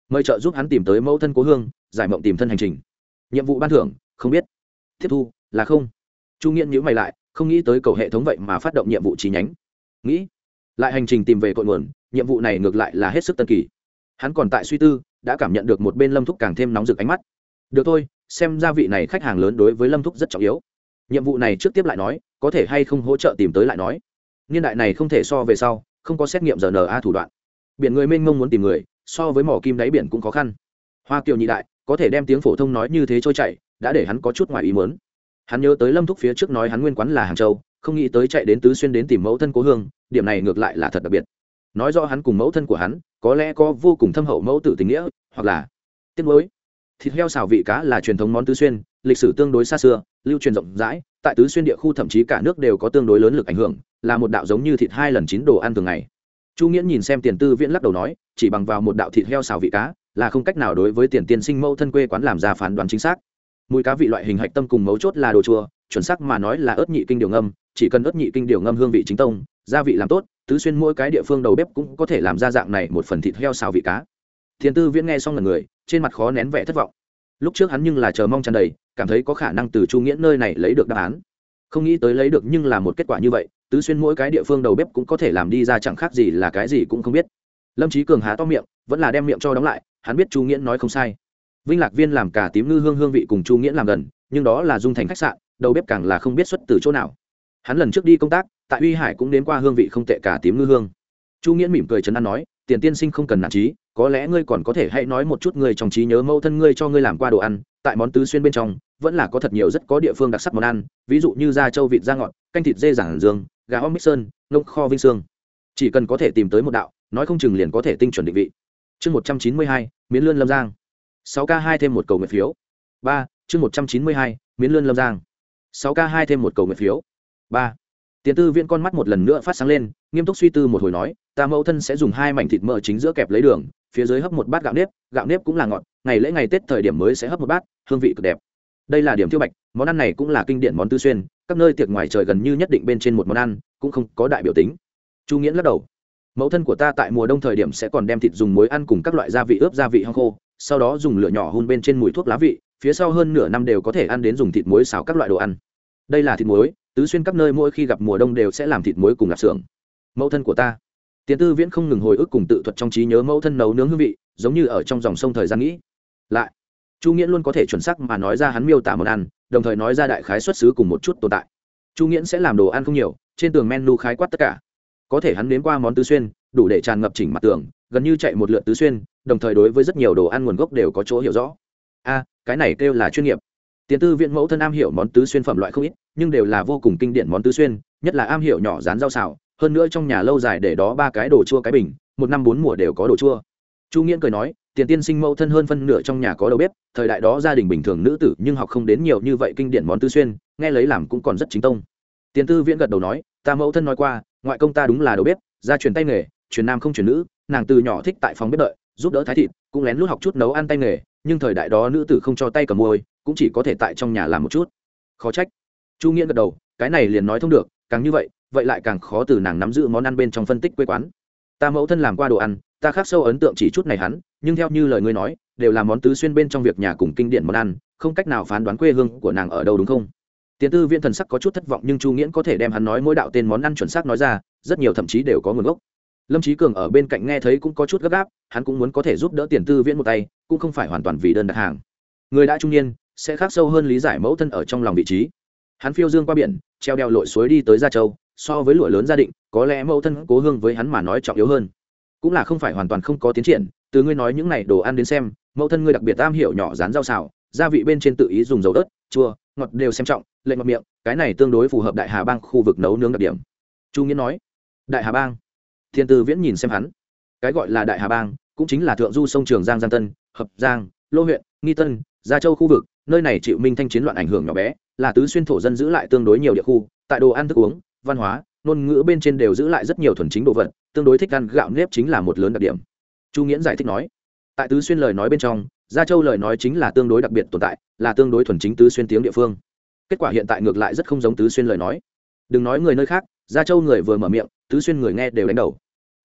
Mời trợ giúp hắn tìm tới mẫu thân cố hương, giải mộng tìm thân hành trình nhiệm vụ ban thưởng, không biết. Tiếp thu, là không. Chu nghiễn nhữ mày lại, không nghĩ tới cầu hệ thống vậy mà phát động nhiệm vụ chi nhánh. Nghĩ, lại hành trình tìm về cội nguồn, nhiệm vụ này ngược lại là hết sức tân kỳ. Hắn còn tại suy tư, đã cảm nhận được một bên lâm thúc càng thêm nóng rực ánh mắt. Được thôi, xem ra vị này khách hàng lớn đối với lâm thúc rất trọng yếu. Nhiệm vụ này trước tiếp lại nói, có thể hay không hỗ trợ tìm tới lại nói. Niên đại này không thể so về sau, không có xét nghiệm rna thủ đoạn. Biển người mênh mông muốn tìm người, so với mỏ kim đáy biển cũng khó khăn. Hoa kiều nhị đại có thể đem tiếng phổ thông nói như thế trôi chảy, đã để hắn có chút ngoài ý muốn. Hắn nhớ tới lâm thúc phía trước nói hắn nguyên quán là hàng châu, không nghĩ tới chạy đến tứ xuyên đến tìm mẫu thân cố hương, điểm này ngược lại là thật đặc biệt. Nói rõ hắn cùng mẫu thân của hắn, có lẽ có vô cùng thâm hậu mẫu tử tình nghĩa, hoặc là tiếc nuối. Thịt heo xào vị cá là truyền thống món tứ xuyên, lịch sử tương đối xa xưa, lưu truyền rộng rãi, tại tứ xuyên địa khu thậm chí cả nước đều có tương đối lớn lực ảnh hưởng, là một đạo giống như thịt hai lần chín đồ ăn thường ngày chu nghiễn nhìn xem tiền tư viễn lắc đầu nói, chỉ bằng vào một đạo thịt heo xào vị cá, là không cách nào đối với tiền tiên sinh mẫu thân quê quán làm ra phán đoán chính xác. Mùi cá vị loại hình hạch tâm cùng mấu chốt là đồ chua, chuẩn xác mà nói là ớt nhị kinh điều ngâm, chỉ cần ớt nhị kinh điều ngâm hương vị chính tông, gia vị làm tốt, tứ xuyên mỗi cái địa phương đầu bếp cũng có thể làm ra dạng này một phần thịt heo xào vị cá. Thiền tư viễn nghe xong là người, trên mặt khó nén vẻ thất vọng. Lúc trước hắn nhưng là chờ mong tràn đầy, cảm thấy có khả năng từ chu nghĩa nơi này lấy được đáp án. Không nghĩ tới lấy được nhưng là một kết quả như vậy tứ xuyên mỗi cái địa phương đầu bếp cũng có thể làm đi ra chẳng khác gì là cái gì cũng không biết. Lâm trí cường há to miệng, vẫn là đem miệng cho đóng lại, hắn biết chu nghiễn nói không sai. Vinh lạc viên làm cả tím ngư hương hương vị cùng chu nghiễn làm gần, nhưng đó là dung thành khách sạn, đầu bếp càng là không biết xuất từ chỗ nào. Hắn lần trước đi công tác, tại uy hải cũng đến qua hương vị không tệ cả tím ngư hương. Chu nghiễn mỉm cười chấn an nói, tiền tiên sinh không cần nản trí, có lẽ ngươi còn có thể hãy nói một chút ngươi trong trí nhớ mẫu thân ngươi cho ngươi làm qua đồ ăn, tại món tứ xuyên bên trong, vẫn là có thật nhiều rất có địa phương đặc sắc món ăn, ví dụ như da trâu vịt da ngọt, canh thịt dê giảng dương gà Om mít sơn, ngông kho vinh sương. Chỉ cần có thể tìm tới một đạo, nói không chừng liền có thể tinh chuẩn định vị. Chương một trăm chín mươi hai, miến lươn lâm giang. sáu k hai thêm một cầu nguyện phiếu. Ba, chương một trăm chín mươi hai, miến lươn lâm giang. sáu k hai thêm một cầu nguyện phiếu. Ba, tiền tư viên con mắt một lần nữa phát sáng lên, nghiêm túc suy tư một hồi nói, ta mẫu thân sẽ dùng hai mảnh thịt mỡ chính giữa kẹp lấy đường, phía dưới hấp một bát gạo nếp gạo nếp cũng là ngọt, ngày lễ ngày tết thời điểm mới sẽ hấp một bát, hương vị cực đẹp đây là điểm tiêu bạch, món ăn này cũng là kinh điển món tư xuyên, các nơi tiệc ngoài trời gần như nhất định bên trên một món ăn, cũng không có đại biểu tính. Chu nghiễn lắc đầu. Mẫu thân của ta tại mùa đông thời điểm sẽ còn đem thịt dùng muối ăn cùng các loại gia vị ướp, gia vị hong khô, sau đó dùng lửa nhỏ hun bên trên mùi thuốc lá vị, phía sau hơn nửa năm đều có thể ăn đến dùng thịt muối xào các loại đồ ăn. Đây là thịt muối, tứ xuyên các nơi mỗi khi gặp mùa đông đều sẽ làm thịt muối cùng lạp xưởng. Mẫu thân của ta. Tiến tư viễn không ngừng hồi ức cùng tự thuật trong trí nhớ mẫu thân nấu nướng hương vị, giống như ở trong dòng sông thời gian nghĩ. Lại chu nghiễn luôn có thể chuẩn xác mà nói ra hắn miêu tả món ăn, đồng thời nói ra đại khái xuất xứ cùng một chút tồn tại. Chu nghiễn sẽ làm đồ ăn không nhiều, trên tường menu khái quát tất cả. Có thể hắn nếm qua món tứ xuyên, đủ để tràn ngập chỉnh mặt tường, gần như chạy một lượt tứ xuyên, đồng thời đối với rất nhiều đồ ăn nguồn gốc đều có chỗ hiểu rõ. A, cái này kêu là chuyên nghiệp. Tiến tư viện mẫu thân am hiểu món tứ xuyên phẩm loại không ít, nhưng đều là vô cùng kinh điển món tứ xuyên, nhất là am hiểu nhỏ rán rau xào, hơn nữa trong nhà lâu dài để đó ba cái đồ chua cái bình, một năm bốn mùa đều có đồ chua. Chu nghiễn cười nói tiền tiên sinh mẫu thân hơn phân nửa trong nhà có đầu bếp, thời đại đó gia đình bình thường nữ tử nhưng học không đến nhiều như vậy kinh điển món tư xuyên, nghe lấy làm cũng còn rất chính tông. Tiền tư viễn gật đầu nói, ta mẫu thân nói qua, ngoại công ta đúng là đầu bếp, gia truyền tay nghề, truyền nam không truyền nữ, nàng từ nhỏ thích tại phòng bếp đợi, giúp đỡ thái thịt, cũng lén lút học chút nấu ăn tay nghề, nhưng thời đại đó nữ tử không cho tay cầm môi cũng chỉ có thể tại trong nhà làm một chút. Khó trách. Chu nghĩa gật đầu, cái này liền nói thông được, càng như vậy vậy lại càng khó từ nàng nắm giữ món ăn bên trong phân tích quê quán. Ta mẫu thân làm qua đồ ăn, ta khắc sâu ấn tượng chỉ chút này hắn nhưng theo như lời ngươi nói, đều là món tứ xuyên bên trong việc nhà cùng kinh điển món ăn, không cách nào phán đoán quê hương của nàng ở đâu đúng không? Tiến tư viện thần sắc có chút thất vọng nhưng chu nghiễn có thể đem hắn nói mỗi đạo tên món ăn chuẩn xác nói ra, rất nhiều thậm chí đều có nguồn gốc. Lâm trí cường ở bên cạnh nghe thấy cũng có chút gấp gáp, hắn cũng muốn có thể giúp đỡ tiền tư viễn một tay, cũng không phải hoàn toàn vì đơn đặt hàng. Người đã trung niên, sẽ khác sâu hơn lý giải mẫu thân ở trong lòng vị trí. Hắn phiêu dương qua biển, treo đeo lội suối đi tới gia châu, so với lụa lớn gia định, có lẽ mẫu thân cố hương với hắn mà nói trọng yếu hơn. Cũng là không phải hoàn toàn không có tiến triển từ ngươi nói những này đồ ăn đến xem, mẫu thân ngươi đặc biệt am hiểu nhỏ rán rau xào, gia vị bên trên tự ý dùng dầu ớt, chua, ngọt đều xem trọng, lệnh ngọt miệng, cái này tương đối phù hợp đại hà bang khu vực nấu nướng đặc điểm. Chu nghĩa nói, đại hà bang? Thiên tư viễn nhìn xem hắn, cái gọi là đại hà bang, cũng chính là thượng du sông trường giang giang tân, hợp giang, lô huyện, nghi tân, gia châu khu vực, nơi này chịu minh thanh chiến loạn ảnh hưởng nhỏ bé, là tứ xuyên thổ dân giữ lại tương đối nhiều địa khu, tại đồ ăn, thức uống, văn hóa, ngôn ngữ bên trên đều giữ lại rất nhiều thuần chính đồ vật, tương đối thích ăn gạo nếp chính là một lớn đặc điểm chu nghiễn giải thích nói, tại tứ xuyên lời nói bên trong, gia châu lời nói chính là tương đối đặc biệt tồn tại, là tương đối thuần chính tứ xuyên tiếng địa phương. Kết quả hiện tại ngược lại rất không giống tứ xuyên lời nói. Đừng nói người nơi khác, gia châu người vừa mở miệng, tứ xuyên người nghe đều đánh đầu.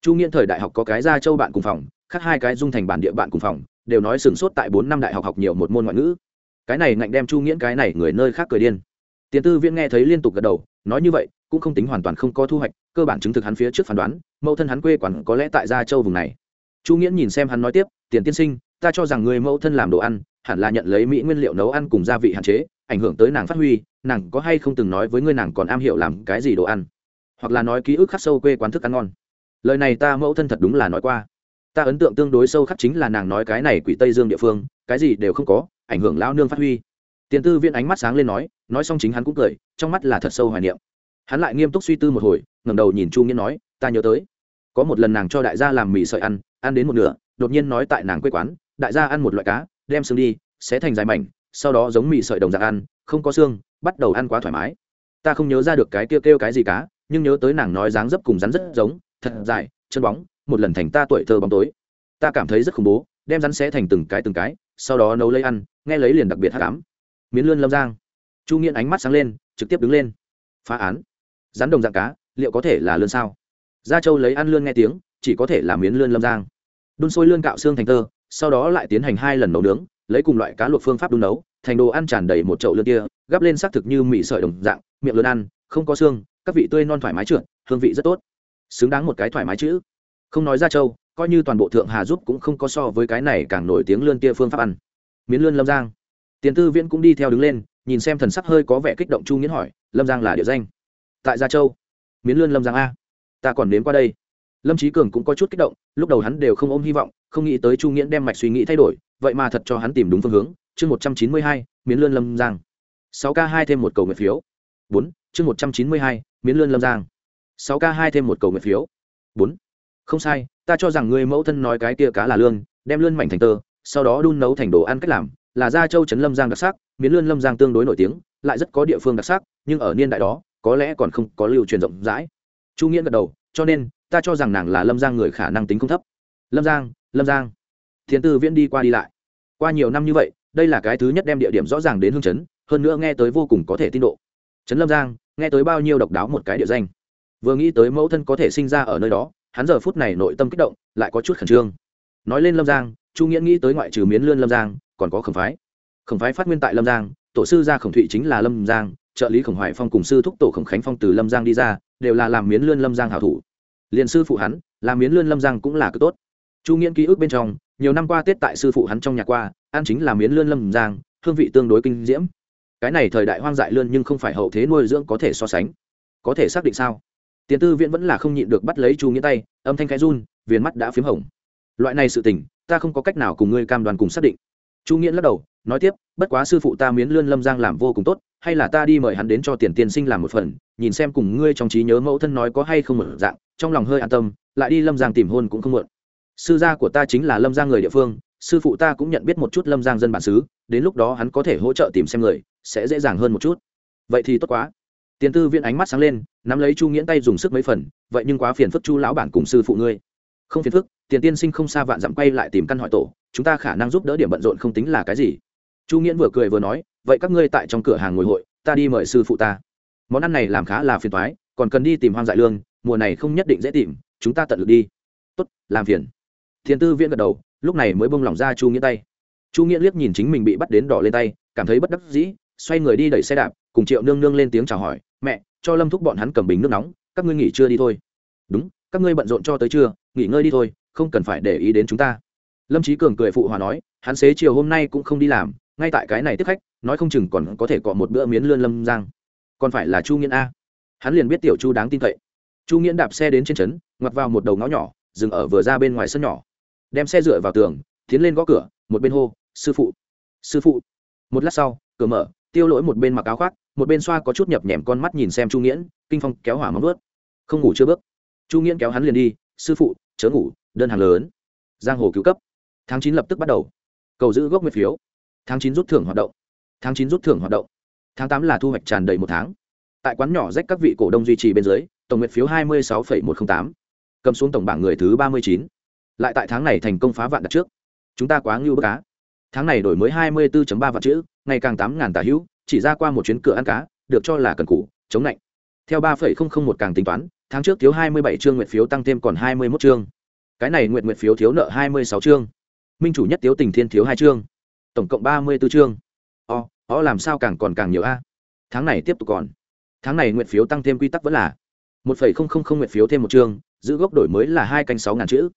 Chu nghiễn thời đại học có cái gia châu bạn cùng phòng, khác hai cái dung thành bản địa bạn cùng phòng, đều nói sửng sốt tại bốn năm đại học học nhiều một môn ngoại ngữ. Cái này ngạnh đem chu nghiễn cái này người nơi khác cười điên. Tiền tư viễn nghe thấy liên tục gật đầu, nói như vậy, cũng không tính hoàn toàn không có thu hoạch, cơ bản chứng thực hắn phía trước phán đoán, mẫu thân hắn quê quản có lẽ tại gia châu vùng này chu nghiễn nhìn xem hắn nói tiếp, tiền tiên sinh, ta cho rằng người mẫu thân làm đồ ăn, hẳn là nhận lấy mỹ nguyên liệu nấu ăn cùng gia vị hạn chế, ảnh hưởng tới nàng phát huy, nàng có hay không từng nói với ngươi nàng còn am hiểu làm cái gì đồ ăn? Hoặc là nói ký ức khắc sâu quê quán thức ăn ngon. Lời này ta mẫu thân thật đúng là nói qua. Ta ấn tượng tương đối sâu khắc chính là nàng nói cái này quỷ tây dương địa phương, cái gì đều không có, ảnh hưởng lão nương phát huy. Tiền tư viên ánh mắt sáng lên nói nói xong chính hắn cũng cười, trong mắt là thật sâu hoài niệm. Hắn lại nghiêm túc suy tư một hồi, ngẩng đầu nhìn chu Nghĩa nói, ta nhớ tới, có một lần nàng cho đại gia làm mì sợi ăn ăn đến một nửa, đột nhiên nói tại nàng quê quán, đại gia ăn một loại cá, đem xương đi, sẽ thành dài mảnh, sau đó giống mì sợi đồng dạng ăn, không có xương, bắt đầu ăn quá thoải mái. Ta không nhớ ra được cái kêu kêu cái gì cá, nhưng nhớ tới nàng nói dáng dấp cùng rắn rất giống, thật dài, chân bóng, một lần thành ta tuổi thơ bóng tối. Ta cảm thấy rất khủng bố, đem rắn sẽ thành từng cái từng cái, sau đó nấu lấy ăn, nghe lấy liền đặc biệt hát cám. Miến lươn lâm giang, chu nghiện ánh mắt sáng lên, trực tiếp đứng lên. Phá án. Rắn đồng dạng cá, liệu có thể là lươn sao? Gia châu lấy ăn lươn nghe tiếng, chỉ có thể là miến lươn lâm giang đun sôi lươn cạo xương thành tơ, sau đó lại tiến hành hai lần nấu nướng, lấy cùng loại cá luộc phương pháp đun nấu, thành đồ ăn tràn đầy một chậu lươn kia, gắp lên xác thực như mì sợi đồng dạng, miệng lươn ăn, không có xương, các vị tươi non thoải mái trượt, hương vị rất tốt. Xứng đáng một cái thoải mái chữ. Không nói ra châu, coi như toàn bộ thượng hà giúp cũng không có so với cái này càng nổi tiếng lươn kia phương pháp ăn. Miến lươn lâm giang. Tiền tư viễn cũng đi theo đứng lên, nhìn xem thần sắc hơi có vẻ kích động chu nghiến hỏi, lâm giang là địa danh? Tại gia châu. Miến lươn lâm giang a. Ta còn đến qua đây lâm trí cường cũng có chút kích động, lúc đầu hắn đều không ôm hy vọng, không nghĩ tới chu nghiễn đem mạch suy nghĩ thay đổi, vậy mà thật cho hắn tìm đúng phương hướng. Chương một trăm chín mươi hai, miến lươn lâm giang. sáu k hai thêm một cầu nguyện phiếu. bốn, chương một trăm chín mươi hai, miến lươn lâm giang. sáu k hai thêm một cầu nguyện phiếu. bốn, không sai, ta cho rằng người mẫu thân nói cái kia cá là lương, đem lươn mảnh thành tơ, sau đó đun nấu thành đồ ăn cách làm, là gia châu trấn lâm giang đặc sắc, miến lươn lâm giang tương đối nổi tiếng, lại rất có địa phương đặc sắc, nhưng ở niên đại đó, có lẽ còn không có lưu truyền rộng rãi. Chu nghĩa gật đầu, cho nên ta cho rằng nàng là lâm giang người khả năng tính không thấp. Lâm giang lâm giang. Thiền tư viễn đi qua đi lại. Qua nhiều năm như vậy, đây là cái thứ nhất đem địa điểm rõ ràng đến hương chấn, hơn nữa nghe tới vô cùng có thể tin độ. Trấn lâm giang, nghe tới bao nhiêu độc đáo một cái địa danh. Vừa nghĩ tới mẫu thân có thể sinh ra ở nơi đó, hắn giờ phút này nội tâm kích động, lại có chút khẩn trương. Nói lên lâm giang, chu nghĩa nghĩ tới ngoại trừ miến lươn lâm giang, còn có khổng phái. Khổng phái phát nguyên tại lâm giang, tổ sư gia khổng thụy chính là lâm giang, trợ lý khổng hoài phong cùng sư thúc tổ khổng khánh phong từ lâm giang đi ra, đều là làm miến lươn lâm giang hảo thủ liền sư phụ hắn làm miến lươn lâm giang cũng là cực tốt. Chu nghiễn ký ức bên trong, nhiều năm qua tết tại sư phụ hắn trong nhà qua, ăn chính là miến lươn lâm giang, hương vị tương đối kinh diễm. Cái này thời đại hoang dại lươn nhưng không phải hậu thế nuôi dưỡng có thể so sánh. Có thể xác định sao? Tiền tư viện vẫn là không nhịn được bắt lấy chu nghĩa tay, âm thanh khẽ run, viền mắt đã p h í m hồng. Loại này sự tình, ta không có cách nào cùng ngươi cam đoàn cùng xác định. Chu nghĩa lắc đầu, nói tiếp, bất quá sư phụ ta miến lươn lâm giang làm vô cùng tốt, hay là ta đi mời hắn đến cho tiền tiên sinh làm một phần, nhìn xem cùng ngươi trong trí nhớ mẫu thân nói có hay không một dạng trong lòng hơi an tâm, lại đi lâm giang tìm hôn cũng không muộn. sư gia của ta chính là lâm giang người địa phương, sư phụ ta cũng nhận biết một chút lâm giang dân bản xứ, đến lúc đó hắn có thể hỗ trợ tìm xem người, sẽ dễ dàng hơn một chút. Vậy thì tốt quá. Tiền tư viên ánh mắt sáng lên, nắm lấy chu nghiễn tay dùng sức mấy phần, vậy nhưng quá phiền phức chu lão bản cùng sư phụ ngươi. Không phiền phức, tiền tiên sinh không xa vạn dặm quay lại tìm căn hỏi tổ, chúng ta khả năng giúp đỡ điểm bận rộn không tính là cái gì. Chu nghiễn vừa cười vừa nói, vậy các ngươi tại trong cửa hàng ngồi hội, ta đi mời sư phụ ta. Món ăn này làm khá là phiền toái, còn cần đi tìm hoang dại lương mùa này không nhất định dễ tìm, chúng ta tận lực đi. Tốt, làm phiền. Thiên tư viễn gật đầu, lúc này mới bông lỏng ra chu nghĩa tay. Chu nghĩa liếc nhìn chính mình bị bắt đến đỏ lên tay, cảm thấy bất đắc dĩ, xoay người đi đẩy xe đạp, cùng triệu nương nương lên tiếng chào hỏi, mẹ, cho lâm thúc bọn hắn cầm bình nước nóng, các ngươi nghỉ trưa đi thôi. Đúng, các ngươi bận rộn cho tới trưa, nghỉ ngơi đi thôi, không cần phải để ý đến chúng ta. Lâm trí cường cười phụ hòa nói, hắn xế chiều hôm nay cũng không đi làm, ngay tại cái này tiếp khách, nói không chừng còn có thể cọ một bữa miến lươn lâm giang. Còn phải là chu nghiên a. Hắn liền biết tiểu chu đáng tin cậy chu nghiễn đạp xe đến trên trấn, ngoặt vào một đầu ngõ nhỏ, dừng ở vừa ra bên ngoài sân nhỏ. Đem xe dựa vào tường, tiến lên gõ cửa, một bên hô, sư phụ sư phụ. Một lát sau, cửa mở, tiêu lỗi một bên mặc áo khoác, một bên xoa có chút nhập nhèm con mắt nhìn xem chu nghiễn, kinh phong kéo hỏa móng ướt không ngủ chưa bước. Chu nghiễn kéo hắn liền đi, sư phụ, chớ ngủ, đơn hàng lớn. Giang hồ cứu cấp. Tháng chín lập tức bắt đầu. Cầu giữ gốc nguyên phiếu. Tháng chín rút thưởng hoạt động. Tháng chín rút thưởng hoạt động. Tháng tám là thu hoạch tràn đầy một tháng. Tại quán nhỏ rách các vị cổ đông duy trì bên dưới tổng nguyện phiếu hai mươi sáu một trăm linh tám, cầm xuống tổng bảng người thứ ba mươi chín. Lại tại tháng này thành công phá vạn đặt trước. Chúng ta quá ngưu bức cá. Tháng này đổi mới hai mươi 24 ba vạn chữ, ngày càng tám ngàn tả hữu, chỉ ra qua một chuyến cửa ăn cá, được cho là cần cũ chống lạnh. Theo ba phẩy không không một càng tính toán, tháng trước thiếu hai mươi bảy chương nguyện phiếu tăng thêm còn hai mươi mốt chương. Cái này nguyện nguyện phiếu thiếu nợ hai mươi sáu chương. Minh chủ nhất thiếu tình thiên thiếu hai chương. Tổng cộng ba mươi b ố chương. O o làm sao càng còn càng nhiều a? Tháng này tiếp tục còn. Tháng này nguyện phiếu tăng thêm quy tắc vẫn là một phẩy không không không nguyện phiếu thêm một chương, giữ gốc đổi mới là hai canh sáu ngàn chữ.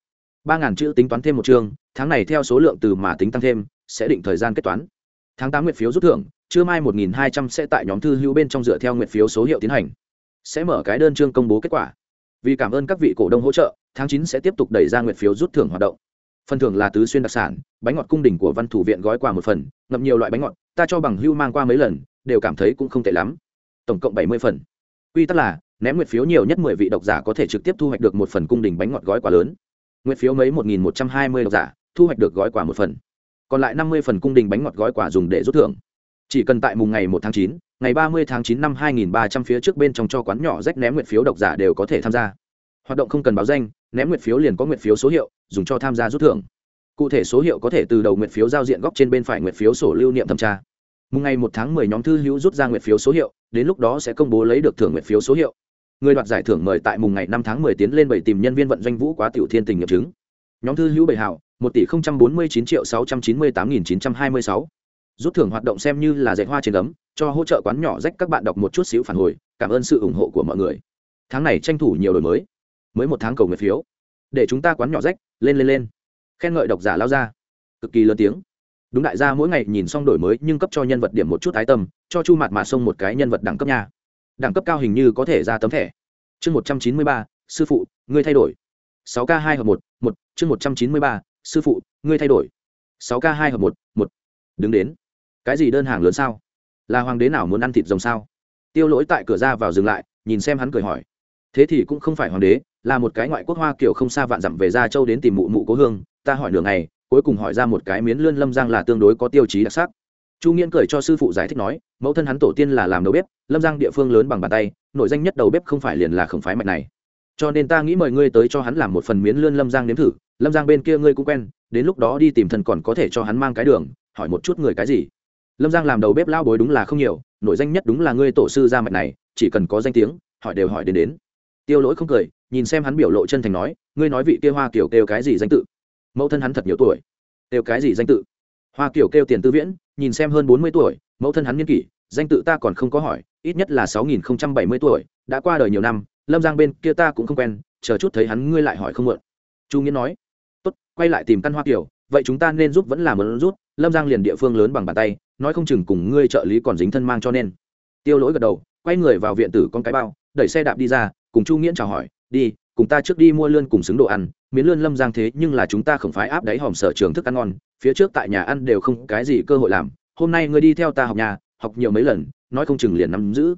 Ba ngàn chữ tính toán thêm một chương, tháng này theo số lượng từ mà tính tăng thêm, sẽ định thời gian kết toán. Tháng tám nguyện phiếu rút thưởng chưa mai một nghìn hai trăm sẽ tại nhóm thư hữu bên trong dựa theo nguyện phiếu số hiệu tiến hành. Sẽ mở cái đơn chương công bố kết quả. Vì cảm ơn các vị cổ đông hỗ trợ, tháng chín sẽ tiếp tục đẩy ra nguyện phiếu rút thưởng hoạt động. Phần thưởng là tứ xuyên đặc sản, bánh ngọt cung đình của văn thủ viện gói quà một phần, ngậm nhiều loại bánh ngọt, ta cho bằng hưu mang qua mấy lần, đều cảm thấy cũng không tệ lắm. Tổng cộng bảy mươi phần. Quy tắc là ném nguyện phiếu nhiều nhất mười vị độc giả có thể trực tiếp thu hoạch được một phần cung đình bánh ngọt gói quà lớn. Nguyện phiếu mấy một nghìn một trăm hai mươi độc giả, thu hoạch được gói quà một phần. Còn lại năm mươi phần cung đình bánh ngọt gói quà dùng để rút thưởng. Chỉ cần tại mùng ngày một tháng chín, ngày ba mươi tháng chín năm hai nghìn ba trăm phía trước bên trong cho quán nhỏ rách ném nguyện phiếu độc giả đều có thể tham gia. Hoạt động không cần báo danh, ném nguyện phiếu liền có nguyện phiếu số hiệu, dùng cho tham gia rút thưởng. Cụ thể số hiệu có thể từ đầu nguyện phiếu giao diện góc trên bên phải nguyện phiếu sổ lưu niệm thẩm tra. Mùng ngày một tháng mười nhóm thư hữu rút ra nguyện phiếu số hiệu, đến lúc đó sẽ công bố lấy được thưởng nguyện phiếu số hiệu người đoạt giải thưởng mời tại mùng ngày năm tháng mười tiến lên bảy tìm nhân viên vận doanh vũ quá tiểu thiên tình nghiệm chứng. Nhóm thư hữu bảy hảo một tỷ không trăm bốn mươi chín triệu sáu trăm chín mươi tám nghìn chín trăm hai mươi sáu. Rút thưởng hoạt động xem như là dạy hoa trên ấm cho hỗ trợ quán nhỏ rách các bạn đọc một chút xíu phản hồi, cảm ơn sự ủng hộ của mọi người. Tháng này tranh thủ nhiều đổi mới. Mới một tháng cầu nguyện phiếu. Để chúng ta quán nhỏ rách, lên lên lên. Khen ngợi độc giả lao ra. Cực kỳ lớn tiếng. Đúng đại gia mỗi ngày nhìn xong đổi mới nhưng cấp cho nhân vật điểm một chút ái tâm, cho chu mặt mà xông một cái nhân vật đẳng cấp nha đẳng cấp cao hình như có thể ra tấm thẻ. Chương một trăm chín mươi ba, sư phụ, ngươi thay đổi. sáu k hai hợp một một, chương một trăm chín mươi ba, sư phụ, ngươi thay đổi. sáu k hai hợp một một. Đứng đến. Cái gì đơn hàng lớn sao? Là hoàng đế nào muốn ăn thịt rồng sao? Tiêu lỗi tại cửa ra vào dừng lại, nhìn xem hắn cười hỏi. Thế thì cũng không phải hoàng đế, là một cái ngoại quốc hoa kiểu không xa vạn dặm về gia châu đến tìm mụ mụ cố hương. Ta hỏi nửa ngày, cuối cùng hỏi ra một cái miến lươn lâm giang là tương đối có tiêu chí đặc sắc chu nghiễn cười cho sư phụ giải thích nói, mẫu thân hắn tổ tiên là làm đầu bếp, lâm giang địa phương lớn bằng bàn tay nội danh nhất đầu bếp không phải liền là khổng phái mạch này. Cho nên ta nghĩ mời ngươi tới cho hắn làm một phần miến lươn lâm giang nếm thử, lâm giang bên kia ngươi cũng quen, đến lúc đó đi tìm thần còn có thể cho hắn mang cái đường, hỏi một chút người cái gì. Lâm giang làm đầu bếp lao bối đúng là không nhiều nội danh nhất đúng là ngươi tổ sư gia mạch này, chỉ cần có danh tiếng, hỏi đều hỏi đến đến. Tiêu lỗi không cười, nhìn xem hắn biểu lộ chân thành nói, ngươi nói vị kia hoa kiểu kêu cái gì danh tự? Mẫu thân hắn thật nhiều tuổi. Kêu cái gì danh tự? Hoa kiểu kêu tiền tư viễn nhìn xem hơn bốn mươi tuổi mẫu thân hắn niên kỷ danh tự ta còn không có hỏi ít nhất là sáu nghìn không trăm bảy mươi tuổi đã qua đời nhiều năm lâm giang bên kia ta cũng không quen chờ chút thấy hắn ngươi lại hỏi không mượn. Chu nghĩa nói tốt quay lại tìm căn hoa tiểu, vậy chúng ta nên giúp vẫn là muốn rút lâm giang liền địa phương lớn bằng bàn tay nói không chừng cùng ngươi trợ lý còn dính thân mang cho nên. Tiêu lỗi gật đầu quay người vào viện tử con cái bao đẩy xe đạp đi ra cùng chu nghiễn chào hỏi đi cùng ta trước đi mua lươn cùng xứng đồ ăn miến lươn lâm giang thế nhưng là chúng ta không phải áp đáy hòm sở trường thức ăn ngon phía trước tại nhà ăn đều không cái gì cơ hội làm, hôm nay ngươi đi theo ta học nhà, học nhiều mấy lần, nói không chừng liền nắm giữ.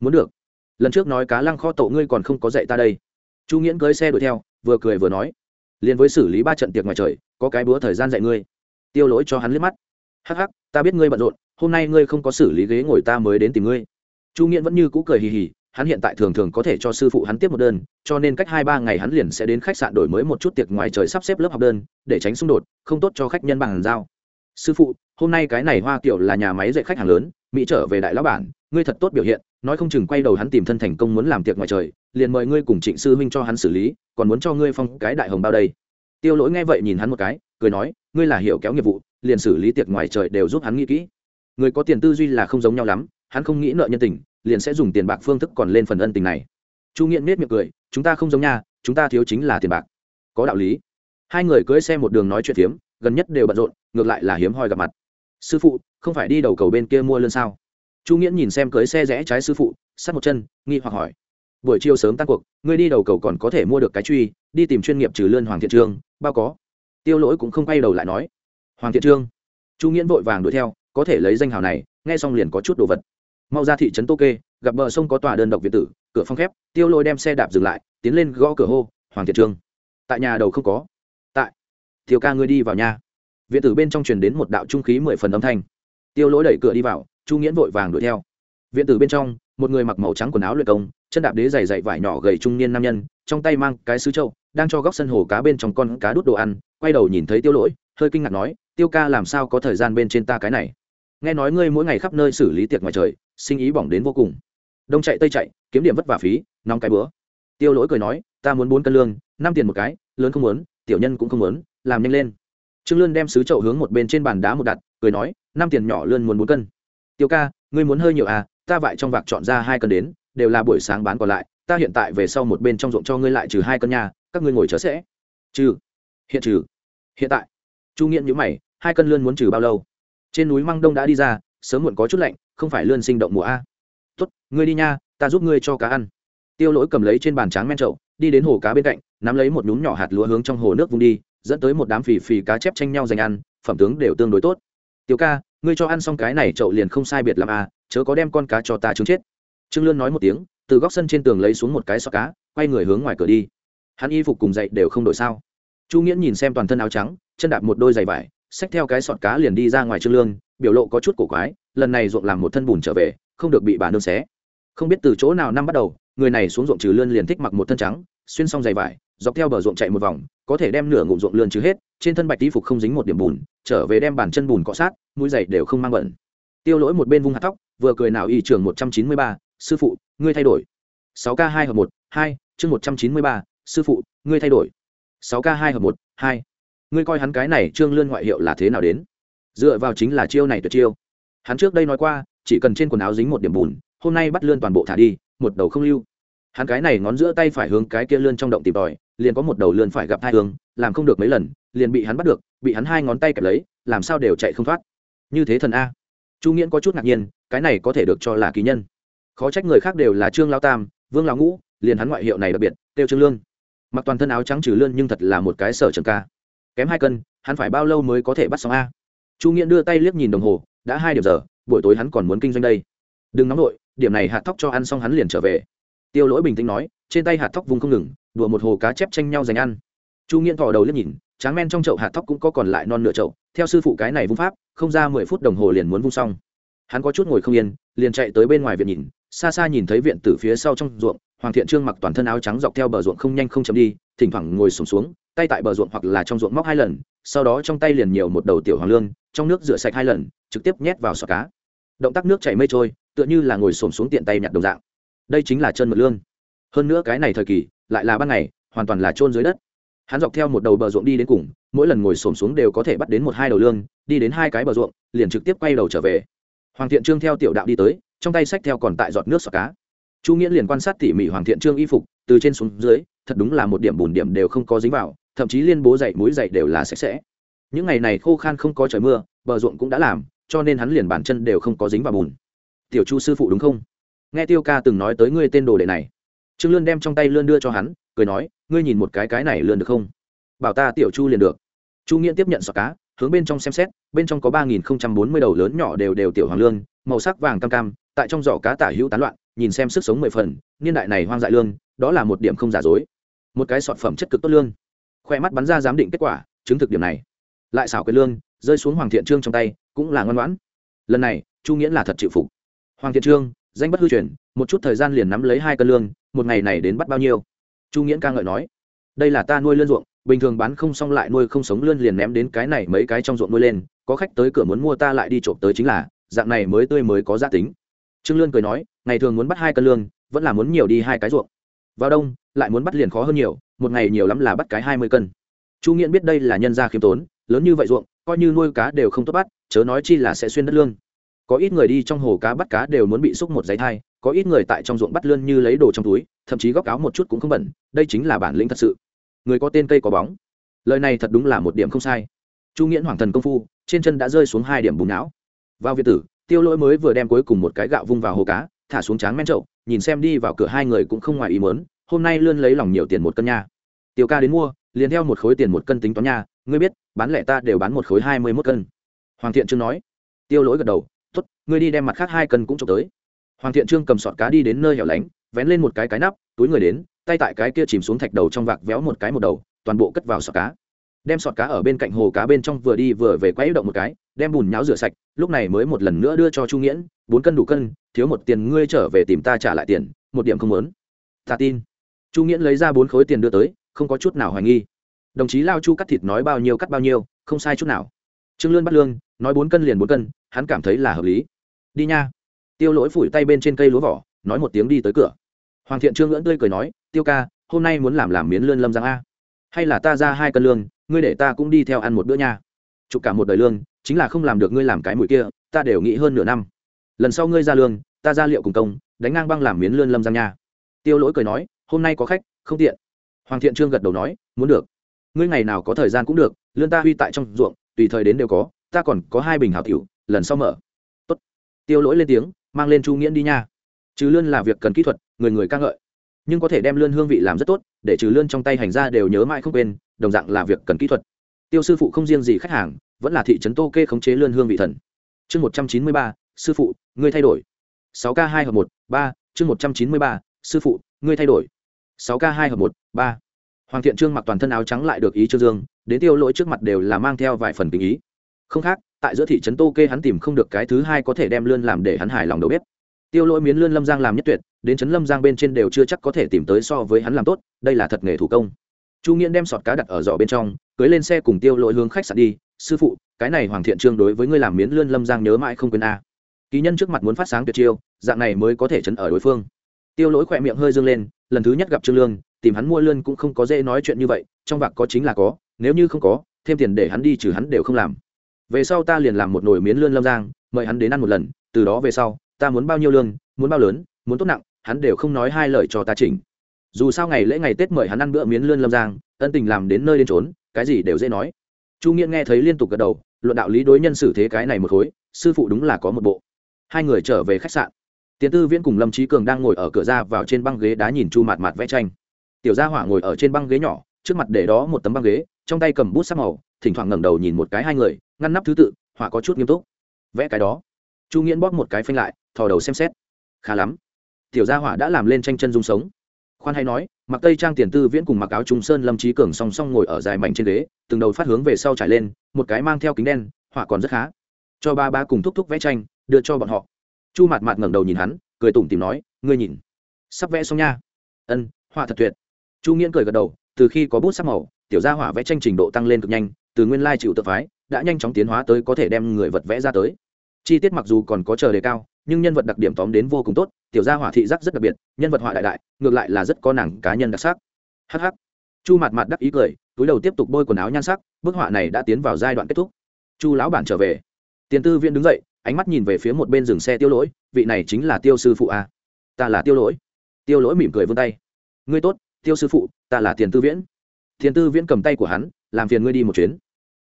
Muốn được. Lần trước nói cá lăng kho tổ ngươi còn không có dạy ta đây. Chu nghiễn cưới xe đuổi theo, vừa cười vừa nói. Liền với xử lý ba trận tiệc ngoài trời, có cái búa thời gian dạy ngươi. Tiêu lỗi cho hắn liếc mắt. Hắc hắc, ta biết ngươi bận rộn, hôm nay ngươi không có xử lý ghế ngồi ta mới đến tìm ngươi. Chu nghiễn vẫn như cũ cười hì hì hắn hiện tại thường thường có thể cho sư phụ hắn tiếp một đơn, cho nên cách hai ba ngày hắn liền sẽ đến khách sạn đổi mới một chút tiệc ngoài trời sắp xếp lớp học đơn, để tránh xung đột, không tốt cho khách nhân bằng giao. Sư phụ, hôm nay cái này hoa kiểu là nhà máy dạy khách hàng lớn, mỹ trở về đại lão bản, ngươi thật tốt biểu hiện, nói không chừng quay đầu hắn tìm thân thành công muốn làm tiệc ngoài trời, liền mời ngươi cùng trịnh sư huynh cho hắn xử lý, còn muốn cho ngươi phong cái đại hồng bao đây. Tiêu lỗi nghe vậy nhìn hắn một cái, cười nói, ngươi là hiểu kéo nghiệp vụ, liền xử lý tiệc ngoài trời đều giúp hắn nghĩ kỹ. Người có tiền tư duy là không giống nhau lắm, hắn không nghĩ nợ nhân tình liền sẽ dùng tiền bạc phương thức còn lên phần ân tình này. Chu nghiện nết miệng cười, chúng ta không giống nha, chúng ta thiếu chính là tiền bạc. Có đạo lý. Hai người cưỡi xe một đường nói chuyện phiếm, gần nhất đều bận rộn, ngược lại là hiếm hoi gặp mặt. Sư phụ, không phải đi đầu cầu bên kia mua lươn sao? Chu nghiễn nhìn xem cưới xe rẽ trái sư phụ sát một chân, nghi hoặc hỏi. Buổi chiều sớm tăng cuộc, ngươi đi đầu cầu còn có thể mua được cái truy, đi tìm chuyên nghiệp trừ lươn hoàng thiện trương, bao có? Tiêu lỗi cũng không quay đầu lại nói. Hoàng thiện trương. Chu nghiễn vội vàng đuổi theo, có thể lấy danh hào này, nghe xong liền có chút đồ vật mau ra thị trấn tô kê, gặp bờ sông có tòa đơn độc việt tử, cửa phong khép, tiêu lôi đem xe đạp dừng lại, tiến lên gõ cửa hô, hoàng thiệt trương, tại nhà đầu không có. Tại. Tiêu ca ngươi đi vào nhà viện tử bên trong truyền đến một đạo trung khí mười phần âm thanh. Tiêu lỗi đẩy cửa đi vào, chu nghiễn vội vàng đuổi theo. Viện tử bên trong, một người mặc màu trắng quần áo luyện công, chân đạp đế dày dày vải nhỏ gầy trung niên nam nhân, trong tay mang cái sứ trâu, đang cho góc sân hồ cá bên trong con cá đút đồ ăn, quay đầu nhìn thấy tiêu lỗi, hơi kinh ngạc nói, tiêu ca làm sao có thời gian bên trên ta cái này? Nghe nói ngươi mỗi ngày khắp nơi xử lý tiệc ngoài trời, sinh ý bỏng đến vô cùng. Đông chạy, tây chạy, kiếm điểm vất vả phí, nóng cái bữa. Tiêu lỗi cười nói, ta muốn bốn cân lương, năm tiền một cái, lớn không muốn, tiểu nhân cũng không muốn, làm nhanh lên. Trương lươn đem sứ chậu hướng một bên trên bàn đá một đặt, cười nói, năm tiền nhỏ lươn muốn bốn cân. Tiêu ca, ngươi muốn hơi nhiều à ta vại trong vạc chọn ra hai cân đến, đều là buổi sáng bán còn lại, ta hiện tại về sau một bên trong ruộng cho ngươi lại trừ hai cân nhà các ngươi ngồi chớ sẽ. Trừ. Hiện trừ. Hiện tại. Chu nghiện nhữ mày, hai cân lươn muốn trừ bao lâu? Trên núi măng đông đã đi ra, sớm muộn có chút lạnh, không phải lươn sinh động mùa a. Tốt, ngươi đi nha, ta giúp ngươi cho cá ăn. Tiêu lỗi cầm lấy trên bàn tráng men trậu đi đến hồ cá bên cạnh, nắm lấy một nhúm nhỏ hạt lúa hướng trong hồ nước vung đi, dẫn tới một đám phì phì cá chép tranh nhau giành ăn, phẩm tướng đều tương đối tốt. Tiêu ca, ngươi cho ăn xong cái này chậu liền không sai biệt làm a, chớ có đem con cá cho ta trứng chết. Trương lươn nói một tiếng, từ góc sân trên tường lấy xuống một cái xọ cá, quay người hướng ngoài cửa đi. Hắn y phục cùng dậy đều không đổi sao. Chu nghĩa nhìn xem toàn thân áo trắng, chân đạp một đôi giày vải xách theo cái sọt cá liền đi ra ngoài trương lương, biểu lộ có chút cổ quái, lần này ruộng làm một thân bùn trở về, không được bị bà nương xé. Không biết từ chỗ nào năm bắt đầu, người này xuống ruộng trừ lươn liền thích mặc một thân trắng, xuyên xong giày vải, dọc theo bờ ruộng chạy một vòng, có thể đem nửa ngụm ruộng lươn trừ hết, trên thân bạch tí phục không dính một điểm bùn, trở về đem bàn chân bùn cọ sát, mũi giày đều không mang bẩn. Tiêu lỗi một bên vung hạt tóc, vừa cười nào y trường một trăm chín mươi ba, sư phụ, ngươi thay đổi. sáu k hai hợp một, hai, chương một trăm chín mươi ba, sư phụ, ngươi thay đổi. sáu k hai hợp một, hai ngươi coi hắn cái này trương lươn ngoại hiệu là thế nào đến? Dựa vào chính là chiêu này tuyệt chiêu. Hắn trước đây nói qua, chỉ cần trên quần áo dính một điểm bùn, hôm nay bắt lươn toàn bộ thả đi, một đầu không lưu. Hắn cái này ngón giữa tay phải hướng cái kia lươn trong động tìm tòi, liền có một đầu lươn phải gặp hai hướng, làm không được mấy lần, liền bị hắn bắt được, bị hắn hai ngón tay kẹp lấy, làm sao đều chạy không thoát. Như thế thần a. Chu nghiễn có chút ngạc nhiên, cái này có thể được cho là kỳ nhân. Khó trách người khác đều là trương lao tam, vương lao ngũ, liền hắn ngoại hiệu này đặc biệt, tiêu trương lương mặc toàn thân áo trắng trừ lươn nhưng thật là một cái sở trường ca kém hai cân hắn phải bao lâu mới có thể bắt xong a? Chu nghiễn đưa tay liếc nhìn đồng hồ đã hai điểm giờ buổi tối hắn còn muốn kinh doanh đây. Đừng nóng vội điểm này hạt thóc cho ăn xong hắn liền trở về. Tiêu lỗi bình tĩnh nói trên tay hạt thóc vùng không ngừng đùa một hồ cá chép tranh nhau dành ăn. Chu nghiễn thò đầu liếc nhìn tráng men trong chậu hạt thóc cũng có còn lại non nửa chậu theo sư phụ cái này vung pháp không ra mười phút đồng hồ liền muốn vung xong. Hắn có chút ngồi không yên liền chạy tới bên ngoài viện nhìn xa xa nhìn thấy viện tử phía sau trong ruộng hoàng thiện trương mặc toàn thân áo trắng dọc theo bờ ruộng không nhanh không chậm đi thỉnh thoảng ngồi sùng xuống, xuống tay tại bờ ruộng hoặc là trong ruộng móc hai lần, sau đó trong tay liền nhiều một đầu tiểu hoàng lương, trong nước rửa sạch hai lần, trực tiếp nhét vào sọt cá. Động tác nước chảy mây trôi, tựa như là ngồi xổm xuống tiện tay nhặt đồng dạng. Đây chính là chân mật lương. Hơn nữa cái này thời kỳ, lại là ban ngày, hoàn toàn là trôn dưới đất. Hắn dọc theo một đầu bờ ruộng đi đến cùng, mỗi lần ngồi xổm xuống đều có thể bắt đến một hai đầu lương, đi đến hai cái bờ ruộng, liền trực tiếp quay đầu trở về. Hoàng thiện trương theo tiểu đạo đi tới, trong tay sách theo còn tại giọt nước sọt cá. Chu nghĩa liền quan sát tỉ mỉ hoàng thiện trương y phục, từ trên xuống dưới, thật đúng là một điểm bùn điểm đều không có dính vào thậm chí liên bố dậy mũi dậy đều là sạch sẽ. Những ngày này khô khan không có trời mưa, bờ ruộng cũng đã làm, cho nên hắn liền bản chân đều không có dính vào bùn. Tiểu chu sư phụ đúng không? Nghe tiêu ca từng nói tới ngươi tên đồ đệ này. Trương lươn đem trong tay lươn đưa cho hắn, cười nói, ngươi nhìn một cái cái này lươn được không? Bảo ta tiểu chu liền được. Chu nghiễn tiếp nhận sọt cá, hướng bên trong xem xét, bên trong có ba nghìn bốn mươi đầu lớn nhỏ đều đều tiểu hoàng lương màu sắc vàng cam cam, tại trong giỏ cá tả hữu tán loạn, nhìn xem sức sống mười phần, niên đại này hoang dại lương đó là một điểm không giả dối. Một cái sọt phẩm chất cực tốt lương khoe mắt bắn ra giám định kết quả, chứng thực điểm này. Lại xảo cái lương, rơi xuống hoàng thiện trương trong tay, cũng là ngoan ngoãn. Lần này, chu nghĩa là thật chịu phục. Hoàng thiện trương, danh bất hư truyền, một chút thời gian liền nắm lấy hai cân lương, một ngày này đến bắt bao nhiêu? Chu nghĩa ca ngợi nói, đây là ta nuôi lươn ruộng, bình thường bán không xong lại nuôi không sống lươn liền ném đến cái này mấy cái trong ruộng nuôi lên, có khách tới cửa muốn mua ta lại đi trộm tới chính là, dạng này mới tươi mới có giá tính. Trương lươn cười nói, ngày thường muốn bắt hai cân lương, vẫn là muốn nhiều đi hai cái ruộng. Vào đông, lại muốn bắt liền khó hơn nhiều một ngày nhiều lắm là bắt cái hai mươi cân. Chu nghiễn biết đây là nhân gia khiêm tốn, lớn như vậy ruộng, coi như nuôi cá đều không tốt bắt, chớ nói chi là sẽ xuyên đất lương. Có ít người đi trong hồ cá bắt cá đều muốn bị xúc một giấy thai, có ít người tại trong ruộng bắt lươn như lấy đồ trong túi, thậm chí góc áo một chút cũng không bẩn, đây chính là bản lĩnh thật sự. Người có tên cây có bóng. Lời này thật đúng là một điểm không sai. Chu nghiễn hoàng thần công phu, trên chân đã rơi xuống hai điểm bùn não. Vào việt tử, tiêu lỗi mới vừa đem cuối cùng một cái gạo vung vào hồ cá, thả xuống tráng men trậu nhìn xem đi vào cửa hai người cũng không ngoài ý mớn hôm nay lươn lấy lòng nhiều tiền một cân nha. Tiểu ca đến mua, liền theo một khối tiền một cân tính toán nha. Ngươi biết, bán lẻ ta đều bán một khối hai mươi mốt cân. Hoàng thiện trương nói. Tiêu lỗi gật đầu. T ố t ngươi đi đem mặt khác hai cân cũng trộm tới. Hoàng thiện trương cầm sọt cá đi đến nơi hẻo lánh, vén lên một cái cái nắp, túi người đến, tay tại cái kia chìm xuống thạch đầu trong vạc véo một cái một đầu, toàn bộ cất vào sọt cá. Đem sọt cá ở bên cạnh hồ cá bên trong vừa đi vừa về quay động một cái, đem bùn nháo rửa sạch, lúc này mới một lần nữa đưa cho chu nghiễn, bốn cân đủ cân, thiếu một tiền ngươi trở về tìm ta trả lại tiền, một điểm không lớn ta tin chu nghiễn lấy ra bốn khối tiền đưa tới, không có chút nào hoài nghi. Đồng chí lao chu cắt thịt nói bao nhiêu cắt bao nhiêu, không sai chút nào. Trương lươn bắt lương, nói bốn cân liền bốn cân, hắn cảm thấy là hợp lý. Đi nha. Tiêu lỗi phủi tay bên trên cây lúa vỏ, nói một tiếng đi tới cửa. Hoàng thiện trương ngưỡng tươi cười nói, tiêu ca, hôm nay muốn làm làm miến lươn lâm giang a. Hay là ta ra hai cân lương, ngươi để ta cũng đi theo ăn một bữa nha. Chụp cả một đời lương, chính là không làm được ngươi làm cái mùi kia, ta đều nghĩ hơn nửa năm. Lần sau ngươi ra lương, ta ra liệu cùng công, đánh ngang băng làm miến lươn lâm giang nha. Tiêu lỗi cười nói hôm nay có khách, không tiện. Hoàng thiện trương gật đầu nói, muốn được. Ngươi ngày nào có thời gian cũng được lươn ta huy tại trong ruộng, tùy thời đến đều có, ta còn có hai bình hảo tiểu, lần sau mở. Tốt. tiêu lỗi lên tiếng, mang lên chu nghiễn đi nha. Trừ lươn là việc cần kỹ thuật, người người ca ngợi. Nhưng có thể đem lươn hương vị làm rất tốt, để trừ lươn trong tay hành ra đều nhớ mãi không quên, đồng dạng là việc cần kỹ thuật. Tiêu sư phụ không riêng gì khách hàng, vẫn là thị trấn tô kê khống chế lươn hương vị thần. Chương một trăm chín mươi ba, sư phụ, ngươi thay đổi. sáu k hai hợp một, ba, chương một trăm chín mươi ba, sư phụ, ngươi thay đổi sáu k hai hợp một, ba. Hoàng thiện trương mặc toàn thân áo trắng lại được ý trương dương, đến tiêu lỗi trước mặt đều là mang theo vài phần tình ý. Không khác, tại giữa thị trấn tô kê hắn tìm không được cái thứ hai có thể đem lươn làm để hắn hài lòng đầu bếp. Tiêu lỗi miến lươn lâm giang làm nhất tuyệt, đến trấn lâm giang bên trên đều chưa chắc có thể tìm tới so với hắn làm tốt, đây là thật nghề thủ công. Chu nghiễn đem sọt cá đặt ở giỏ bên trong, cưới lên xe cùng tiêu lỗi hướng khách sạn đi, sư phụ, cái này hoàng thiện trương đối với ngươi làm miến lươn lâm giang nhớ mãi không quên a. À. ký nhân trước mặt muốn phát sáng tuyệt chiêu, dạng này mới có thể chấn ở đối phương. Tiêu lỗi khỏe miệng hơi dương lên lần thứ nhất gặp trương lương, tìm hắn mua lươn cũng không có dễ nói chuyện như vậy, trong vạc có chính là có, nếu như không có, thêm tiền để hắn đi trừ hắn đều không làm. Về sau ta liền làm một nồi miến lươn lâm giang, mời hắn đến ăn một lần, từ đó về sau, ta muốn bao nhiêu lương muốn bao lớn, muốn tốt nặng, hắn đều không nói hai lời cho ta chỉnh. Dù sao ngày lễ ngày tết mời hắn ăn bữa miến lươn lâm giang, ân tình làm đến nơi đến trốn cái gì đều dễ nói. Chu nghĩa nghe thấy liên tục gật đầu, luận đạo lý đối nhân xử thế cái này một khối, sư phụ đúng là có một bộ. Hai người trở về khách sạn. Tiền tư viễn cùng lâm trí cường đang ngồi ở cửa ra vào trên băng ghế đá nhìn chu mạt mạt vẽ tranh. Tiểu gia hỏa ngồi ở trên băng ghế nhỏ, trước mặt để đó một tấm băng ghế, trong tay cầm bút sắc màu, thỉnh thoảng ngẩng đầu nhìn một cái hai người, ngăn nắp thứ tự họa có chút nghiêm túc. Vẽ cái đó. Chu nghiễn bóp một cái phanh lại, thò đầu xem xét. Khá lắm. Tiểu gia hỏa đã làm lên tranh chân dung sống. Khoan hay nói, mặc tây trang tiền tư viễn cùng mặc áo trung sơn lâm trí cường song song ngồi ở dài mảnh trên ghế, từng đầu phát hướng về sau trải lên, một cái mang theo kính đen họa còn rất khá. Cho ba ba cùng thúc thúc vẽ tranh, đưa cho bọn họ chu mạt mạt ngẩng đầu nhìn hắn, cười tủm tìm nói, ngươi nhìn, sắp vẽ xong nha. Ân, họa thật tuyệt. Chu nghiễn cười gật đầu, từ khi có bút sắc màu, tiểu gia hỏa vẽ tranh trình độ tăng lên cực nhanh, từ nguyên lai chịu tự phái, đã nhanh chóng tiến hóa tới có thể đem người vật vẽ ra tới. Chi tiết mặc dù còn có chờ đề cao, nhưng nhân vật đặc điểm tóm đến vô cùng tốt, tiểu gia hỏa thị giác rất đặc biệt, nhân vật họa đại đại, ngược lại là rất có nàng cá nhân đặc sắc. Hh chu mặt mặt đắc ý cười, túi đầu tiếp tục bôi quần áo nhan sắc, bức họa này đã tiến vào giai đoạn kết thúc. Chu lão bản trở về. Tiền tư viên đứng dậy ánh mắt nhìn về phía một bên dừng xe tiêu lỗi, vị này chính là tiêu sư phụ a. Ta là tiêu lỗi. Tiêu lỗi mỉm cười vươn tay. Ngươi tốt, tiêu sư phụ, ta là tiền tư viễn. Tiền tư viễn cầm tay của hắn, làm phiền ngươi đi một chuyến.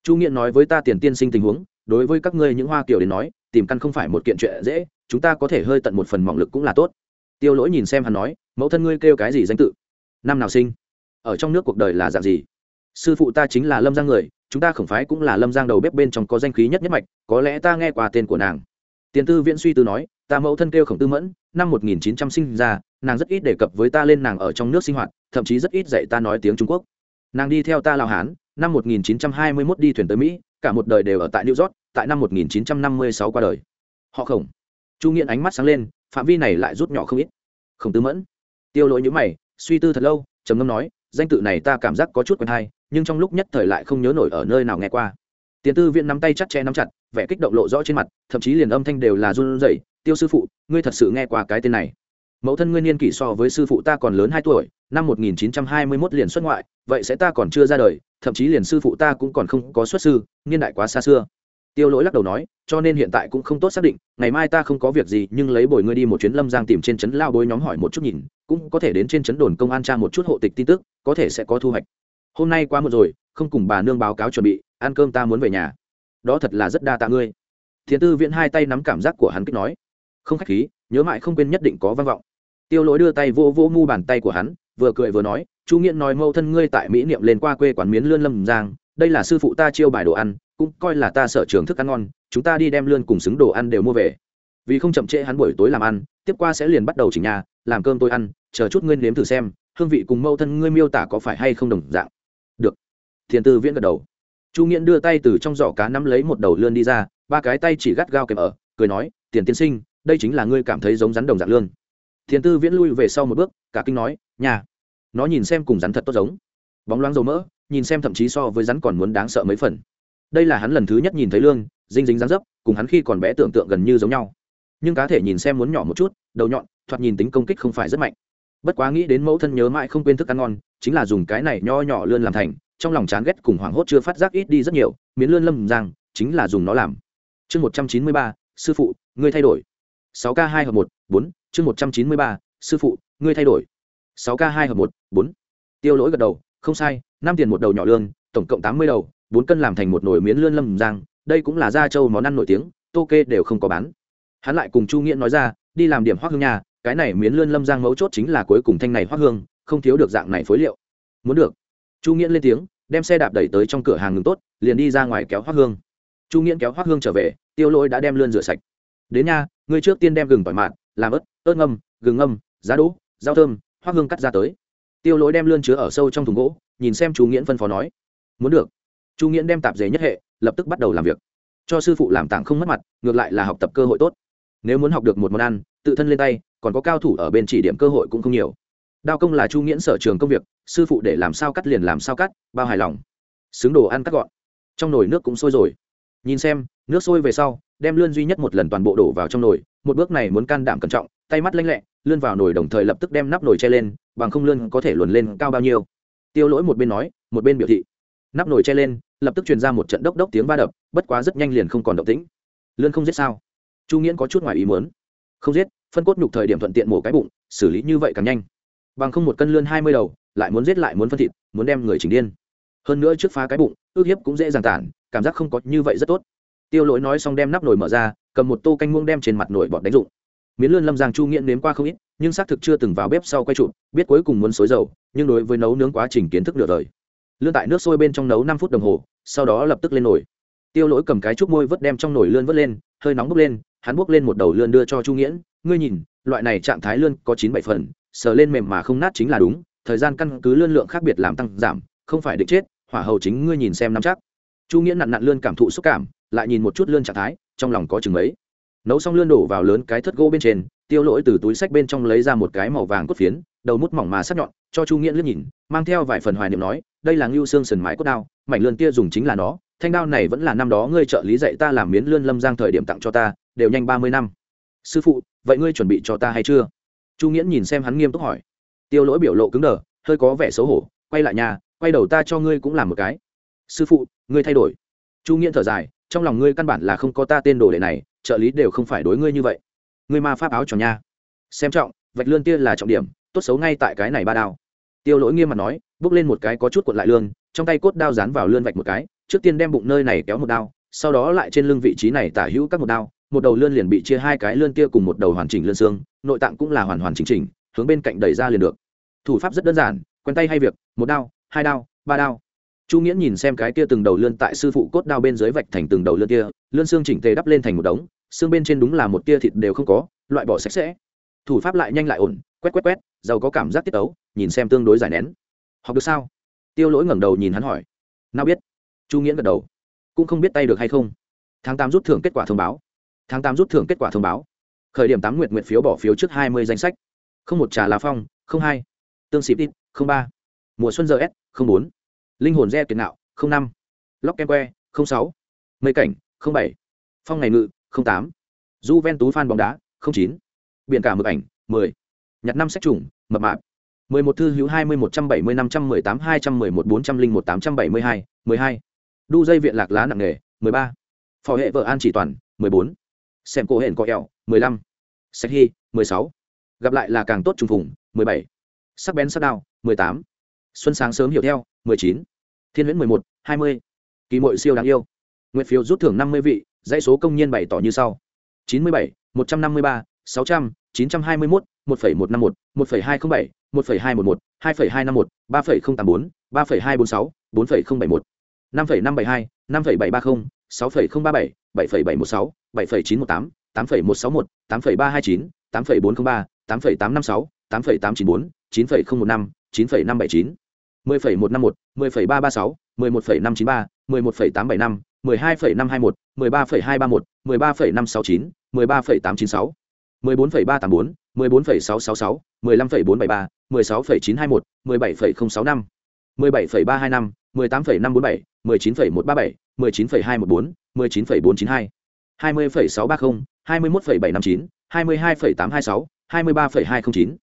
Chu nghiện nói với ta tiền tiên sinh tình huống, đối với các ngươi những hoa kiều đến nói, tìm căn không phải một kiện chuyện dễ, chúng ta có thể hơi tận một phần mỏng lực cũng là tốt. Tiêu lỗi nhìn xem hắn nói, mẫu thân ngươi kêu cái gì danh tự? Năm nào sinh? Ở trong nước cuộc đời là dạng gì? Sư phụ ta chính là lâm giang người chúng ta khổng phái cũng là lâm giang đầu bếp bên trong có danh khí nhất nhất mạch, có lẽ ta nghe qua tên của nàng. Tiền tư viễn suy tư nói, ta mẫu thân kêu khổng tư mẫn, năm một nghìn chín trăm sinh ra, nàng rất ít đề cập với ta lên nàng ở trong nước sinh hoạt, thậm chí rất ít dạy ta nói tiếng trung quốc. Nàng đi theo ta lào hán, năm 1921 đi thuyền tới mỹ, cả một đời đều ở tại new york, tại năm 1956 qua đời. Họ khổng. Chu nghiện ánh mắt sáng lên, phạm vi này lại rút nhỏ không ít. Khổng tư mẫn. Tiêu lỗi nhữ mày, suy tư thật lâu, trầm ngâm nói, danh tự này ta cảm giác có chút quen hay nhưng trong lúc nhất thời lại không nhớ nổi ở nơi nào nghe qua. Tiền tư viện nắm tay chặt che nắm chặt, vẻ kích động lộ rõ trên mặt, thậm chí liền âm thanh đều là run rẩy, tiêu sư phụ, ngươi thật sự nghe qua cái tên này. Mẫu thân ngươi niên kỷ so với sư phụ ta còn lớn hai tuổi, năm 1921 liền xuất ngoại, vậy sẽ ta còn chưa ra đời, thậm chí liền sư phụ ta cũng còn không có xuất sư, niên đại quá xa xưa. Tiêu lỗi lắc đầu nói, cho nên hiện tại cũng không tốt xác định, ngày mai ta không có việc gì, nhưng lấy bồi ngươi đi một chuyến lâm giang tìm trên trấn lao bối nhóm hỏi một chút nhìn, cũng có thể đến trên trấn đồn công an tra một chút hộ tịch tin tức, có thể sẽ có thu hoạch hôm nay qua một rồi, không cùng bà nương báo cáo chuẩn bị, ăn cơm ta muốn về nhà. Đó thật là rất đa tạ ngươi. Thiền tư viễn hai tay nắm cảm giác của hắn kích nói. Không khách khí, nhớ mãi không quên nhất định có văn vọng. Tiêu lỗi đưa tay vô vô mu bàn tay của hắn, vừa cười vừa nói, chu nghiện nói mâu thân ngươi tại mỹ niệm lên qua quê quán miến lươn lâm giang, đây là sư phụ ta chiêu bài đồ ăn, cũng coi là ta sở trường thức ăn ngon, chúng ta đi đem lươn cùng xứng đồ ăn đều mua về. Vì không chậm trễ hắn buổi tối làm ăn, tiếp qua sẽ liền bắt đầu chỉnh nhà, làm cơm tôi ăn, chờ chút ngươi nếm thử xem, hương vị cùng mâu thân ngươi miêu tả có phải hay không đồng dạng thiền tư viễn gật đầu. Chu nghiễn đưa tay từ trong giỏ cá nắm lấy một đầu lươn đi ra, ba cái tay chỉ gắt gao kèm ở, cười nói, tiền tiên sinh, đây chính là ngươi cảm thấy giống rắn đồng dạng lươn. Thiền tư viễn lui về sau một bước, cả kinh nói, nhà, nó nhìn xem cùng rắn thật tốt giống. Bóng loáng dầu mỡ, nhìn xem thậm chí so với rắn còn muốn đáng sợ mấy phần. Đây là hắn lần thứ nhất nhìn thấy lương dinh dính rắn dấp, cùng hắn khi còn bé tưởng tượng gần như giống nhau. Nhưng cá thể nhìn xem muốn nhỏ một chút, đầu nhọn, thoạt nhìn tính công kích không phải rất mạnh. Bất quá nghĩ đến mẫu thân nhớ mãi không quên thức ăn ngon, chính là dùng cái này nho nhỏ lươn làm thành trong lòng chán ghét cùng hoảng hốt chưa phát giác ít đi rất nhiều, miến lươn lâm giang, chính là dùng nó làm. Chương một trăm chín mươi ba, sư phụ, ngươi thay đổi. sáu k hai hợp một, bốn, chương một trăm chín mươi ba, sư phụ, ngươi thay đổi. sáu k hai hợp một, bốn. Tiêu lỗi gật đầu, không sai, năm tiền một đầu nhỏ lương tổng cộng tám mươi đầu, bốn cân làm thành một nồi miến lươn lâm giang, đây cũng là gia châu món ăn nổi tiếng, tô kê đều không có bán. Hắn lại cùng chu nghiễn nói ra, đi làm điểm hoác hương nhà, cái này miến lươn lâm giang mấu chốt chính là cuối cùng thanh này hoác hương, không thiếu được dạng này phối liệu. Muốn được chu nghiễn lên tiếng, đem xe đạp đẩy tới trong cửa hàng ngừng tốt, liền đi ra ngoài kéo hoác hương. Chu nghiễn kéo hoác hương trở về, tiêu lỗi đã đem lươn rửa sạch. Đến nha, ngươi trước tiên đem gừng tỏi mạt, làm ớt ớt ngâm, gừng ngâm, giá đỗ, rau thơm, hoác hương cắt ra tới. Tiêu lỗi đem lươn chứa ở sâu trong thùng gỗ, nhìn xem chú nghiễn phân phó nói, muốn được. Chu nghiễn đem tạp giấy nhất hệ, lập tức bắt đầu làm việc. Cho sư phụ làm tặng không mất mặt, ngược lại là học tập cơ hội tốt. Nếu muốn học được một món ăn, tự thân lên tay, còn có cao thủ ở bên chỉ điểm cơ hội cũng không nhiều đao công là chu nghiễn sở trường công việc, sư phụ để làm sao cắt liền làm sao cắt, bao hài lòng. Xứng đồ ăn cắt gọn. Trong nồi nước cũng sôi rồi. Nhìn xem, nước sôi về sau, đem lươn duy nhất một lần toàn bộ đổ vào trong nồi, một bước này muốn can đảm cẩn trọng, tay mắt lanh lẹ, lươn vào nồi đồng thời lập tức đem nắp nồi che lên, bằng không lươn có thể luồn lên cao bao nhiêu. Tiêu lỗi một bên nói, một bên biểu thị. Nắp nồi che lên, lập tức truyền ra một trận đốc đốc tiếng va đập, bất quá rất nhanh liền không còn động tĩnh. Lươn không giết sao? Chu nghiễn có chút ngoài ý muốn. Không giết, phân cốt nhục thời điểm thuận tiện mổ cái bụng, xử lý như vậy càng nhanh bằng không một cân lươn hai mươi đầu, lại muốn giết lại muốn phân thịt, muốn đem người chỉnh điên. Hơn nữa trước phá cái bụng, ước hiếp cũng dễ dàng tản, cảm giác không có như vậy rất tốt. Tiêu lỗi nói xong đem nắp nồi mở ra, cầm một tô canh muông đem trên mặt nồi bọt đánh rụng miến lươn lâm giang chu nghiện nếm qua không ít, nhưng xác thực chưa từng vào bếp sau quay trụ, biết cuối cùng muốn xối dầu, nhưng đối với nấu nướng quá trình kiến thức nửa đời. Lươn tại nước sôi bên trong nấu năm phút đồng hồ, sau đó lập tức lên nồi. Tiêu lỗi cầm cái trúc môi vớt đem trong nồi lươn vớt lên, hơi nóng bốc lên, hắn bốc lên một đầu lươn đưa cho chu nghiễn. Ngươi nhìn, loại này trạng thái lươn có chín bảy phần sờ lên mềm mà không nát chính là đúng, thời gian căn cứ lươn lượng khác biệt làm tăng giảm, không phải định chết, hỏa hầu chính ngươi nhìn xem nắm chắc. Chu nghĩa nặn nặn lươn cảm thụ xúc cảm, lại nhìn một chút lươn trạng thái, trong lòng có chừng mấy. Nấu xong lươn đổ vào lớn cái thất gỗ bên trên, tiêu lỗi từ túi sách bên trong lấy ra một cái màu vàng cốt phiến, đầu mút mỏng mà sắc nhọn, cho chu nghĩa liếc nhìn, mang theo vài phần hoài niệm nói, đây là ngưu xương sần mái cốt đao, mảnh lươn kia dùng chính là nó, thanh đao này vẫn là năm đó ngươi trợ lý dạy ta làm miến lươn lâm giang thời điểm tặng cho ta, đều nhanh ba mươi năm. Sư phụ, vậy ngươi chuẩn bị cho ta hay chưa? Chu nghiễn nhìn xem hắn nghiêm túc hỏi. Tiêu lỗi biểu lộ cứng đờ, hơi có vẻ xấu hổ, quay lại nhà, quay đầu ta cho ngươi cũng làm một cái. Sư phụ, ngươi thay đổi. Chu nghiễn thở dài, trong lòng ngươi căn bản là không có ta tên đồ đệ này, trợ lý đều không phải đối ngươi như vậy. Ngươi ma pháp áo tròn nha. Xem trọng, vạch lươn tia là trọng điểm, tốt xấu ngay tại cái này ba đao. Tiêu lỗi nghiêm mặt nói, bước lên một cái có chút cuộn lại lương trong tay cốt đao dán vào lươn vạch một cái, trước tiên đem bụng nơi này kéo một đao, sau đó lại trên lưng vị trí này tả hữu các một đao một đầu lươn liền bị chia hai cái lươn kia cùng một đầu hoàn chỉnh lươn xương, nội tạng cũng là hoàn hoàn chỉnh chỉnh, hướng bên cạnh đẩy ra liền được. Thủ pháp rất đơn giản, quen tay hay việc, một đao, hai đao, ba đao. Chu nghiễn nhìn xem cái kia từng đầu lươn tại sư phụ cốt đao bên dưới vạch thành từng đầu lươn kia, lươn xương chỉnh tề đắp lên thành một đống, xương bên trên đúng là một tia thịt đều không có, loại bỏ sạch sẽ. Thủ pháp lại nhanh lại ổn, quét quét quét, giàu có cảm giác tiết tấu, nhìn xem tương đối giải nén. Học được sao? Tiêu lỗi ngẩng đầu nhìn hắn hỏi. Nào biết? Chu nghiễn gật đầu. Cũng không biết tay được hay không. Tháng tám rút thưởng kết quả thông báo tháng tám rút thưởng kết quả thông báo. Khởi điểm tám nguyện nguyện phiếu bỏ phiếu trước hai mươi danh sách. Không một trà lá phong, không hai. Tương xịp ít không ba. Mùa xuân giờ s không bốn. Linh hồn re kiệt nạo không năm. Lóc kem que, không sáu. Mây cảnh, không bảy. Phong ngày ngự, không tám. Du ven tú phan bóng đá, không chín. Biển cả mực ảnh, mười. Nhặt năm sách trùng, mập mạp. mười một thư hữu hai mươi một trăm bảy mươi năm trăm mười tám hai trăm mười một bốn trăm linh một tám trăm bảy mươi hai, mười hai. Đu dây viện lạc lá nặng nghề, mười ba. Phò hệ vợ an chỉ toàn, mười bốn xem cô hển có eo, mười lăm. Sách hy, mười sáu. Gặp lại là càng tốt trùng phùng, mười bảy. Sắc bén sắc đao, mười tám. Xuân sáng sớm hiểu theo, mười chín. Thiên huyễn mười một, hai mươi. Kỳ mội siêu đáng yêu. Nguyện phiếu rút thưởng năm mươi vị, dãy số công nhân bày tỏ như sau. chín mươi bảy, một trăm năm mươi ba, sáu trăm, chín trăm hai mươi mốt, một phẩy một năm một một phẩy hai không bảy, một phẩy hai một một, hai phẩy hai năm một, ba phẩy không tám bốn, ba phẩy hai bốn sáu, bốn phẩy không bảy một, năm phẩy năm bảy hai, năm phẩy bảy ba không sáu phẩy không ba bảy bảy phẩy bảy một sáu, bảy phẩy chín một tám tám phẩy một sáu một, tám phẩy ba hai mười tám phẩy năm bốn bảy, mười chín phẩy một ba bảy, mười chín phẩy hai một bốn, mười chín phẩy bốn chín hai hai mươi phẩy sáu ba không, hai mươi phẩy bảy năm chín, hai mươi hai phẩy tám hai sáu, hai mươi ba phẩy hai không chín.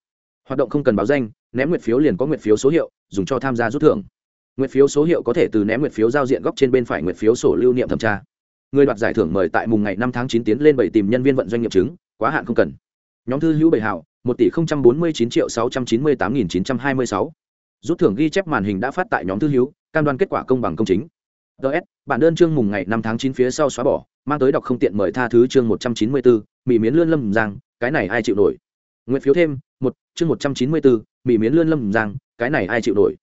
Hoạt động không cần báo danh, ném nguyệt phiếu liền có nguyệt phiếu số hiệu, dùng cho tham gia rút thưởng. Nguyệt phiếu số hiệu có thể từ ném nguyệt phiếu giao diện góc trên bên phải nguyệt phiếu sổ lưu niệm thẩm tra. Người đoạt giải thưởng mời tại mùng ngày năm tháng chín tiến lên bảy tìm nhân viên vận doanh nghiệp chứng, quá hạn không cần. Nhóm thư hữu bảy hảo, một tỷ không trăm bốn mươi chín triệu sáu trăm chín mươi tám nghìn chín trăm hai mươi sáu. Rút thưởng ghi chép màn hình đã phát tại nhóm thư hữu cam đoan kết quả công bằng công chính. Ts bản đơn chương mùng ngày năm tháng chín phía sau xóa bỏ, mang tới đọc không tiện mời tha thứ chương một trăm chín mươi bốn mỹ miến lươn lâm giang, cái này ai chịu nổi? Nguyện phiếu thêm, một, chương một trăm chín mươi bốn mỹ miến lươn lâm giang, cái này ai chịu nổi?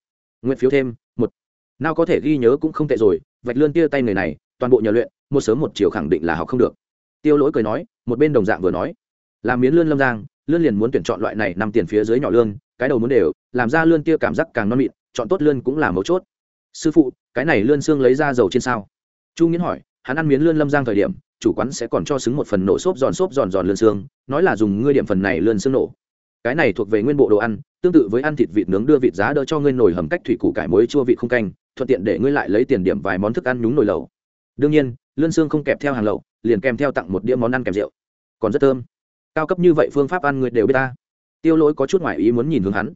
Nguyện phiếu thêm, một. Nào có thể ghi nhớ cũng không tệ rồi, vạch lươn tia tay người này, toàn bộ nhờ luyện một sớm một chiều khẳng định là học không được. Tiêu lỗi cười nói, một bên đồng dạng vừa nói, làm miến lươn lâm giang, lươn liền muốn tuyển chọn loại này nằm tiền phía dưới nhỏ lương cái đầu muốn đều, làm ra lươn tia cảm giác càng non mịn, chọn tốt lươn cũng là mấu chốt sư phụ, cái này lươn xương lấy ra dầu trên sao? Chu nghiến hỏi, hắn ăn miến lươn lâm giang thời điểm, chủ quán sẽ còn cho xứng một phần nổ xốp giòn xốp giòn giòn lươn xương, nói là dùng ngươi điểm phần này lươn xương nổ. Cái này thuộc về nguyên bộ đồ ăn, tương tự với ăn thịt vịt nướng đưa vịt giá đỡ cho ngươi nồi hầm cách thủy củ cải muối chua vị không canh, thuận tiện để ngươi lại lấy tiền điểm vài món thức ăn nhúng nồi lẩu. Đương nhiên, lươn xương không kẹp theo hàng lẩu, liền kèm theo tặng một đĩa món ăn kèm rượu. Còn rất thơm. Cao cấp như vậy phương pháp ăn người đều biết ta. Tiêu lỗi có chút ngoại ý muốn nhìn hướng hắn.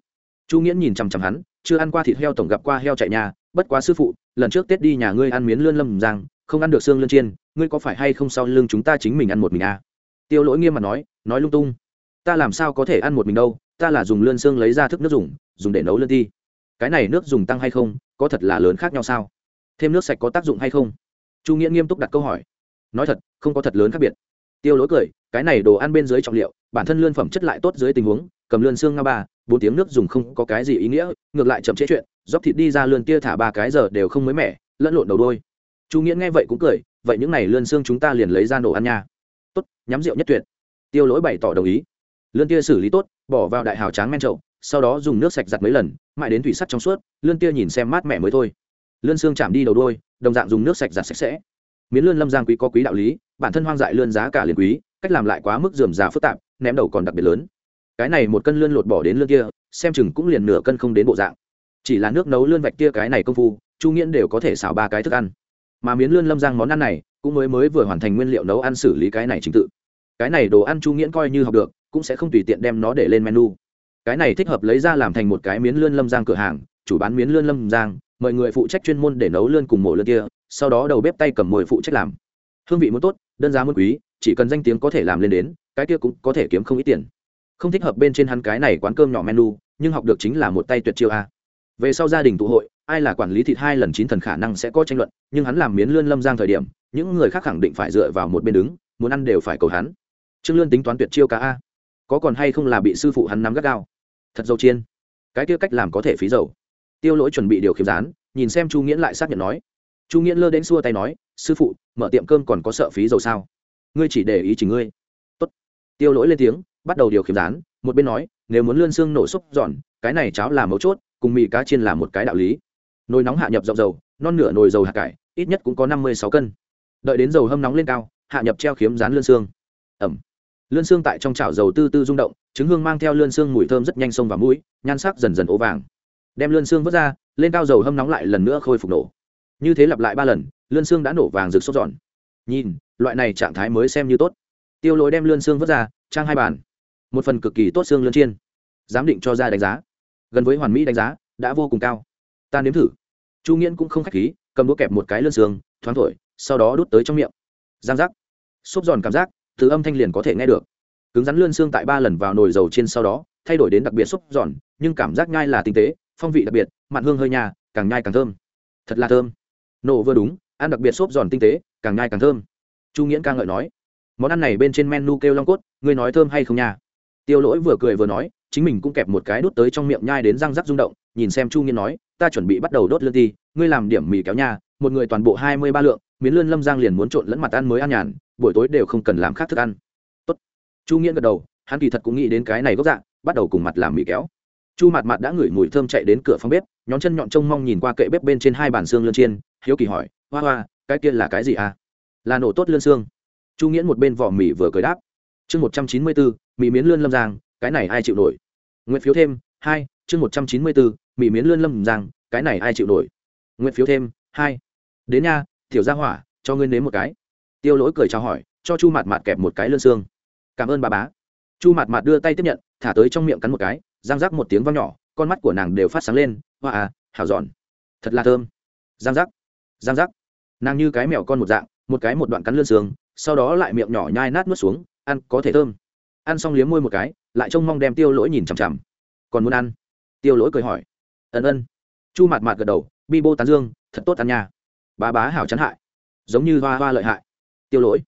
Chu nghiễn nhìn chằm chằm hắn chưa ăn qua thịt heo tổng gặp qua heo chạy nhà, bất quá sư phụ, lần trước tết đi nhà ngươi ăn miến lươn lâm giang không ăn được xương lươn chiên, ngươi có phải hay không sau lưng chúng ta chính mình ăn một mình à? tiêu lỗi nghiêm mặt nói nói lung tung. Ta làm sao có thể ăn một mình đâu, ta là dùng lươn xương lấy ra thức nước dùng dùng để nấu lươn ti. Cái này nước dùng tăng hay không, có thật là lớn khác nhau sao? Thêm nước sạch có tác dụng hay không? Chu nghĩa nghiêm túc đặt câu hỏi. Nói thật, không có thật lớn khác biệt. Tiêu lỗi cười, cái này đồ ăn bên dưới trọng liệu, bản thân lươn phẩm chất lại tốt dưới tình huống, cầm lươn xương nga ba bốn tiếng nước dùng không có cái gì ý nghĩa, ngược lại chậm chế chuyện dóc thịt đi ra lươn tia thả ba cái giờ đều không mới mẻ, lẫn lộn đầu đôi. Chu nghĩa nghe vậy cũng cười, vậy những n à y lươn xương chúng ta liền lấy ra nổ ăn nha. Tốt, nhắm rượu nhất tuyệt. Tiêu lỗi bày tỏ đồng ý. Lươn tia xử lý tốt, bỏ vào đại hào tráng men trậu sau đó dùng nước sạch giặt mấy lần, mãi đến thủy sắt trong suốt, lươn tia nhìn xem mát mẻ mới thôi. Lươn xương chạm đi đầu đôi, đồng dạng dùng nước sạch giặt sạch sẽ. Miến lươn lâm giang quý có quý đạo lý, bản thân hoang dại lươn giá cả liền quý, cách làm lại quá mức dườm già phức tạp, ném đầu còn đặc biệt lớn cái này một cân lươn lột bỏ đến lươn kia, xem chừng cũng liền nửa cân không đến bộ dạng. Chỉ là nước nấu lươn vạch kia cái này công phu, chu nghiễn đều có thể xào ba cái thức ăn. Mà miến lươn lâm giang món ăn này, cũng mới mới vừa hoàn thành nguyên liệu nấu ăn xử lý cái này trình tự. Cái này đồ ăn chu nghiễn coi như học được, cũng sẽ không tùy tiện đem nó để lên menu. Cái này thích hợp lấy ra làm thành một cái miến lươn lâm giang cửa hàng, chủ bán miến lươn lâm giang mời người phụ trách chuyên môn để nấu lươn cùng mổ lươn kia, sau đó đầu bếp tay cầm mồi phụ trách làm. Hương vị muốn tốt, đơn giá muốn quý, chỉ cần danh tiếng có thể làm lên đến, cái kia cũng có thể kiếm không ít tiền không thích hợp bên trên hắn cái này quán cơm nhỏ menu, nhưng học được chính là một tay tuyệt chiêu a. Về sau gia đình tụ hội, ai là quản lý thịt hai lần chín thần khả năng sẽ có tranh luận, nhưng hắn làm miến lươn lâm giang thời điểm, những người khác khẳng định phải dựa vào một bên đứng, muốn ăn đều phải cầu hắn. Trương lươn tính toán tuyệt chiêu cả a. Có còn hay không là bị sư phụ hắn nắm gắt gao? Thật dầu chiên. Cái kia cách làm có thể phí dầu. Tiêu lỗi chuẩn bị điều khiển rán nhìn xem chu nghiễn lại xác nhận nói. Chu nghiễn lơ đến xua tay nói, sư phụ, mở tiệm cơm còn có sợ phí dầu sao? Ngươi chỉ để ý chỉ ngươi. Tốt. tiêu lỗi lên tiếng bắt đầu điều khiếm rán một bên nói, nếu muốn lươn xương nổ xúc giòn, cái này cháo là mấu chốt, cùng mì cá chiên là một cái đạo lý. Nồi nóng hạ nhập dọc dầu, non nửa nồi dầu hạt cải, ít nhất cũng có năm mươi sáu cân. Đợi đến dầu hâm nóng lên cao, hạ nhập treo khiếm rán lươn xương. Ẩm. Lươn xương tại trong chảo dầu tư tư rung động, trứng hương mang theo lươn xương mùi thơm rất nhanh sông vào mũi, nhan sắc dần dần ố vàng. Đem lươn xương vớt ra, lên cao dầu hâm nóng lại lần nữa khôi phục nổ. Như thế lặp lại ba lần, lươn xương đã nổ vàng rực sốt giòn. Nhìn, loại này trạng thái mới xem như tốt. Tiêu lối đem lươn xương vớt ra, trang hai bàn một phần cực kỳ tốt xương lươn chiên. Giám định cho ra đánh giá. Gần với hoàn mỹ đánh giá, đã vô cùng cao. Ta nếm thử. Chu nghiễn cũng không k h á c h khí, cầm đũa kẹp một cái lươn xương, thoáng thổi, sau đó đút tới trong miệng. Giang giác. Xốp giòn cảm giác, từ âm thanh liền có thể nghe được. Cứng rắn lươn xương tại ba lần vào nồi dầu trên sau đó, thay đổi đến đặc biệt xốp giòn, nhưng cảm giác nhai là tinh tế, phong vị đặc biệt, mặn hương hơi nhà, càng nhai càng thơm. Thật là thơm. Nổ vừa đúng, ăn đặc biệt xốp giòn tinh tế, càng nhai càng thơm. Chu nghiễn ca ngợi nói, món ăn này bên trên menu kêu long cốt, ngươi nói thơm hay không nha? Tiêu lỗi vừa cười vừa nói, chính mình cũng kẹp một cái đút tới trong miệng nhai đến răng rắc rung động, nhìn xem chu nghiên nói, ta chuẩn bị bắt đầu đốt lươn ti, ngươi làm điểm mì kéo nha, một người toàn bộ hai mươi ba lượng, miến lươn lâm giang liền muốn trộn lẫn mặt ăn mới ăn nhàn, buổi tối đều không cần làm khác thức ăn. Tốt. chu nghiên gật đầu, hắn kỳ thật cũng nghĩ đến cái này gốc dạng bắt đầu cùng mặt làm mì kéo. Chu mặt mặt đã ngửi mùi thơm chạy đến cửa phòng bếp, nhón chân nhọn trông mong nhìn qua kệ bếp bên trên hai bàn xương lươn chiên, hiếu kỳ hỏi, hoa hoa, cái kia là cái gì à? Là nổ tốt lươn xương. Chu nghiễn một bên vỏ mì vừa cười đáp chương một trăm chín mươi bốn mì miến lươn lâm giang, cái này ai chịu nổi? Nguyện phiếu thêm, hai, chương một trăm chín mươi bốn mì miến lươn lâm giang, cái này ai chịu nổi? Nguyện phiếu thêm, hai. Đến nha thiểu ra hỏa, cho ngươi nếm một cái. Tiêu lỗi cười chào hỏi, cho chu mặt mặt kẹp một cái lươn xương. Cảm ơn bà bá. Chu mặt mặt đưa tay tiếp nhận, thả tới trong miệng cắn một cái giang rắc một tiếng vang nhỏ, con mắt của nàng đều phát sáng lên, hoa à hảo giòn. Thật là thơm. Giang rắc giang rắc. Nàng như cái mèo con một dạng, một cái một đoạn cắn lươn xương sau đó lại miệng nhỏ nhai nát nuốt xuống, ăn, có thể thơm. Ăn xong liếm môi một cái, lại trông mong đem tiêu lỗi nhìn chằm chằm. Còn muốn ăn? Tiêu lỗi cười hỏi. Ân ân. Chu mặt mạt gật đầu, bi bô tán dương, thật tốt ăn nha. Bá bá hảo chấn hại. Giống như hoa hoa lợi hại. Tiêu lỗi.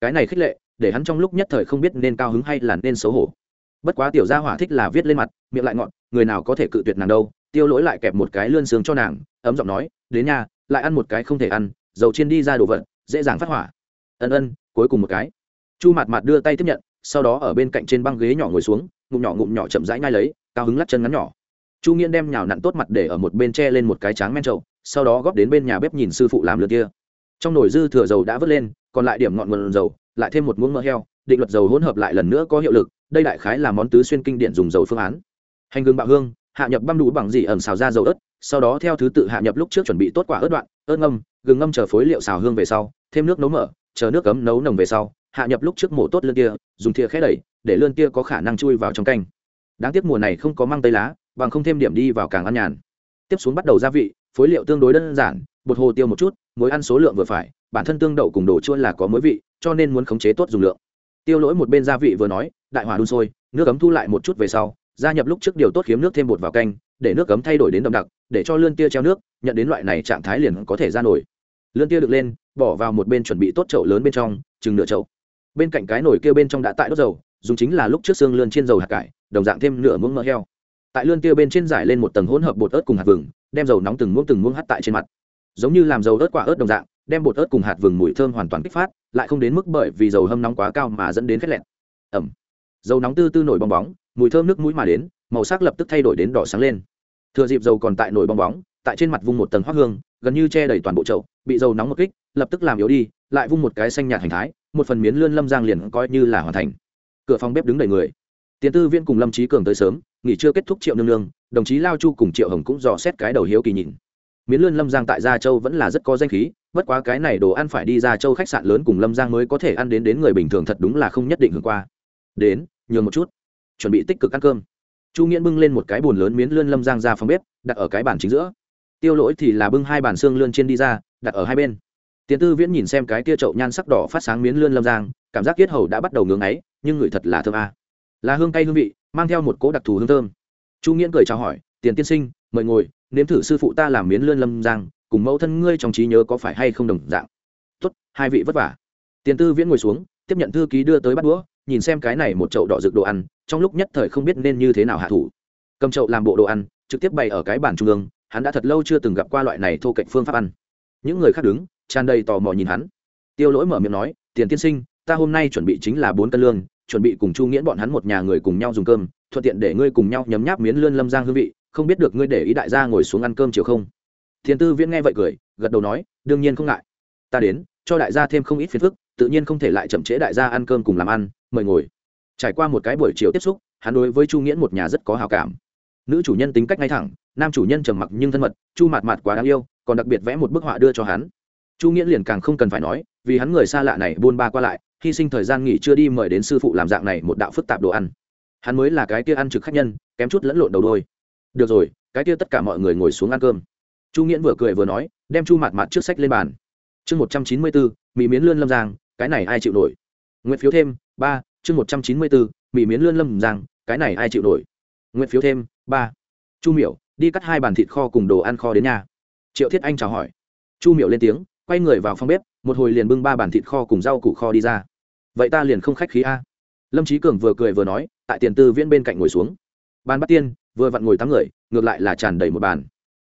Cái này khích lệ, để hắn trong lúc nhất thời không biết nên cao hứng hay là nên xấu hổ. Bất quá tiểu gia hỏa thích là viết lên mặt, miệng lại ngọn người nào có thể cự tuyệt nàng đâu. Tiêu lỗi lại kẹp một cái lươn sướng cho nàng, ấm giọng nói, đến nhà, lại ăn một cái không thể ăn, dầu chiên đi ra đồ vật, dễ dàng phát hỏa ân ân cuối cùng một cái. Chu Mạt Mạt đưa tay tiếp nhận sau đó ở bên cạnh trên băng ghế nhỏ ngồi xuống ngụm nhỏ ngụm nhỏ chậm rãi ngay lấy cao hứng lắc chân ngắn nhỏ. Chu nghiễn đem nhào nặn tốt mặt để ở một bên tre lên một cái tráng men trậu, sau đó góp đến bên nhà bếp nhìn sư phụ làm lượt kia. Trong nồi dư thừa dầu đã vớt lên còn lại điểm ngọn nguồn dầu lại thêm một muỗng mỡ heo định luật dầu hỗn hợp lại lần nữa có hiệu lực đây đại khái là món tứ xuyên kinh điển dùng dầu phương án. Hành gừng bạo hương hạ nhập băm đủ bằng dỉ ẩm xào ra dầu ớt sau đó theo thứ tự hạ nhập lúc trước chuẩn bị tốt quả ớt đoạn ớt ngâm gừng ngâm chờ phối liệu xào hương về sau thêm nước nấu mỡ chờ nước cấm nấu nồng về sau, hạ nhập lúc trước mổ tốt lươn kia, dùng thìa khẽ đẩy, để lươn kia có khả năng chui vào trong canh. Đáng tiếc mùa này không có măng tây lá, bằng không thêm điểm đi vào càng ăn nhàn. Tiếp xuống bắt đầu gia vị, phối liệu tương đối đơn giản, bột hồ tiêu một chút, muối ăn số lượng vừa phải, bản thân tương đậu cùng đồ chua là có muối vị, cho nên muốn khống chế tốt dùng lượng. Tiêu lỗi một bên gia vị vừa nói, đại hỏa đun sôi, nước ấm thu lại một chút về sau, gia nhập lúc trước điều tốt khiếm nước thêm bột vào canh, để nước ấm thay đổi đến đậm đặc, để cho lươn tia treo nước, nhận đến loại này trạng thái liền có thể ra nổi lươn tia được lên, bỏ vào một bên chuẩn bị tốt chậu lớn bên trong, chừng nửa chậu. Bên cạnh cái nồi kia bên trong đã tại đốt dầu, dùng chính là lúc trước xương lươn trên dầu hạt cải, đồng dạng thêm nửa muỗng mỡ heo. Tại lươn tia bên trên giải lên một tầng hỗn hợp bột ớt cùng hạt vừng, đem dầu nóng từng muỗng từng muỗng hắt tại trên mặt. Giống như làm dầu ớt quả ớt đồng dạng, đem bột ớt cùng hạt vừng mùi thơm hoàn toàn kích phát, lại không đến mức bởi vì dầu hâm nóng quá cao mà dẫn đến khét lẹn ẩm. Dầu nóng tư tư nổi bong bóng, mùi thơm nước mũi mà đến, màu sắc lập tức thay đổi đến đỏ sáng lên. Thừa dịp dầu còn tại nổi bong bóng, tại trên mặt vung một tầng hoác hương gần như che đầy toàn bộ chậu, bị dầu nóng một kích, lập tức làm yếu đi, lại vung một cái xanh nhạt hành thái, một phần miến lươn lâm giang liền coi như là hoàn thành. Cửa phòng bếp đứng đầy người. Tiến tư viên cùng lâm trí cường tới sớm, nghỉ chưa kết thúc triệu nương nương, đồng chí lao chu cùng triệu hồng cũng dò xét cái đầu hiếu kỳ nhìn. Miến lươn lâm giang tại gia châu vẫn là rất có danh khí, bất quá cái này đồ ăn phải đi ra châu khách sạn lớn cùng lâm giang mới có thể ăn đến đến người bình thường thật đúng là không nhất định hưởng qua. Đến, nhường một chút. Chuẩn bị tích cực ăn cơm. Chu nghiễn bưng lên một cái bồn lớn miến lươn lâm giang ra phòng bếp, đặt ở cái bàn chính giữa tiêu lỗi thì là bưng hai bàn xương lươn trên đi ra, đặt ở hai bên. Tiến tư viễn nhìn xem cái tia chậu nhan sắc đỏ phát sáng miến lươn lâm giang, cảm giác kiết hầu đã bắt đầu ngưỡng ấy nhưng người thật là thơm a. À. là hương cay hương vị, mang theo một cỗ đặc thù hương thơm. Chu nghiễn cười chào hỏi, tiền tiên sinh, mời ngồi, nếm thử sư phụ ta làm miến lươn lâm giang, cùng mẫu thân ngươi trong trí nhớ có phải hay không đồng dạng? Tốt, hai vị vất vả. Tiền tư viễn ngồi xuống, tiếp nhận thư ký đưa tới bắt đũa, nhìn xem cái này một chậu đỏ rực đồ ăn, trong lúc nhất thời không biết nên như thế nào hạ thủ. Cầm chậu làm bộ đồ ăn, trực tiếp bày ở cái bàn trung ương hắn đã thật lâu chưa từng gặp qua loại này thô cạnh phương pháp ăn. Những người khác đứng, tràn đầy tò mò nhìn hắn. Tiêu lỗi mở miệng nói, tiền tiên sinh, ta hôm nay chuẩn bị chính là bốn cân lương, chuẩn bị cùng chu nghiễn bọn hắn một nhà người cùng nhau dùng cơm, thuận tiện để ngươi cùng nhau nhấm nháp miến lươn lâm giang hương vị, không biết được ngươi để ý đại gia ngồi xuống ăn cơm chiều không? Thiền tư viễn nghe vậy cười, gật đầu nói, đương nhiên không ngại. Ta đến, cho đại gia thêm không ít phiền phức, tự nhiên không thể lại chậm trễ đại gia ăn cơm cùng làm ăn, mời ngồi. Trải qua một cái buổi chiều tiếp xúc, hắn đối với chu nghiễn một nhà rất có hào cảm. Nữ chủ nhân tính cách ngay thẳng nam chủ nhân trầm mặc nhưng thân mật, chu mạt mạt quá đáng yêu, còn đặc biệt vẽ một bức họa đưa cho hắn. Chu nghĩa liền càng không cần phải nói, vì hắn người xa lạ này buôn ba qua lại, hy sinh thời gian nghỉ chưa đi mời đến sư phụ làm dạng này một đạo phức tạp đồ ăn. Hắn mới là cái kia ăn trực khách nhân, kém chút lẫn lộn đầu đôi. Được rồi, cái kia tất cả mọi người ngồi xuống ăn cơm. Chu nghĩa vừa cười vừa nói, đem chu mạt mạt trước sách lên bàn. Chương một trăm chín mươi bốn mỹ miến lươn lâm giang, cái này ai chịu nổi? Nguyện phiếu thêm, ba, chương một trăm chín mươi bốn mỹ miến lươn lâm giang, cái này ai chịu nổi? Nguyện phiếu thêm, ba. Chu miểu đi cắt hai bàn thịt kho cùng đồ ăn kho đến nhà. Triệu thiết anh chào hỏi. Chu miểu lên tiếng, quay người vào phòng bếp, một hồi liền bưng ba bàn thịt kho cùng rau củ kho đi ra. Vậy ta liền không khách khí a. Lâm trí cường vừa cười vừa nói, tại tiền tư viễn bên cạnh ngồi xuống. Ban bắt tiên, vừa vặn ngồi tám người, ngược lại là tràn đầy một bàn.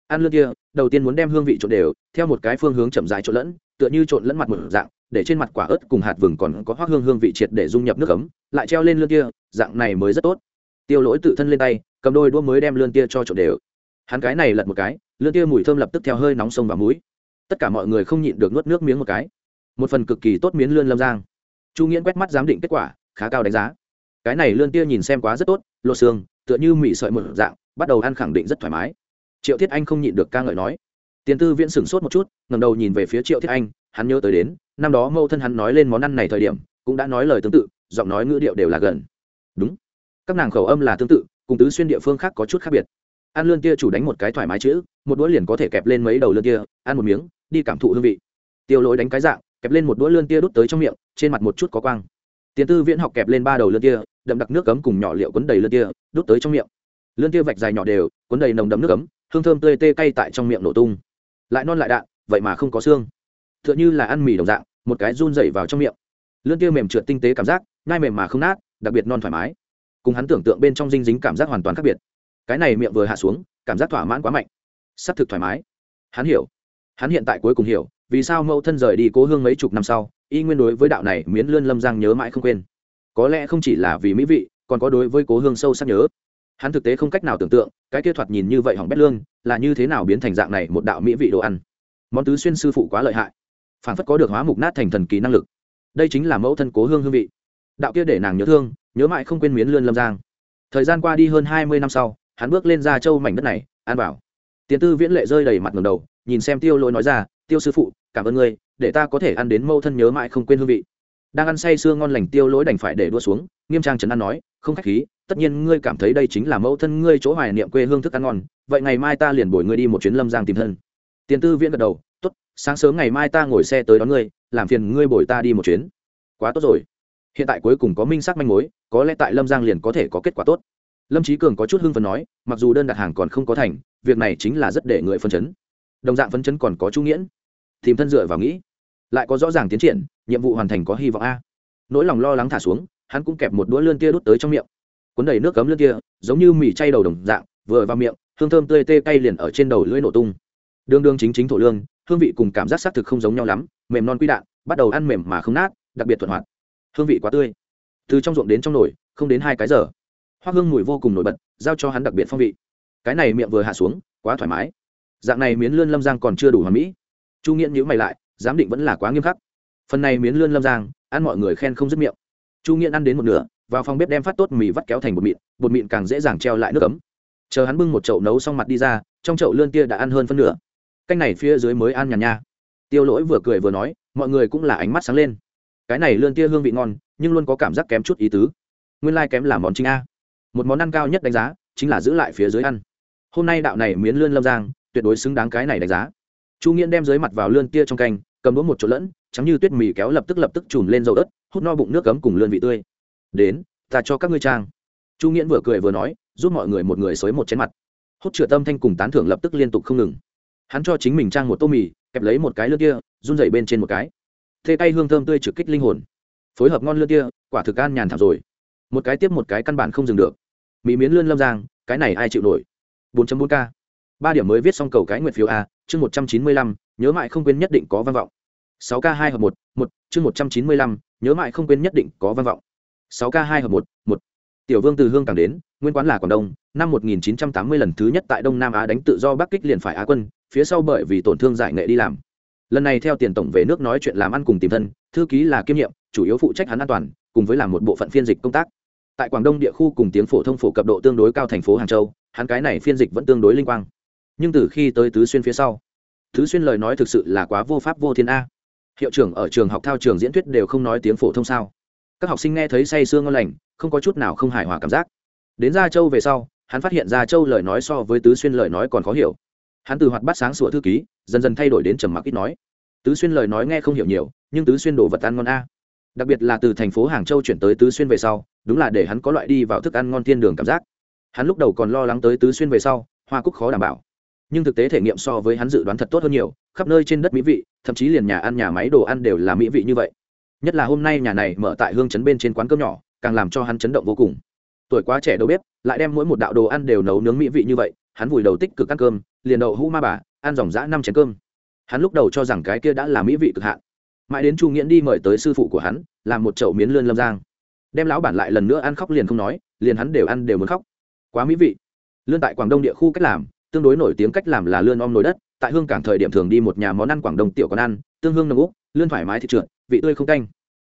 Ăn lươn kia, đầu tiên muốn đem hương vị trộn đều, theo một cái phương hướng chậm dài trộn lẫn, tựa như trộn lẫn mặt một dạng, để trên mặt quả ớt cùng hạt vừng còn có hoác hương hương vị triệt để dung nhập nước ấm, lại treo lên lươn kia, dạng này mới rất tốt. Tiêu lỗi tự thân lên tay, cầm đôi đũa mới đem lươn kia cho trộn đều hắn cái này lật một cái, lươn kia mùi thơm lập tức theo hơi nóng sông vào mũi. Tất cả mọi người không nhịn được nuốt nước miếng một cái. Một phần cực kỳ tốt miến lươn lâm giang. Chu nghiễn quét mắt giám định kết quả, khá cao đánh giá. Cái này lươn tia nhìn xem quá rất tốt, lô xương, tựa như mị sợi một dạng, bắt đầu ăn khẳng định rất thoải mái. Triệu thiết anh không nhịn được ca ngợi nói. Tiền tư viễn sửng sốt một chút ngầm đầu nhìn về phía triệu thiết anh, hắn nhớ tới đến, năm đó mâu thân hắn nói lên món ăn này thời điểm, cũng đã nói lời tương tự, giọng nói ngữ điệu đều là gần. Đúng. Các nàng khẩu âm là tương tự, cùng tứ xuyên địa phương khác có chút khác biệt ăn lươn tia chủ đánh một cái thoải mái chữ, một đũa liền có thể kẹp lên mấy đầu lươn tia ăn một miếng, đi cảm thụ hương vị. Tiêu Lỗi đánh cái dạng, kẹp lên một đũa lươn tia đút tới trong miệng, trên mặt một chút có quang. Tiền tư viễn học kẹp lên ba đầu lươn tia đậm đặc nước cấm cùng nhỏ liệu quấn đầy lươn tia đút tới trong miệng. Lươn tia vạch dài nhỏ đều quấn đầy nồng đậm nước cấm hương thơm tươi tê cay tại trong miệng nổ tung. Lại non lại đạn, vậy mà không có xương. T h ư ợ n h ư là ăn mì đồng dạng, một cái run dày vào trong miệng. Lươn tia mềm trượt tinh tế cảm giác ngai mềm mà không nát, đặc biệt non thoải mái. Cùng hắn tưởng tượng bên trong dinh dính cảm giác hoàn toàn khác biệt cái này miệng vừa hạ xuống, cảm giác thỏa mãn quá mạnh. S ắ c thực thoải mái. Hắn hiểu. Hắn hiện tại cuối cùng hiểu, vì sao mẫu thân rời đi cố hương mấy chục năm sau, y nguyên đối với đạo này miến lươn lâm giang nhớ mãi không quên. Có lẽ không chỉ là vì mỹ vị, còn có đối với cố hương sâu sắc nhớ. Hắn thực tế không cách nào tưởng tượng, cái kia thoạt nhìn như vậy hỏng bét lương, là như thế nào biến thành dạng này một đạo mỹ vị đồ ăn. Món tứ xuyên sư phụ quá lợi hại. Phản phất có được hóa mục nát thành thần kỳ năng lực. Đây chính là mẫu thân cố hương hương vị. Đạo kia để nàng nhớ thương, nhớ mãi không quên miến lươn lâm giang. Thời gian qua đi hơn hai mươi năm sau hắn bước lên ra châu mảnh đất này, an bảo. Tiền tư viễn lệ rơi đầy mặt ngầm đầu, nhìn xem tiêu lỗi nói ra, tiêu sư phụ, cảm ơn ngươi, để ta có thể ăn đến mâu thân nhớ mãi không quên hương vị. Đang ăn say sưa ngon lành, tiêu lỗi đành phải để đua xuống, nghiêm trang trấn an nói, không khách khí, tất nhiên ngươi cảm thấy đây chính là mẫu thân ngươi chỗ hoài niệm quê hương thức ăn ngon, vậy ngày mai ta liền bồi ngươi đi một chuyến lâm giang tìm thân. Tiền tư viễn gật đầu, tốt, sáng sớm ngày mai ta ngồi xe tới đón ngươi, làm phiền ngươi bồi ta đi một chuyến. Quá tốt rồi. Hiện tại cuối cùng có minh xác manh mối, có lẽ tại lâm giang liền có thể có kết quả tốt lâm trí cường có chút hưng phấn nói, mặc dù đơn đặt hàng còn không có thành, việc này chính là rất để người phân chấn. Đồng dạng phân chấn còn có chú nghiễn. Tìm thân dựa vào nghĩ. Lại có rõ ràng tiến triển, nhiệm vụ hoàn thành có hy vọng a. Nỗi lòng lo lắng thả xuống, hắn cũng kẹp một đũa lươn tia đút tới trong miệng. Cuốn đầy nước cấm lươn tia, giống như mì chay đầu đồng dạng, vừa vào miệng, hương thơm tươi tê cay liền ở trên đầu lưỡi nổ tung. Đương đương chính chính thổ lương, hương vị cùng cảm giác xác thực không giống nhau lắm, mềm non quy đạn, bắt đầu ăn mềm mà không nát, đặc biệt thuận hoạt. Hương vị quá tươi. Từ trong ruộng đến trong nồi, không đến hai cái giờ hoa hương mùi vô cùng nổi bật, giao cho hắn đặc biệt phong vị. Cái này miệng vừa hạ xuống, quá thoải mái. Dạng này miến lươn lâm giang còn chưa đủ hoàn mỹ. Chu nghiễn nhữ mày lại, giám định vẫn là quá nghiêm khắc. Phần này miến lươn lâm giang, ăn mọi người khen không dứt miệng. Chu nghiễn ăn đến một nửa, vào phòng bếp đem phát tốt mì vắt kéo thành bột mịn bột mịn càng dễ dàng treo lại nước ấm. Chờ hắn bưng một chậu nấu xong mặt đi ra, trong chậu lươn tia đã ăn hơn phân nửa. Canh này phía dưới mới ăn nhàn nha. Tiêu lỗi vừa cười vừa nói, mọi người cũng là ánh mắt sáng lên. Cái này lươn tia hương vị ngon, nhưng luôn có cảm giác kém chút ý tứ. Nguyên lai、like、kém là món chính a một món ăn cao nhất đánh giá chính là giữ lại phía dưới ăn. Hôm nay đạo này miến lươn lâm giang, tuyệt đối xứng đáng cái này đánh giá. Chu nghiễn đem dưới mặt vào lươn tia trong canh, cầm đũa một chỗ lẫn, trắng như tuyết mì kéo lập tức lập tức chùm lên dầu ớt, hút no bụng nước cấm cùng lươn vị tươi. Đến, ta cho các ngươi trang. Chu nghiễn vừa cười vừa nói, giúp mọi người một người xới một chén mặt. Hút chửa tâm thanh cùng tán thưởng lập tức liên tục không ngừng. Hắn cho chính mình trang một tô mì, kẹp lấy một cái lươn kia, run dày bên trên một cái. Thê tay hương thơm tươi trực kích linh hồn. Phối hợp ngon lươn kia, quả thực an nhàn thảm rồi một cái tiếp một cái căn bản không dừng được. Mỹ miến lươn lâm giang, cái này ai chịu nổi? 4 bốn k. Ba điểm mới viết xong cầu cái nguyện phiếu a, chương một trăm chín mươi lăm, nhớ mãi không quên nhất định có văn vọng. sáu k hai hợp một một, chương một trăm chín mươi lăm, nhớ mãi không quên nhất định có văn vọng. sáu k hai hợp một một. Tiểu vương từ hương càng đến, nguyên quán là quảng đông, năm 1980 lần thứ nhất tại đông nam á đánh tự do bắc kích liền phải á quân, phía sau bởi vì tổn thương giải nghệ đi làm. Lần này theo tiền tổng về nước nói chuyện làm ăn cùng tìm thân, thư ký là kiêm nhiệm, chủ yếu phụ trách hắn an toàn, cùng với làm một bộ phận phiên dịch công tác tại quảng đông địa khu cùng tiếng phổ thông phổ cập độ tương đối cao thành phố hàng châu, hắn cái này phiên dịch vẫn tương đối linh quang. Nhưng từ khi tới tứ xuyên phía sau, tứ xuyên lời nói thực sự là quá vô pháp vô thiên a. Hiệu trưởng ở trường học thao trường diễn thuyết đều không nói tiếng phổ thông sao? Các học sinh nghe thấy say sương ngon lành, không có chút nào không hài hòa cảm giác. Đến gia châu về sau, hắn phát hiện gia châu lời nói so với tứ xuyên lời nói còn khó hiểu. Hắn từ hoạt bát sáng sủa thư ký, dần dần thay đổi đến trầm mặc ít nói. Tứ xuyên lời nói nghe không hiểu nhiều, nhưng tứ xuyên đồ vật ăn ngon a đặc biệt là từ thành phố hàng châu chuyển tới tứ xuyên về sau, đúng là để hắn có loại đi vào thức ăn ngon thiên đường cảm giác. Hắn lúc đầu còn lo lắng tới tứ xuyên về sau, hoa cúc khó đảm bảo. Nhưng thực tế thể nghiệm so với hắn dự đoán thật tốt hơn nhiều, khắp nơi trên đất mỹ vị, thậm chí liền nhà ăn, nhà máy đồ ăn đều là mỹ vị như vậy. Nhất là hôm nay nhà này mở tại hương chấn bên trên quán cơm nhỏ, càng làm cho hắn chấn động vô cùng. Tuổi quá trẻ đầu bếp, lại đem mỗi một đạo đồ ăn đều nấu nướng mỹ vị như vậy, hắn vùi đầu tích cực ăn cơm, liền đậu hũ ma bà, ăn dòng dã năm chén cơm. Hắn lúc đầu cho rằng cái kia đã là mỹ vị cực hạn mãi đến chu nghiễn đi mời tới sư phụ của hắn, làm một chậu miến lươn lâm giang. Đem lão bản lại lần nữa ăn khóc liền không nói, liền hắn đều ăn đều muốn khóc. Quá mỹ vị. Lươn tại quảng đông địa khu cách làm, tương đối nổi tiếng cách làm là lươn om nồi đất, tại hương cảng thời điểm thường đi một nhà món ăn quảng đông tiểu còn ăn, tương hương nồng úc, lươn thoải mái thịt trượt, vị tươi không canh.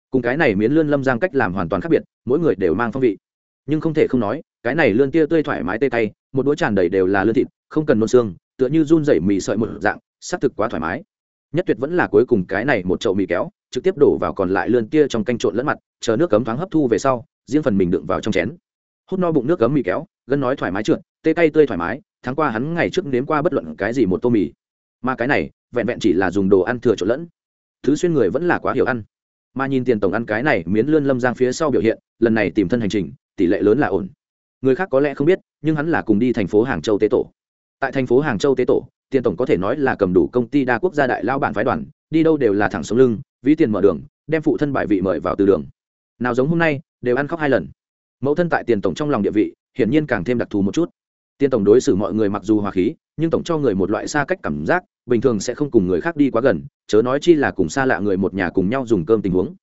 Cùng cái này miến lươn lâm giang cách làm hoàn toàn khác biệt, mỗi người đều mang phong vị. Nhưng không thể không nói, cái này lươn tia tươi thoải mái tê tay một đũa tràn đầy đều là lươn thịt, không cần nôn xương, tựa như run rẩy mì sợi một dạng xác thực quá thoải mái nhất tuyệt vẫn là cuối cùng cái này một chậu mì kéo, trực tiếp đổ vào còn lại lươn tia trong canh trộn lẫn mặt, chờ nước cấm thoáng hấp thu về sau, riêng phần mình đựng vào trong chén. Hút no bụng nước cấm mì kéo, gân nói thoải mái trượt, tê tay tươi thoải mái, tháng qua hắn ngày trước nếm qua bất luận cái gì một tô mì. Mà cái này, vẹn vẹn chỉ là dùng đồ ăn thừa trộn lẫn. Thứ xuyên người vẫn là quá hiểu ăn. Mà nhìn tiền tổng ăn cái này, miến lươn lâm giang phía sau biểu hiện, lần này tìm thân hành trình, tỷ lệ lớn là ổn. Người khác có lẽ không biết, nhưng hắn là cùng đi thành phố hàng châu tế tổ. Tại thành phố hàng châu tế tổ tiền tổng có thể nói là cầm đủ công ty đa quốc gia đại lao bản phái đoàn, đi đâu đều là thẳng sống lưng, ví tiền mở đường, đem phụ thân bại vị mời vào từ đường. Nào giống hôm nay, đều ăn khóc hai lần. Mẫu thân tại tiền tổng trong lòng địa vị, hiển nhiên càng thêm đặc thù một chút. Tiền tổng đối xử mọi người mặc dù hòa khí, nhưng tổng cho người một loại xa cách cảm giác, bình thường sẽ không cùng người khác đi quá gần, chớ nói chi là cùng xa lạ người một nhà cùng nhau dùng cơm tình huống.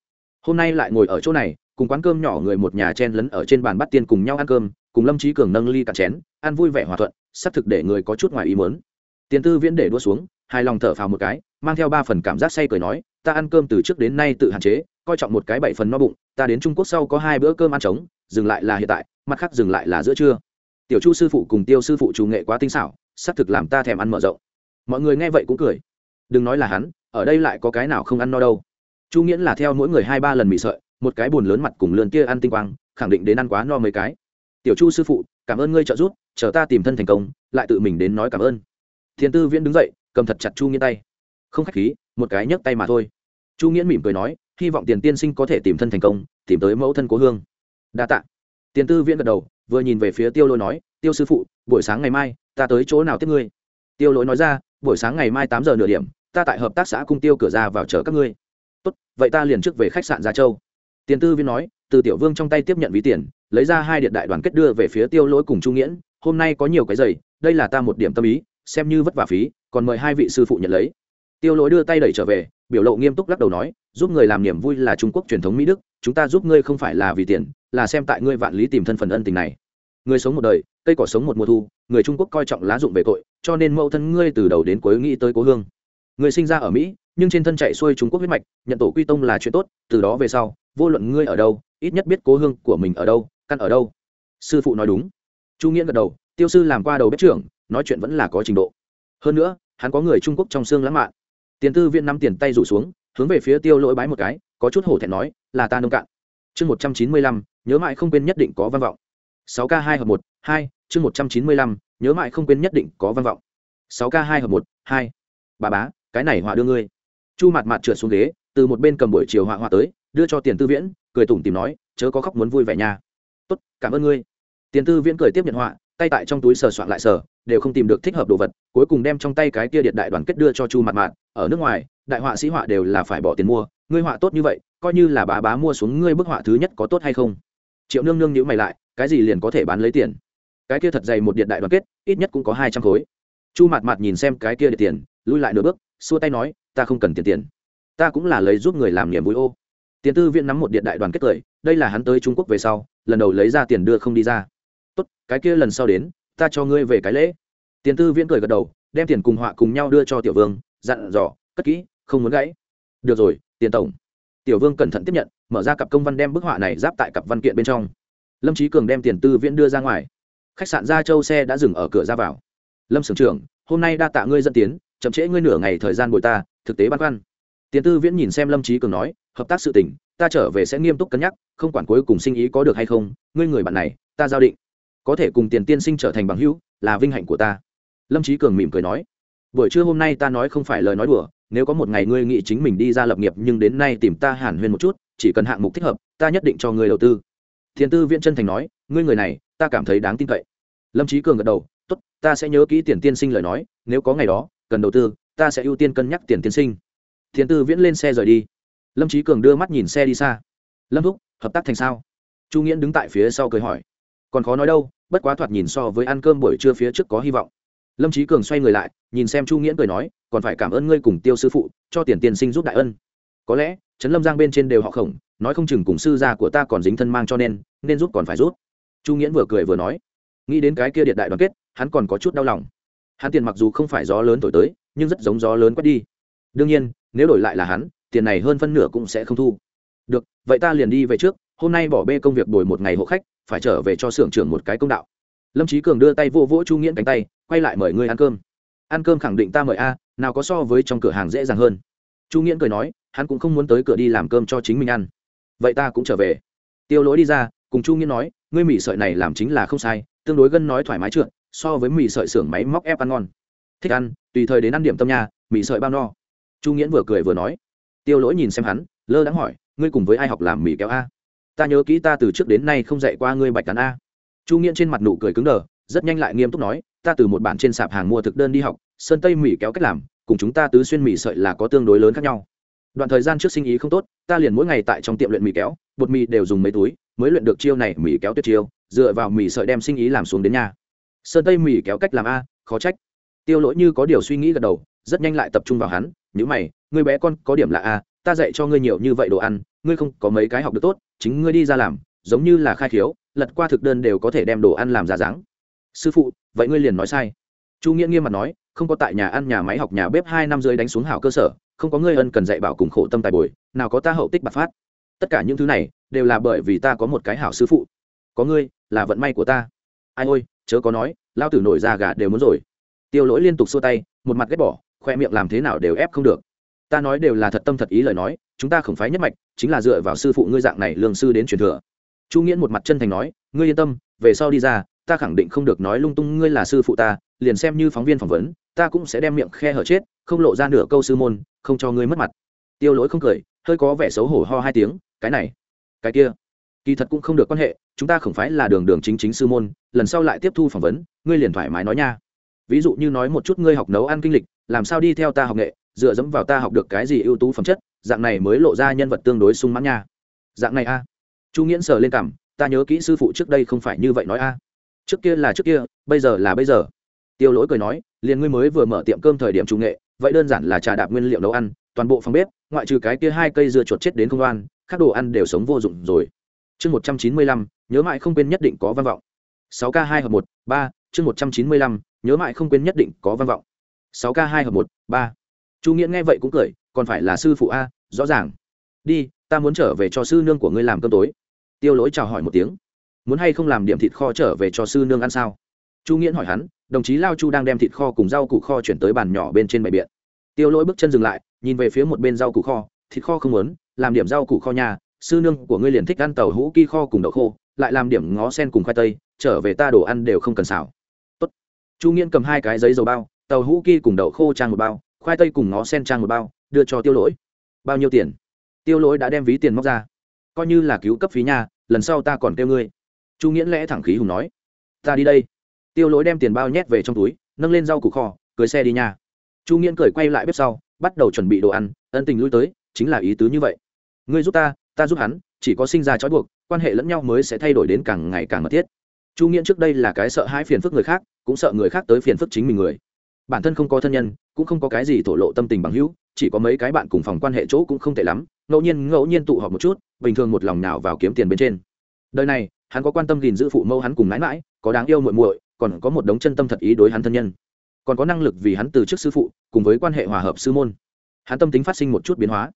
Hôm nay lại ngồi ở chỗ này, cùng quán cơm nhỏ người một nhà chen lấn ở trên bàn bắt tiên cùng nhau ăn cơm, cùng lâm trí cường nâng ly cạn chén, ăn vui vẻ hòa thuận xác thực để người có chút ngoài ý mớn tiền tư viễn để đua xuống hai lòng thở phào một cái, mang theo ba phần cảm giác say cười nói, ta ăn cơm từ trước đến nay tự hạn chế, coi trọng một cái bảy phần no bụng, ta đến trung quốc sau có hai bữa cơm ăn trống, dừng lại là hiện tại, mặt khác dừng lại là giữa trưa. Tiểu chu sư phụ cùng tiêu sư phụ chủ nghệ quá tinh xảo, sắp thực làm ta thèm ăn mở rộng. Mọi người nghe vậy cũng cười. Đừng nói là hắn, ở đây lại có cái nào không ăn no đâu. Chu nghiễn là theo mỗi người hai ba lần mì sợi, một cái buồn lớn mặt cùng lươn kia ăn tinh quang, khẳng định đến ăn quá no mấy cái. Tiểu chu sư phụ, cảm ơn ngươi trợ giúp, chờ ta tìm thân thành công, lại tự mình đến nói cảm ơn. Thiên tư viễn đứng dậy, cầm thật chặt chu nghiễn tay. Không khách khí, một cái nhấc tay mà thôi. Chu nghiễn mỉm cười nói, hy vọng tiền tiên sinh có thể tìm thân thành công, tìm tới mẫu thân cố hương. Đa tạ. Tiền tư viễn gật đầu, vừa nhìn về phía tiêu Lỗi nói, tiêu sư phụ, buổi sáng ngày mai, ta tới chỗ nào tiếp ngươi? Tiêu lỗi nói ra, buổi sáng ngày mai tám giờ nửa điểm, ta tại hợp tác xã cung tiêu cửa ra vào chở các ngươi. Tốt, vậy ta liền trước về khách sạn gia châu. Tiền tư viên nói, từ tiểu vương trong tay tiếp nhận ví tiền, lấy ra hai điện đại đoàn kết đưa về phía tiêu lỗi cùng trung nghiễn, hôm nay có nhiều cái giày, đây là ta một điểm tâm ý xem như vất vả phí, còn mời hai vị sư phụ nhận lấy. Tiêu lỗi đưa tay đẩy trở về, biểu lộ nghiêm túc lắc đầu nói, giúp người làm niềm vui là trung quốc truyền thống mỹ đức, chúng ta giúp ngươi không phải là vì tiền, là xem tại ngươi vạn lý tìm thân phần ân tình này. Người sống một đời, cây cỏ sống một mùa thu, người trung quốc coi trọng lá dụng về tội, cho nên mẫu thân ngươi từ đầu đến cuối nghĩ tới cố hương. Người sinh ra ở mỹ, nhưng trên thân chạy xuôi trung quốc huyết mạch, nhận tổ quy tông là chuyện tốt, từ đó về sau, vô luận ngươi ở đâu, ít nhất biết cố hương của mình ở đâu, căn ở đâu. Sư phụ nói đúng. Chu nghĩa gật đầu, tiêu sư làm qua đầu bếp trưởng nói chuyện vẫn là có trình độ. Hơn nữa, hắn có người trung quốc trong xương lãng mạn. Tiền tư viện nắm tiền tay rủ xuống, hướng về phía tiêu lỗi bái một cái, có chút hổ thẹn nói, là ta nông cạn. Chương một trăm chín mươi lăm, nhớ mãi không quên nhất định có văn vọng. Sáu k hai hợp một, hai, chương một trăm chín mươi lăm, nhớ mãi không quên nhất định có văn vọng. Sáu k hai hợp một, hai. Bà bá, cái này họa đưa ngươi. Chu mặt mặt trượt xuống ghế, từ một bên cầm buổi chiều họa họa tới, đưa cho tiền tư viễn, cười tủm tìm nói, chớ có khóc muốn vui vẻ nha. Tốt, cảm ơn ngươi. Tiền tư viễn cười tiếp nhận họa tay tại trong túi sờ soạn lại sờ, đều không tìm được thích hợp đồ vật, cuối cùng đem trong tay cái kia điện đại đoàn kết đưa cho chu mặt mạt, ở nước ngoài, đại họa sĩ họa đều là phải bỏ tiền mua, ngươi họa tốt như vậy, coi như là bá bá mua xuống ngươi bức họa thứ nhất có tốt hay không? Triệu nương nương nhữ mày lại, cái gì liền có thể bán lấy tiền? Cái kia thật dày một điện đại đoàn kết, ít nhất cũng có hai trăm khối. Chu mặt mặt nhìn xem cái kia để tiền, lui lại nửa bước, xua tay nói, ta không cần tiền tiền. Ta cũng là lấy giúp người làm niềm vui ô. Tiền tư viện nắm một điện đại đoàn kết cười, đây là hắn tới trung quốc về sau, lần đầu lấy ra tiền đưa không đi ra tốt, cái kia lần sau đến, ta cho ngươi về cái lễ. Tiền tư viễn cười gật đầu, đem tiền cùng họa cùng nhau đưa cho tiểu vương, dặn dò, cất kỹ, không muốn gãy. Được rồi, tiền tổng. Tiểu vương cẩn thận tiếp nhận, mở ra cặp công văn đem bức họa này giáp tại cặp văn kiện bên trong. Lâm trí cường đem tiền tư viễn đưa ra ngoài. Khách sạn gia châu xe đã dừng ở cửa ra vào. Lâm sưởng trưởng, hôm nay đa tạ ngươi dẫn tiến, chậm trễ ngươi nửa ngày thời gian bồi ta, thực tế băn khoăn. Tiền tư viễn nhìn xem lâm trí cường nói, hợp tác sự tình, ta trở về sẽ nghiêm túc cân nhắc, không quản cuối cùng sinh ý có được hay không, ngươi người bạn này, ta giao định có thể cùng tiền tiên sinh trở thành bằng hữu, là vinh hạnh của ta. Lâm trí cường mỉm cười nói, buổi trưa hôm nay ta nói không phải lời nói đùa, nếu có một ngày ngươi nghĩ chính mình đi ra lập nghiệp nhưng đến nay tìm ta hàn huyên một chút, chỉ cần hạng mục thích hợp, ta nhất định cho ngươi đầu tư. Thiền tư viễn chân thành nói, ngươi người này, ta cảm thấy đáng tin cậy. Lâm trí cường gật đầu, tốt, ta sẽ nhớ kỹ tiền tiên sinh lời nói, nếu có ngày đó, cần đầu tư, ta sẽ ưu tiên cân nhắc tiền tiên sinh. Thiền tư viễn lên xe rời đi. Lâm trí cường đưa mắt nhìn xe đi xa. Lâm thúc, hợp tác thành sao? Chu nghiễn đứng tại phía sau cười hỏi. Còn khó nói đâu bất quá thoạt nhìn so với ăn cơm buổi trưa phía trước có hy vọng. Lâm trí cường xoay người lại, nhìn xem chu nghiễn cười nói, còn phải cảm ơn ngươi cùng tiêu sư phụ, cho tiền tiên sinh giúp đại ân. Có lẽ, trấn lâm giang bên trên đều họ khổng, nói không chừng cùng sư gia của ta còn dính thân mang cho nên nên rút còn phải rút chu nghiễn vừa cười vừa nói, nghĩ đến cái kia điện đại đoàn kết, hắn còn có chút đau lòng. Hắn tiền mặc dù không phải gió lớn thổi tới, nhưng rất giống gió lớn quét đi. Đương nhiên, nếu đổi lại là hắn, tiền này hơn phân nửa cũng sẽ không thu. Được, vậy ta liền đi về trước, hôm nay bỏ bê công việc đổi một ngày hộ khách phải trở về cho xưởng trưởng một cái công đạo. Lâm trí cường đưa tay vô vỗ chu nghiễn cánh tay, quay lại mời ngươi ăn cơm. Ăn cơm khẳng định ta mời a, nào có so với trong cửa hàng dễ dàng hơn. Chu nghiễn cười nói, hắn cũng không muốn tới cửa đi làm cơm cho chính mình ăn. Vậy ta cũng trở về. Tiêu lỗi đi ra, cùng chu nghiễn nói, ngươi mì sợi này làm chính là không sai, tương đối gân nói thoải mái trượt, so với mì sợi xưởng máy móc ép ăn ngon. Thích ăn, tùy thời đến ăn điểm tâm nhà mì sợi bao no. Chu nghiễn vừa cười vừa nói. Tiêu lỗi nhìn xem hắn, lơ đãng hỏi, ngươi cùng với ai học làm mì kéo a? Ta nhớ kỹ ta từ trước đến nay không dạy qua ngươi bạch tán a. Chu nghiễn trên mặt nụ cười cứng đờ, rất nhanh lại nghiêm túc nói, ta từ một bản trên sạp hàng mua thực đơn đi học, sơn tây mì kéo cách làm, cùng chúng ta tứ xuyên mì sợi là có tương đối lớn khác nhau. Đoạn thời gian trước sinh ý không tốt, ta liền mỗi ngày tại trong tiệm luyện mì kéo, bột mì đều dùng mấy túi, mới luyện được chiêu này mì kéo tuyệt chiêu, dựa vào mì sợi đem sinh ý làm xuống đến nhà. Sơn tây mì kéo cách làm a, khó trách. Tiêu lỗi như có điều suy nghĩ gật đầu, rất nhanh lại tập trung vào hắn nhữ mày người bé con có điểm là a ta dạy cho ngươi nhiều như vậy đồ ăn, ngươi không có mấy cái học được tốt, chính ngươi đi ra làm, giống như là khai khiếu, lật qua thực đơn đều có thể đem đồ ăn làm ra dáng. Sư phụ, vậy ngươi liền nói sai. Chu nghĩa nghiêm mặt nói, không có tại nhà ăn, nhà máy học nhà bếp hai năm dưới đánh xuống hảo cơ sở, không có ngươi ân cần dạy bảo cùng khổ tâm tài bồi, nào có ta hậu tích bạc phát. Tất cả những thứ này, đều là bởi vì ta có một cái hảo sư phụ. Có ngươi, là vận may của ta. Ai ôi, chớ có nói, lao tử nổi ra gà đều muốn rồi. Tiêu lỗi liên tục xua tay, một mặt ghét bỏ, khoe miệng làm thế nào đều ép không được ta nói đều là thật tâm thật ý lời nói, chúng ta khổng phái nhất mạch, chính là dựa vào sư phụ ngươi dạng này lương sư đến truyền thừa. Chu nghiễn một mặt chân thành nói, ngươi yên tâm, về sau đi ra, ta khẳng định không được nói lung tung ngươi là sư phụ ta, liền xem như phóng viên phỏng vấn, ta cũng sẽ đem miệng khe hở chết, không lộ ra nửa câu sư môn, không cho ngươi mất mặt. Tiêu lỗi không cười, hơi có vẻ xấu hổ ho hai tiếng, cái này, cái kia, kỳ thật cũng không được quan hệ, chúng ta không phải là đường đường chính chính sư môn, lần sau lại tiếp thu phỏng vấn, ngươi liền thoải mái nói nha. Ví dụ như nói một chút ngươi học nấu ăn kinh lịch, làm sao đi theo ta học nghệ dựa dẫm vào ta học được cái gì ưu tú phẩm chất, dạng này mới lộ ra nhân vật tương đối sung mãn nha. Dạng này a. Chu nghiễn sờ lên cảm ta nhớ kỹ sư phụ trước đây không phải như vậy nói a. Trước kia là trước kia, bây giờ là bây giờ. Tiêu lỗi cười nói, liền ngươi mới vừa mở tiệm cơm thời điểm trung nghệ, vậy đơn giản là trà đạp nguyên liệu nấu ăn, toàn bộ phòng bếp, ngoại trừ cái kia hai cây dưa chuột chết đến không đoan các đồ ăn đều sống vô dụng rồi. Chương một trăm chín mươi lăm, nhớ mãi không quên nhất định có văn vọng. Sáu k hai hợp một, ba, chương một trăm chín mươi lăm, nhớ mãi không quên nhất định có văn vọng. Sáu k hai hợp một, ba chu nghĩa nghe vậy cũng cười, còn phải là sư phụ a, rõ ràng. Đi, ta muốn trở về cho sư nương của ngươi làm cơm tối. Tiêu lỗi chào hỏi một tiếng. Muốn hay không làm điểm thịt kho trở về cho sư nương ăn sao? Chu nghĩa hỏi hắn, đồng chí lao chu đang đem thịt kho cùng rau củ kho chuyển tới bàn nhỏ bên trên bãi biện. Tiêu lỗi bước chân dừng lại, nhìn về phía một bên rau củ kho, thịt kho không muốn, làm điểm rau củ kho nhà, sư nương của ngươi liền thích ăn tàu hũ ki kho cùng đậu khô, lại làm điểm ngó sen cùng khoai tây, trở về ta đồ ăn đều không cần xào. Tốt. chu nghiễn cầm hai cái giấy dầu bao, tàu hũ ki cùng đậu khô trang một bao khoai tây cùng ngó sen trang một bao, đưa cho tiêu lỗi. Bao nhiêu tiền? Tiêu lỗi đã đem ví tiền móc ra. Coi như là cứu cấp phí nhà lần sau ta còn kêu ngươi. Chu nghiễn lẽ thẳng khí hùng nói. Ta đi đây. Tiêu lỗi đem tiền bao nhét về trong túi, nâng lên rau củ kho, cưới xe đi nhà chu nghiễn cười quay lại bếp sau, bắt đầu chuẩn bị đồ ăn, ân tình lui tới, chính là ý tứ như vậy. Ngươi giúp ta ta giúp hắn, chỉ có sinh ra trói buộc, quan hệ lẫn nhau mới sẽ thay đổi đến càng ngày càng mật thiết. Chu nghiễn trước đây là cái sợ hãi phiền phức người khác, cũng sợ người khác tới phiền phức chính mình người bản thân không có thân nhân, cũng không có cái gì thổ lộ tâm tình bằng hữu, chỉ có mấy cái bạn cùng phòng quan hệ chỗ cũng không tệ lắm, ngẫu nhiên ngẫu nhiên tụ họp một chút, bình thường một lòng nào vào kiếm tiền bên trên. Đời này, hắn có quan tâm gìn giữ phụ mẫu hắn cùng mãi mãi, có đáng yêu muội muội, còn có một đống chân tâm thật ý đối hắn thân nhân. Còn có năng lực vì hắn từ chức sư phụ, cùng với quan hệ hòa hợp sư môn. Hắn tâm tính phát sinh một chút biến hóa.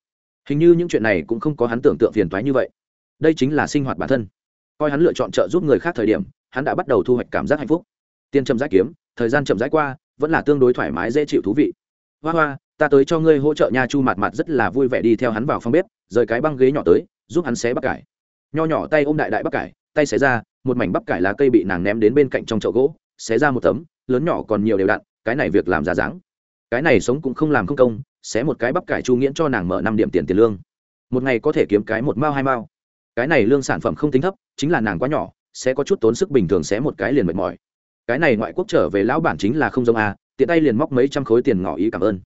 Hình như những chuyện này cũng không có hắn tưởng tượng phiền toái như vậy. Đây chính là sinh hoạt bản thân. Coi hắn lựa chọn trợ giúp người khác thời điểm, hắn đã bắt đầu thu hoạch cảm giác hạnh phúc. Tiền chậm rãi kiếm, thời gian chậm rãi qua vẫn là tương đối thoải mái, dễ chịu thú vị. Hoa hoa, ta tới cho ngươi hỗ trợ nha chu mặt mặt rất là vui vẻ đi theo hắn vào phòng bếp, rời cái băng ghế nhỏ tới, giúp hắn xé bắp cải. Nho nhỏ tay ôm đại đại bắp cải, tay xé ra, một mảnh bắp cải lá cây bị nàng ném đến bên cạnh trong chậu gỗ, xé ra một tấm, lớn nhỏ còn nhiều đều đặn, cái này việc làm ra dáng. Cái này sống cũng không làm không công, xé một cái bắp cải chu nghiễn cho nàng mở năm điểm tiền tiền lương. Một ngày có thể kiếm cái một mao hai mao. Cái này lương sản phẩm không tính thấp, chính là nàng quá nhỏ, sẽ có chút tốn sức bình thường xé một cái liền mệt mỏi cái này ngoại quốc trở về lão bản chính là không giống a, tiện tay liền móc mấy trăm khối tiền ngỏ ý cảm ơn.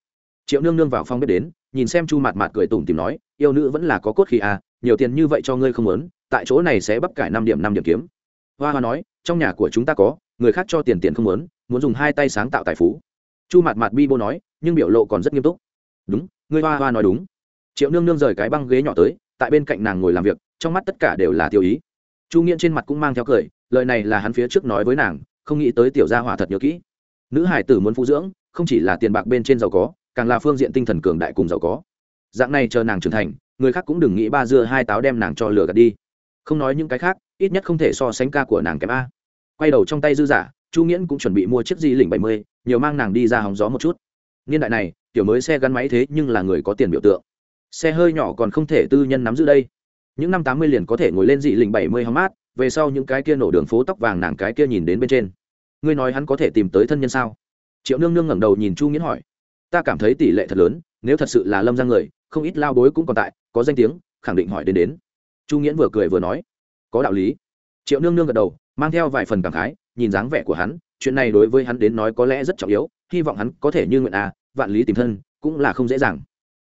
Triệu nương nương vào phòng bếp đến, nhìn xem chu mạt mạt cười tủm tìm nói, yêu nữ vẫn là có cốt khi a, nhiều tiền như vậy cho ngươi không muốn, tại chỗ này sẽ bắp cải năm điểm năm điểm kiếm. Hoa hoa nói, trong nhà của chúng ta có, người khác cho tiền tiền không muốn muốn dùng hai tay sáng tạo tài phú. Chu mạt mạt bi bô nói, nhưng biểu lộ còn rất nghiêm túc. Đúng, ngươi hoa hoa nói đúng. Triệu nương nương rời cái băng ghế nhỏ tới, tại bên cạnh nàng ngồi làm việc, trong mắt tất cả đều là tiêu ý. Chu nghiện trên mặt cũng mang theo cười, lời này là hắn phía trước nói với nàng không nghĩ tới tiểu gia hỏa thật nhớ kỹ. Nữ hải tử muốn phụ dưỡng, không chỉ là tiền bạc bên trên giàu có, càng là phương diện tinh thần cường đại cùng giàu có. Dạng này chờ nàng trưởng thành, người khác cũng đừng nghĩ ba dưa hai táo đem nàng cho lửa gạt đi. Không nói những cái khác, ít nhất không thể so sánh ca của nàng kém a. Quay đầu trong tay dư giả, chu nghiễn cũng chuẩn bị mua chiếc di lỉnh bảy mươi, nhiều mang nàng đi ra hóng gió một chút. Niên đại này, tiểu mới xe gắn máy thế nhưng là người có tiền biểu tượng. Xe hơi nhỏ còn không thể tư nhân nắm giữ đây. Những năm tám mươi liền có thể ngồi lên dị lỉnh bảy mươi hóng mát về sau những cái kia nổ đường phố tóc vàng nàng cái kia nhìn đến bên trên. Ngươi nói hắn có thể tìm tới thân nhân sao? Triệu nương nương ngẩng đầu nhìn chu nghiễn hỏi. Ta cảm thấy tỷ lệ thật lớn, nếu thật sự là lâm giang người, không ít lao bối cũng còn tại, có danh tiếng, khẳng định hỏi đến đến. Chu nghiễn vừa cười vừa nói. Có đạo lý. Triệu nương nương gật đầu, mang theo vài phần cảm khái, nhìn dáng vẻ của hắn, chuyện này đối với hắn đến nói có lẽ rất trọng yếu, hy vọng hắn có thể như nguyện à vạn lý tìm thân, cũng là không dễ dàng.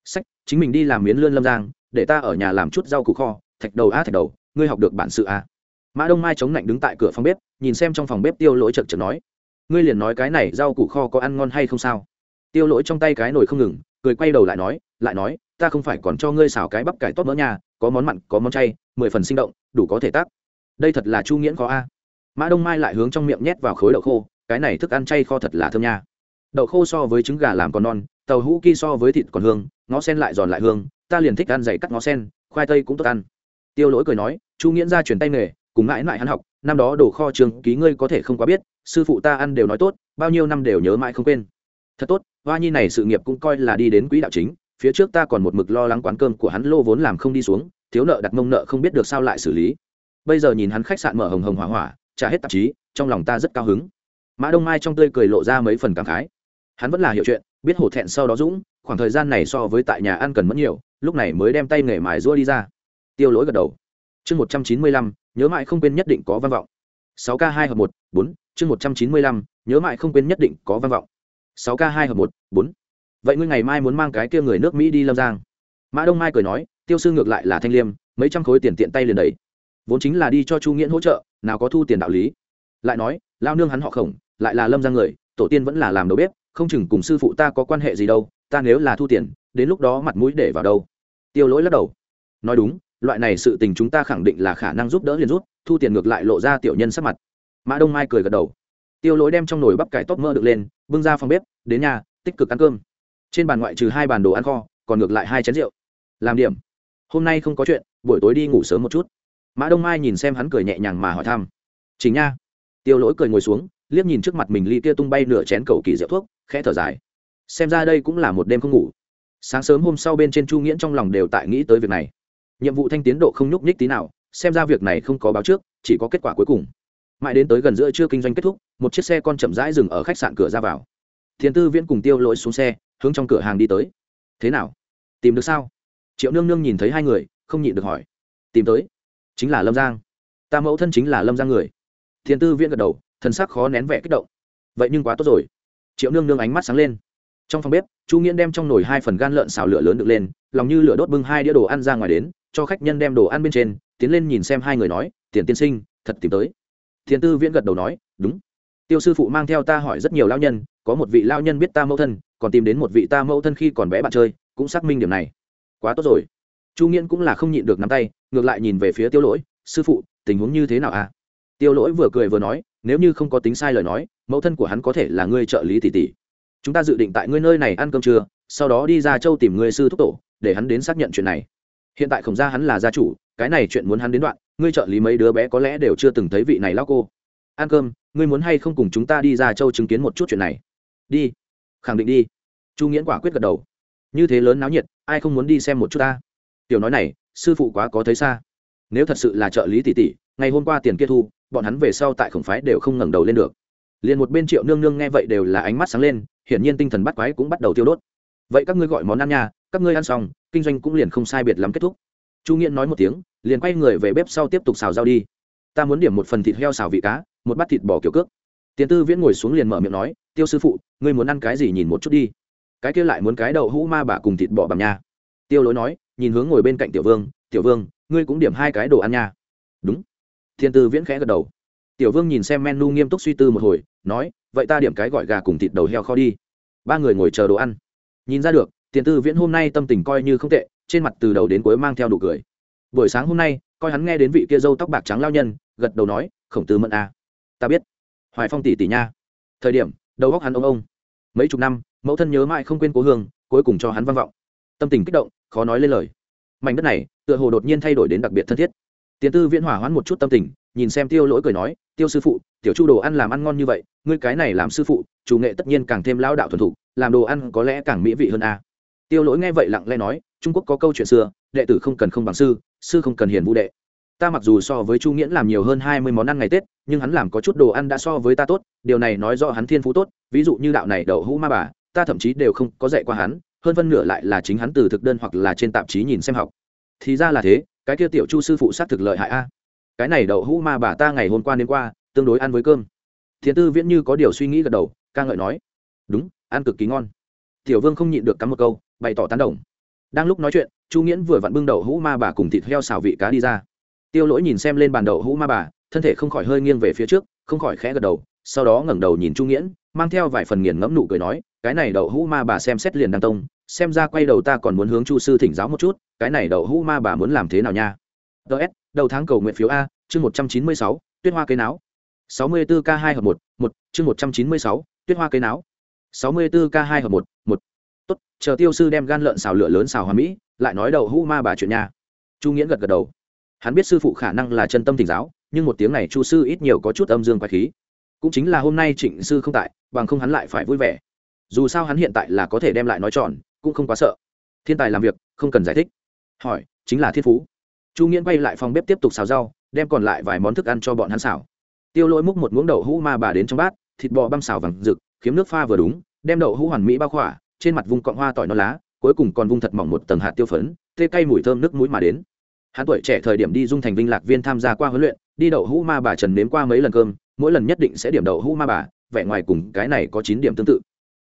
Sách, chính mình đi làm miến lươn lâm giang, để ta ở nhà làm chút rau củ kho, thạch đầu á thạch đầu, ngươi học được bản sự à? Mã đông mai chống lạnh đứng tại cửa phòng bếp, nhìn xem trong phòng bếp tiêu lỗi chật chật nói, ngươi liền nói cái này rau củ kho có ăn ngon hay không sao? Tiêu lỗi trong tay cái nồi không ngừng, cười quay đầu lại nói lại nói, ta không phải còn cho ngươi xào cái bắp cải tốt mỡ nhà có món mặn, có món chay, mười phần sinh động, đủ có thể tác. Đây thật là chu nghiễn khó a. Mã đông mai lại hướng trong miệng nhét vào khối đậu khô, cái này thức ăn chay kho thật là thơm nha. Đậu khô so với trứng gà làm còn non, tàu hũ ki so với thịt còn hương, ngó sen lại giòn lại hương, ta liền thích ăn dày cắt ngó sen, khoai tây cũng tốt ăn. Tiêu lỗi cười nói, chu nghiễn ra chuyển tay nghề cùng mãi mãi hắn học, năm đó đồ kho trường ký ngươi có thể không quá biết, sư phụ ta ăn đều nói tốt, bao nhiêu năm đều nhớ mãi không quên. Thật tốt, hoa nhi này sự nghiệp cũng coi là đi đến quỹ đạo chính, phía trước ta còn một mực lo lắng quán cơm của hắn lô vốn làm không đi xuống, thiếu nợ đặt mông nợ không biết được sao lại xử lý. Bây giờ nhìn hắn khách sạn mở hồng hồng hỏa hỏa, trả hết tạp chí, trong lòng ta rất cao hứng. Mã đông mai trong tươi cười lộ ra mấy phần cảm khái. Hắn vẫn là hiểu chuyện, biết hổ thẹn sau đó dũng, khoảng thời gian này so với tại nhà ăn cần mất nhiều, lúc này mới đem tay nghề mài rua đi ra. Tiêu lỗi gật đầu chương một trăm chín mươi lăm, nhớ mãi không quên nhất định có văn vọng. sáu k hai hợp một, bốn, chương một trăm chín mươi lăm, nhớ mãi không quên nhất định có văn vọng. sáu k hai hợp một, bốn. Vậy ngươi ngày mai muốn mang cái kia người nước mỹ đi lâm giang? Mã đông mai cười nói, tiêu sư ngược lại là thanh liêm, mấy trăm khối tiền tiện tay liền đấy vốn chính là đi cho chu nghĩa hỗ trợ, nào có thu tiền đạo lý. Lại nói, lao nương hắn họ khổng, lại là lâm giang người, tổ tiên vẫn là làm đầu bếp, không chừng cùng sư phụ ta có quan hệ gì đâu, ta nếu là thu tiền, đến lúc đó mặt mũi để vào đâu? Tiêu lỗi lắc đầu. Nói đúng loại này sự tình chúng ta khẳng định là khả năng giúp đỡ liền rút, thu tiền ngược lại lộ ra tiểu nhân sắc mặt. Mã đông mai cười gật đầu. Tiêu lỗi đem trong nồi bắp cải tóp mơ được lên, bưng ra phòng bếp, đến nhà, tích cực ăn cơm. Trên bàn ngoại trừ hai bàn đồ ăn kho, còn ngược lại hai chén rượu. Làm điểm. Hôm nay không có chuyện, buổi tối đi ngủ sớm một chút. Mã đông mai nhìn xem hắn cười nhẹ nhàng mà hỏi thăm. Chính nha. Tiêu lỗi cười ngồi xuống, liếc nhìn trước mặt mình ly kia tung bay nửa chén cầu kỳ rượu thuốc, khẽ thở dài. Xem ra đây cũng là một đêm không ngủ. Sáng sớm hôm sau bên trên chu nghiễn trong lòng đều tại nghĩ tới việc này nhiệm vụ thanh tiến độ không nhúc nhích tí nào, xem ra việc này không có báo trước, chỉ có kết quả cuối cùng. Mãi đến tới gần giữa trưa kinh doanh kết thúc, một chiếc xe con chậm rãi dừng ở khách sạn cửa ra vào. Thiền tư viễn cùng tiêu lỗi xuống xe, hướng trong cửa hàng đi tới. Thế nào? Tìm được sao? Triệu nương nương nhìn thấy hai người, không nhịn được hỏi. Tìm tới. Chính là lâm giang. Ta mẫu thân chính là lâm giang người. Thiền tư viễn gật đầu, thần sắc khó nén vẻ kích động. Vậy nhưng quá tốt rồi. Triệu nương nương ánh mắt sáng lên. Trong phòng bếp, chu nghiễn đem trong nồi hai phần gan lợn xào lửa lớn được lên, lòng như lửa đốt bưng hai đĩa đồ ăn ra ngoài đến cho khách nhân đem đồ ăn bên trên, tiến lên nhìn xem hai người nói, tiền tiên sinh, thật tìm tới. Thiền tư viễn gật đầu nói, đúng. Tiêu sư phụ mang theo ta hỏi rất nhiều lao nhân, có một vị lao nhân biết ta mẫu thân, còn tìm đến một vị ta mẫu thân khi còn bé bạn chơi, cũng xác minh điểm này. Quá tốt rồi. Chu nghiễn cũng là không nhịn được nắm tay, ngược lại nhìn về phía tiêu lỗi, sư phụ, tình huống như thế nào à? Tiêu lỗi vừa cười vừa nói, nếu như không có tính sai lời nói, mẫu thân của hắn có thể là ngươi trợ lý tỷ tỷ. Chúng ta dự định tại ngươi nơi này ăn cơm trưa, sau đó đi ra châu tìm người sư thúc tổ, để hắn đến xác nhận chuyện này hiện tại khổng gia hắn là gia chủ, cái này chuyện muốn hắn đến đoạn, ngươi trợ lý mấy đứa bé có lẽ đều chưa từng thấy vị này lao cô. Ăn cơm, ngươi muốn hay không cùng chúng ta đi ra châu chứng kiến một chút chuyện này? Đi. Khẳng định đi. Chu nghiễn quả quyết gật đầu. Như thế lớn náo nhiệt, ai không muốn đi xem một chút ta? Tiểu nói này, sư phụ quá có thấy xa. Nếu thật sự là trợ lý tỷ tỷ, ngày hôm qua tiền kia thu, bọn hắn về sau tại khổng phái đều không ngẩng đầu lên được. Liền một bên triệu nương nương nghe vậy đều là ánh mắt sáng lên, hiển nhiên tinh thần bắt quái cũng bắt đầu tiêu đốt. Vậy các ngươi gọi món ăn nha các ngươi ăn xong, kinh doanh cũng liền không sai biệt lắm kết thúc. Chu nghiễn nói một tiếng, liền quay người về bếp sau tiếp tục xào rau đi. Ta muốn điểm một phần thịt heo xào vị cá, một bát thịt bò kiểu cước. Tiền tư viễn ngồi xuống liền mở miệng nói, tiêu sư phụ, ngươi muốn ăn cái gì nhìn một chút đi. Cái kia lại muốn cái đậu hũ ma bả cùng thịt bò bằng nha. Tiêu lối nói, nhìn hướng ngồi bên cạnh tiểu vương tiểu vương, ngươi cũng điểm hai cái đồ ăn nha. Đúng. Thiên tư viễn khẽ gật đầu. Tiểu vương nhìn xem menu nghiêm túc suy tư một hồi, nói, vậy ta điểm cái gọi gà cùng thịt đầu heo kho đi. Ba người ngồi chờ đồ ăn. Nhìn ra được tiền tư viễn hôm nay tâm tình coi như không tệ, trên mặt từ đầu đến cuối mang theo đủ cười. Buổi sáng hôm nay, coi hắn nghe đến vị kia dâu tóc bạc trắng lao nhân, gật đầu nói, khổng tư mẫn a à. ta biết. Hoài phong tỷ tỷ nha. Thời điểm, đầu góc hắn ông ông. Mấy chục năm, mẫu thân nhớ mãi không quên cố hương, cuối cùng cho hắn vang vọng. Tâm tình kích động, khó nói lên lời. Mảnh đất này, tựa hồ đột nhiên thay đổi đến đặc biệt thân thiết. Tiền tư viễn hỏa hoãn một chút tâm tình, nhìn xem tiêu lỗi cười nói, tiêu sư phụ, tiểu chu đồ ăn làm ăn ngon như vậy, ngươi cái này làm sư phụ, chủ nghệ tất nhiên càng thêm lao đạo thuần thục, làm đồ ăn có lẽ càng mỹ vị hơn a tiêu lỗi nghe vậy lặng lẽ nói, trung quốc có câu chuyện xưa, đệ tử không cần không bằng sư sư không cần hiền vũ đệ. Ta mặc dù so với chu nghiễn làm nhiều hơn hai mươi món ăn ngày tết, nhưng hắn làm có chút đồ ăn đã so với ta tốt, điều này nói rõ hắn thiên phú tốt, ví dụ như đạo này đậu hũ ma bà, ta thậm chí đều không có dạy qua hắn, hơn phân nửa lại là chính hắn từ thực đơn hoặc là trên tạp chí nhìn xem học. Thì ra là thế, cái kia tiểu chu sư phụ sát thực lợi hại a. Cái này đậu hũ ma bà ta ngày hôm qua đến qua, tương đối ăn với cơm. Thiền tư viễn như có điều suy nghĩ gật đầu, ca ngợi nói, đúng, ăn cực kỳ ngon. Tiểu vương không nhịn được cắm một câu bày tỏ tán đồng. Đang lúc nói chuyện, chu nghiễn vừa vặn bưng đậu hũ ma bà cùng thịt heo xào vị cá đi ra. Tiêu lỗi nhìn xem lên bàn đậu hũ ma bà, thân thể không khỏi hơi nghiêng về phía trước, không khỏi khẽ gật đầu, sau đó ngẩng đầu nhìn chu nghiễn, mang theo vài phần nghiền ngẫm nụ cười nói, cái này đậu hũ ma bà xem xét liền đăng tông, xem ra quay đầu ta còn muốn hướng chu sư thỉnh giáo một chút, cái này đậu hũ ma bà muốn làm thế nào nha? Ts đầu tháng cầu nguyện phiếu a, chương một trăm chín mươi sáu, tuyết hoa cây náo. sáu mươi bốn k hai hợp một một, chương một trăm chín mươi sáu, tuyết hoa cây náo. sáu mươi bốn k hai hợp một một tốt, chờ tiêu sư đem gan lợn xào lửa lớn xào hoa mỹ, lại nói đậu hũ ma bà chuyện nha. Chu nghiễn gật gật đầu. Hắn biết sư phụ khả năng là chân tâm thỉnh giáo, nhưng một tiếng này chu sư ít nhiều có chút âm dương quái khí. Cũng chính là hôm nay trịnh sư không tại, bằng không hắn lại phải vui vẻ. Dù sao hắn hiện tại là có thể đem lại nói tròn, cũng không quá sợ. Thiên tài làm việc, không cần giải thích. Hỏi, chính là thiên phú. Chu nghiễn quay lại phòng bếp tiếp tục xào rau, đem còn lại vài món thức ăn cho bọn hắn xào. Tiêu lỗi múc một muỗng đậu hũ ma bà đến trong bát, thịt bò băm xào vàng rực, khiếm nước pha vừa đúng, đem đậu hũ hoàn mỹ bao khỏa trên mặt vùng cọng hoa tỏi non lá, cuối cùng còn vung thật mỏng một tầng hạt tiêu phấn, tê cay mùi thơm nước mũi mà đến. Hắn tuổi trẻ thời điểm đi dung thành vinh lạc viên tham gia qua huấn luyện, đi đậu hũ ma bà trần nếm qua mấy lần cơm, mỗi lần nhất định sẽ điểm đậu hũ ma bà, vẻ ngoài cùng cái này có chín điểm tương tự.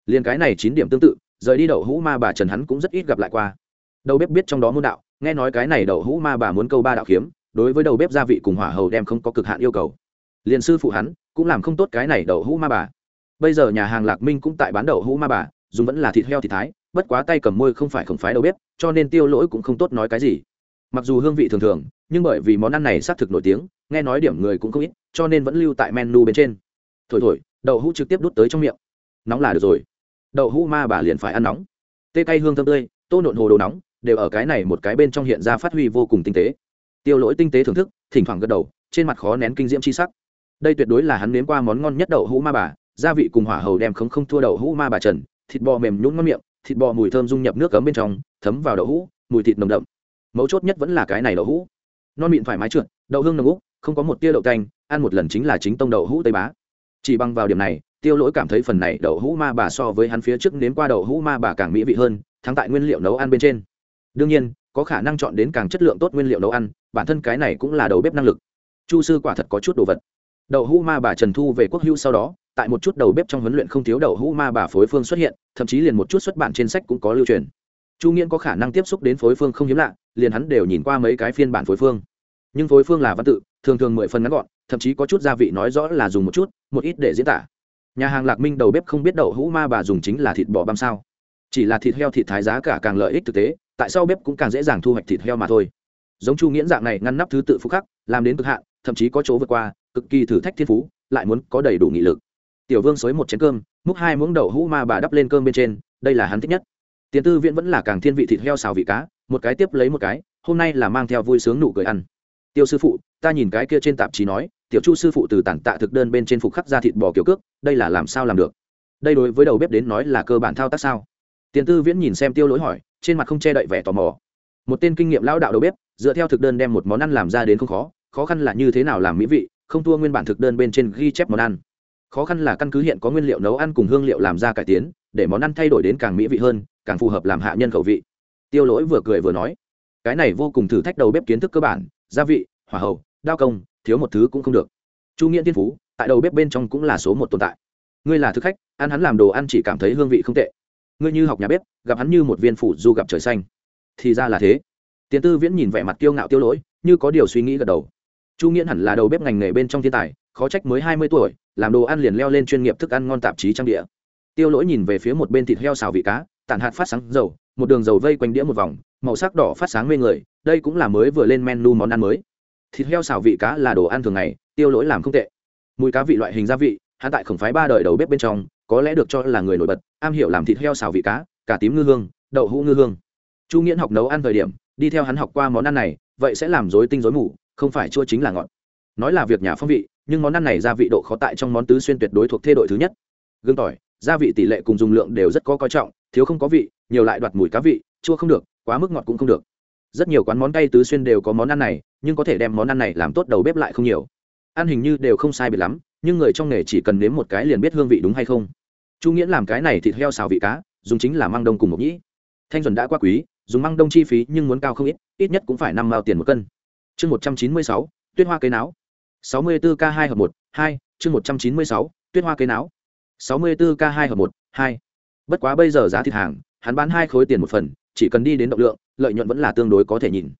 Liền cái này chín điểm tương tự, rời đi đậu hũ ma bà trần hắn cũng rất ít gặp lại qua. Đầu bếp biết trong đó môn đạo, nghe nói cái này đậu hũ ma bà muốn câu ba đạo kiếm, đối với đầu bếp gia vị cùng hỏa hầu đem không có cực hạn yêu cầu. Liền sư phụ hắn cũng làm không tốt cái này đậu hũ ma bà. Bây giờ nhà hàng lạc minh cũng tại bán đậu hũ ma bà dùng vẫn là thịt heo thịt thái, bất quá tay cầm môi không phải khổng phái đầu bếp, cho nên tiêu lỗi cũng không tốt nói cái gì. Mặc dù hương vị thường thường, nhưng bởi vì món ăn này xác thực nổi tiếng, nghe nói điểm người cũng không ít, cho nên vẫn lưu tại menu bên trên. Thổi thổi, đậu hũ trực tiếp đút tới trong miệng. Nóng là được rồi. Đậu hũ ma bà liền phải ăn nóng. Tê cay hương thơm tươi, tô nộn hồ đồ nóng, đều ở cái này một cái bên trong hiện ra phát huy vô cùng tinh tế. Tiêu lỗi tinh tế thưởng thức, thỉnh thoảng gật đầu, trên mặt khó nén kinh diễm c h i sắc. Đây tuyệt đối là hắn nếm qua món ngon nhất đậu hũ ma bà, gia vị cùng hỏa hầu đem không không thua đậu hũ ma bà trần thịt bò mềm nhún ngon miệng, thịt bò mùi thơm dung nhập nước cấm bên trong, thấm vào đậu hũ, mùi thịt nồng đậm. Mấu chốt nhất vẫn là cái này đậu hũ. Non mịn thoải mái trượt, đậu hương nồng úc, không có một tia đậu canh, ăn một lần chính là chính tông đậu hũ tây bá. Chỉ bằng vào điểm này, tiêu lỗi cảm thấy phần này đậu hũ ma bà so với hắn phía trước nếm qua đậu hũ ma bà càng mỹ vị hơn, thắng tại nguyên liệu nấu ăn bên trên. Đương nhiên, có khả năng chọn đến càng chất lượng tốt nguyên liệu nấu ăn, bản thân cái này cũng là đầu bếp năng lực. Chu sư quả thật có chút đồ vật. Đậu hũ ma bà trần thu về quốc hữu sau đó tại một chút đầu bếp trong huấn luyện không thiếu đậu hũ ma bà phối phương xuất hiện, thậm chí liền một chút xuất bản trên sách cũng có lưu truyền. Chu nghiễn có khả năng tiếp xúc đến phối phương không hiếm lạ, liền hắn đều nhìn qua mấy cái phiên bản phối phương. Nhưng phối phương là văn tự, thường thường mười phần ngắn gọn, thậm chí có chút gia vị nói rõ là dùng một chút, một ít để diễn tả. Nhà hàng lạc minh đầu bếp không biết đậu hũ ma bà dùng chính là thịt bò băm sao. Chỉ là thịt heo thịt thái giá cả càng lợi ích thực tế, tại sao bếp cũng càng dễ dàng thu hoạch thịt heo mà thôi. Giống chu nghiễn dạng này ngăn nắp thứ tự phúc khắc, làm đến cực hạn, thậm chí có chỗ vượt qua, cực kỳ thử thách thiên phú, lại muốn có đầy đủ nghị lực tiểu vương xới một chén cơm, múc hai muỗng đậu hũ ma bà đắp lên cơm bên trên, đây là hắn thích nhất. Tiền tư viễn vẫn là càng thiên vị thịt heo xào vị cá, một cái tiếp lấy một cái, hôm nay là mang theo vui sướng nụ cười ăn. Tiêu sư phụ, ta nhìn cái kia trên tạp chí nói, tiểu chu sư phụ từ tản tạ thực đơn bên trên phục khắc ra thịt bò kiểu cước, đây là làm sao làm được? Đây đối với đầu bếp đến nói là cơ bản thao tác sao? Tiền tư viễn nhìn xem tiêu lỗi hỏi, trên mặt không che đậy vẻ tò mò. Một tên kinh nghiệm lao đạo đầu bếp, dựa theo thực đơn đem một món ăn làm ra đến không khó khó khăn là như thế nào làm mỹ vị, không thua nguyên bản thực đơn bên trên ghi chép món ăn khó khăn là căn cứ hiện có nguyên liệu nấu ăn cùng hương liệu làm ra cải tiến, để món ăn thay đổi đến càng mỹ vị hơn, càng phù hợp làm hạ nhân khẩu vị. Tiêu lỗi vừa cười vừa nói, cái này vô cùng thử thách đầu bếp kiến thức cơ bản, gia vị, hỏa hậu đao công, thiếu một thứ cũng không được. Chu nghĩa tiên phú, tại đầu bếp bên trong cũng là số một tồn tại. Ngươi là thực khách, ăn hắn làm đồ ăn chỉ cảm thấy hương vị không tệ. Ngươi như học nhà bếp, gặp hắn như một viên phủ du gặp trời xanh. Thì ra là thế. Tiến tư viễn nhìn vẻ mặt kiêu ngạo tiêu lỗi, như có điều suy nghĩ gật đầu. Chu nghĩa hẳn là đầu bếp ngành nghề bên trong thiên tài khó trách mới hai mươi tuổi, làm đồ ăn liền leo lên chuyên nghiệp thức ăn ngon tạp chí trang địa. Tiêu lỗi nhìn về phía một bên thịt heo xào vị cá, tản hạt phát sáng dầu, một đường dầu vây quanh đĩa một vòng, màu sắc đỏ phát sáng mê người, đây cũng là mới vừa lên menu món ăn mới. Thịt heo xào vị cá là đồ ăn thường ngày, tiêu lỗi làm không tệ. Mùi cá vị loại hình gia vị, hắn tại khổng phái ba đời đầu bếp bên trong, có lẽ được cho là người nổi bật, am hiểu làm thịt heo xào vị cá, cả tím ngư hương, đậu hũ ngư hương. Chu nghiễn học nấu ăn thời điểm, đi theo hắn học qua món ăn này, vậy sẽ làm dối tinh dối mù, không phải chua chính là ngọt. Nói là việc nhà phong vị nhưng món ăn này gia vị độ khó tại trong món tứ xuyên tuyệt đối thuộc thê đội thứ nhất. Gương tỏi, gia vị tỷ lệ cùng dùng lượng đều rất có coi trọng, thiếu không có vị, nhiều lại đoạt mùi cá vị, chua không được, quá mức ngọt cũng không được. Rất nhiều quán món cay tứ xuyên đều có món ăn này, nhưng có thể đem món ăn này làm tốt đầu bếp lại không nhiều. Ăn hình như đều không sai biệt lắm, nhưng người trong nghề chỉ cần nếm một cái liền biết hương vị đúng hay không. Chu nghĩa làm cái này thịt heo xào vị cá, dùng chính là măng đông cùng một nhĩ. Thanh duẩn đã quá quý, dùng măng đông chi phí nhưng muốn cao không ít ít nhất cũng phải năm mao tiền một cân. Chương một trăm chín mươi sáu, tuyết hoa cây náo sáu mươi bốn k hai hợp một, hai, chương một trăm chín mươi sáu, tuyết hoa cây náo. sáu mươi bốn k hai hợp một, hai. Bất quá bây giờ giá thịt hàng, hắn bán hai khối tiền một phần, chỉ cần đi đến động lượng, lợi nhuận vẫn là tương đối có thể nhìn.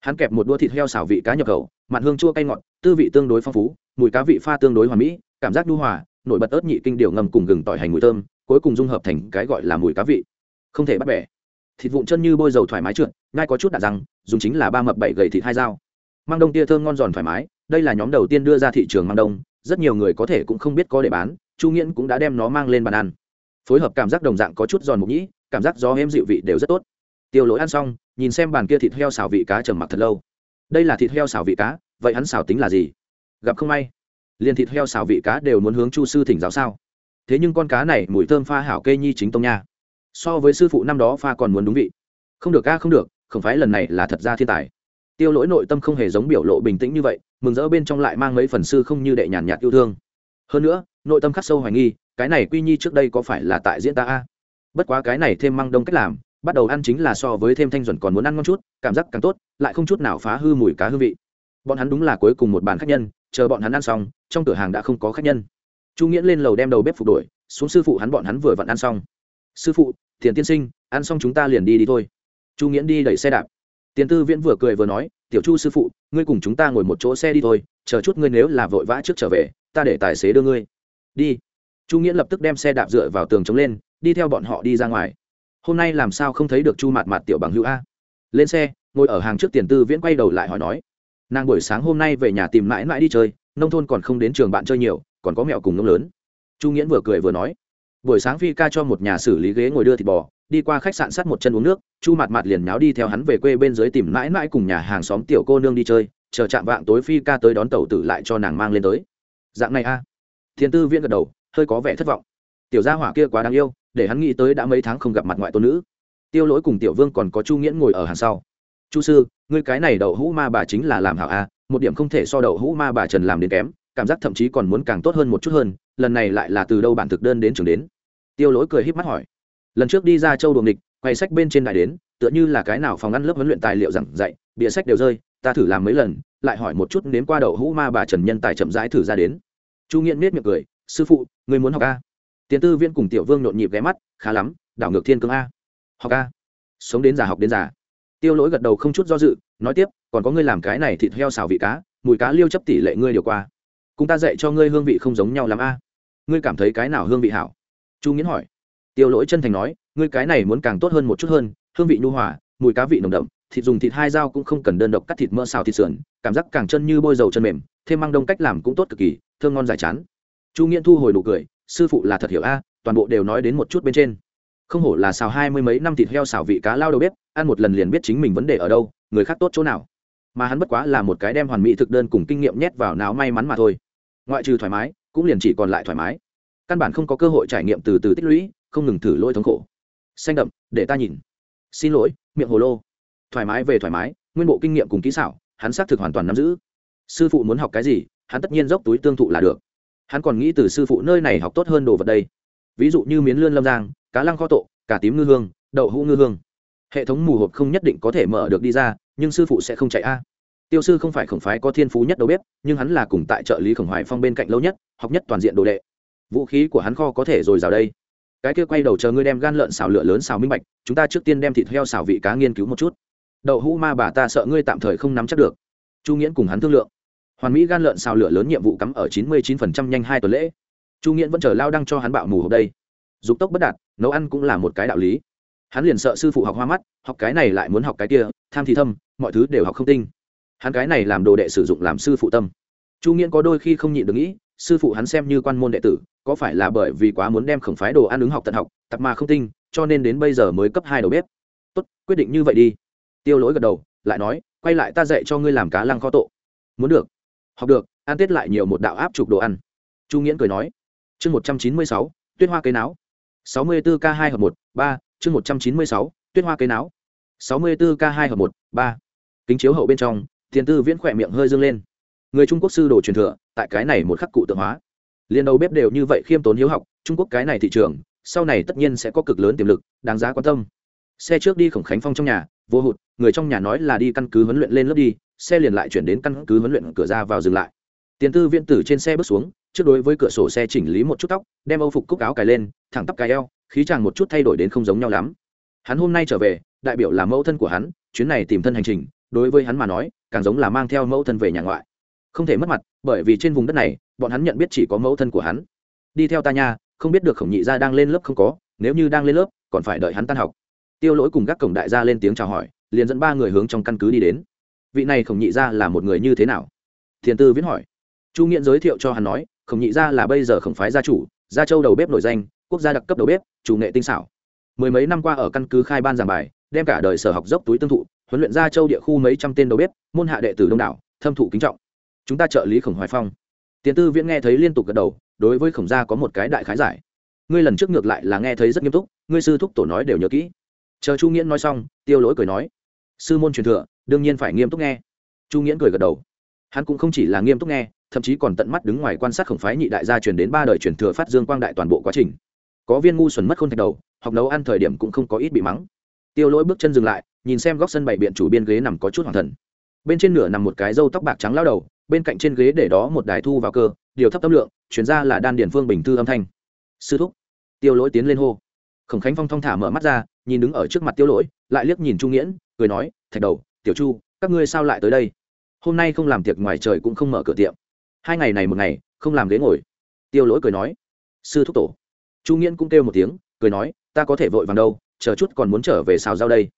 Hắn kẹp một đũa thịt heo xào vị cá nhập khẩu, mặn hương chua cay ngọt, tư vị tương đối phong phú, mùi cá vị pha tương đối hoàn mỹ, cảm giác nhu hòa, nổi bật ớt nhị kinh điều ngầm cùng gừng tỏi hành mùi thơm, cuối cùng dung hợp thành cái gọi là mùi cá vị. Không thể bắt bẻ. Thịt vụn chân như bôi dầu thoải mái trượt ngay có chút đạn răng, dùng chính là ba mập bảy gầy thịt hai dao. Mang đông tia thơm ngon giòn thoải mái đây là nhóm đầu tiên đưa ra thị trường mang đông, rất nhiều người có thể cũng không biết có để bán, chu nghiễn cũng đã đem nó mang lên bàn ăn. Phối hợp cảm giác đồng dạng có chút giòn mục nhĩ, cảm giác gió êm dịu vị đều rất tốt. Tiêu lỗi ăn xong, nhìn xem bàn kia thịt heo xào vị cá trầm mặc thật lâu. Đây là thịt heo xào vị cá, vậy hắn xào tính là gì? Gặp không may. Liền thịt heo xào vị cá đều muốn hướng chu sư thỉnh giáo sao? Thế nhưng con cá này mùi thơm pha hảo kê nhi chính tông nha. So với sư phụ năm đó pha còn muốn đúng vị. Không được ca không được, không phải lần này là thật ra thiên tài tiêu lỗi nội tâm không hề giống biểu lộ bình tĩnh như vậy, mừng rỡ bên trong lại mang mấy phần sư không như đệ nhàn nhạt yêu thương. Hơn nữa, nội tâm khắc sâu hoài nghi, cái này quy nhi trước đây có phải là tại diễn ta a? Bất quá cái này thêm mang đông cách làm, bắt đầu ăn chính là so với thêm thanh duẩn còn muốn ăn ngon chút, cảm giác càng tốt, lại không chút nào phá hư mùi cá hương vị. Bọn hắn đúng là cuối cùng một bàn khách nhân, chờ bọn hắn ăn xong, trong cửa hàng đã không có khách nhân. Chu nghĩa lên lầu đem đầu bếp phục đổi, xuống sư phụ hắn bọn hắn vừa vặn ăn xong. Sư phụ tiền tiên sinh, ăn xong chúng ta liền đi đi thôi. Chu nghĩa đi đẩy xe đạp tiền tư viễn vừa cười vừa nói, tiểu chu sư phụ, ngươi cùng chúng ta ngồi một chỗ xe đi thôi, chờ chút ngươi nếu là vội vã trước trở về, ta để tài xế đưa ngươi. Đi. Chu nghiễn lập tức đem xe đạp dựa vào tường chống lên, đi theo bọn họ đi ra ngoài. Hôm nay làm sao không thấy được chu mạt mạt tiểu bằng hữu a? Lên xe, ngồi ở hàng trước tiền tư viễn quay đầu lại hỏi nói, nàng buổi sáng hôm nay về nhà tìm mãi mãi đi chơi, nông thôn còn không đến trường bạn chơi nhiều, còn có mẹo cùng nông lớn. Chu nghiễn vừa cười vừa nói buổi sáng phi ca cho một nhà xử lý ghế ngồi đưa thịt bò, đi qua khách sạn sắt một chân uống nước, chu mặt mặt liền nháo đi theo hắn về quê bên dưới tìm mãi mãi cùng nhà hàng xóm tiểu cô nương đi chơi, chờ chạm vạng tối phi ca tới đón tàu tử lại cho nàng mang lên tới. Dạng này a. À. thiên tư viễn gật đầu, hơi có vẻ thất vọng. Tiểu gia hỏa kia quá đáng yêu, để hắn nghĩ tới đã mấy tháng không gặp mặt ngoại tôn nữ. Tiêu lỗi cùng tiểu vương còn có chu nghiễn ngồi ở hàng sau. Chu sư, ngươi cái này đậu hũ ma bà chính là làm hảo a, một điểm không thể so đậu hũ ma bà trần làm đến kém, cảm giác thậm chí còn muốn càng tốt hơn một chút hơn, lần này lại là từ đâu bản thực đơn đến trường đến? Tiêu lỗi cười híp mắt hỏi. Lần trước đi ra châu đuồng nghịch, quay sách bên trên đài đến, tựa như là cái nào phòng ăn lớp huấn luyện tài liệu giảng dạy bịa sách đều rơi, ta thử làm mấy lần, lại hỏi một chút nếm qua đậu hũ ma bà trần nhân tài chậm rãi thử ra đến. Chu nghiện miết miệng cười, sư phụ, người muốn học a? Tiến tư viên cùng tiểu vương nhộn nhịp ghé mắt, khá lắm, đảo ngược thiên cương a. Học a? Sống đến già học đến già. Tiêu lỗi gật đầu không chút do dự, nói tiếp, còn có ngươi làm cái này thịt heo xào vị cá, mùi cá liêu chấp tỷ lệ ngươi điều qua. Cùng ta dạy cho ngươi hương vị không giống nhau lắm a. Ngươi cảm thấy cái nào hương vị hảo? Chu nghiễn hỏi. Tiêu lỗi chân thành nói, ngươi cái này muốn càng tốt hơn một chút hơn, hương vị nhu hòa, mùi cá vị nồng đậm, thịt dùng thịt hai dao cũng không cần đơn độc cắt thịt mỡ xào thịt sườn, cảm giác càng chân như bôi dầu chân mềm, thêm mang đông cách làm cũng tốt cực kỳ, thơm ngon dài chán. Chu nghiễn thu hồi nụ cười, sư phụ là thật hiểu a, toàn bộ đều nói đến một chút bên trên. Không hổ là xào hai mươi mấy năm thịt heo xào vị cá lao đầu bếp, ăn một lần liền biết chính mình vấn đề ở đâu, người khác tốt chỗ nào. Mà hắn bất quá là một cái đem hoàn mỹ thực đơn cùng kinh nghiệm nhét vào não may mắn mà thôi. Ngoại trừ thoải mái, cũng liền chỉ còn lại thoải mái căn bản không có cơ hội trải nghiệm từ từ tích lũy, không ngừng thử lỗi thống khổ. Xanh đậm, để ta nhìn. Xin lỗi, miệng hồ lô. Thoải mái về thoải mái, nguyên bộ kinh nghiệm cùng kỹ xảo, hắn xác thực hoàn toàn nắm giữ. Sư phụ muốn học cái gì, hắn tất nhiên dốc túi tương thụ là được. Hắn còn nghĩ từ sư phụ nơi này học tốt hơn đồ vật đây. Ví dụ như miến lươn lâm giang, cá lăng kho tộ cả tím ngư hương, đậu hũ ngư hương. Hệ thống mù hộp không nhất định có thể mở được đi ra, nhưng sư phụ sẽ không chạy a. Tiêu sư không phải khổng phái có thiên phú nhất đâu biết, nhưng hắn là cùng tại trợ lý khổng hoài phong bên cạnh lâu nhất, học nhất toàn diện đồ đệ vũ khí của hắn kho có thể rồi rào đây. Cái kia quay đầu chờ ngươi đem gan lợn xào lửa lớn xào minh bạch, chúng ta trước tiên đem thịt heo xào vị cá nghiên cứu một chút. Đậu hũ ma bà ta sợ ngươi tạm thời không nắm chắc được. Chu nghiễn cùng hắn thương lượng. Hoàn mỹ gan lợn xào lửa lớn nhiệm vụ cắm ở chín mươi chín phần trăm nhanh hai tuần lễ. Chu nghiễn vẫn chờ lao đăng cho hắn bạo mù hộp đây. Dục tốc bất đạt, nấu ăn cũng là một cái đạo lý. Hắn liền sợ sư phụ học hoa mắt, học cái này lại muốn học cái kia, tham thì thâm, mọi thứ đều học không tinh. Hắn cái này làm đồ đệ sử dụng làm sư phụ tâm. Chu nghiễn có đôi khi không nhịn được nghĩ, sư phụ hắn xem như quan môn đệ tử có phải là bởi vì quá muốn đem khổng phái đồ ăn ứng học tận học, tập mà không tinh, cho nên đến bây giờ mới cấp hai đầu bếp? Tốt, quyết định như vậy đi. Tiêu lỗi gật đầu, lại nói, quay lại ta dạy cho ngươi làm cá lăng kho tộ. Muốn được. Học được, ăn tết lại nhiều một đạo áp chụp đồ ăn. Chu nghiễn cười nói, chương một trăm chín mươi sáu, tuyết hoa cây náo. sáu mươi bốn k hai hợp một, ba, chương một trăm chín mươi sáu, tuyết hoa cây náo. sáu mươi bốn k hai hợp một, ba. Kính chiếu hậu bên trong tiền tư viễn khỏe miệng hơi dâng lên. Người trung quốc sư đồ truyền thừa, tại cái này một khắc cụ tượng hóa liên đầu bếp đều như vậy khiêm tốn hiếu học, trung quốc cái này thị trường, sau này tất nhiên sẽ có cực lớn tiềm lực, đáng giá quan tâm. Xe trước đi khổng khánh phong trong nhà, vô hụt, người trong nhà nói là đi căn cứ huấn luyện lên lớp đi, xe liền lại chuyển đến căn cứ huấn luyện cửa ra vào dừng lại. Tiền tư viện tử trên xe bước xuống, trước đối với cửa sổ xe chỉnh lý một chút tóc, đem âu phục cúc áo cài lên, thẳng tắp cài eo, khí chàng một chút thay đổi đến không giống nhau lắm. Hắn hôm nay trở về, đại biểu là mẫu thân của hắn, chuyến này tìm thân hành trình, đối với hắn mà nói, càng giống là mang theo mẫu thân về nhà ngoại. Không thể mất mặt, bởi vì trên vùng đất này bọn hắn nhận biết chỉ có mẫu thân của hắn. Đi theo ta nha, không biết được khổng nhị gia đang lên lớp không có, nếu như đang lên lớp, còn phải đợi hắn tan học. Tiêu lỗi cùng các cổng đại gia lên tiếng chào hỏi, liền dẫn ba người hướng trong căn cứ đi đến. Vị này khổng nhị gia là một người như thế nào? Thiền tư viết hỏi. Chu nghiện giới thiệu cho hắn nói, khổng nhị gia là bây giờ khổng phái gia chủ, gia châu đầu bếp nổi danh, quốc gia đặc cấp đầu bếp, chủ nghệ tinh xảo. Mười mấy năm qua ở căn cứ khai ban giảng bài, đem cả đời sở học dốc túi tương thụ, huấn luyện gia châu địa khu mấy trăm tên đầu bếp, môn hạ đệ tử đông đảo, thâm thụ kính trọng. Chúng ta trợ lý khổng hoài phong. Tiền tư viễn nghe thấy liên tục gật đầu, đối với khổng gia có một cái đại khái giải. Ngươi lần trước ngược lại là nghe thấy rất nghiêm túc, ngươi sư thúc tổ nói đều nhớ kỹ. Chờ chu nghiễn nói xong, tiêu lỗi cười nói, sư môn truyền thừa, đương nhiên phải nghiêm túc nghe. Chu nghiễn cười gật đầu. Hắn cũng không chỉ là nghiêm túc nghe, thậm chí còn tận mắt đứng ngoài quan sát khổng phái nhị đại gia truyền đến ba đời truyền thừa phát dương quang đại toàn bộ quá trình. Có viên ngu xuẩn mất khôn thạch đầu, học nấu ăn thời điểm cũng không có ít bị mắng. Tiêu lỗi bước chân dừng lại, nhìn xem góc sân bảy biện chủ biên ghế nằm có chút hoàng thần. Bên trên nửa nằm một cái râu tóc bạc trắng lao đầu bên cạnh trên ghế để đó một đài thu vào cơ, điều thấp tâm lượng, chuyển ra là đan điển phương bình thư âm thanh. Sư thúc. Tiêu lỗi tiến lên hô. Khổng khánh phong thong thả mở mắt ra, nhìn đứng ở trước mặt tiêu lỗi, lại liếc nhìn trung nghiễn, cười nói, thạch đầu, tiểu chu, các ngươi sao lại tới đây? Hôm nay không làm tiệc ngoài trời cũng không mở cửa tiệm. Hai ngày này một ngày, không làm ghế ngồi. Tiêu lỗi cười nói. Sư thúc tổ. Chu nghiễn cũng kêu một tiếng, cười nói, ta có thể vội vàng đâu, chờ chút còn muốn trở về xào rau đây.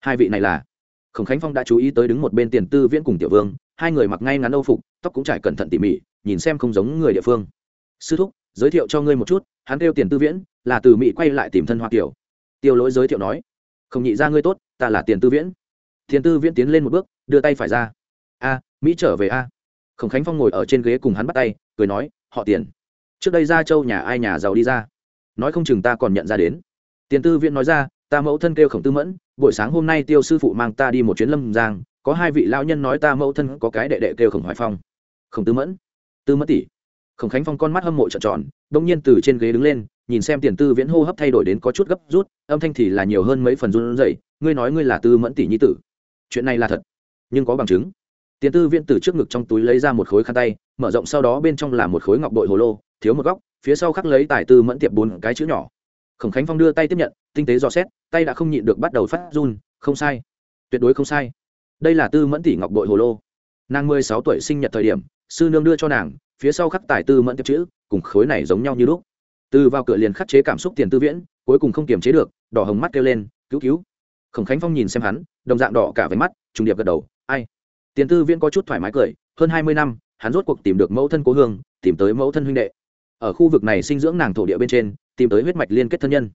Hai vị này là, khổng khánh phong đã chú ý tới đứng một bên tiền tư viễn cùng tiểu vương hai người mặc ngay ngắn âu phục, tóc cũng trải cẩn thận tỉ mỉ, nhìn xem không giống người địa phương. Sư thúc, giới thiệu cho ngươi một chút, hắn kêu tiền tư viễn, là từ mỹ quay lại tìm thân hoa kiều. Tiêu lỗi giới thiệu nói, không nhị ra ngươi tốt, ta là tiền tư viễn. Tiền tư viễn tiến lên một bước, đưa tay phải ra. A, mỹ trở về a. Khổng khánh phong ngồi ở trên ghế cùng hắn bắt tay, cười nói, họ tiền. Trước đây ra châu nhà ai nhà giàu đi ra. Nói không chừng ta còn nhận ra đến. Tiền tư viễn nói ra, ta mẫu thân kêu khổng tư mẫn, buổi sáng hôm nay tiêu sư phụ mang ta đi một chuyến lâm giang có hai vị lao nhân nói ta mẫu thân có cái đệ đệ kêu khổng hoài phong khổng tư mẫn tư mẫn tỷ khổng khánh phong con mắt hâm mộ trợn tròn đông nhiên từ trên ghế đứng lên nhìn xem tiền tư viễn hô hấp thay đổi đến có chút gấp rút âm thanh thì là nhiều hơn mấy phần run rẩy, ngươi nói ngươi là tư mẫn tỷ nhi tử chuyện này là thật nhưng có bằng chứng tiền tư viễn từ trước ngực trong túi lấy ra một khối khăn tay mở rộng sau đó bên trong là một khối ngọc bội hồ lô thiếu một góc phía sau khắc lấy tài tư mẫn tiệp bốn cái chữ nhỏ khổng khánh phong đưa tay tiếp nhận tinh tế dò xét tay đã không nhịn được bắt đầu phát run không sai tuyệt đối không sai đây là tư mẫn tỷ ngọc bội hồ lô. Nàng mười sáu tuổi sinh nhật thời điểm, sư nương đưa cho nàng, phía sau khắc tài tư mẫn tiếp chữ, cùng khối này giống nhau như lúc. Từ vào cửa liền khắc chế cảm xúc tiền tư viễn, cuối cùng không kiềm chế được, đỏ hồng mắt kêu lên, cứu cứu. Khổng khánh phong nhìn xem hắn, đồng dạng đỏ cả váy mắt, trùng điệp gật đầu, ai? Tiền tư viễn có chút thoải mái cười, hơn hai mươi năm, hắn rốt cuộc tìm được mẫu thân cố hương, tìm tới mẫu thân huynh đệ. Ở khu vực này sinh dưỡng nàng thổ địa bên trên, tìm tới huyết mạch liên kết thân nhân.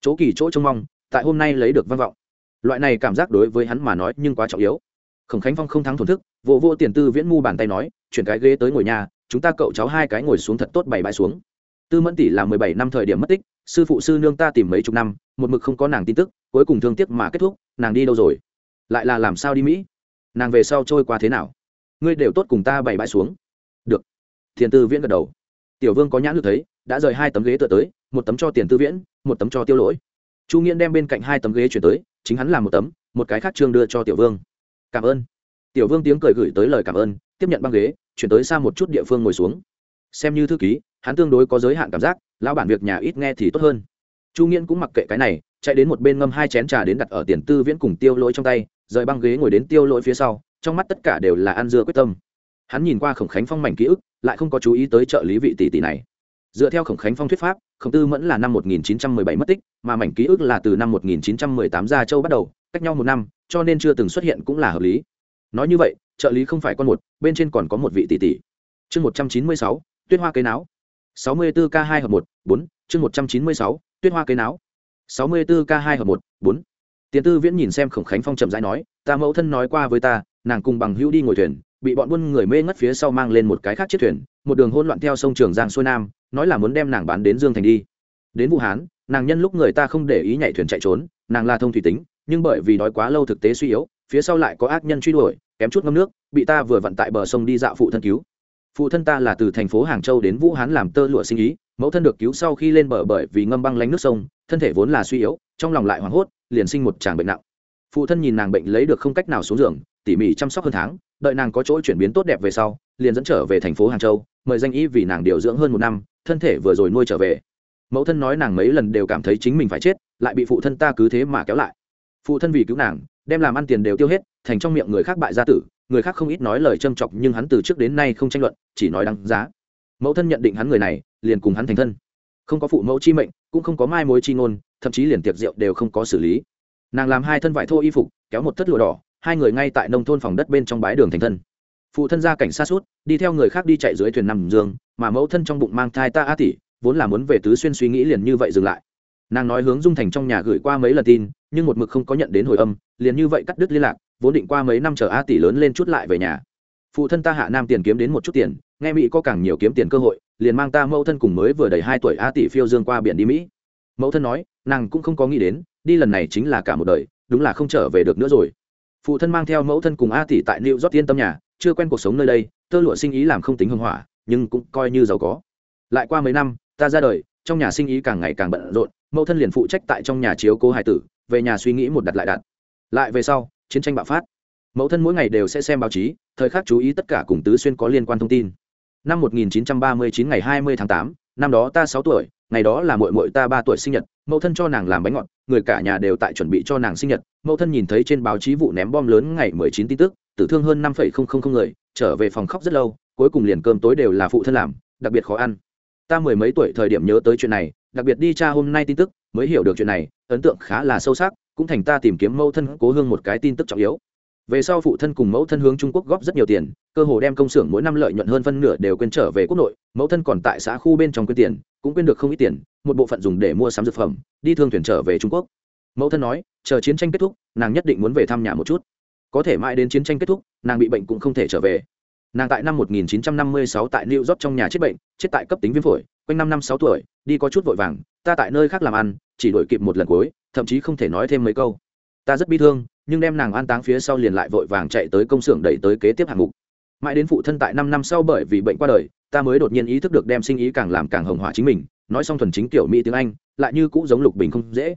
Chỗ kỳ chỗ trông mong, tại hôm nay lấy được văn vọng loại này cảm giác đối với hắn mà nói nhưng quá trọng yếu. Khổng khánh phong không thắng thổn thức vô vô tiền tư viễn mu bàn tay nói, chuyển cái ghế tới ngồi nhà, chúng ta cậu cháu hai cái ngồi xuống thật tốt bảy bãi xuống. Tư mẫn tỷ là mười bảy năm thời điểm mất tích, sư phụ sư nương ta tìm mấy chục năm, một mực không có nàng tin tức, cuối cùng thương tiếc mà kết thúc, nàng đi đâu rồi? Lại là làm sao đi mỹ? Nàng về sau trôi qua thế nào? Ngươi đều tốt cùng ta bảy bãi xuống. Được. Thiền tư viễn gật đầu. Tiểu vương có nhãn được thấy, đã rời hai tấm ghế tựa tới, một tấm cho tiền tư viễn, một tấm cho tiêu lỗi chu nghiễn đem bên cạnh hai tấm ghế chuyển tới, chính hắn làm một tấm, một cái khác trương đưa cho tiểu vương. Cảm ơn. Tiểu vương tiếng cười gửi tới lời cảm ơn, tiếp nhận băng ghế, chuyển tới xa một chút địa phương ngồi xuống. Xem như thư ký, hắn tương đối có giới hạn cảm giác, lão bản việc nhà ít nghe thì tốt hơn. Chu nghiễn cũng mặc kệ cái này, chạy đến một bên ngâm hai chén trà đến đặt ở tiền tư viễn cùng tiêu lỗi trong tay, rời băng ghế ngồi đến tiêu lỗi phía sau, trong mắt tất cả đều là ăn dưa quyết tâm. Hắn nhìn qua khổng khánh phong mảnh ký ức, lại không có chú ý tới trợ lý vị tỷ tỷ này. Dựa theo khổng khánh phong thuyết pháp khổng tư mẫn là năm 1917 mất tích mà mảnh ký ức là từ năm 1918 ra châu bắt đầu cách nhau một năm cho nên chưa từng xuất hiện cũng là hợp lý. Nói như vậy trợ lý không phải con một bên trên còn có một vị tỷ tỷ. Chương 196, tuyết hoa cây náo. 64 k 2 hợp một bốn chương 196, tuyết hoa cây náo. 64 k 2 hợp một bốn. Tiền tư viễn nhìn xem khổng khánh phong chậm rãi nói ta mẫu thân nói qua với ta nàng cùng bằng hữu đi ngồi thuyền bị bọn buôn người mê ngất phía sau mang lên một cái khác chiếc thuyền, một đường hỗn loạn theo sông trường giang xuôi nam, nói là muốn đem nàng bán đến dương thành đi. Đến vũ hán, nàng nhân lúc người ta không để ý nhảy thuyền chạy trốn, nàng là thông thủy tính, nhưng bởi vì đói quá lâu thực tế suy yếu, phía sau lại có ác nhân truy đuổi, kém chút ngâm nước, bị ta vừa vận tại bờ sông đi dạo phụ thân cứu. Phụ thân ta là từ thành phố hàng châu đến vũ hán làm tơ lụa sinh ý, mẫu thân được cứu sau khi lên bờ bởi vì ngâm băng lánh nước sông, thân thể vốn là suy yếu, trong lòng lại hoảng hốt, liền sinh một tràng bệnh nặng. Phụ thân nhìn nàng bệnh lấy được không cách nào xuống giường, tỉ mỉ chăm sóc hơn tháng đợi nàng có chỗ chuyển biến tốt đẹp về sau, liền dẫn trở về thành phố hàng châu, mời danh y vì nàng điều dưỡng hơn một năm, thân thể vừa rồi nuôi trở về. Mẫu thân nói nàng mấy lần đều cảm thấy chính mình phải chết, lại bị phụ thân ta cứ thế mà kéo lại. Phụ thân vì cứu nàng, đem làm ăn tiền đều tiêu hết, thành trong miệng người khác bại gia tử, người khác không ít nói lời châm chọc nhưng hắn từ trước đến nay không tranh luận, chỉ nói đáng giá. Mẫu thân nhận định hắn người này, liền cùng hắn thành thân. Không có phụ mẫu chi mệnh, cũng không có mai mối chi ngôn, thậm chí liền tiệc rượu đều không có xử lý. Nàng làm hai thân vải thô y phục, kéo một thất lụa đỏ hai người ngay tại nông thôn phòng đất bên trong bãi đường thành thân. Phụ thân ra cảnh xa suốt, đi theo người khác đi chạy dưới thuyền nằm giường, mà mẫu thân trong bụng mang thai ta a tỷ, vốn là muốn về tứ xuyên suy nghĩ liền như vậy dừng lại. Nàng nói hướng dung thành trong nhà gửi qua mấy lần tin, nhưng một mực không có nhận đến hồi âm, liền như vậy cắt đứt liên lạc, vốn định qua mấy năm chờ a tỷ lớn lên chút lại về nhà. Phụ thân ta hạ nam tiền kiếm đến một chút tiền, nghe mỹ có càng nhiều kiếm tiền cơ hội, liền mang ta mẫu thân cùng mới vừa đầy hai tuổi a tỷ phiêu dương qua biển đi mỹ. Mẫu thân nói, nàng cũng không có nghĩ đến, đi lần này chính là cả một đời, đúng là không trở về được nữa rồi phụ thân mang theo mẫu thân cùng a tỷ tại new york yên tâm nhà chưa quen cuộc sống nơi đây tơ lụa sinh ý làm không tính hưng hỏa nhưng cũng coi như giàu có. Lại qua mấy năm ta ra đời trong nhà sinh ý càng ngày càng bận rộn mẫu thân liền phụ trách tại trong nhà chiếu cố hải tử về nhà suy nghĩ một đặt lại đặt. Lại về sau chiến tranh bạo phát. Mẫu thân mỗi ngày đều sẽ xem báo chí thời khắc chú ý tất cả cùng tứ xuyên có liên quan thông tin. Năm 1939 ngày 20 tháng 8, năm đó ta 6 tuổi ngày đó là muội muội ta 3 tuổi sinh nhật mẫu thân cho nàng làm bánh ngọt người cả nhà đều tại chuẩn bị cho nàng sinh nhật. Mẫu thân nhìn thấy trên báo chí vụ ném bom lớn ngày 19 tin tức tử thương hơn 5,000 người trở về phòng khóc rất lâu cuối cùng liền cơm tối đều là phụ thân làm đặc biệt khó ăn. Ta mười mấy tuổi thời điểm nhớ tới chuyện này đặc biệt đi tra hôm nay tin tức mới hiểu được chuyện này ấn tượng khá là sâu sắc cũng thành ta tìm kiếm mẫu thân cố hương một cái tin tức trọng yếu. Về sau phụ thân cùng mẫu thân hướng trung quốc góp rất nhiều tiền cơ hồ đem công xưởng mỗi năm lợi nhuận hơn phân nửa đều quên trở về quốc nội mẫu thân còn tại xã khu bên trong quyên tiền cũng quên được không ít tiền một bộ phận dùng để mua sắm dược phẩm, đi thương thuyền trở về trung quốc. Mẫu thân nói, chờ chiến tranh kết thúc, nàng nhất định muốn về thăm nhà một chút. Có thể mãi đến chiến tranh kết thúc, nàng bị bệnh cũng không thể trở về. Nàng tại năm 1956 tại new york trong nhà chết bệnh, chết tại cấp tính viêm phổi, quanh năm năm sáu tuổi, đi có chút vội vàng, ta tại nơi khác làm ăn, chỉ đổi kịp một lần cuối, thậm chí không thể nói thêm mấy câu. Ta rất bi thương, nhưng đem nàng an táng phía sau liền lại vội vàng chạy tới công xưởng đẩy tới kế tiếp hạng mục. Mãi đến phụ thân tại năm năm sau bởi vì bệnh qua đời, ta mới đột nhiên ý thức được đem sinh ý càng làm càng hồng hỏa chính mình nói xong thuần chính tiểu mỹ tiếng anh, lại như cũ giống lục bình không dễ.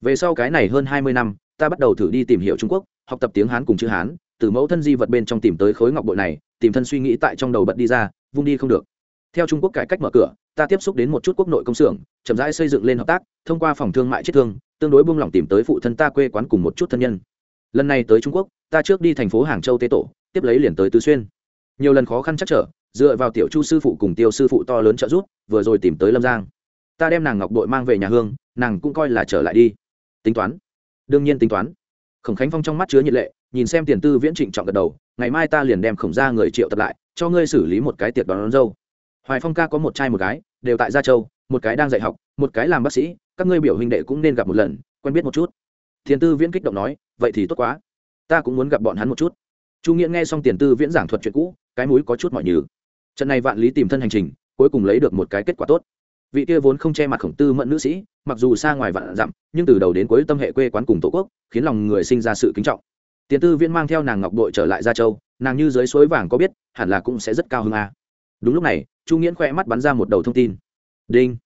Về sau cái này hơn hai mươi năm, ta bắt đầu thử đi tìm hiểu trung quốc, học tập tiếng hán cùng chữ hán, từ mẫu thân di vật bên trong tìm tới khối ngọc bội này, tìm thân suy nghĩ tại trong đầu bật đi ra, vung đi không được. Theo trung quốc cải cách mở cửa, ta tiếp xúc đến một chút quốc nội công xưởng, chậm rãi xây dựng lên hợp tác, thông qua phòng thương mại chết thương, tương đối buông lỏng tìm tới phụ thân ta quê quán cùng một chút thân nhân. Lần này tới trung quốc, ta trước đi thành phố hàng châu tế tổ, tiếp lấy liền tới tứ xuyên. Nhiều lần khó khăn chắc trở dựa vào tiểu chu sư phụ cùng tiêu sư phụ to lớn trợ giúp vừa rồi tìm tới lâm giang. Ta đem nàng ngọc đội mang về nhà hương nàng cũng coi là trở lại đi. Tính toán. Đương nhiên tính toán. Khổng khánh phong trong mắt chứa nhiệt lệ nhìn xem tiền tư viễn trịnh trọng gật đầu ngày mai ta liền đem khổng ra người triệu tập lại cho ngươi xử lý một cái tiệc đón, đón dâu. Hoài phong ca có một trai một gái đều tại gia châu một cái đang dạy học một cái làm bác sĩ các ngươi biểu huynh đệ cũng nên gặp một lần quen biết một chút. Tiền tư viễn kích động nói vậy thì tốt quá. Ta cũng muốn gặp bọn hắn một chút. Chu nghĩa nghe xong tiền tư viễn giảng thuật chuyện cũ cái mũi có chút mọi nhừ trận này vạn lý tìm thân hành trình, cuối cùng lấy được một cái kết quả tốt. Vị kia vốn không che mặt khổng tư mẫn nữ sĩ, mặc dù xa ngoài vạn dặm, nhưng từ đầu đến cuối tâm hệ quê quán cùng tổ quốc, khiến lòng người sinh ra sự kính trọng. Tiền tư viễn mang theo nàng ngọc đội trở lại gia châu, nàng như dưới suối vàng có biết, hẳn là cũng sẽ rất cao hơn a à. đúng lúc này, chu nghiễn khoe mắt bắn ra một đầu thông tin. Đinh.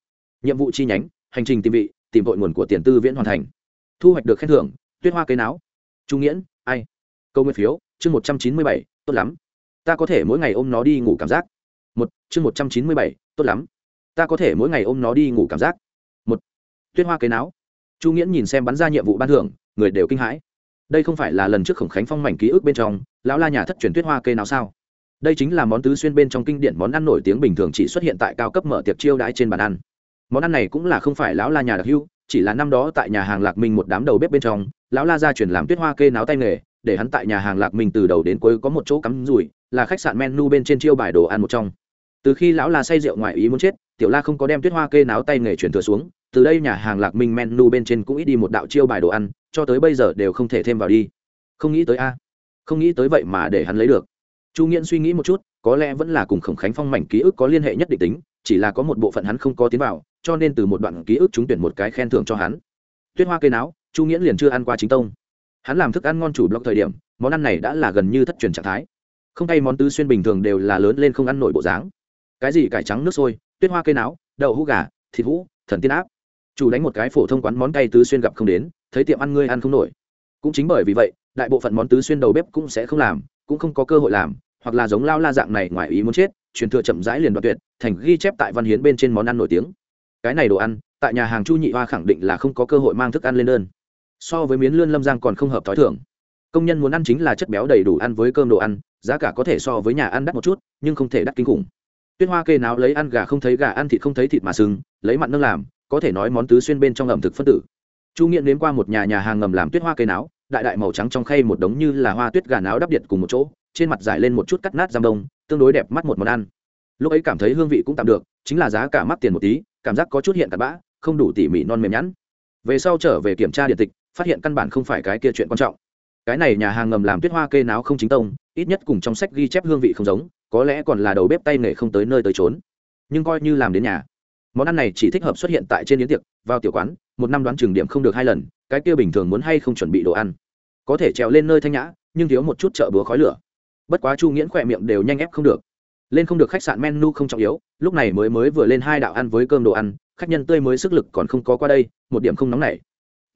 Nhiệm vụ chi nhánh, hành trình tìm vị, tìm vội nguồn của tiền tư viễn hoàn thành. Thu hoạch được khen thưởng, tuyết hoa cây não chu nghiễn, ai? Câu nguyên phiếu, chương một trăm chín mươi bảy, tốt lắm. Ta có thể mỗi ngày ôm nó đi ngủ cảm giác một, chương một trăm chín mươi bảy, tốt lắm. Ta có thể mỗi ngày ôm nó đi ngủ cảm giác. Một, tuyết hoa cây não chu nghiễn nhìn xem bắn ra nhiệm vụ ban thưởng, người đều kinh hãi. Đây không phải là lần trước khổng khánh phong mảnh ký ức bên trong, lão la nhà thất truyền tuyết hoa cây não sao? Đây chính là món tứ xuyên bên trong kinh điển món ăn nổi tiếng bình thường chỉ xuất hiện tại cao cấp mở tiệc chiêu đãi trên bàn ăn. Món ăn này cũng là không phải lão la nhà đặc hưu chỉ là năm đó tại nhà hàng lạc minh một đám đầu bếp bên trong, lão la ra truyền làm tuyết hoa kê náo tay nghề, để hắn tại nhà hàng lạc minh từ đầu đến cuối có một chỗ cắm rủi, là khách sạn menu bên trên chiêu bài đồ ăn một trong từ khi lão la say rượu ngoài ý muốn chết, tiểu la không có đem tuyết hoa kê náo tay nghề chuyển thừa xuống, từ đây nhà hàng lạc minh menu bên trên cũng ít đi một đạo chiêu bài đồ ăn, cho tới bây giờ đều không thể thêm vào đi. Không nghĩ tới a. Không nghĩ tới vậy mà để hắn lấy được. Chu nghiễn suy nghĩ một chút, có lẽ vẫn là cùng khổng khánh phong mảnh ký ức có liên hệ nhất định tính, chỉ là có một bộ phận hắn không có tiến vào, cho nên từ một đoạn ký ức chúng tuyển một cái khen thưởng cho hắn. Tuyết hoa cây náo, chu nghiễn liền chưa ăn qua chính tông. Hắn làm thức ăn ngon chủ blog thời điểm, món ăn này đã là gần như thất truyền trạng thái. Không tay món tứ xuyên bình thường đều là lớn lên không ăn nổi bộ dáng cái gì cải trắng nước sôi tuyết hoa cây náo đậu hũ gà thịt hũ thần tiên áp. Chủ đánh một cái phổ thông quán món cay tứ xuyên gặp không đến thấy tiệm ăn ngươi ăn không nổi. Cũng chính bởi vì vậy đại bộ phận món tứ xuyên đầu bếp cũng sẽ không làm cũng không có cơ hội làm hoặc là giống lao la dạng này ngoài ý muốn chết truyền thừa chậm rãi liền đoạn tuyệt thành ghi chép tại văn hiến bên trên món ăn nổi tiếng. Cái này đồ ăn tại nhà hàng chu nhị hoa khẳng định là không có cơ hội mang thức ăn lên đơn. So với miến lươn lâm giang còn không hợp thói thường, công nhân muốn ăn chính là chất béo đầy đủ ăn với cơm đồ ăn giá cả có thể so với nhà ăn đắt một chút nhưng không thể đắt kinh khủng tuyết hoa kê náo lấy ăn gà không thấy gà, ăn thịt không thấy thịt mà sừng, lấy mặn nâng làm, có thể nói món tứ xuyên bên trong ẩm thực phân tử. Chu nghiện đến qua một nhà nhà hàng ngầm làm tuyết hoa cây náo, đại đại màu trắng trong khay một đống như là hoa tuyết gà náo đắp điện cùng một chỗ, trên mặt giải lên một chút cắt nát giam đông, tương đối đẹp mắt một món ăn. Lúc ấy cảm thấy hương vị cũng tạm được, chính là giá cả mắc tiền một tí, cảm giác có chút hiện cặn bã, không đủ tỉ mỉ non mềm nhẵn. Về sau trở về kiểm tra điện tịch, phát hiện căn bản không phải cái kia chuyện quan trọng. Cái này nhà hàng ngầm làm tuyết hoa kê náo không chính tông, ít nhất cùng trong sách ghi chép hương vị không giống có lẽ còn là đầu bếp tay nghề không tới nơi tới trốn. Nhưng coi như làm đến nhà, món ăn này chỉ thích hợp xuất hiện tại trên yến tiệc, vào tiểu quán, một năm đoán trường điểm không được hai lần, cái kia bình thường muốn hay không chuẩn bị đồ ăn. Có thể trèo lên nơi thanh nhã, nhưng thiếu một chút chợ búa khói lửa. Bất quá chu nghiễn khỏe miệng đều nhanh ép không được. Lên không được khách sạn menu không trọng yếu, lúc này mới mới vừa lên hai đạo ăn với cơm đồ ăn, khách nhân tươi mới sức lực còn không có qua đây, một điểm không nóng này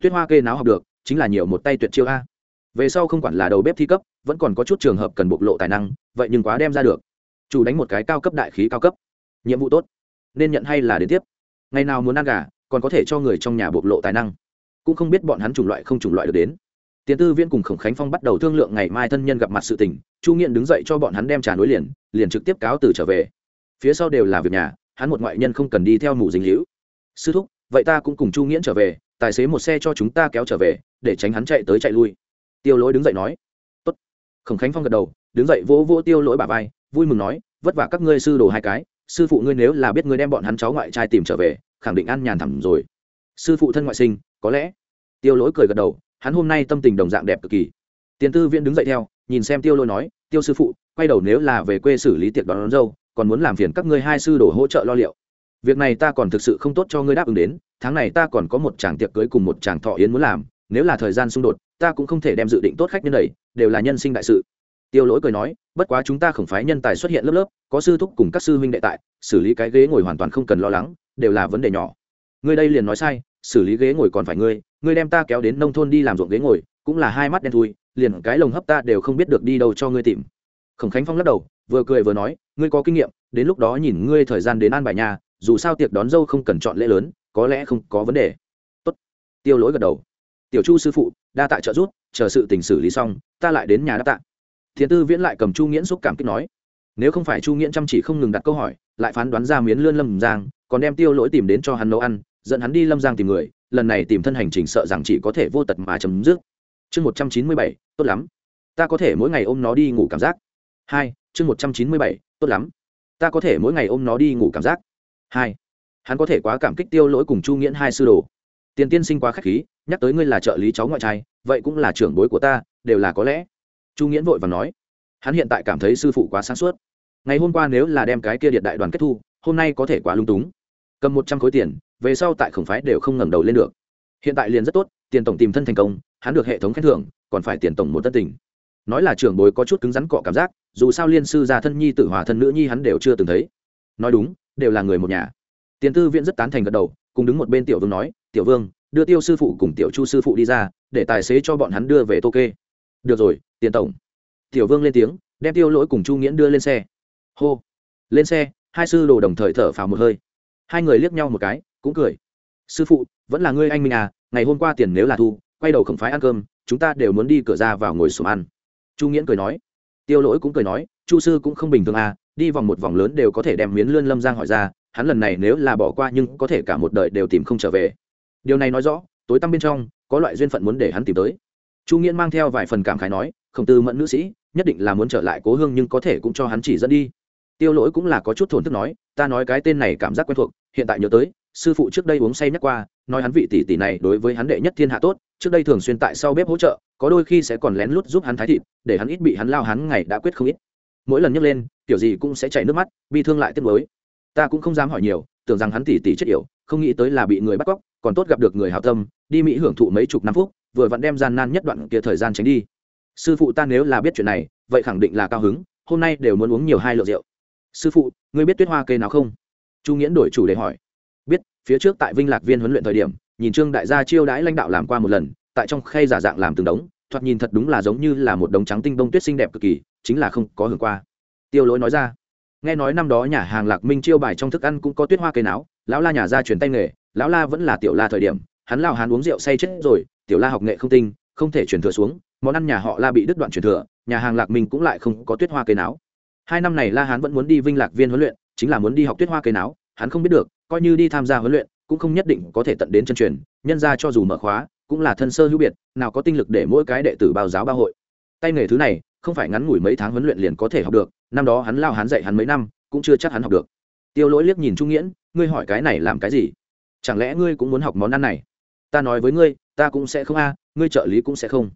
tuyết hoa kê náo học được, chính là nhiều một tay tuyệt chiêu a. Về sau không quản là đầu bếp thi cấp, vẫn còn có chút trường hợp cần bộc lộ tài năng, vậy nhưng quá đem ra được chủ đánh một cái cao cấp đại khí cao cấp. Nhiệm vụ tốt. Nên nhận hay là đến tiếp. Ngày nào muốn ăn gà, còn có thể cho người trong nhà bộc lộ tài năng. Cũng không biết bọn hắn chủng loại không chủng loại được đến. Tiến tư viên cùng khổng khánh phong bắt đầu thương lượng ngày mai thân nhân gặp mặt sự tình, chu nghiện đứng dậy cho bọn hắn đem trà nối liền liền trực tiếp cáo từ trở về. Phía sau đều là việc nhà, hắn một ngoại nhân không cần đi theo mù dính hữu sư thúc, vậy ta cũng cùng chu nghiễn trở về, tài xế một xe cho chúng ta kéo trở về, để tránh hắn chạy tới chạy lui. Tiêu lỗi đứng dậy nói. Tốt. Khổng khánh phong gật đầu, đứng dậy vỗ vỗ tiêu lỗi bà vai vui mừng nói vất vả các ngươi sư đồ hai cái sư phụ ngươi nếu là biết ngươi đem bọn hắn cháu ngoại trai tìm trở về khẳng định ăn nhàn thẳm rồi. Sư phụ thân ngoại sinh có lẽ. Tiêu lỗi cười gật đầu hắn hôm nay tâm tình đồng dạng đẹp cực kỳ. Tiền tư viễn đứng dậy theo nhìn xem tiêu lỗi nói tiêu sư phụ quay đầu nếu là về quê xử lý tiệc đón, đón dâu còn muốn làm phiền các ngươi hai sư đồ hỗ trợ lo liệu. Việc này ta còn thực sự không tốt cho ngươi đáp ứng đến tháng này ta còn có một chàng tiệc cưới cùng một chàng thọ yến muốn làm nếu là thời gian xung đột ta cũng không thể đem dự định tốt khách nhân đầy đều là nhân sinh đại sự tiêu lỗi cười nói bất quá chúng ta khổng phái nhân tài xuất hiện lớp lớp có sư thúc cùng các sư huynh đệ tại xử lý cái ghế ngồi hoàn toàn không cần lo lắng đều là vấn đề nhỏ. Ngươi đây liền nói sai xử lý ghế ngồi còn phải ngươi ngươi đem ta kéo đến nông thôn đi làm ruộng ghế ngồi cũng là hai mắt đen thui liền cái lồng hấp ta đều không biết được đi đâu cho ngươi tìm. Khổng khánh phong lắc đầu vừa cười vừa nói ngươi có kinh nghiệm đến lúc đó nhìn ngươi thời gian đến an bài nhà dù sao tiệc đón dâu không cần chọn lễ lớn có lẽ không có vấn đề. Tốt. Tiêu lỗi gật đầu. Tiểu chu sư phụ đa tạ trợ giúp, chờ sự tình xử lý xong ta lại đến nhà đáp tạ thiền tư viễn lại cầm chu nghiễn xúc cảm kích nói, nếu không phải chu nghiễn chăm chỉ không ngừng đặt câu hỏi, lại phán đoán ra miến lươn lâm giang, còn đem tiêu lỗi tìm đến cho hắn nấu ăn, dẫn hắn đi lâm giang tìm người, lần này tìm thân hành trình sợ rằng chỉ có thể vô tật mà chấm dứt. Chương một trăm chín mươi bảy, tốt lắm. Ta có thể mỗi ngày ôm nó đi ngủ cảm giác. Hai, chương một trăm chín mươi bảy, tốt lắm. Ta có thể mỗi ngày ôm nó đi ngủ cảm giác. Hai, hắn có thể quá cảm kích tiêu lỗi cùng chu nghiễn hai sư đồ. Tiền tiên sinh quá k h á c h khí, nhắc tới ngươi là trợ lý cháu ngoại trai, vậy cũng là trưởng bối của ta, đều là có lẽ chu nghiễn vội và nói, hắn hiện tại cảm thấy sư phụ quá sáng suốt. Ngày hôm qua nếu là đem cái kia điện đại đoàn kết thu, hôm nay có thể quá lung túng. Cầm một trăm khối tiền, về sau tại khổng phái đều không ngẩng đầu lên được. Hiện tại liền rất tốt, tiền tổng tìm thân thành công, hắn được hệ thống khen thưởng, còn phải tiền tổng một tân tình nói là trưởng bối có chút cứng rắn cọ cảm giác, dù sao liên sư già thân nhi, tự hòa thân nữ nhi hắn đều chưa từng thấy. Nói đúng, đều là người một nhà. Tiền tư viện rất tán thành gật đầu, cùng đứng một bên tiểu vương nói, tiểu vương, đưa tiêu sư phụ cùng tiểu chu sư phụ đi ra, để tài xế cho bọn hắn đưa về tô kê được rồi, tiền tổng. Tiểu vương lên tiếng, đem tiêu lỗi cùng chu nghiễn đưa lên xe. Hô. Lên xe, hai sư đồ đồng thời thở phào một hơi. Hai người liếc nhau một cái, cũng cười. Sư phụ, vẫn là ngươi anh minh à ngày hôm qua tiền nếu là thu, quay đầu khổng phái ăn cơm, chúng ta đều muốn đi cửa ra vào ngồi sùm ăn. Chu nghiễn cười nói. Tiêu lỗi cũng cười nói, chu sư cũng không bình thường à đi vòng một vòng lớn đều có thể đem miến lươn lâm giang hỏi ra, hắn lần này nếu là bỏ qua nhưng có thể cả một đời đều tìm không trở về. Điều này nói rõ, tối tăm bên trong, có loại duyên phận muốn để hắn tìm tới chu nghiễn mang theo vài phần cảm khái nói không tư mẫn nữ sĩ, nhất định là muốn trở lại cố hương nhưng có thể cũng cho hắn chỉ dẫn đi. Tiêu lỗi cũng là có chút thổn thức nói, ta nói cái tên này cảm giác quen thuộc, hiện tại nhớ tới, sư phụ trước đây uống say nhắc qua, nói hắn vị tỷ tỷ này đối với hắn đệ nhất thiên hạ tốt, trước đây thường xuyên tại sau bếp hỗ trợ, có đôi khi sẽ còn lén lút giúp hắn thái thịt, để hắn ít bị hắn lao hắn ngày đã quyết không ít. Mỗi lần nhấc lên, kiểu gì cũng sẽ chảy nước mắt, bi thương lại tiếc mới ta cũng không dám hỏi nhiều, tưởng rằng hắn tỷ tỷ chết yểu, không nghĩ tới là bị người bắt cóc, còn tốt gặp được người hào tâm, đi mỹ hưởng thụ mấy chục năm phút vừa vặn đem gian nan nhất đoạn kia thời gian tránh đi. Sư phụ ta nếu là biết chuyện này, vậy khẳng định là cao hứng, hôm nay đều muốn uống nhiều hai lượng rượu. Sư phụ, ngươi biết tuyết hoa kê nào không? Chu nghiễn đổi chủ đề hỏi. Biết, phía trước tại vinh lạc viên huấn luyện thời điểm, nhìn trương đại gia chiêu đãi lãnh đạo làm qua một lần, tại trong khay giả dạng làm từng đống, thoạt nhìn thật đúng là giống như là một đống trắng tinh bông tuyết xinh đẹp cực kỳ, chính là không có hưởng qua. Tiêu lỗi nói ra. Nghe nói năm đó nhà hàng lạc minh chiêu bài trong thức ăn cũng có tuyết hoa cây náo, lão la nhà ra truyền tay nghề, lão la vẫn là tiểu la thời điểm hắn lao hắn uống rượu say chết rồi, tiểu la học nghệ không tinh, không thể truyền thừa xuống, món ăn nhà họ la bị đứt đoạn truyền thừa, nhà hàng lạc minh cũng lại không có tuyết hoa cây náo. Hai năm này la hán vẫn muốn đi vinh lạc viên huấn luyện, chính là muốn đi học tuyết hoa cây náo, hắn không biết được, coi như đi tham gia huấn luyện, cũng không nhất định có thể tận đến chân truyền, nhân ra cho dù mở khóa, cũng là thân sơ hữu biệt, nào có tinh lực để mỗi cái đệ tử bao giáo ba hội. Tay nghề thứ này, không phải ngắn ngủi mấy tháng huấn luyện liền có thể học được, năm đó hắn lao hắn dạy hắn mấy năm, cũng chưa chắc hắn học được. Tiêu lỗi liếc nhìn trung nghiễn, ngươi hỏi cái này làm cái gì? Chẳng lẽ ngươi cũng muốn học món ăn này? Ta nói với ngươi, ta cũng sẽ không a, ngươi trợ lý cũng sẽ không.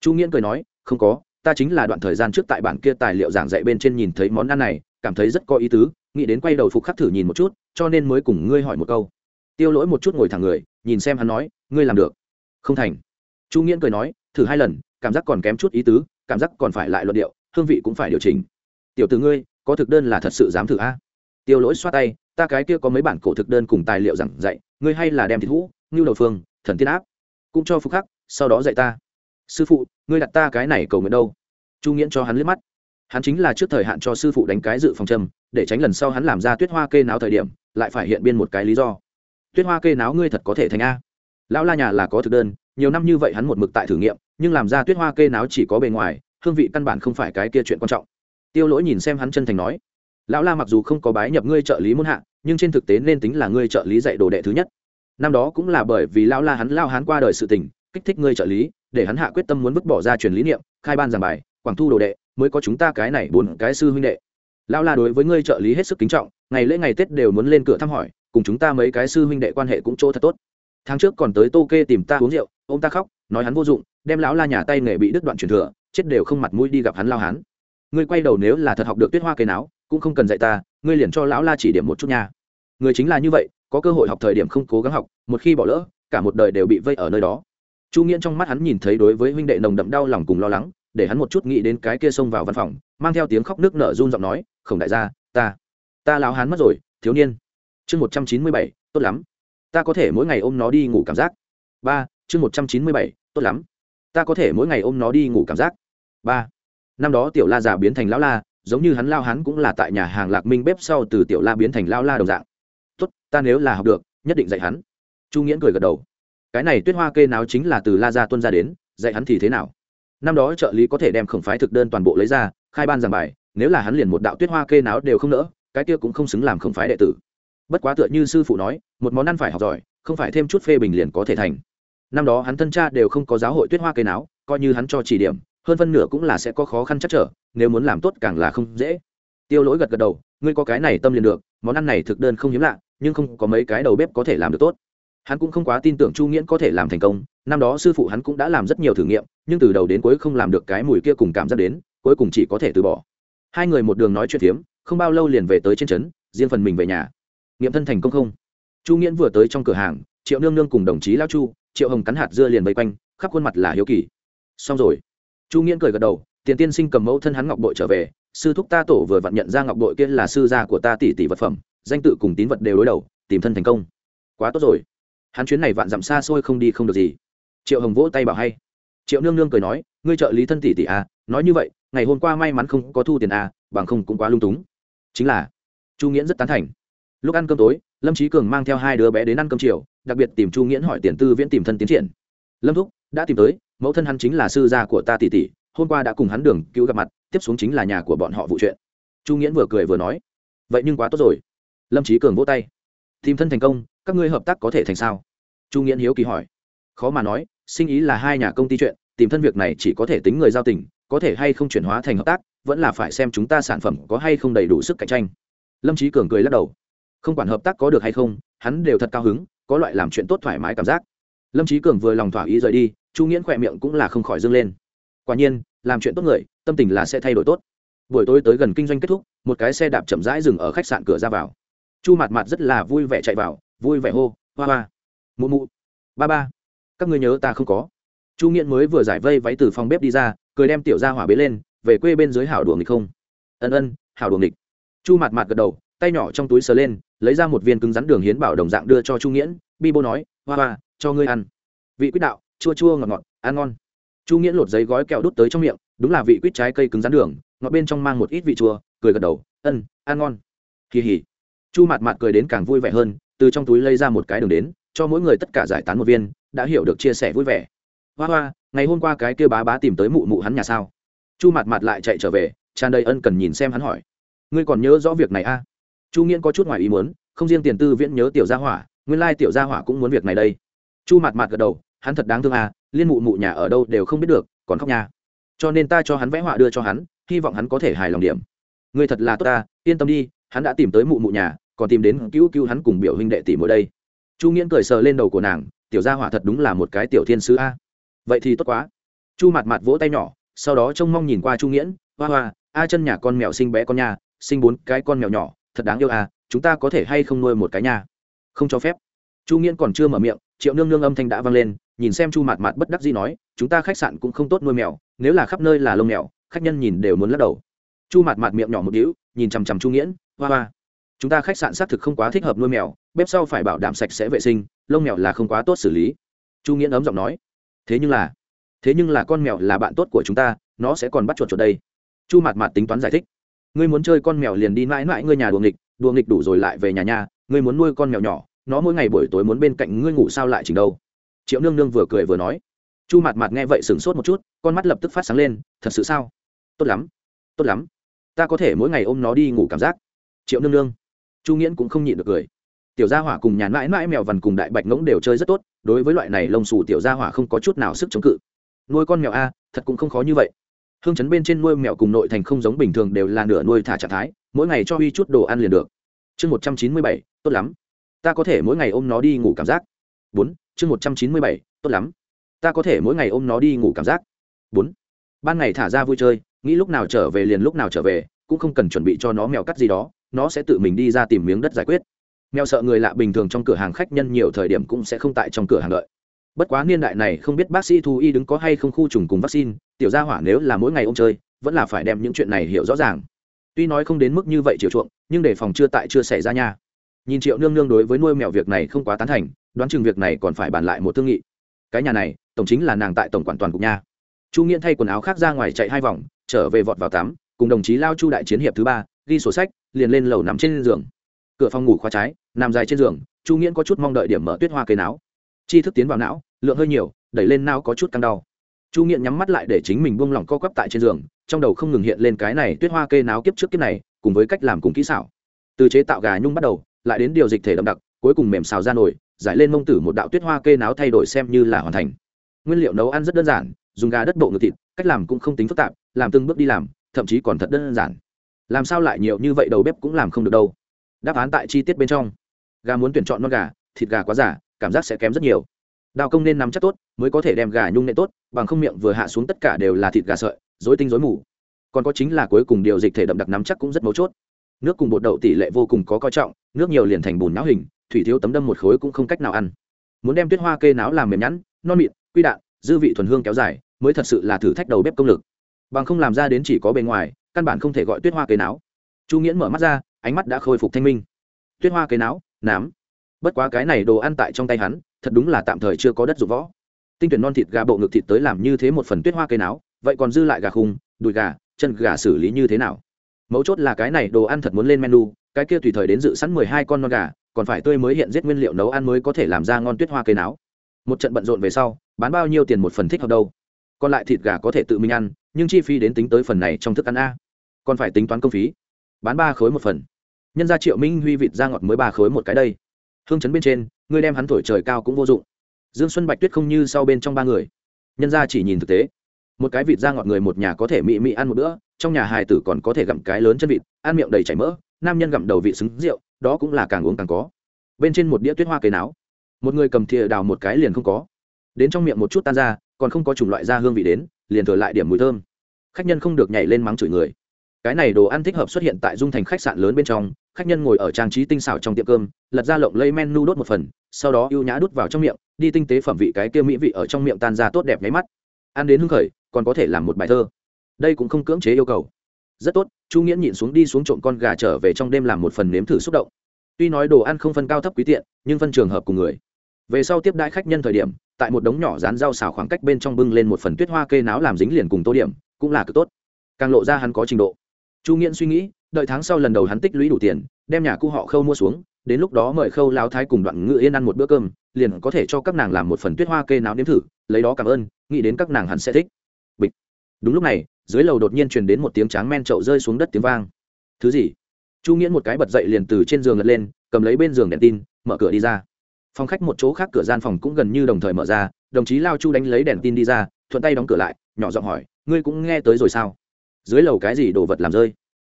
Chu nghiễn cười nói, không có, ta chính là đoạn thời gian trước tại bản kia tài liệu giảng dạy bên trên nhìn thấy món ăn này, cảm thấy rất có ý tứ, nghĩ đến quay đầu phục khắc thử nhìn một chút, cho nên mới cùng ngươi hỏi một câu. Tiêu lỗi một chút ngồi thẳng người, nhìn xem hắn nói, ngươi làm được. Không thành. Chu nghiễn cười nói, thử hai lần, cảm giác còn kém chút ý tứ, cảm giác còn phải lại luận điệu, hương vị cũng phải điều chỉnh. Tiểu từ ngươi, có thực đơn là thật sự dám thử a? Tiêu lỗi xoa tay, ta cái kia có mấy bản cổ thực đơn cùng tài liệu giảng dạy, ngươi hay là đem thịt hũ, ngưu đầu phương thần tiên áp. Cũng cho phục khắc, sau đó dạy ta. Sư phụ, ngươi đặt ta cái này cầu nguyện đâu? Chu nghiễn cho hắn liếc mắt. Hắn chính là trước thời hạn cho sư phụ đánh cái dự phòng trầm, để tránh lần sau hắn làm ra tuyết hoa kê náo thời điểm, lại phải hiện biên một cái lý do. Tuyết hoa kê náo ngươi thật có thể thành a. Lão la nhà là có thực đơn, nhiều năm như vậy hắn một mực tại thử nghiệm, nhưng làm ra tuyết hoa kê náo chỉ có bề ngoài, hương vị căn bản không phải cái kia chuyện quan trọng. Tiêu lỗi nhìn xem hắn chân thành nói, lão la mặc dù không có bái nhập ngươi trợ lý muôn hạ, nhưng trên thực tế nên tính là ngươi trợ lý dạy đồ đệ thứ nhất năm đó cũng là bởi vì lão la hắn lao hắn qua đời sự tình, kích thích ngươi trợ lý, để hắn hạ quyết tâm muốn vứt bỏ ra truyền lý niệm, khai ban giảng bài, quảng thu đồ đệ, mới có chúng ta cái này bốn cái sư huynh đệ. Lão la đối với ngươi trợ lý hết sức kính trọng, ngày lễ ngày tết đều muốn lên cửa thăm hỏi, cùng chúng ta mấy cái sư huynh đệ quan hệ cũng chỗ thật tốt. Tháng trước còn tới tô kê tìm ta uống rượu ô m ta khóc, nói hắn vô dụng, đem lão la nhà tay nghề bị đứt đoạn truyền thừa, chết đều không mặt mũi đi gặp hắn lao hắn ngươi quay đầu nếu là thật học được tuyết hoa cây náo, cũng không cần dạy ta, ngươi liền cho lão la chỉ điểm một chút nha. Người chính là như vậy có cơ hội học thời điểm không cố gắng học, một khi bỏ lỡ, cả một đời đều bị vây ở nơi đó. Chu nghiễn trong mắt hắn nhìn thấy đối với huynh đệ nồng đậm đau lòng cùng lo lắng, để hắn một chút nghĩ đến cái kia xông vào văn phòng, mang theo tiếng khóc nước nở run giọng nói, khổng đại gia, ta ta lão hắn mất rồi, thiếu niên. Chương một trăm chín mươi bảy, tốt lắm. Ta có thể mỗi ngày ôm nó đi ngủ cảm giác. Ba, chương một trăm chín mươi bảy, tốt lắm. Ta có thể mỗi ngày ôm nó đi ngủ cảm giác. Ba, năm đó tiểu la già biến thành lão la, giống như hắn lao hắn cũng là tại nhà hàng lạc minh bếp sau từ tiểu la biến thành lao la đồng dạng tốt, ta nếu là học được, nhất định dạy hắn. Chu nghiễn cười gật đầu. Cái này tuyết hoa kê nào chính là từ la gia tuân ra đến, dạy hắn thì thế nào? Năm đó trợ lý có thể đem khổng phái thực đơn toàn bộ lấy ra, khai ban giảng bài, nếu là hắn liền một đạo tuyết hoa kê nào đều không nỡ, cái kia cũng không xứng làm khổng phái đệ tử. Bất quá tựa như sư phụ nói, một món ăn phải học giỏi, không phải thêm chút phê bình liền có thể thành. Năm đó hắn thân cha đều không có giáo hội tuyết hoa kê náo, coi như hắn cho chỉ điểm, hơn phân nửa cũng là sẽ có khó khăn chắc trở, nếu muốn làm tốt càng là không dễ. Tiêu lỗi gật gật đầu, ngươi có cái này tâm liền được, món ăn này thực đơn không hiếm lạ nhưng không có mấy cái đầu bếp có thể làm được tốt. Hắn cũng không quá tin tưởng chu nghiễn có thể làm thành công, năm đó sư phụ hắn cũng đã làm rất nhiều thử nghiệm, nhưng từ đầu đến cuối không làm được cái mùi kia cùng cảm giác đến, cuối cùng chỉ có thể từ bỏ. Hai người một đường nói chuyện phiếm, không bao lâu liền về tới trên trấn, riêng phần mình về nhà. Nghiệm thân thành công không? Chu nghiễn vừa tới trong cửa hàng, triệu nương nương cùng đồng chí lao chu, triệu hồng cắn hạt dưa liền vây quanh, khắp khuôn mặt là hiếu kỳ. Xong rồi. Chu nghiễn cười gật đầu, tiền tiên sinh cầm mẫu thân hắn ngọc bội trở về, sư thúc ta tổ vừa vặn nhận ra ngọc bội kia là sư gia của ta tỷ tỷ vật phẩm danh tự cùng tín vật đều đối đầu, tìm thân thành công. Quá tốt rồi. Hắn chuyến này vạn dặm xa xôi không đi không được gì. Triệu hồng vỗ tay bảo hay. Triệu nương nương cười nói, ngươi trợ lý thân tỷ tỷ à nói như vậy, ngày hôm qua may mắn không có thu tiền à bằng không cũng quá lung túng. Chính là, chu nghiễn rất tán thành. Lúc ăn cơm tối, lâm trí cường mang theo hai đứa bé đến ăn cơm chiều, đặc biệt tìm chu nghiễn hỏi tiền tư viễn tìm thân tiến triển. Lâm thúc, đã tìm tới, mẫu thân hắn chính là sư gia của ta tỷ tỷ, hôm qua đã cùng hắn đường cứu gặp mặt, tiếp xuống chính là nhà của bọn họ vụ chuyện. Chu nghiễn vừa cười vừa nói, vậy nhưng quá tốt rồi lâm trí cường vỗ tay. Tìm thân thành công, các ngươi hợp tác có thể thành sao? Chu nghiễn hiếu kỳ hỏi. Khó mà nói, sinh ý là hai nhà công ty chuyện, tìm thân việc này chỉ có thể tính người giao tình, có thể hay không chuyển hóa thành hợp tác, vẫn là phải xem chúng ta sản phẩm có hay không đầy đủ sức cạnh tranh. Lâm trí cường cười lắc đầu. Không quản hợp tác có được hay không, hắn đều thật cao hứng, có loại làm chuyện tốt thoải mái cảm giác. Lâm trí cường vừa lòng thỏa ý rời đi, chu nghiễn khỏe miệng cũng là không khỏi dâng lên. Quả nhiên, làm chuyện tốt người, tâm tình là sẽ thay đổi tốt. Buổi tối tới gần kinh doanh kết thúc, một cái xe đạp chậm rãi dừng ở khách sạn cửa ra vào chu Mạt Mạt rất là vui vẻ chạy vào, vui vẻ hô, hoa hoa, mụ mụ, ba ba, các ngươi nhớ ta không có. Chu nghiễn mới vừa giải vây váy từ phòng bếp đi ra, cười đem tiểu ra hỏa bế lên, về quê bên dưới hảo đùa nghịch không? Ân ân, hảo đùa địch chu Mạt Mạt gật đầu, tay nhỏ trong túi sờ lên, lấy ra một viên cứng rắn đường hiến bảo đồng dạng đưa cho chu nghiễn, bi bô nói, hoa hoa, cho ngươi ăn. Vị quýt đạo, chua chua ngọt ngọt, ăn ngon. Chu nghiễn lột giấy gói kẹo đút tới trong miệng, đúng là vị quýt trái cây cứng rắn đường, ngọt bên trong mang một ít vị chua, cười gật đầu, ân, ăn ngon. Kỳ hỉ chu Mạt Mạt cười đến càng vui vẻ hơn từ trong túi lấy ra một cái đường đến cho mỗi người tất cả giải tán một viên đã hiểu được chia sẻ vui vẻ. Hoa hoa ngày hôm qua cái kia bá bá tìm tới mụ mụ hắn nhà sao? Chu Mạt Mạt lại chạy trở về tràn đầy ân cần nhìn xem hắn hỏi. Ngươi còn nhớ rõ việc này a à? chu nghiễn có chút ngoài ý muốn không riêng tiền tư viễn nhớ tiểu gia hỏa nguyên lai tiểu gia hỏa cũng muốn việc này đây. Chu Mạt Mạt gật đầu hắn thật đáng thương à liên mụ mụ nhà ở đâu đều không biết được còn khóc nhà, cho nên ta cho hắn vẽ họa đưa cho hắn hy vọng hắn có thể hài lòng điểm. Ngươi thật là tốt ta yên tâm đi hắn đã tìm tới mụ mụ nhà còn tìm đến cứu cứu hắn cùng biểu huynh đệ tỷ mỗi đây. Chu nghiễn cười sờ lên đầu của nàng, tiểu gia hỏa thật đúng là một cái tiểu thiên sứ a. À. Vậy thì tốt quá. Chu mặt mặt vỗ tay nhỏ, sau đó trông mong nhìn qua chu nghiễn, hoa hoa, a chân nhà con mèo sinh bé con nhà sinh bốn cái con mèo nhỏ, thật đáng yêu à chúng ta có thể hay không nuôi một cái nhà không cho phép. Chu nghiễn còn chưa mở miệng, triệu nương nương âm thanh đã vang lên, nhìn xem chu mặt mặt bất đắc dĩ nói, chúng ta khách sạn cũng không tốt nuôi mèo, nếu là khắp nơi là lông mèo, khách nhân nhìn đều muốn lắc đầu. Chu mặt mặt miệng nhỏ một đĩu nhìn chằm chằm chu nghiễn, hoa hoa chúng ta khách sạn xác thực không quá thích hợp nuôi mèo, bếp sau phải bảo đảm sạch sẽ vệ sinh, lông mèo là không quá tốt xử lý. Chu nghiễn ấm giọng nói. Thế nhưng là, thế nhưng là con mèo là bạn tốt của chúng ta, nó sẽ còn bắt chuột chuột đây. Chu mạt mạt tính toán giải thích. Ngươi muốn chơi con mèo liền đi mãi mãi ngươi nhà đùa nghịch đùa nghịch đủ rồi lại về nhà nhà, ngươi muốn nuôi con mèo nhỏ, nó mỗi ngày buổi tối muốn bên cạnh ngươi ngủ sao lại chỉnh đâu? Triệu nương nương vừa cười vừa nói. Chu mạt mạt nghe vậy sửng sốt một chút, con mắt lập tức phát sáng lên, thật sự sao? Tốt lắm tốt lắm. Ta có thể mỗi ngày ôm nó đi ngủ cảm giác. Triệu nương nương chu nghiễn cũng không nhịn được cười. Tiểu gia hỏa cùng nhà mãi mãi mèo vằn cùng đại bạch ngỗng đều chơi rất tốt, đối với loại này lông xù tiểu gia hỏa không có chút nào sức chống cự. Nuôi con mèo a, thật cũng không khó như vậy. Hương chấn bên trên nuôi mèo cùng nội thành không giống bình thường đều là nửa nuôi thả trạng thái, mỗi ngày cho huy chút đồ ăn liền được. Chương một trăm chín mươi bảy, tốt lắm. Ta có thể mỗi ngày ôm nó đi ngủ cảm giác. Bốn, chương một trăm chín mươi bảy, tốt lắm. Ta có thể mỗi ngày ôm nó đi ngủ cảm giác. Bốn, ban ngày thả ra vui chơi, nghĩ lúc nào trở về liền lúc nào trở về, cũng không cần chuẩn bị cho nó mèo cắt gì đó nó sẽ tự mình đi ra tìm miếng đất giải quyết. Mèo sợ người lạ bình thường trong cửa hàng khách nhân nhiều thời điểm cũng sẽ không tại trong cửa hàng đợi. Bất quá niên đại này không biết bác sĩ thú y đứng có hay không khu trùng cùng vaccine, tiểu gia hỏa nếu là mỗi ngày ô m chơi, vẫn là phải đem những chuyện này hiểu rõ ràng. Tuy nói không đến mức như vậy chiều chuộng, nhưng để phòng chưa tại chưa xảy ra nha. Nhìn triệu nương nương đối với nuôi mèo việc này không quá tán thành, đoán chừng việc này còn phải bàn lại một thương nghị. Cái nhà này, tổng chính là nàng tại tổng quản toàn cục nha. Chu nghiễn thay quần áo khác ra ngoài chạy hai vòng, trở về vọt vào tắm, cùng đồng chí lao chu đại chiến hiệp thứ ba, ghi sổ sách liền lên lầu nằm trên giường. Cửa phòng ngủ khóa trái, nằm dài trên giường, chu nghiễn có chút mong đợi điểm mở tuyết hoa cây não. Chi thức tiến vào não, lượng hơi nhiều, đẩy lên não có chút căng đau. Chu nghiễn nhắm mắt lại để chính mình buông lỏng co quắp tại trên giường, trong đầu không ngừng hiện lên cái này tuyết hoa kê náo kiếp trước kiếp này, cùng với cách làm cùng kỹ xảo. Từ chế tạo gà nhung bắt đầu, lại đến điều dịch thể đậm đặc, cuối cùng mềm xào ra nổi giải lên mông tử một đạo tuyết hoa kê náo thay đổi xem như là hoàn thành. Nguyên liệu nấu ăn rất đơn giản, dùng gà đất bộ ngực thịt, cách làm cũng không tính phức tạp, làm từng bước đi làm, thậm chí còn thật đơn giản làm sao lại nhiều như vậy đầu bếp cũng làm không được đâu? Đáp án tại chi tiết bên trong. Gà muốn tuyển chọn non gà, thịt gà quá giả cảm giác sẽ kém rất nhiều. Đào công nên nắm chắc tốt, mới có thể đem gà nhung nệ tốt, bằng không miệng vừa hạ xuống tất cả đều là thịt gà sợi dối tinh dối mù. Còn có chính là cuối cùng điều dịch thể đậm đặc nắm chắc cũng rất mấu chốt. Nước cùng bột đậu tỷ lệ vô cùng có coi trọng, nước nhiều liền thành bùn náo hình, thủy thiếu tấm đâm một khối cũng không cách nào ăn. Muốn đem tuyết hoa kê náo làm mềm nhẵn, non mịn, quy đạn, dư vị thuần hương kéo dài, mới thật sự là thử thách đầu bếp công lực. Bằng không làm ra đến chỉ có bề ngoài căn bản không thể gọi tuyết hoa cây não chu nghiễn mở mắt ra ánh mắt đã khôi phục thanh minh. Tuyết hoa cây não nám. Bất quá cái này đồ ăn tại trong tay hắn thật đúng là tạm thời chưa có đất dụng võ. Tinh tuyển non thịt gà bộ ngực thịt tới làm như thế một phần tuyết hoa cây não, vậy còn dư lại gà khung đùi gà chân gà xử lý như thế nào? Mấu chốt là cái này đồ ăn thật muốn lên menu cái kia tùy thời đến dự sẵn mười hai con non gà còn phải tươi mới hiện giết nguyên liệu nấu ăn mới có thể làm ra ngon tuyết hoa cây não. một trận bận rộn về sau bán bao nhiêu tiền một phần thích hợp đâu? Còn lại thịt gà có thể tự mình ăn nhưng chi phí đến tính tới phần này trong thức ăn a còn phải tính toán công phí. Bán ba khối một phần. Nhân ra triệu minh huy vịt ra ngọt mới ba khối một cái đây. Hương chấn bên trên ngươi đem hắn thổi trời cao cũng vô dụng. Dương xuân bạch tuyết không như sau bên trong ba người. Nhân ra chỉ nhìn thực tế. Một cái vịt ra ngọt người một nhà có thể mị mị ăn một bữa, trong nhà hài tử còn có thể gặm cái lớn chân vịt, ăn miệng đầy chảy mỡ, nam nhân gặm đầu vị xứng rượu, đó cũng là càng uống càng có. Bên trên một đĩa tuyết hoa cây náo. Một người cầm thìa đào một cái liền không có. Đến trong miệng một chút tan ra, còn không có chủng loại da hương vị đến, liền thừa lại điểm mùi thơm. Khách nhân không được nhảy lên mắng chửi người cái này đồ ăn thích hợp xuất hiện tại dung thành khách sạn lớn bên trong, khách nhân ngồi ở trang trí tinh xảo trong tiệm cơm, lật ra lộng lây menu đốt một phần, sau đó ưu nhã đút vào trong miệng, đi tinh tế phẩm vị cái kia mỹ vị ở trong miệng tan ra tốt đẹp nháy mắt. Ăn đến hưng khởi, còn có thể làm một bài thơ. Đây cũng không cưỡng chế yêu cầu. Rất tốt, chu nghĩa nhịn xuống đi xuống trộm con gà trở về trong đêm làm một phần nếm thử xúc động. Tuy nói đồ ăn không phân cao thấp quý tiện, nhưng phân trường hợp cùng người. Về sau tiếp đãi khách nhân thời điểm, tại một đống nhỏ rán rau xào khoảng cách bên trong bưng lên một phần tuyết hoa kê náo làm dính liền cùng tô điểm, cũng là cực tốt. Càng lộ ra hắn có trình độ chu nghiễn suy nghĩ, đợi tháng sau lần đầu hắn tích lũy đủ tiền, đem nhà cu họ khâu mua xuống, đến lúc đó mời khâu lao thái cùng đoạn ngự yên ăn một bữa cơm, liền có thể cho các nàng làm một phần tuyết hoa kê náo nếm thử, lấy đó cảm ơn, nghĩ đến các nàng hẳn sẽ thích. Bịch. Đúng lúc này, dưới lầu đột nhiên truyền đến một tiếng tráng men trậu rơi xuống đất tiếng vang. Thứ gì? Chu nghiễn một cái bật dậy liền từ trên giường lật lên, cầm lấy bên giường đèn tin, mở cửa đi ra. Phòng khách một chỗ khác cửa gian phòng cũng gần như đồng thời mở ra, đồng chí lao chu đánh lấy đèn tin đi ra, thuận tay đóng cửa lại, nhỏ giọng hỏi, ngươi cũng nghe tới rồi sao? Dưới lầu cái gì đồ vật làm rơi?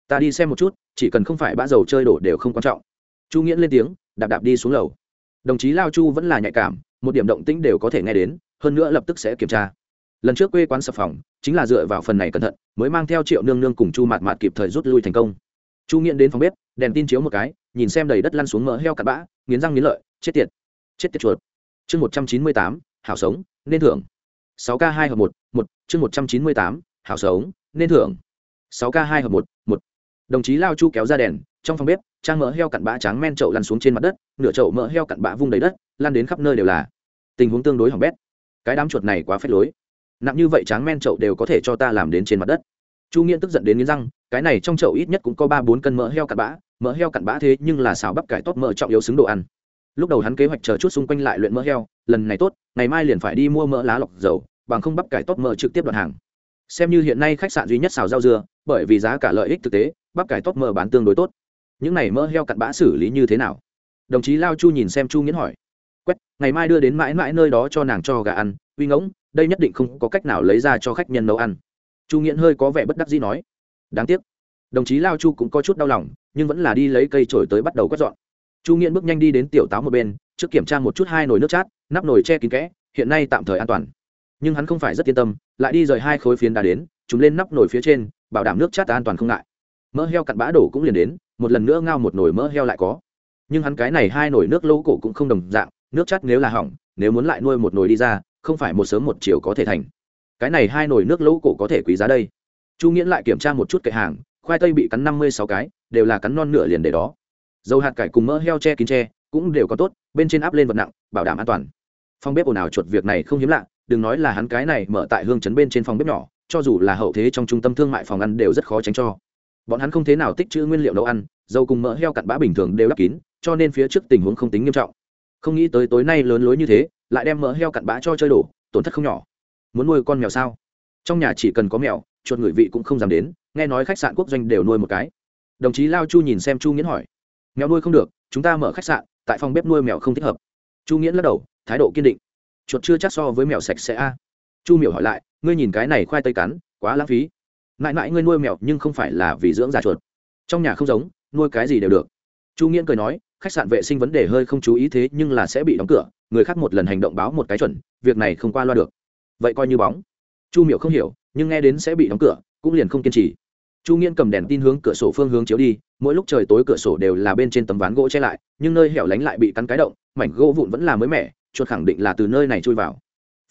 Ta đi xem một chút, chỉ cần không phải bã dầu chơi đổ đều không quan trọng. Chu nghiễn lên tiếng, đạp đạp đi xuống lầu. Đồng chí lao chu vẫn là nhạy cảm, một điểm động tĩnh đều có thể nghe đến, hơn nữa lập tức sẽ kiểm tra. Lần trước quê quán sập phòng, chính là dựa vào phần này cẩn thận, mới mang theo triệu nương nương cùng chu mạt mạt kịp thời rút lui thành công. Chu nghiễn đến phòng bếp, đèn tin chiếu một cái, nhìn xem đầy đất lăn xuống mỡ heo cặn bã, nghiến răng nghiến lợi, chết tiệt chết tiệt chuột. Chương một trăm chín mươi tám, hảo sống, nên thưởng. sáu k hai hợp một một, chương một trăm chín mươi tám, hảo sống nên thưởng. Sáu k hai hợp một một. Đồng chí lao chu kéo ra đèn, trong phòng bếp, trang mỡ heo cặn bã trắng men trậu lăn xuống trên mặt đất, nửa chậu mỡ heo cặn bã vung đầy đất lan đến khắp nơi đều là. Tình huống tương đối hỏng bét. Cái đám chuột này quá phết lối. Nặng như vậy tráng men trậu đều có thể cho ta làm đến trên mặt đất. Chu nghiện tức giận đến nghiến răng, cái này trong chậu ít nhất cũng có ba bốn cân mỡ heo cặn bã, mỡ heo cặn bã thế nhưng là xào bắp cải tốt mỡ trọng yếu xứng đồ ăn. Lúc đầu hắn kế hoạch chờ chút xung quanh lại luyện mỡ heo, lần này tốt, ngày mai liền phải đi mua mỡ lá lọc dầu, bằng không bắp cải tốt mỡ trực tiếp đoạn hàng xem như hiện nay khách sạn duy nhất xào rau dưa, bởi vì giá cả lợi ích thực tế, bắp cải tốt mỡ bán tương đối tốt. Những này mỡ heo cặn bã xử lý như thế nào? Đồng chí lao chu nhìn xem chu nghiễn hỏi. Quét, ngày mai đưa đến mãi mãi nơi đó cho nàng cho gà ăn, uy ngỗng, đây nhất định không có cách nào lấy ra cho khách nhân nấu ăn. Chu nghiễn hơi có vẻ bất đắc dĩ nói. Đáng tiếc. Đồng chí lao chu cũng có chút đau lòng, nhưng vẫn là đi lấy cây trổi tới bắt đầu quét dọn. Chu nghiễn bước nhanh đi đến tiểu táo một bên, trước kiểm tra một chút hai nồi nước chát, nắp nồi che kín kẽ, hiện nay tạm thời an toàn nhưng hắn không phải rất yên tâm, lại đi rời hai khối phiến đá đến, chúng lên nắp nồi phía trên, bảo đảm nước chát an toàn không ngại. Mỡ heo cặn bã đổ cũng liền đến, một lần nữa ngao một nồi mỡ heo lại có. Nhưng hắn cái này hai nồi nước lỗ cổ cũng không đồng dạng, nước chát nếu là hỏng, nếu muốn lại nuôi một nồi đi ra, không phải một sớm một chiều có thể thành. Cái này hai nồi nước lỗ cổ có thể quý giá đây. Chu nghiễn lại kiểm tra một chút kệ hàng, khoai tây bị cắn năm mươi sáu cái, đều là cắn non nửa liền để đó. Dầu hạt cải cùng mỡ heo che kín tre cũng đều có tốt, bên trên áp lên vật nặng, bảo đảm an toàn. Phong bếp ồn ào chuột việc này không hiếm lạ đừng nói là hắn cái này mở tại hương chấn bên trên phòng bếp nhỏ, cho dù là hậu thế trong trung tâm thương mại phòng ăn đều rất khó tránh cho. Bọn hắn không thế nào tích trữ nguyên liệu nấu ăn, dầu cùng mỡ heo cặn bã bình thường đều đắp kín, cho nên phía trước tình huống không tính nghiêm trọng. Không nghĩ tới tối nay lớn lối như thế, lại đem mỡ heo cặn bã cho chơi đổ, tổn thất không nhỏ. Muốn nuôi con mèo sao? Trong nhà chỉ cần có mèo, chuột người vị cũng không dám đến, nghe nói khách sạn quốc doanh đều nuôi một cái. Đồng chí lao chu nhìn xem chu nghiễn hỏi. Mèo nuôi không được, chúng ta mở khách sạn, tại phòng bếp nuôi mèo không thích hợp. Chu nghiễn lắc đầu, thái độ kiên định chuột chưa chắc so với mèo sạch sẽ a. Chu miểu hỏi lại, ngươi nhìn cái này khoai tây cắn, quá lãng phí. Mãi mãi ngươi nuôi mèo nhưng không phải là vì dưỡng già chuột. Trong nhà không giống, nuôi cái gì đều được. Chu nghiễn cười nói, khách sạn vệ sinh vấn đề hơi không chú ý thế nhưng là sẽ bị đóng cửa, người khác một lần hành động báo một cái chuẩn, việc này không qua loa được. Vậy coi như bóng. Chu miểu không hiểu, nhưng nghe đến sẽ bị đóng cửa, cũng liền không kiên trì. Chu nghiễn cầm đèn tin hướng cửa sổ phương hướng chiếu đi, mỗi lúc trời tối cửa sổ đều là bên trên tấm ván gỗ che lại, nhưng nơi hẻo lánh lại bị cắn cái động, mảnh gỗ vụn vẫn là mới mẻ chuột khẳng định là từ nơi này chui vào.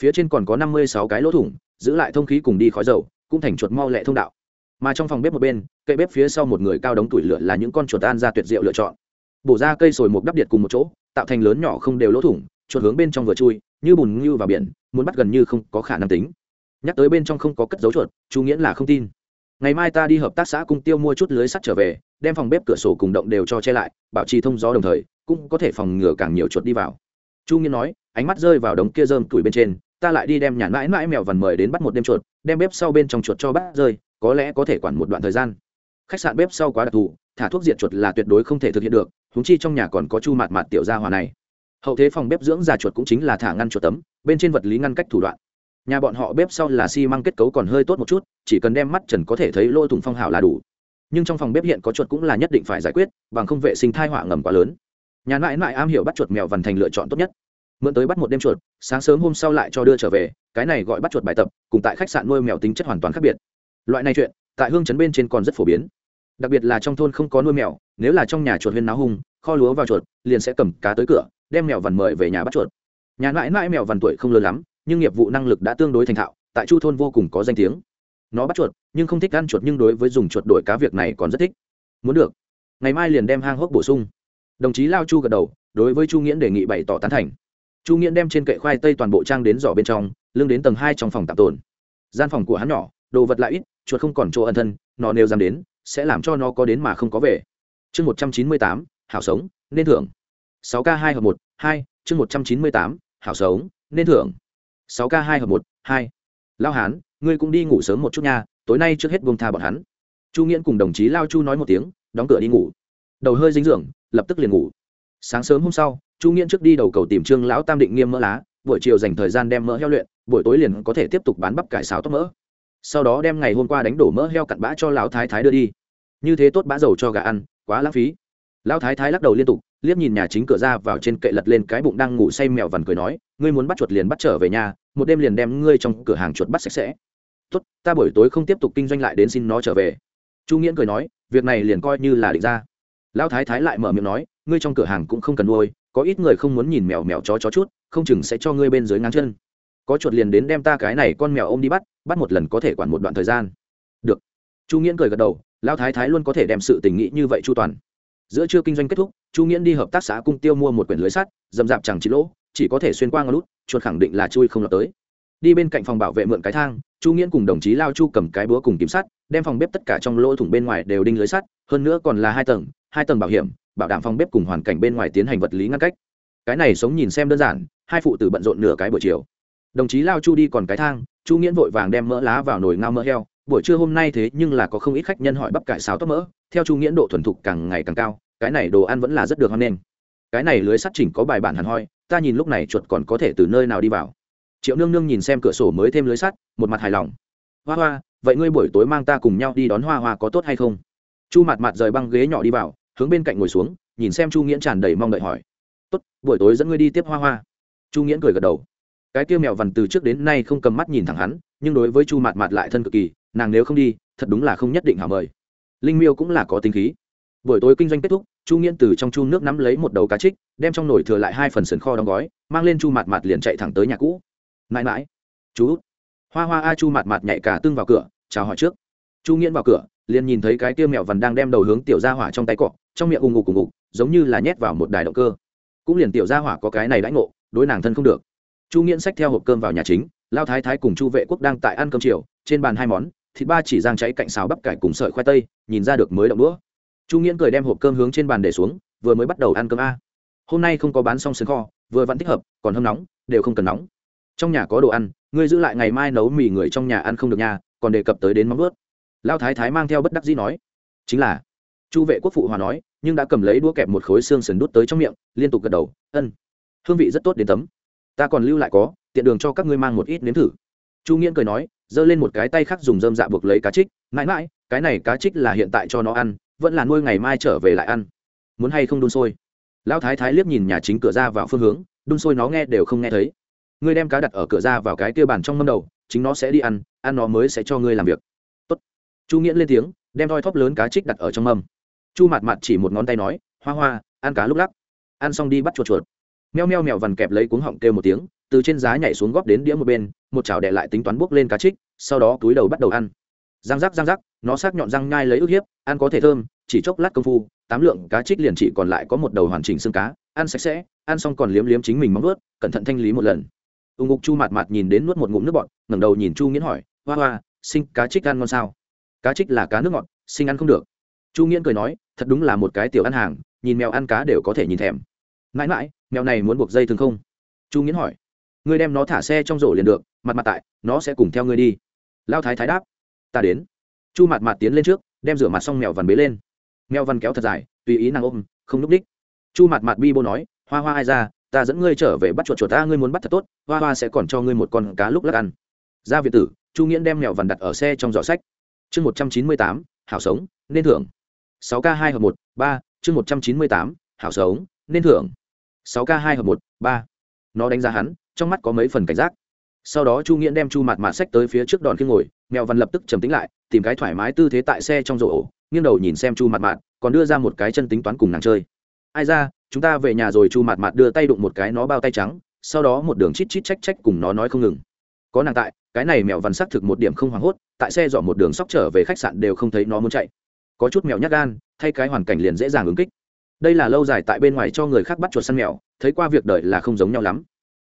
Phía trên còn có năm mươi sáu cái lỗ thủng, giữ lại thông khí cùng đi khói dầu, cũng thành chuột mau lẹ thông đạo. Mà trong phòng bếp một bên, cây bếp phía sau một người cao đống tuổi lửa là những con chuột an ra tuyệt diệu lựa chọn. Bổ ra cây sồi một đắp điện cùng một chỗ, tạo thành lớn nhỏ không đều lỗ thủng, chuột hướng bên trong vừa chui, như bùn ngưu vào biển, muốn bắt gần như không có khả năng tính. Nhắc tới bên trong không có cất dấu chuột chú nghĩa là không tin. Ngày mai ta đi hợp tác xã cung tiêu mua chút lưới sắt trở về, đem phòng bếp cửa sổ cùng động đều cho che lại, bảo trì thông gió đồng thời, cũng có thể phòng ngừa càng nhiều chuột đi vào chu nghiên nói, ánh mắt rơi vào đống kia rơm tuổi bên trên, ta lại đi đem nhàn mãi mãi mèo vằn mời đến bắt một đêm chuột, đem bếp sau bên trong chuột cho bát rơi, có lẽ có thể quản một đoạn thời gian. Khách sạn bếp sau quá đặc thù, thả thuốc diệt chuột là tuyệt đối không thể thực hiện được húng chi trong nhà còn có chu mạt mạt tiểu gia hòa này. Hậu thế phòng bếp dưỡng già chuột cũng chính là thả ngăn chuột tấm, bên trên vật lý ngăn cách thủ đoạn. Nhà bọn họ bếp sau là xi măng kết cấu còn hơi tốt một chút, chỉ cần đem mắt trần có thể thấy lỗ thủng phong hảo là đủ. Nhưng trong phòng bếp hiện có chuột cũng là nhất định phải giải quyết, bằng không vệ sinh thai họa ngầm quá lớn nhà mãi mãi am hiểu bắt chuột mèo vằn thành lựa chọn tốt nhất. Mượn tới bắt một đêm chuột, sáng sớm hôm sau lại cho đưa trở về, cái này gọi bắt chuột bài tập, cùng tại khách sạn nuôi mèo tính chất hoàn toàn khác biệt. Loại này chuyện, tại hương chấn bên trên còn rất phổ biến. Đặc biệt là trong thôn không có nuôi mèo, nếu là trong nhà chuột huyên náo hung, kho lúa vào chuột, liền sẽ cầm cá tới cửa, đem mèo vằn mời về nhà bắt chuột. Nhà mãi mãi mèo vằn tuổi không lớn lắm, nhưng nghiệp vụ năng lực đã tương đối thành thạo, tại chu thôn vô cùng có danh tiếng. Nó bắt chuột, nhưng không thích ăn chuột nhưng đối với dùng chuột đổi cá việc này còn rất thích. Muốn được, ngày mai liền đem hang hốc bổ sung đồng chí lao chu gật đầu, đối với chu nghiễn đề nghị bày tỏ tán thành. Chu nghiễn đem trên kệ khoai tây toàn bộ trang đến giỏ bên trong, lưng đến tầng hai trong phòng tạm tồn. Gian phòng của hắn nhỏ, đồ vật lại ít, chuột không còn chỗ ân thân, nó nếu dám đến, sẽ làm cho nó có đến mà không có về. Chương một trăm chín mươi tám, hảo sống, nên thưởng. Sáu k hai hợp một, hai, chương một trăm chín mươi tám, hảo sống, nên thưởng. Sáu k hai hợp một, hai. Lao hán, ngươi cũng đi ngủ sớm một chút nha, tối nay trước hết buông tha bọn hắn. Chu nghiễn cùng đồng chí lao chu nói một tiếng, đóng cửa đi ngủ. Đầu hơi dính dưỡng lập tức liền ngủ. Sáng sớm hôm sau, chu nghiễn trước đi đầu cầu tìm trương lão tam định nghiêm mỡ lá, buổi chiều dành thời gian đem mỡ heo luyện, buổi tối liền có thể tiếp tục bán bắp cải xào tóc mỡ. Sau đó đem ngày hôm qua đánh đổ mỡ heo cặn bã cho lão thái thái đưa đi. Như thế tốt bã dầu cho gà ăn, quá lãng phí. Lão thái thái lắc đầu liên tục, liếc nhìn nhà chính cửa ra vào trên kệ lật lên cái bụng đang ngủ say mèo vằn cười nói, ngươi muốn bắt chuột liền bắt trở về nhà, một đêm liền đem ngươi trong cửa hàng chuột bắt sạch sẽ. Tốt, ta buổi tối không tiếp tục kinh doanh lại đến xin nó trở về. Chu nghiễn cười nói, việc này liền coi như là định ra lão thái thái lại mở miệng nói, ngươi trong cửa hàng cũng không cần nuôi, có ít người không muốn nhìn mèo mèo chó chó chút, không chừng sẽ cho ngươi bên dưới ngang chân. Có chuột liền đến đem ta cái này con mèo ôm đi bắt bắt một lần có thể quản một đoạn thời gian. Được. Chu nghiễn cười gật đầu, lão thái thái luôn có thể đem sự tình nghĩ như vậy chu toàn. Giữa trưa kinh doanh kết thúc, chu nghiễn đi hợp tác xã cung tiêu mua một quyển lưới sắt dầm dạp chẳng chỉ lỗ, chỉ có thể xuyên qua ngón lút, chuột khẳng định là chui không lọt tới. Đi bên cạnh phòng bảo vệ mượn cái thang, chu nghiễn cùng đồng chí lao chu cầm cái búa cùng kiếm sắt, đem phòng bếp tất cả trong lỗ thủng bên ngoài đều đinh lưới sắt, hơn nữa còn là hai tầng hai tầng bảo hiểm, bảo đảm phòng bếp cùng hoàn cảnh bên ngoài tiến hành vật lý ngăn cách. Cái này sống nhìn xem đơn giản, hai phụ tử bận rộn nửa cái buổi chiều. Đồng chí lao chu đi còn cái thang, chu nghiễn vội vàng đem mỡ lá vào nồi ngao mỡ heo. Buổi trưa hôm nay thế nhưng là có không ít khách nhân hỏi bắp cải xào tóc mỡ. Theo chu nghiễn độ thuần thục càng ngày càng cao, cái này đồ ăn vẫn là rất được hoan nghênh. Cái này lưới sắt chỉnh có bài bản hẳn hoi, ta nhìn lúc này chuột còn có thể từ nơi nào đi vào. Triệu nương nương nhìn xem cửa sổ mới thêm lưới sắt, một mặt hài lòng. Hoa hoa, vậy ngươi buổi tối mang ta cùng nhau đi đón hoa hoa có tốt hay không? Chu mặt mặt rời băng ghế nhỏ đi vào hướng bên cạnh ngồi xuống, nhìn xem chu nghiễn tràn đầy mong đợi hỏi. Tốt, buổi tối dẫn ngươi đi tiếp hoa hoa. Chu nghiễn cười gật đầu. Cái kia mèo vằn từ trước đến nay không cầm mắt nhìn thẳng hắn, nhưng đối với chu Mạt Mạt lại thân cực kỳ, nàng nếu không đi, thật đúng là không nhất định hả mời. Linh miêu cũng là có tính khí. Buổi tối kinh doanh kết thúc, chu nghiễn từ trong chu nước nắm lấy một đầu cá trích, đem trong nồi thừa lại hai phần sườn kho đóng gói, mang lên chu Mạt Mạt liền chạy thẳng tới nhà cũ. Mãi mãi, chú hoa hoa a chu Mạt Mạt nhảy cả tương vào cửa, chào hỏi trước. Chu nghiễn vào cửa, liền nhìn thấy cái kia mèo vằn đang đem đầu hướng tiểu gia hỏa trong tay cọ trong miệng ùng ục ùng ục giống như là nhét vào một đài động cơ. Cũng liền tiểu gia hỏa có cái này đãi ngộ, đối nàng thân không được. Chu nghiễn xách theo hộp cơm vào nhà chính, lao thái thái cùng chu vệ quốc đang tại ăn cơm chiều, trên bàn hai món, thịt ba chỉ giang cháy cạnh xào bắp cải cùng sợi khoai tây, nhìn ra được mới động đũa. Chu nghiễn cười đem hộp cơm hướng trên bàn để xuống, vừa mới bắt đầu ăn cơm a. Hôm nay không có bán xong sườn kho, vừa vẫn thích hợp, còn hâm nóng, đều không cần nóng. Trong nhà có đồ ăn, ngươi giữ lại ngày mai nấu mì người trong nhà ăn không được nhà còn đề cập tới đến móng ướt lao thái thái mang theo bất đắc dĩ nói, chính là. Chu vệ quốc phụ hòa nói nhưng đã cầm lấy đũa kẹp một khối xương sườn đút tới trong miệng, liên tục gật đầu, ân, hương vị rất tốt đến tấm. Ta còn lưu lại có, tiện đường cho các ngươi mang một ít nếm thử. Chu nghiễn cười nói, giơ lên một cái tay khác dùng dơm dạ buộc lấy cá trích, mãi mãi, cái này cá trích là hiện tại cho nó ăn, vẫn là nuôi ngày mai trở về lại ăn. Muốn hay không đun sôi? Lão thái thái liếc nhìn nhà chính cửa ra vào phương hướng, đun sôi nó nghe đều không nghe thấy. Ngươi đem cá đặt ở cửa ra vào cái kia bàn trong mâm đầu, chính nó sẽ đi ăn ăn nó mới sẽ cho ngươi làm việc. Tốt. chu nghiễn lên tiếng, đem thoi thóp lớn cá trích đặt ở trong mâm chu Mạt Mạt chỉ một ngón tay nói, hoa hoa, ăn cá lúc lắc. Ăn xong đi bắt chuột chuột. Meo meo mèo vằn kẹp lấy cuống họng kêu một tiếng, từ trên giá nhảy xuống góp đến đĩa một bên, một chảo đệ lại tính toán buốc lên cá trích, sau đó túi đầu bắt đầu ăn. Răng rắc răng rắc, nó sắc nhọn răng nhai lấy ức hiếp, ăn có thể thơm, chỉ chốc lát công phu, tám lượng cá trích liền chỉ còn lại có một đầu hoàn chỉnh xương cá, ăn sạch sẽ, ăn xong còn liếm liếm chính mình móng ướt cẩn thận thanh lý một lần. Ưng ngục chu Mạt Mạt nhìn đến nuốt một ngụm nước bọt, ngẩng đầu nhìn chu nghiến hỏi, hoa hoa, sinh cá trích ăn ngon sao? Cá trích là cá nước ngọt, sinh ăn không được chu nghiễn cười nói, thật đúng là một cái tiểu ăn hàng, nhìn mèo ăn cá đều có thể nhìn thèm. Mãi mãi, mèo này muốn buộc dây thường không? Chu nghiễn hỏi. Ngươi đem nó thả xe trong rổ liền được, mặt mặt tại, nó sẽ cùng theo ngươi đi. Lao thái thái đáp. Ta đến. Chu mặt mặt tiến lên trước, đem rửa mặt xong mèo vằn bế lên. Mèo vằn kéo thật dài, tùy ý nàng ôm, không núp đích. Chu mặt mặt bi bô nói, hoa hoa ai ra, ta dẫn ngươi trở về bắt chuột chuột ta, ngươi muốn bắt thật tốt, hoa hoa sẽ còn cho ngươi một con cá lúc lắc ăn. Ra việt tử, chu nghiễn đem mèo vằn đặt ở xe trong giỏ sách. Chương một trăm chín mươi tám, hảo sống, nên thưởng. 6k2 hợp một, ba, chương một trăm chín mươi tám, hảo sống, nên thưởng. 6k2 hợp một, ba. Nó đánh giá hắn, trong mắt có mấy phần cảnh giác. Sau đó chu nghiễn đem chu Mạt mạt sách tới phía trước đòn kia ngồi, mèo văn lập tức trầm tĩnh lại, tìm cái thoải mái tư thế tại xe trong rổ ổ, nghiêng đầu nhìn xem chu Mạt mạt, còn đưa ra một cái chân tính toán cùng nàng chơi. Ai ra, chúng ta về nhà rồi, chu Mạt mạt đưa tay đụng một cái nó bao tay trắng, sau đó một đường chít chít trách trách cùng nó nói không ngừng. Có nàng tại, cái này mèo Văn xác thực một điểm không hoảng hốt, tại xe dọn một đường sóc trở về khách sạn đều không thấy nó muốn chạy có chút mèo nhát gan, thay cái hoàn cảnh liền dễ dàng ứng kích. Đây là lâu dài tại bên ngoài cho người khác bắt chuột săn mèo, thấy qua việc đời là không giống nhau lắm.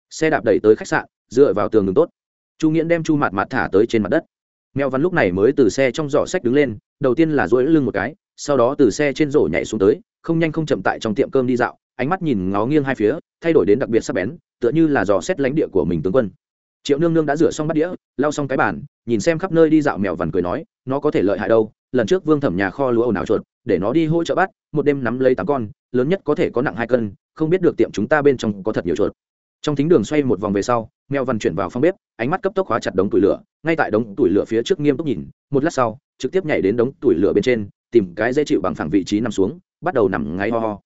Xe đạp đẩy tới khách sạn, dựa vào tường đường tốt. Chu nghiễn đem chu mặt mặt thả tới trên mặt đất. Mèo văn lúc này mới từ xe trong giỏ sách đứng lên, đầu tiên là duỗi lưng một cái, sau đó từ xe trên rổ nhảy xuống tới, không nhanh không chậm tại trong tiệm cơm đi dạo, ánh mắt nhìn ngó nghiêng hai phía, thay đổi đến đặc biệt sắc bén, tựa như là dò xét lãnh địa của mình tướng quân. Triệu nương nương đã rửa xong bát đĩa, lau xong cái bàn, nhìn xem khắp nơi đi dạo mèo vằn cười nói, nó có thể lợi hại đâu lần trước vương thẩm nhà kho lúa ồn ào chuột, để nó đi hỗ trợ bắt, một đêm nắm lấy tám con, lớn nhất có thể có nặng hai cân, không biết được tiệm chúng ta bên trong có thật nhiều chuột. Trong thính đường xoay một vòng về sau, mèo văn chuyển vào phòng bếp, ánh mắt cấp tốc khóa chặt đống tủi lửa, ngay tại đống tủi lửa phía trước nghiêm túc nhìn, một lát sau, trực tiếp nhảy đến đống tủi lửa bên trên, tìm cái dễ chịu bằng phẳng vị trí nằm xuống, bắt đầu nằm ngáy ho ho.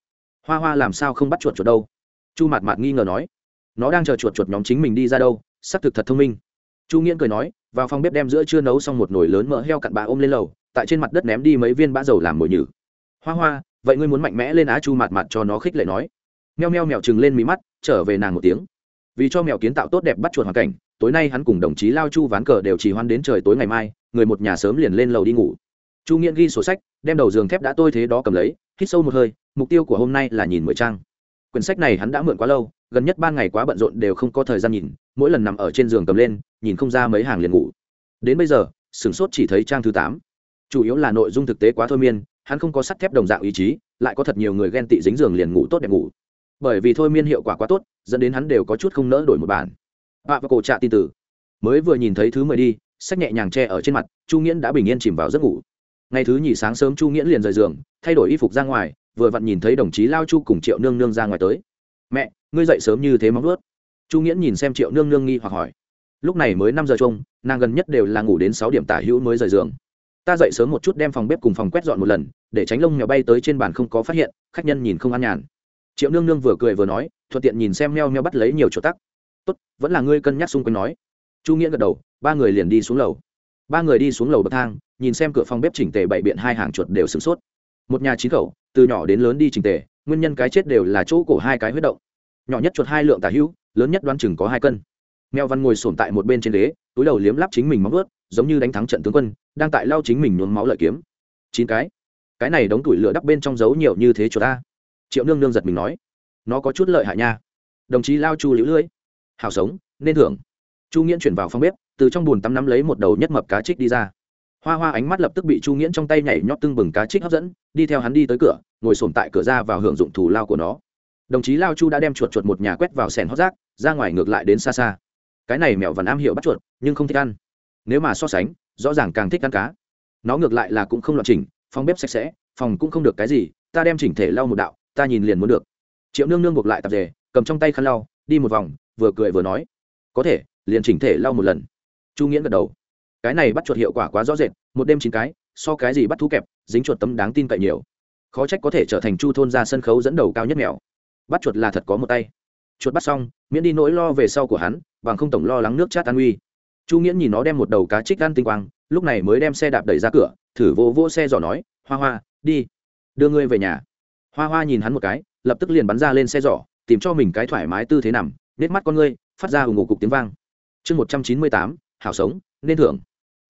Hoa hoa làm sao không bắt chuột chuột đâu? Chu mạt mạt nghi ngờ nói. Nó đang chờ chuột chuột nhóm chính mình đi ra đâu, xác thực thật thông minh. Chu nghiễn cười nói, vào phòng bếp đem giữa chưa nấu xong một nồi lớn mỡ heo cặn bà ôm lên lầu tại trên mặt đất ném đi mấy viên bã dầu làm mồi nhử. Hoa hoa, vậy ngươi muốn mạnh mẽ lên á chu mạt mạt cho nó khích lệ nói. Meo meo mèo chừng lên mí mắt, trở về nàng một tiếng. Vì cho mèo kiến tạo tốt đẹp bắt chuột hoàn cảnh, tối nay hắn cùng đồng chí lao chu ván cờ đều chỉ hoan đến trời tối ngày mai, người một nhà sớm liền lên lầu đi ngủ. Chu nghiện ghi sổ sách, đem đầu giường thép đã tôi thế đó cầm lấy, hít sâu một hơi, mục tiêu của hôm nay là nhìn mười trang. Quyển sách này hắn đã mượn quá lâu, gần nhất ban ngày quá bận rộn đều không có thời gian nhìn, mỗi lần nằm ở trên giường cầm lên, nhìn không ra mấy hàng liền ngủ. Đến bây giờ, sửng sốt chỉ thấy trang thứ tám chủ yếu là nội dung thực tế quá thôi miên, hắn không có sắt thép đồng dạng ý chí, lại có thật nhiều người ghen tị dính giường liền ngủ tốt đẹp ngủ. Bởi vì thôi miên hiệu quả quá tốt, dẫn đến hắn đều có chút không nỡ đổi một bản. Họa và cổ trạ tin tử. Mới vừa nhìn thấy thứ mười đi, sách nhẹ nhàng che ở trên mặt, chu nghiễn đã bình yên chìm vào giấc ngủ. Ngày thứ nhì sáng sớm, chu nghiễn liền rời giường, thay đổi y phục ra ngoài, vừa vặn nhìn thấy đồng chí lao chu cùng triệu nương nương ra ngoài tới. Mẹ, ngươi dậy sớm như thế móng ướt chu nghiễn nhìn xem triệu nương nương nghi hoặc hỏi. Lúc này mới năm giờ chung nàng gần nhất đều là ngủ đến sáu điểm tả hữu mới rời giường ta dậy sớm một chút đem phòng bếp cùng phòng quét dọn một lần, để tránh lông mèo bay tới trên bàn không có phát hiện, khách nhân nhìn không an nhàn. Triệu nương nương vừa cười vừa nói, thuận tiện nhìn xem meo meo bắt lấy nhiều chỗ tắc. Tốt, vẫn là ngươi cân nhắc xung quanh nói. Chu nghĩa gật đầu, ba người liền đi xuống lầu. Ba người đi xuống lầu bậc thang, nhìn xem cửa phòng bếp chỉnh tề bậy biện hai hàng chuột đều sửng sốt. Một nhà chín khẩu, từ nhỏ đến lớn đi chỉnh tề, nguyên nhân cái chết đều là chỗ cổ hai cái huyết động. Nhỏ nhất chuột hai lượng tả hữu, lớn nhất đoán chừng có hai cân. Mèo văn ngồi sổm tại một bên trên ghế, túi đầu liếm lắp chính mình móng ướt giống như đánh thắng trận tướng quân, đang tại lao chính mình nhuốm máu lợi kiếm. Chín cái. Cái này đóng tuổi lửa đắp bên trong giấu nhiều như thế chỗ ta. Triệu nương nương giật mình nói. Nó có chút lợi hại nha. Đồng chí lao chu lũ lưỡi. Hào sống, nên thưởng. Chu nghiễn chuyển vào phòng bếp, từ trong bùn tắm nắm lấy một đầu nhất mập cá trích đi ra. Hoa hoa ánh mắt lập tức bị chu nghiễn trong tay nhảy nhót tưng bừng cá trích hấp dẫn, đi theo hắn đi tới cửa, ngồi sồn tại cửa ra vào hưởng dụng thù lao của nó. Đồng chí lao chu đã đem chuột chuột một nhà quét vào sèn hót rác, ra ngoài ngược lại đến xa xa. Cái này mẹo vẫn am hiểu bắt chuột, nhưng không thích ăn nếu mà so sánh, rõ ràng càng thích ăn cá. Nó ngược lại là cũng không loạn chỉnh, phòng bếp sạch sẽ, phòng cũng không được cái gì, ta đem chỉnh thể lau một đạo, ta nhìn liền muốn được. Triệu nương nương buộc lại tạp dề, cầm trong tay khăn lau, đi một vòng, vừa cười vừa nói. Có thể, liền chỉnh thể lau một lần. Chu nghiễn gật đầu. Cái này bắt chuột hiệu quả quá rõ rệt, một đêm chín cái, so cái gì bắt thú kẹp, dính chuột tấm đáng tin cậy nhiều. Khó trách có thể trở thành chu thôn ra sân khấu dẫn đầu cao nhất mèo. Bắt chuột là thật có một tay. Chuột bắt xong, miễn đi nỗi lo về sau của hắn, bằng không tổng lo lắng nước chát an uy chu nghiễn nhìn nó đem một đầu cá trích gan tinh quang, lúc này mới đem xe đạp đẩy ra cửa, thử vô vô xe giỏ nói, hoa hoa, đi, đưa ngươi về nhà. Hoa hoa nhìn hắn một cái, lập tức liền bắn ra lên xe giỏ tìm cho mình cái thoải mái tư thế nằm nết mắt con ngươi, phát ra hùng ngủ cục tiếng vang. Chương một trăm chín mươi tám, hảo sống, nên thưởng.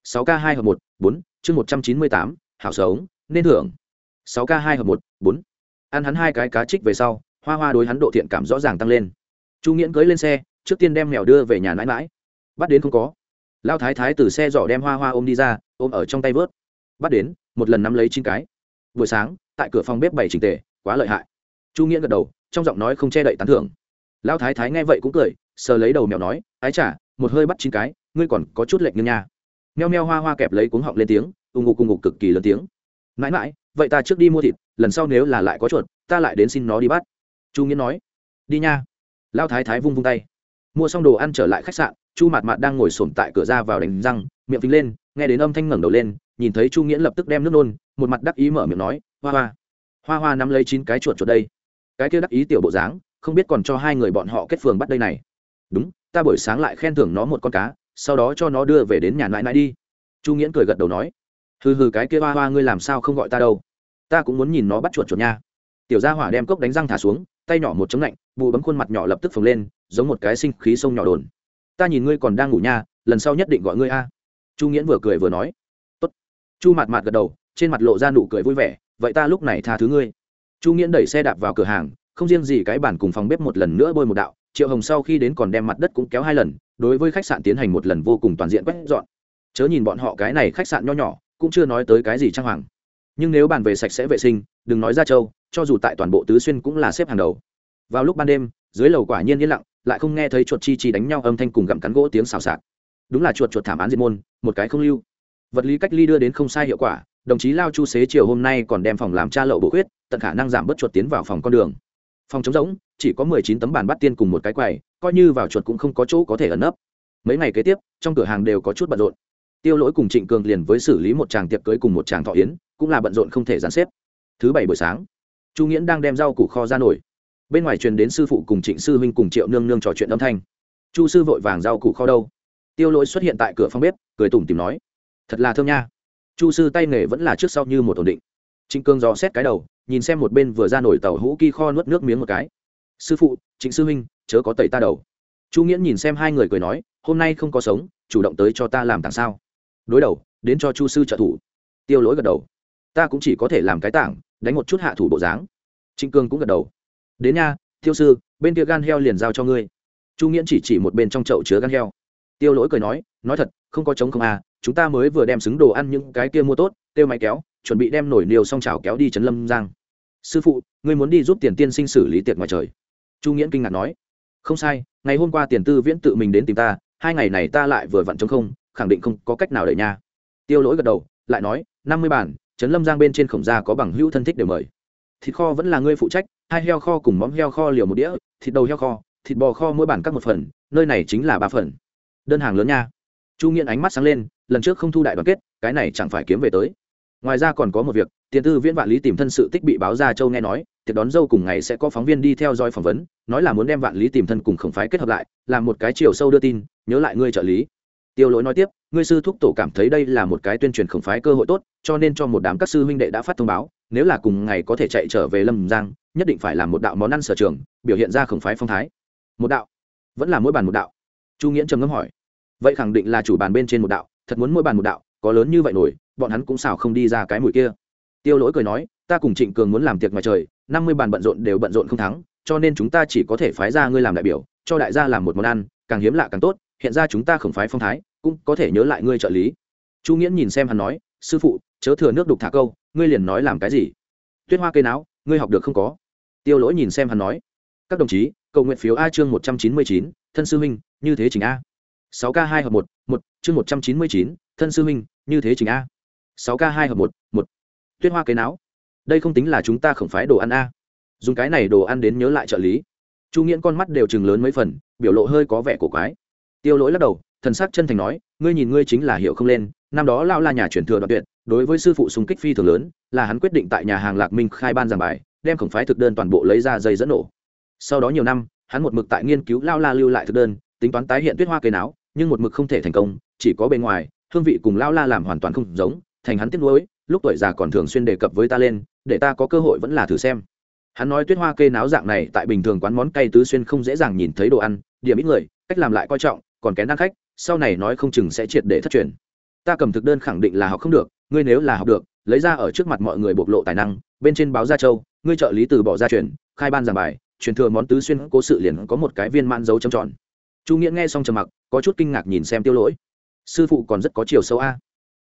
Sáu k hai hợp một, bốn, chương một trăm chín mươi tám, hảo sống, nên thưởng. Sáu k hai hợp một, bốn. Ăn hắn hai cái cá trích về sau, hoa hoa đối hắn độ thiện cảm rõ ràng tăng lên. Chu nghiễn cưới lên xe, trước tiên đem mèo đưa về nhà nãi mãi bắt đến không có lao thái thái từ xe giỏ đem hoa hoa ôm đi ra, ôm ở trong tay vớt. Bắt đến, một lần nắm lấy chín cái. Buổi sáng, tại cửa phòng bếp bày trình tề, quá lợi hại. Chu nghĩa gật đầu, trong giọng nói không che đậy tán thưởng. Lão thái thái nghe vậy cũng cười, sờ lấy đầu mèo nói, ái chả một hơi bắt chín cái, ngươi còn có chút lệnh như nha. Meo meo hoa hoa kẹp lấy cuống họng lên tiếng, ù ngục ù ngục cực kỳ lớn tiếng. Mãi mãi, vậy ta trước đi mua thịt, lần sau nếu là lại có chuột, ta lại đến xin nó đi bắt. Chu nghĩa nói, đi nha. Lão thái thái vung vung tay. Mua xong đồ ăn trở lại khách sạn chu mạt mạt đang ngồi sổm tại cửa ra vào đánh răng, miệng phình lên, nghe đến âm thanh ngẩng đầu lên, nhìn thấy chu nghiễn lập tức đem nước nôn, một mặt đắc ý mở miệng nói, hoa hoa hoa hoa nắm lấy chín cái chuột chuột đây. Cái kia đắc ý tiểu bộ dáng, không biết còn cho hai người bọn họ kết phường bắt đây này. Đúng, ta buổi sáng lại khen thưởng nó một con cá, sau đó cho nó đưa về đến nhà nãi nãi đi. Chu nghiễn cười gật đầu nói, hừ hừ, cái kia hoa hoa ngươi làm sao không gọi ta đâu? Ta cũng muốn nhìn nó bắt chuột chuột nha. Tiểu gia hỏa đem cốc đánh răng thả xuống, tay nhỏ một chống lạnh bụ bấm khuôn mặt nhỏ lập tức phồng lên, giống một cái sinh khí sông nhỏ đồn ta nhìn ngươi còn đang ngủ nha, lần sau nhất định gọi ngươi a. Chu nghiễn vừa cười vừa nói. Tốt. chu mạt mạt gật đầu, trên mặt lộ ra nụ cười vui vẻ, vậy ta lúc này tha thứ ngươi. Chu nghiễn đẩy xe đạp vào cửa hàng, không riêng gì cái bản cùng phòng bếp một lần nữa bôi một đạo, triệu hồng sau khi đến còn đem mặt đất cũng kéo hai lần, đối với khách sạn tiến hành một lần vô cùng toàn diện quét dọn. Chớ nhìn bọn họ cái này khách sạn nho nhỏ, cũng chưa nói tới cái gì trang hoàng. Nhưng nếu bàn về sạch sẽ vệ sinh, đừng nói ra châu, cho dù tại toàn bộ tứ xuyên cũng là xếp hàng đầu. Vào lúc ban đêm, dưới lầu quả nhiên yên lặng lại không nghe thấy chuột chi chi đánh nhau âm thanh cùng gặm cắn gỗ tiếng xào xạc. Đúng là chuột chuột thảm án diệt môn, một cái không lưu. Vật lý cách ly đưa đến không sai hiệu quả, đồng chí lao chu xế chiều hôm nay còn đem phòng làm cha lậu bổ khuyết, tận khả năng giảm bớt chuột tiến vào phòng con đường. Phòng chống rỗng, chỉ có mười chín tấm bàn bắt tiên cùng một cái quầy, coi như vào chuột cũng không có chỗ có thể ẩn nấp. Mấy ngày kế tiếp, trong cửa hàng đều có chút bận rộn. Tiêu lỗi cùng trịnh cường liền với xử lý một chàng tiệc cưới cùng một chàng thọ yến, cũng là bận rộn không thể dàn xếp. Thứ bảy buổi sáng, chu nghiễn đang đem rau củ kho ra nổi bên ngoài truyền đến sư phụ cùng trịnh sư huynh cùng triệu nương nương trò chuyện âm thanh. Chu sư vội vàng rau củ kho đâu? Tiêu lỗi xuất hiện tại cửa phòng bếp, cười tủm tìm nói, thật là thơm nha. Chu sư tay nghề vẫn là trước sau như một ổn định. Trịnh cương dò xét cái đầu, nhìn xem một bên vừa ra nổi tàu hũ ki kho nuốt nước miếng một cái. Sư phụ, trịnh sư huynh, chớ có tẩy ta đầu. Chu nghiễn nhìn xem hai người cười nói, hôm nay không có sống, chủ động tới cho ta làm tảng sao? Đối đầu, đến cho chu sư trợ thủ. Tiêu lỗi gật đầu. Ta cũng chỉ có thể làm cái tảng, đánh một chút hạ thủ bộ dáng. Trịnh cương cũng gật đầu đến nha tiêu sư, bên kia gan heo liền giao cho ngươi. Chu nghiễn chỉ chỉ một bên trong chậu chứa gan heo. Tiêu lỗi cười nói nói thật, không có chống không à chúng ta mới vừa đem xứng đồ ăn những cái kia mua tốt tiêu máy kéo, chuẩn bị đem nổi niều xong chảo kéo đi trấn lâm giang. Sư phụ, ngươi muốn đi giúp tiền tiên sinh xử lý tiệc ngoài trời. Chu nghiễn kinh ngạc nói, không sai, ngày hôm qua tiền tư viễn tự mình đến tìm ta, hai ngày này ta lại vừa vặn chống không, khẳng định không có cách nào đợi nha. Tiêu lỗi gật đầu, lại nói, năm mươi bản, trấn lâm giang bên trên khổng gia có bằng hữu thân thích đều mời thịt kho vẫn là ngươi phụ trách, hai heo kho cùng móng heo kho liều một đĩa, thịt đầu heo kho, thịt bò kho mỗi bản các một phần, nơi này chính là ba phần. Đơn hàng lớn nha. Chu nghiện ánh mắt sáng lên, lần trước không thu đại đoàn kết, cái này chẳng phải kiếm về tới. Ngoài ra còn có một việc, tiền tư viễn vạn lý tìm thân sự tích bị báo ra châu nghe nói, tiệc đón dâu cùng ngày sẽ có phóng viên đi theo dõi phỏng vấn, nói là muốn đem vạn lý tìm thân cùng khổng phái kết hợp lại, làm một cái chiều sâu đưa tin, nhớ lại ngươi trợ lý. Tiêu lỗi nói tiếp, ngươi sư thúc tổ cảm thấy đây là một cái tuyên truyền khổng phái cơ hội tốt, cho nên cho một đám các sư huynh đệ đã phát thông báo nếu là cùng ngày có thể chạy trở về lâm giang, nhất định phải làm một đạo món ăn sở trường, biểu hiện ra khổng phái phong thái. Một đạo? Vẫn là mỗi bàn một đạo? Chu nghĩa trầm ngâm hỏi. Vậy khẳng định là chủ bàn bên trên một đạo, thật muốn mỗi bàn một đạo, có lớn như vậy nổi, bọn hắn cũng xào không đi ra cái mùi kia. Tiêu lỗi cười nói, ta cùng trịnh cường muốn làm tiệc ngoài trời, năm mươi bàn bận rộn đều bận rộn không thắng, cho nên chúng ta chỉ có thể phái ra ngươi làm đại biểu, cho đại gia làm một món ăn, càng hiếm lạ càng tốt, hiện ra chúng ta khổng phái phong thái, cũng có thể nhớ lại ngươi trợ lý. Chu nghĩa nhìn xem hắn nói, sư phụ, chớ thừa nước đục thả câu ngươi liền nói làm cái gì? Tuyết hoa cây não, ngươi học được không có? Tiêu lỗi nhìn xem hắn nói. Các đồng chí, cầu nguyện phiếu a chương một trăm chín mươi chín, thân sư huynh, như thế trình a. sáu k hai hợp một một, chương một trăm chín mươi chín, thân sư huynh, như thế trình a. sáu k hai hợp một một. Tuyết hoa cây não. Đây không tính là chúng ta khổng phái đồ ăn a. Dùng cái này đồ ăn đến nhớ lại trợ lý. Chu nghiễn con mắt đều chừng lớn mấy phần, biểu lộ hơi có vẻ cổ quái. Tiêu lỗi lắc đầu, thần sắc chân thành nói, ngươi nhìn ngươi chính là hiệu không lên, năm đó lao la nhà chuyển thừa đoạn tuyệt đối với sư phụ súng kích phi thường lớn, là hắn quyết định tại nhà hàng lạc minh khai ban giảng bài, đem khổng phái thực đơn toàn bộ lấy ra dây dẫn nổ. Sau đó nhiều năm, hắn một mực tại nghiên cứu lao la lưu lại thực đơn, tính toán tái hiện tuyết hoa cây não nhưng một mực không thể thành công, chỉ có bề ngoài, hương vị cùng lao la làm hoàn toàn không giống, thành hắn tiếc nuối, lúc tuổi già còn thường xuyên đề cập với ta lên, để ta có cơ hội vẫn là thử xem. Hắn nói tuyết hoa kê náo dạng này tại bình thường quán món cay tứ xuyên không dễ dàng nhìn thấy đồ ăn, điểm ít người, cách làm lại coi trọng, còn kén ăn khách, sau này nói không chừng sẽ triệt để thất truyền. Ta cầm thực đơn khẳng định là học không được ngươi nếu là học được, lấy ra ở trước mặt mọi người bộc lộ tài năng, bên trên báo gia châu, ngươi trợ lý từ bỏ gia truyền, khai ban giảng bài, truyền thừa món tứ xuyên cố sự liền có một cái viên man dấu trầm tròn. Chu nghĩa nghe xong trầm mặc, có chút kinh ngạc nhìn xem tiêu lỗi. Sư phụ còn rất có chiều sâu a.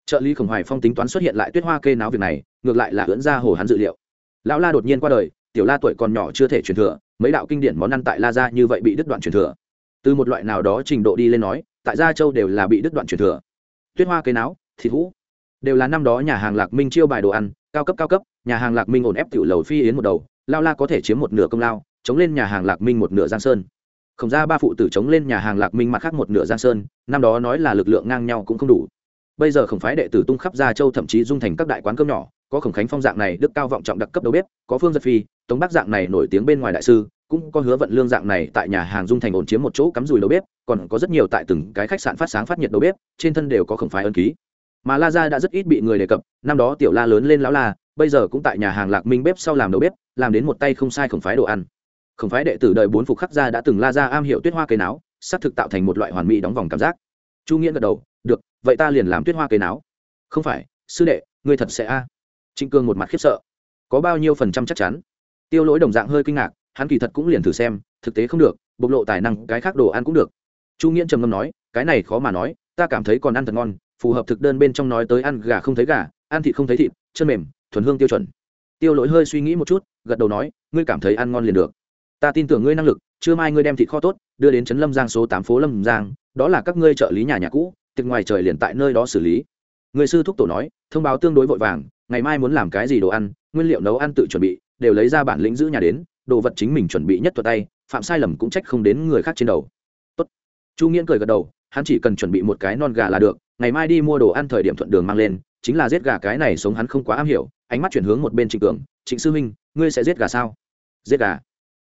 Trợ lý khổng hoài phong tính toán xuất hiện lại tuyết hoa kê náo việc này, ngược lại là ưỡn ra hồ hắn dự liệu. Lão la đột nhiên qua đời, tiểu la tuổi còn nhỏ chưa thể truyền thừa, mấy đạo kinh điển món ăn tại la gia như vậy bị đứt đoạn truyền thừa. Từ một loại nào đó trình độ đi lên nói, tại gia châu đều là bị đứt đoạn truyền thừa. Tuyết hoa cây náo, thịt hũ đều là năm đó nhà hàng lạc minh chiêu bài đồ ăn, cao cấp cao cấp, nhà hàng lạc minh ổn ép tiểu lầu phi yến một đầu, lao la có thể chiếm một nửa công lao, chống lên nhà hàng lạc minh một nửa giang sơn. Không ra ba phụ tử chống lên nhà hàng lạc minh mặt khác một nửa giang sơn, năm đó nói là lực lượng ngang nhau cũng không đủ. Bây giờ không phái đệ tử tung khắp gia châu thậm chí dung thành các đại quán cơm nhỏ, có khổng khánh phong dạng này, đức cao vọng trọng đặc cấp đầu bếp, có phương giật phi, tống bắc dạng này nổi tiếng bên ngoài đại sư, cũng có hứa vận lương dạng này tại nhà hàng dung thành ổn chiếm một chỗ cắm rùi đầu bếp, còn có rất nhiều tại từng cái khách sạn phát sáng phát nhiệt đầu bếp, trên thân đều có khổng phái ân ký mà la gia đã rất ít bị người đề cập, năm đó tiểu la lớn lên lão la, bây giờ cũng tại nhà hàng lạc minh bếp sau làm đầu bếp, làm đến một tay không sai khổng phái đồ ăn. Khổng phái đệ tử đời bốn phục khắc gia đã từng la ra am hiểu tuyết hoa cây náo xác thực tạo thành một loại hoàn mỹ đóng vòng cảm giác. Chu nghĩa gật đầu, được, vậy ta liền làm tuyết hoa cây náo. Không phải, sư đệ, ngươi thật sẽ a. Trịnh cương một mặt khiếp sợ. Có bao nhiêu phần trăm chắc chắn? Tiêu lỗi đồng dạng hơi kinh ngạc, hắn kỳ thật cũng liền thử xem, thực tế không được, bộc lộ tài năng, cái khác đồ ăn cũng được. Chu nghĩa trầm ngâm nói, cái này khó mà nói, ta cảm thấy còn ăn thật ngon phù hợp thực đơn bên trong nói tới ăn gà không thấy gà, ăn thịt không thấy thịt, chân mềm, thuần hương tiêu chuẩn. Tiêu lỗi hơi suy nghĩ một chút, gật đầu nói, ngươi cảm thấy ăn ngon liền được. Ta tin tưởng ngươi năng lực chưa mai ngươi đem thịt kho tốt, đưa đến trấn lâm giang số tám phố lâm giang, đó là các ngươi trợ lý nhà nhà cũ tiệc ngoài trời liền tại nơi đó xử lý. Người sư thúc tổ nói, thông báo tương đối vội vàng, ngày mai muốn làm cái gì đồ ăn, nguyên liệu nấu ăn tự chuẩn bị, đều lấy ra bản lĩnh giữ nhà đến, đồ vật chính mình chuẩn bị nhất thuật tay, phạm sai lầm cũng trách không đến người khác trên đầu. Tốt. chu nghiễn cười gật đầu, hắn chỉ cần chuẩn bị một cái non gà là được ngày mai đi mua đồ ăn thời điểm thuận đường mang lên, chính là giết gà cái này sống hắn không quá am hiểu, ánh mắt chuyển hướng một bên trịnh cường, trịnh sư huynh, ngươi sẽ giết gà sao? Giết gà?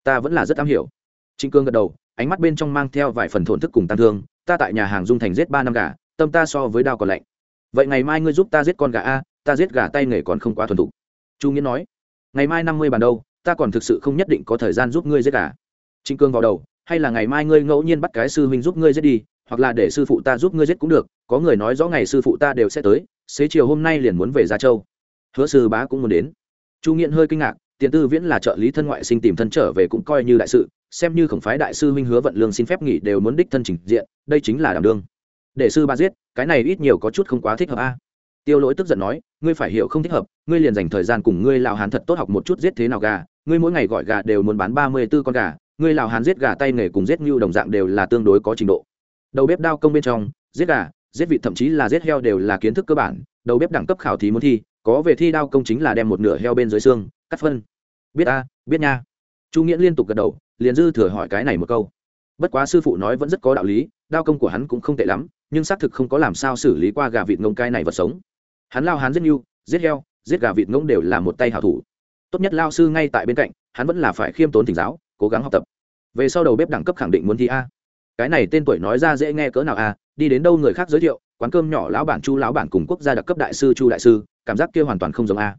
Ta vẫn là rất am hiểu. Trịnh cường gật đầu, ánh mắt bên trong mang theo vài phần thổn thức cùng tăng thương, ta tại nhà hàng dung thành giết ba năm gà, tâm ta so với đao còn lạnh. Vậy ngày mai ngươi giúp ta giết con gà a, ta giết gà tay nghề còn không quá thuần thục. Chu nghĩa nói, ngày mai năm mươi bàn đâu, ta còn thực sự không nhất định có thời gian giúp ngươi giết gà. Trịnh cương vào đầu, hay là ngày mai ngươi ngẫu nhiên bắt cái sư huynh giúp ngươi giết đi hoặc là để sư phụ ta giúp ngươi giết cũng được, có người nói rõ ngày sư phụ ta đều sẽ tới, xế chiều hôm nay liền muốn về gia châu. Hứa sư bá cũng muốn đến. Chu nghiện hơi kinh ngạc, tiền tư viễn là trợ lý thân ngoại sinh tìm thân trở về cũng coi như đại sự, xem như khổng phái đại sư minh hứa vận lương xin phép nghỉ đều muốn đích thân trình diện, đây chính là đảm đương. Để sư ba giết, cái này ít nhiều có chút không quá thích hợp a. Tiêu lỗi tức giận nói, ngươi phải hiểu không thích hợp, ngươi liền dành thời gian cùng ngươi lào hán thật tốt học một chút giết thế nào gà, ngươi mỗi ngày gọi gà đều muốn bán ba mươi b ố con gà, ngươi lào hán giết gà tay nghề cùng giết ngưu đồng dạng đều là tương đối có trình độ đầu bếp đao công bên trong, giết gà, giết vịt, thậm chí là giết heo đều là kiến thức cơ bản. Đầu bếp đẳng cấp khảo thí muốn thi, có về thi đao công chính là đem một nửa heo bên dưới xương, cắt phân. Biết a, biết nha. Chu nghĩa liên tục gật đầu, liền dư thừa hỏi cái này một câu. Bất quá sư phụ nói vẫn rất có đạo lý, đao công của hắn cũng không tệ lắm, nhưng xác thực không có làm sao xử lý qua gà vịt ngông cai này vật sống. Hắn lao hắn giết nhu, giết heo, giết gà vịt ngông đều là một tay hảo thủ. Tốt nhất lao sư ngay tại bên cạnh, hắn vẫn là phải khiêm tốn thỉnh giáo, cố gắng học tập. Về sau đầu bếp đẳng cấp khẳng định muốn thi a cái này tên tuổi nói ra dễ nghe cỡ nào a đi đến đâu người khác giới thiệu, quán cơm nhỏ lão bản chu lão bản cùng quốc gia đặc cấp đại sư chu đại sư, cảm giác kia hoàn toàn không giống a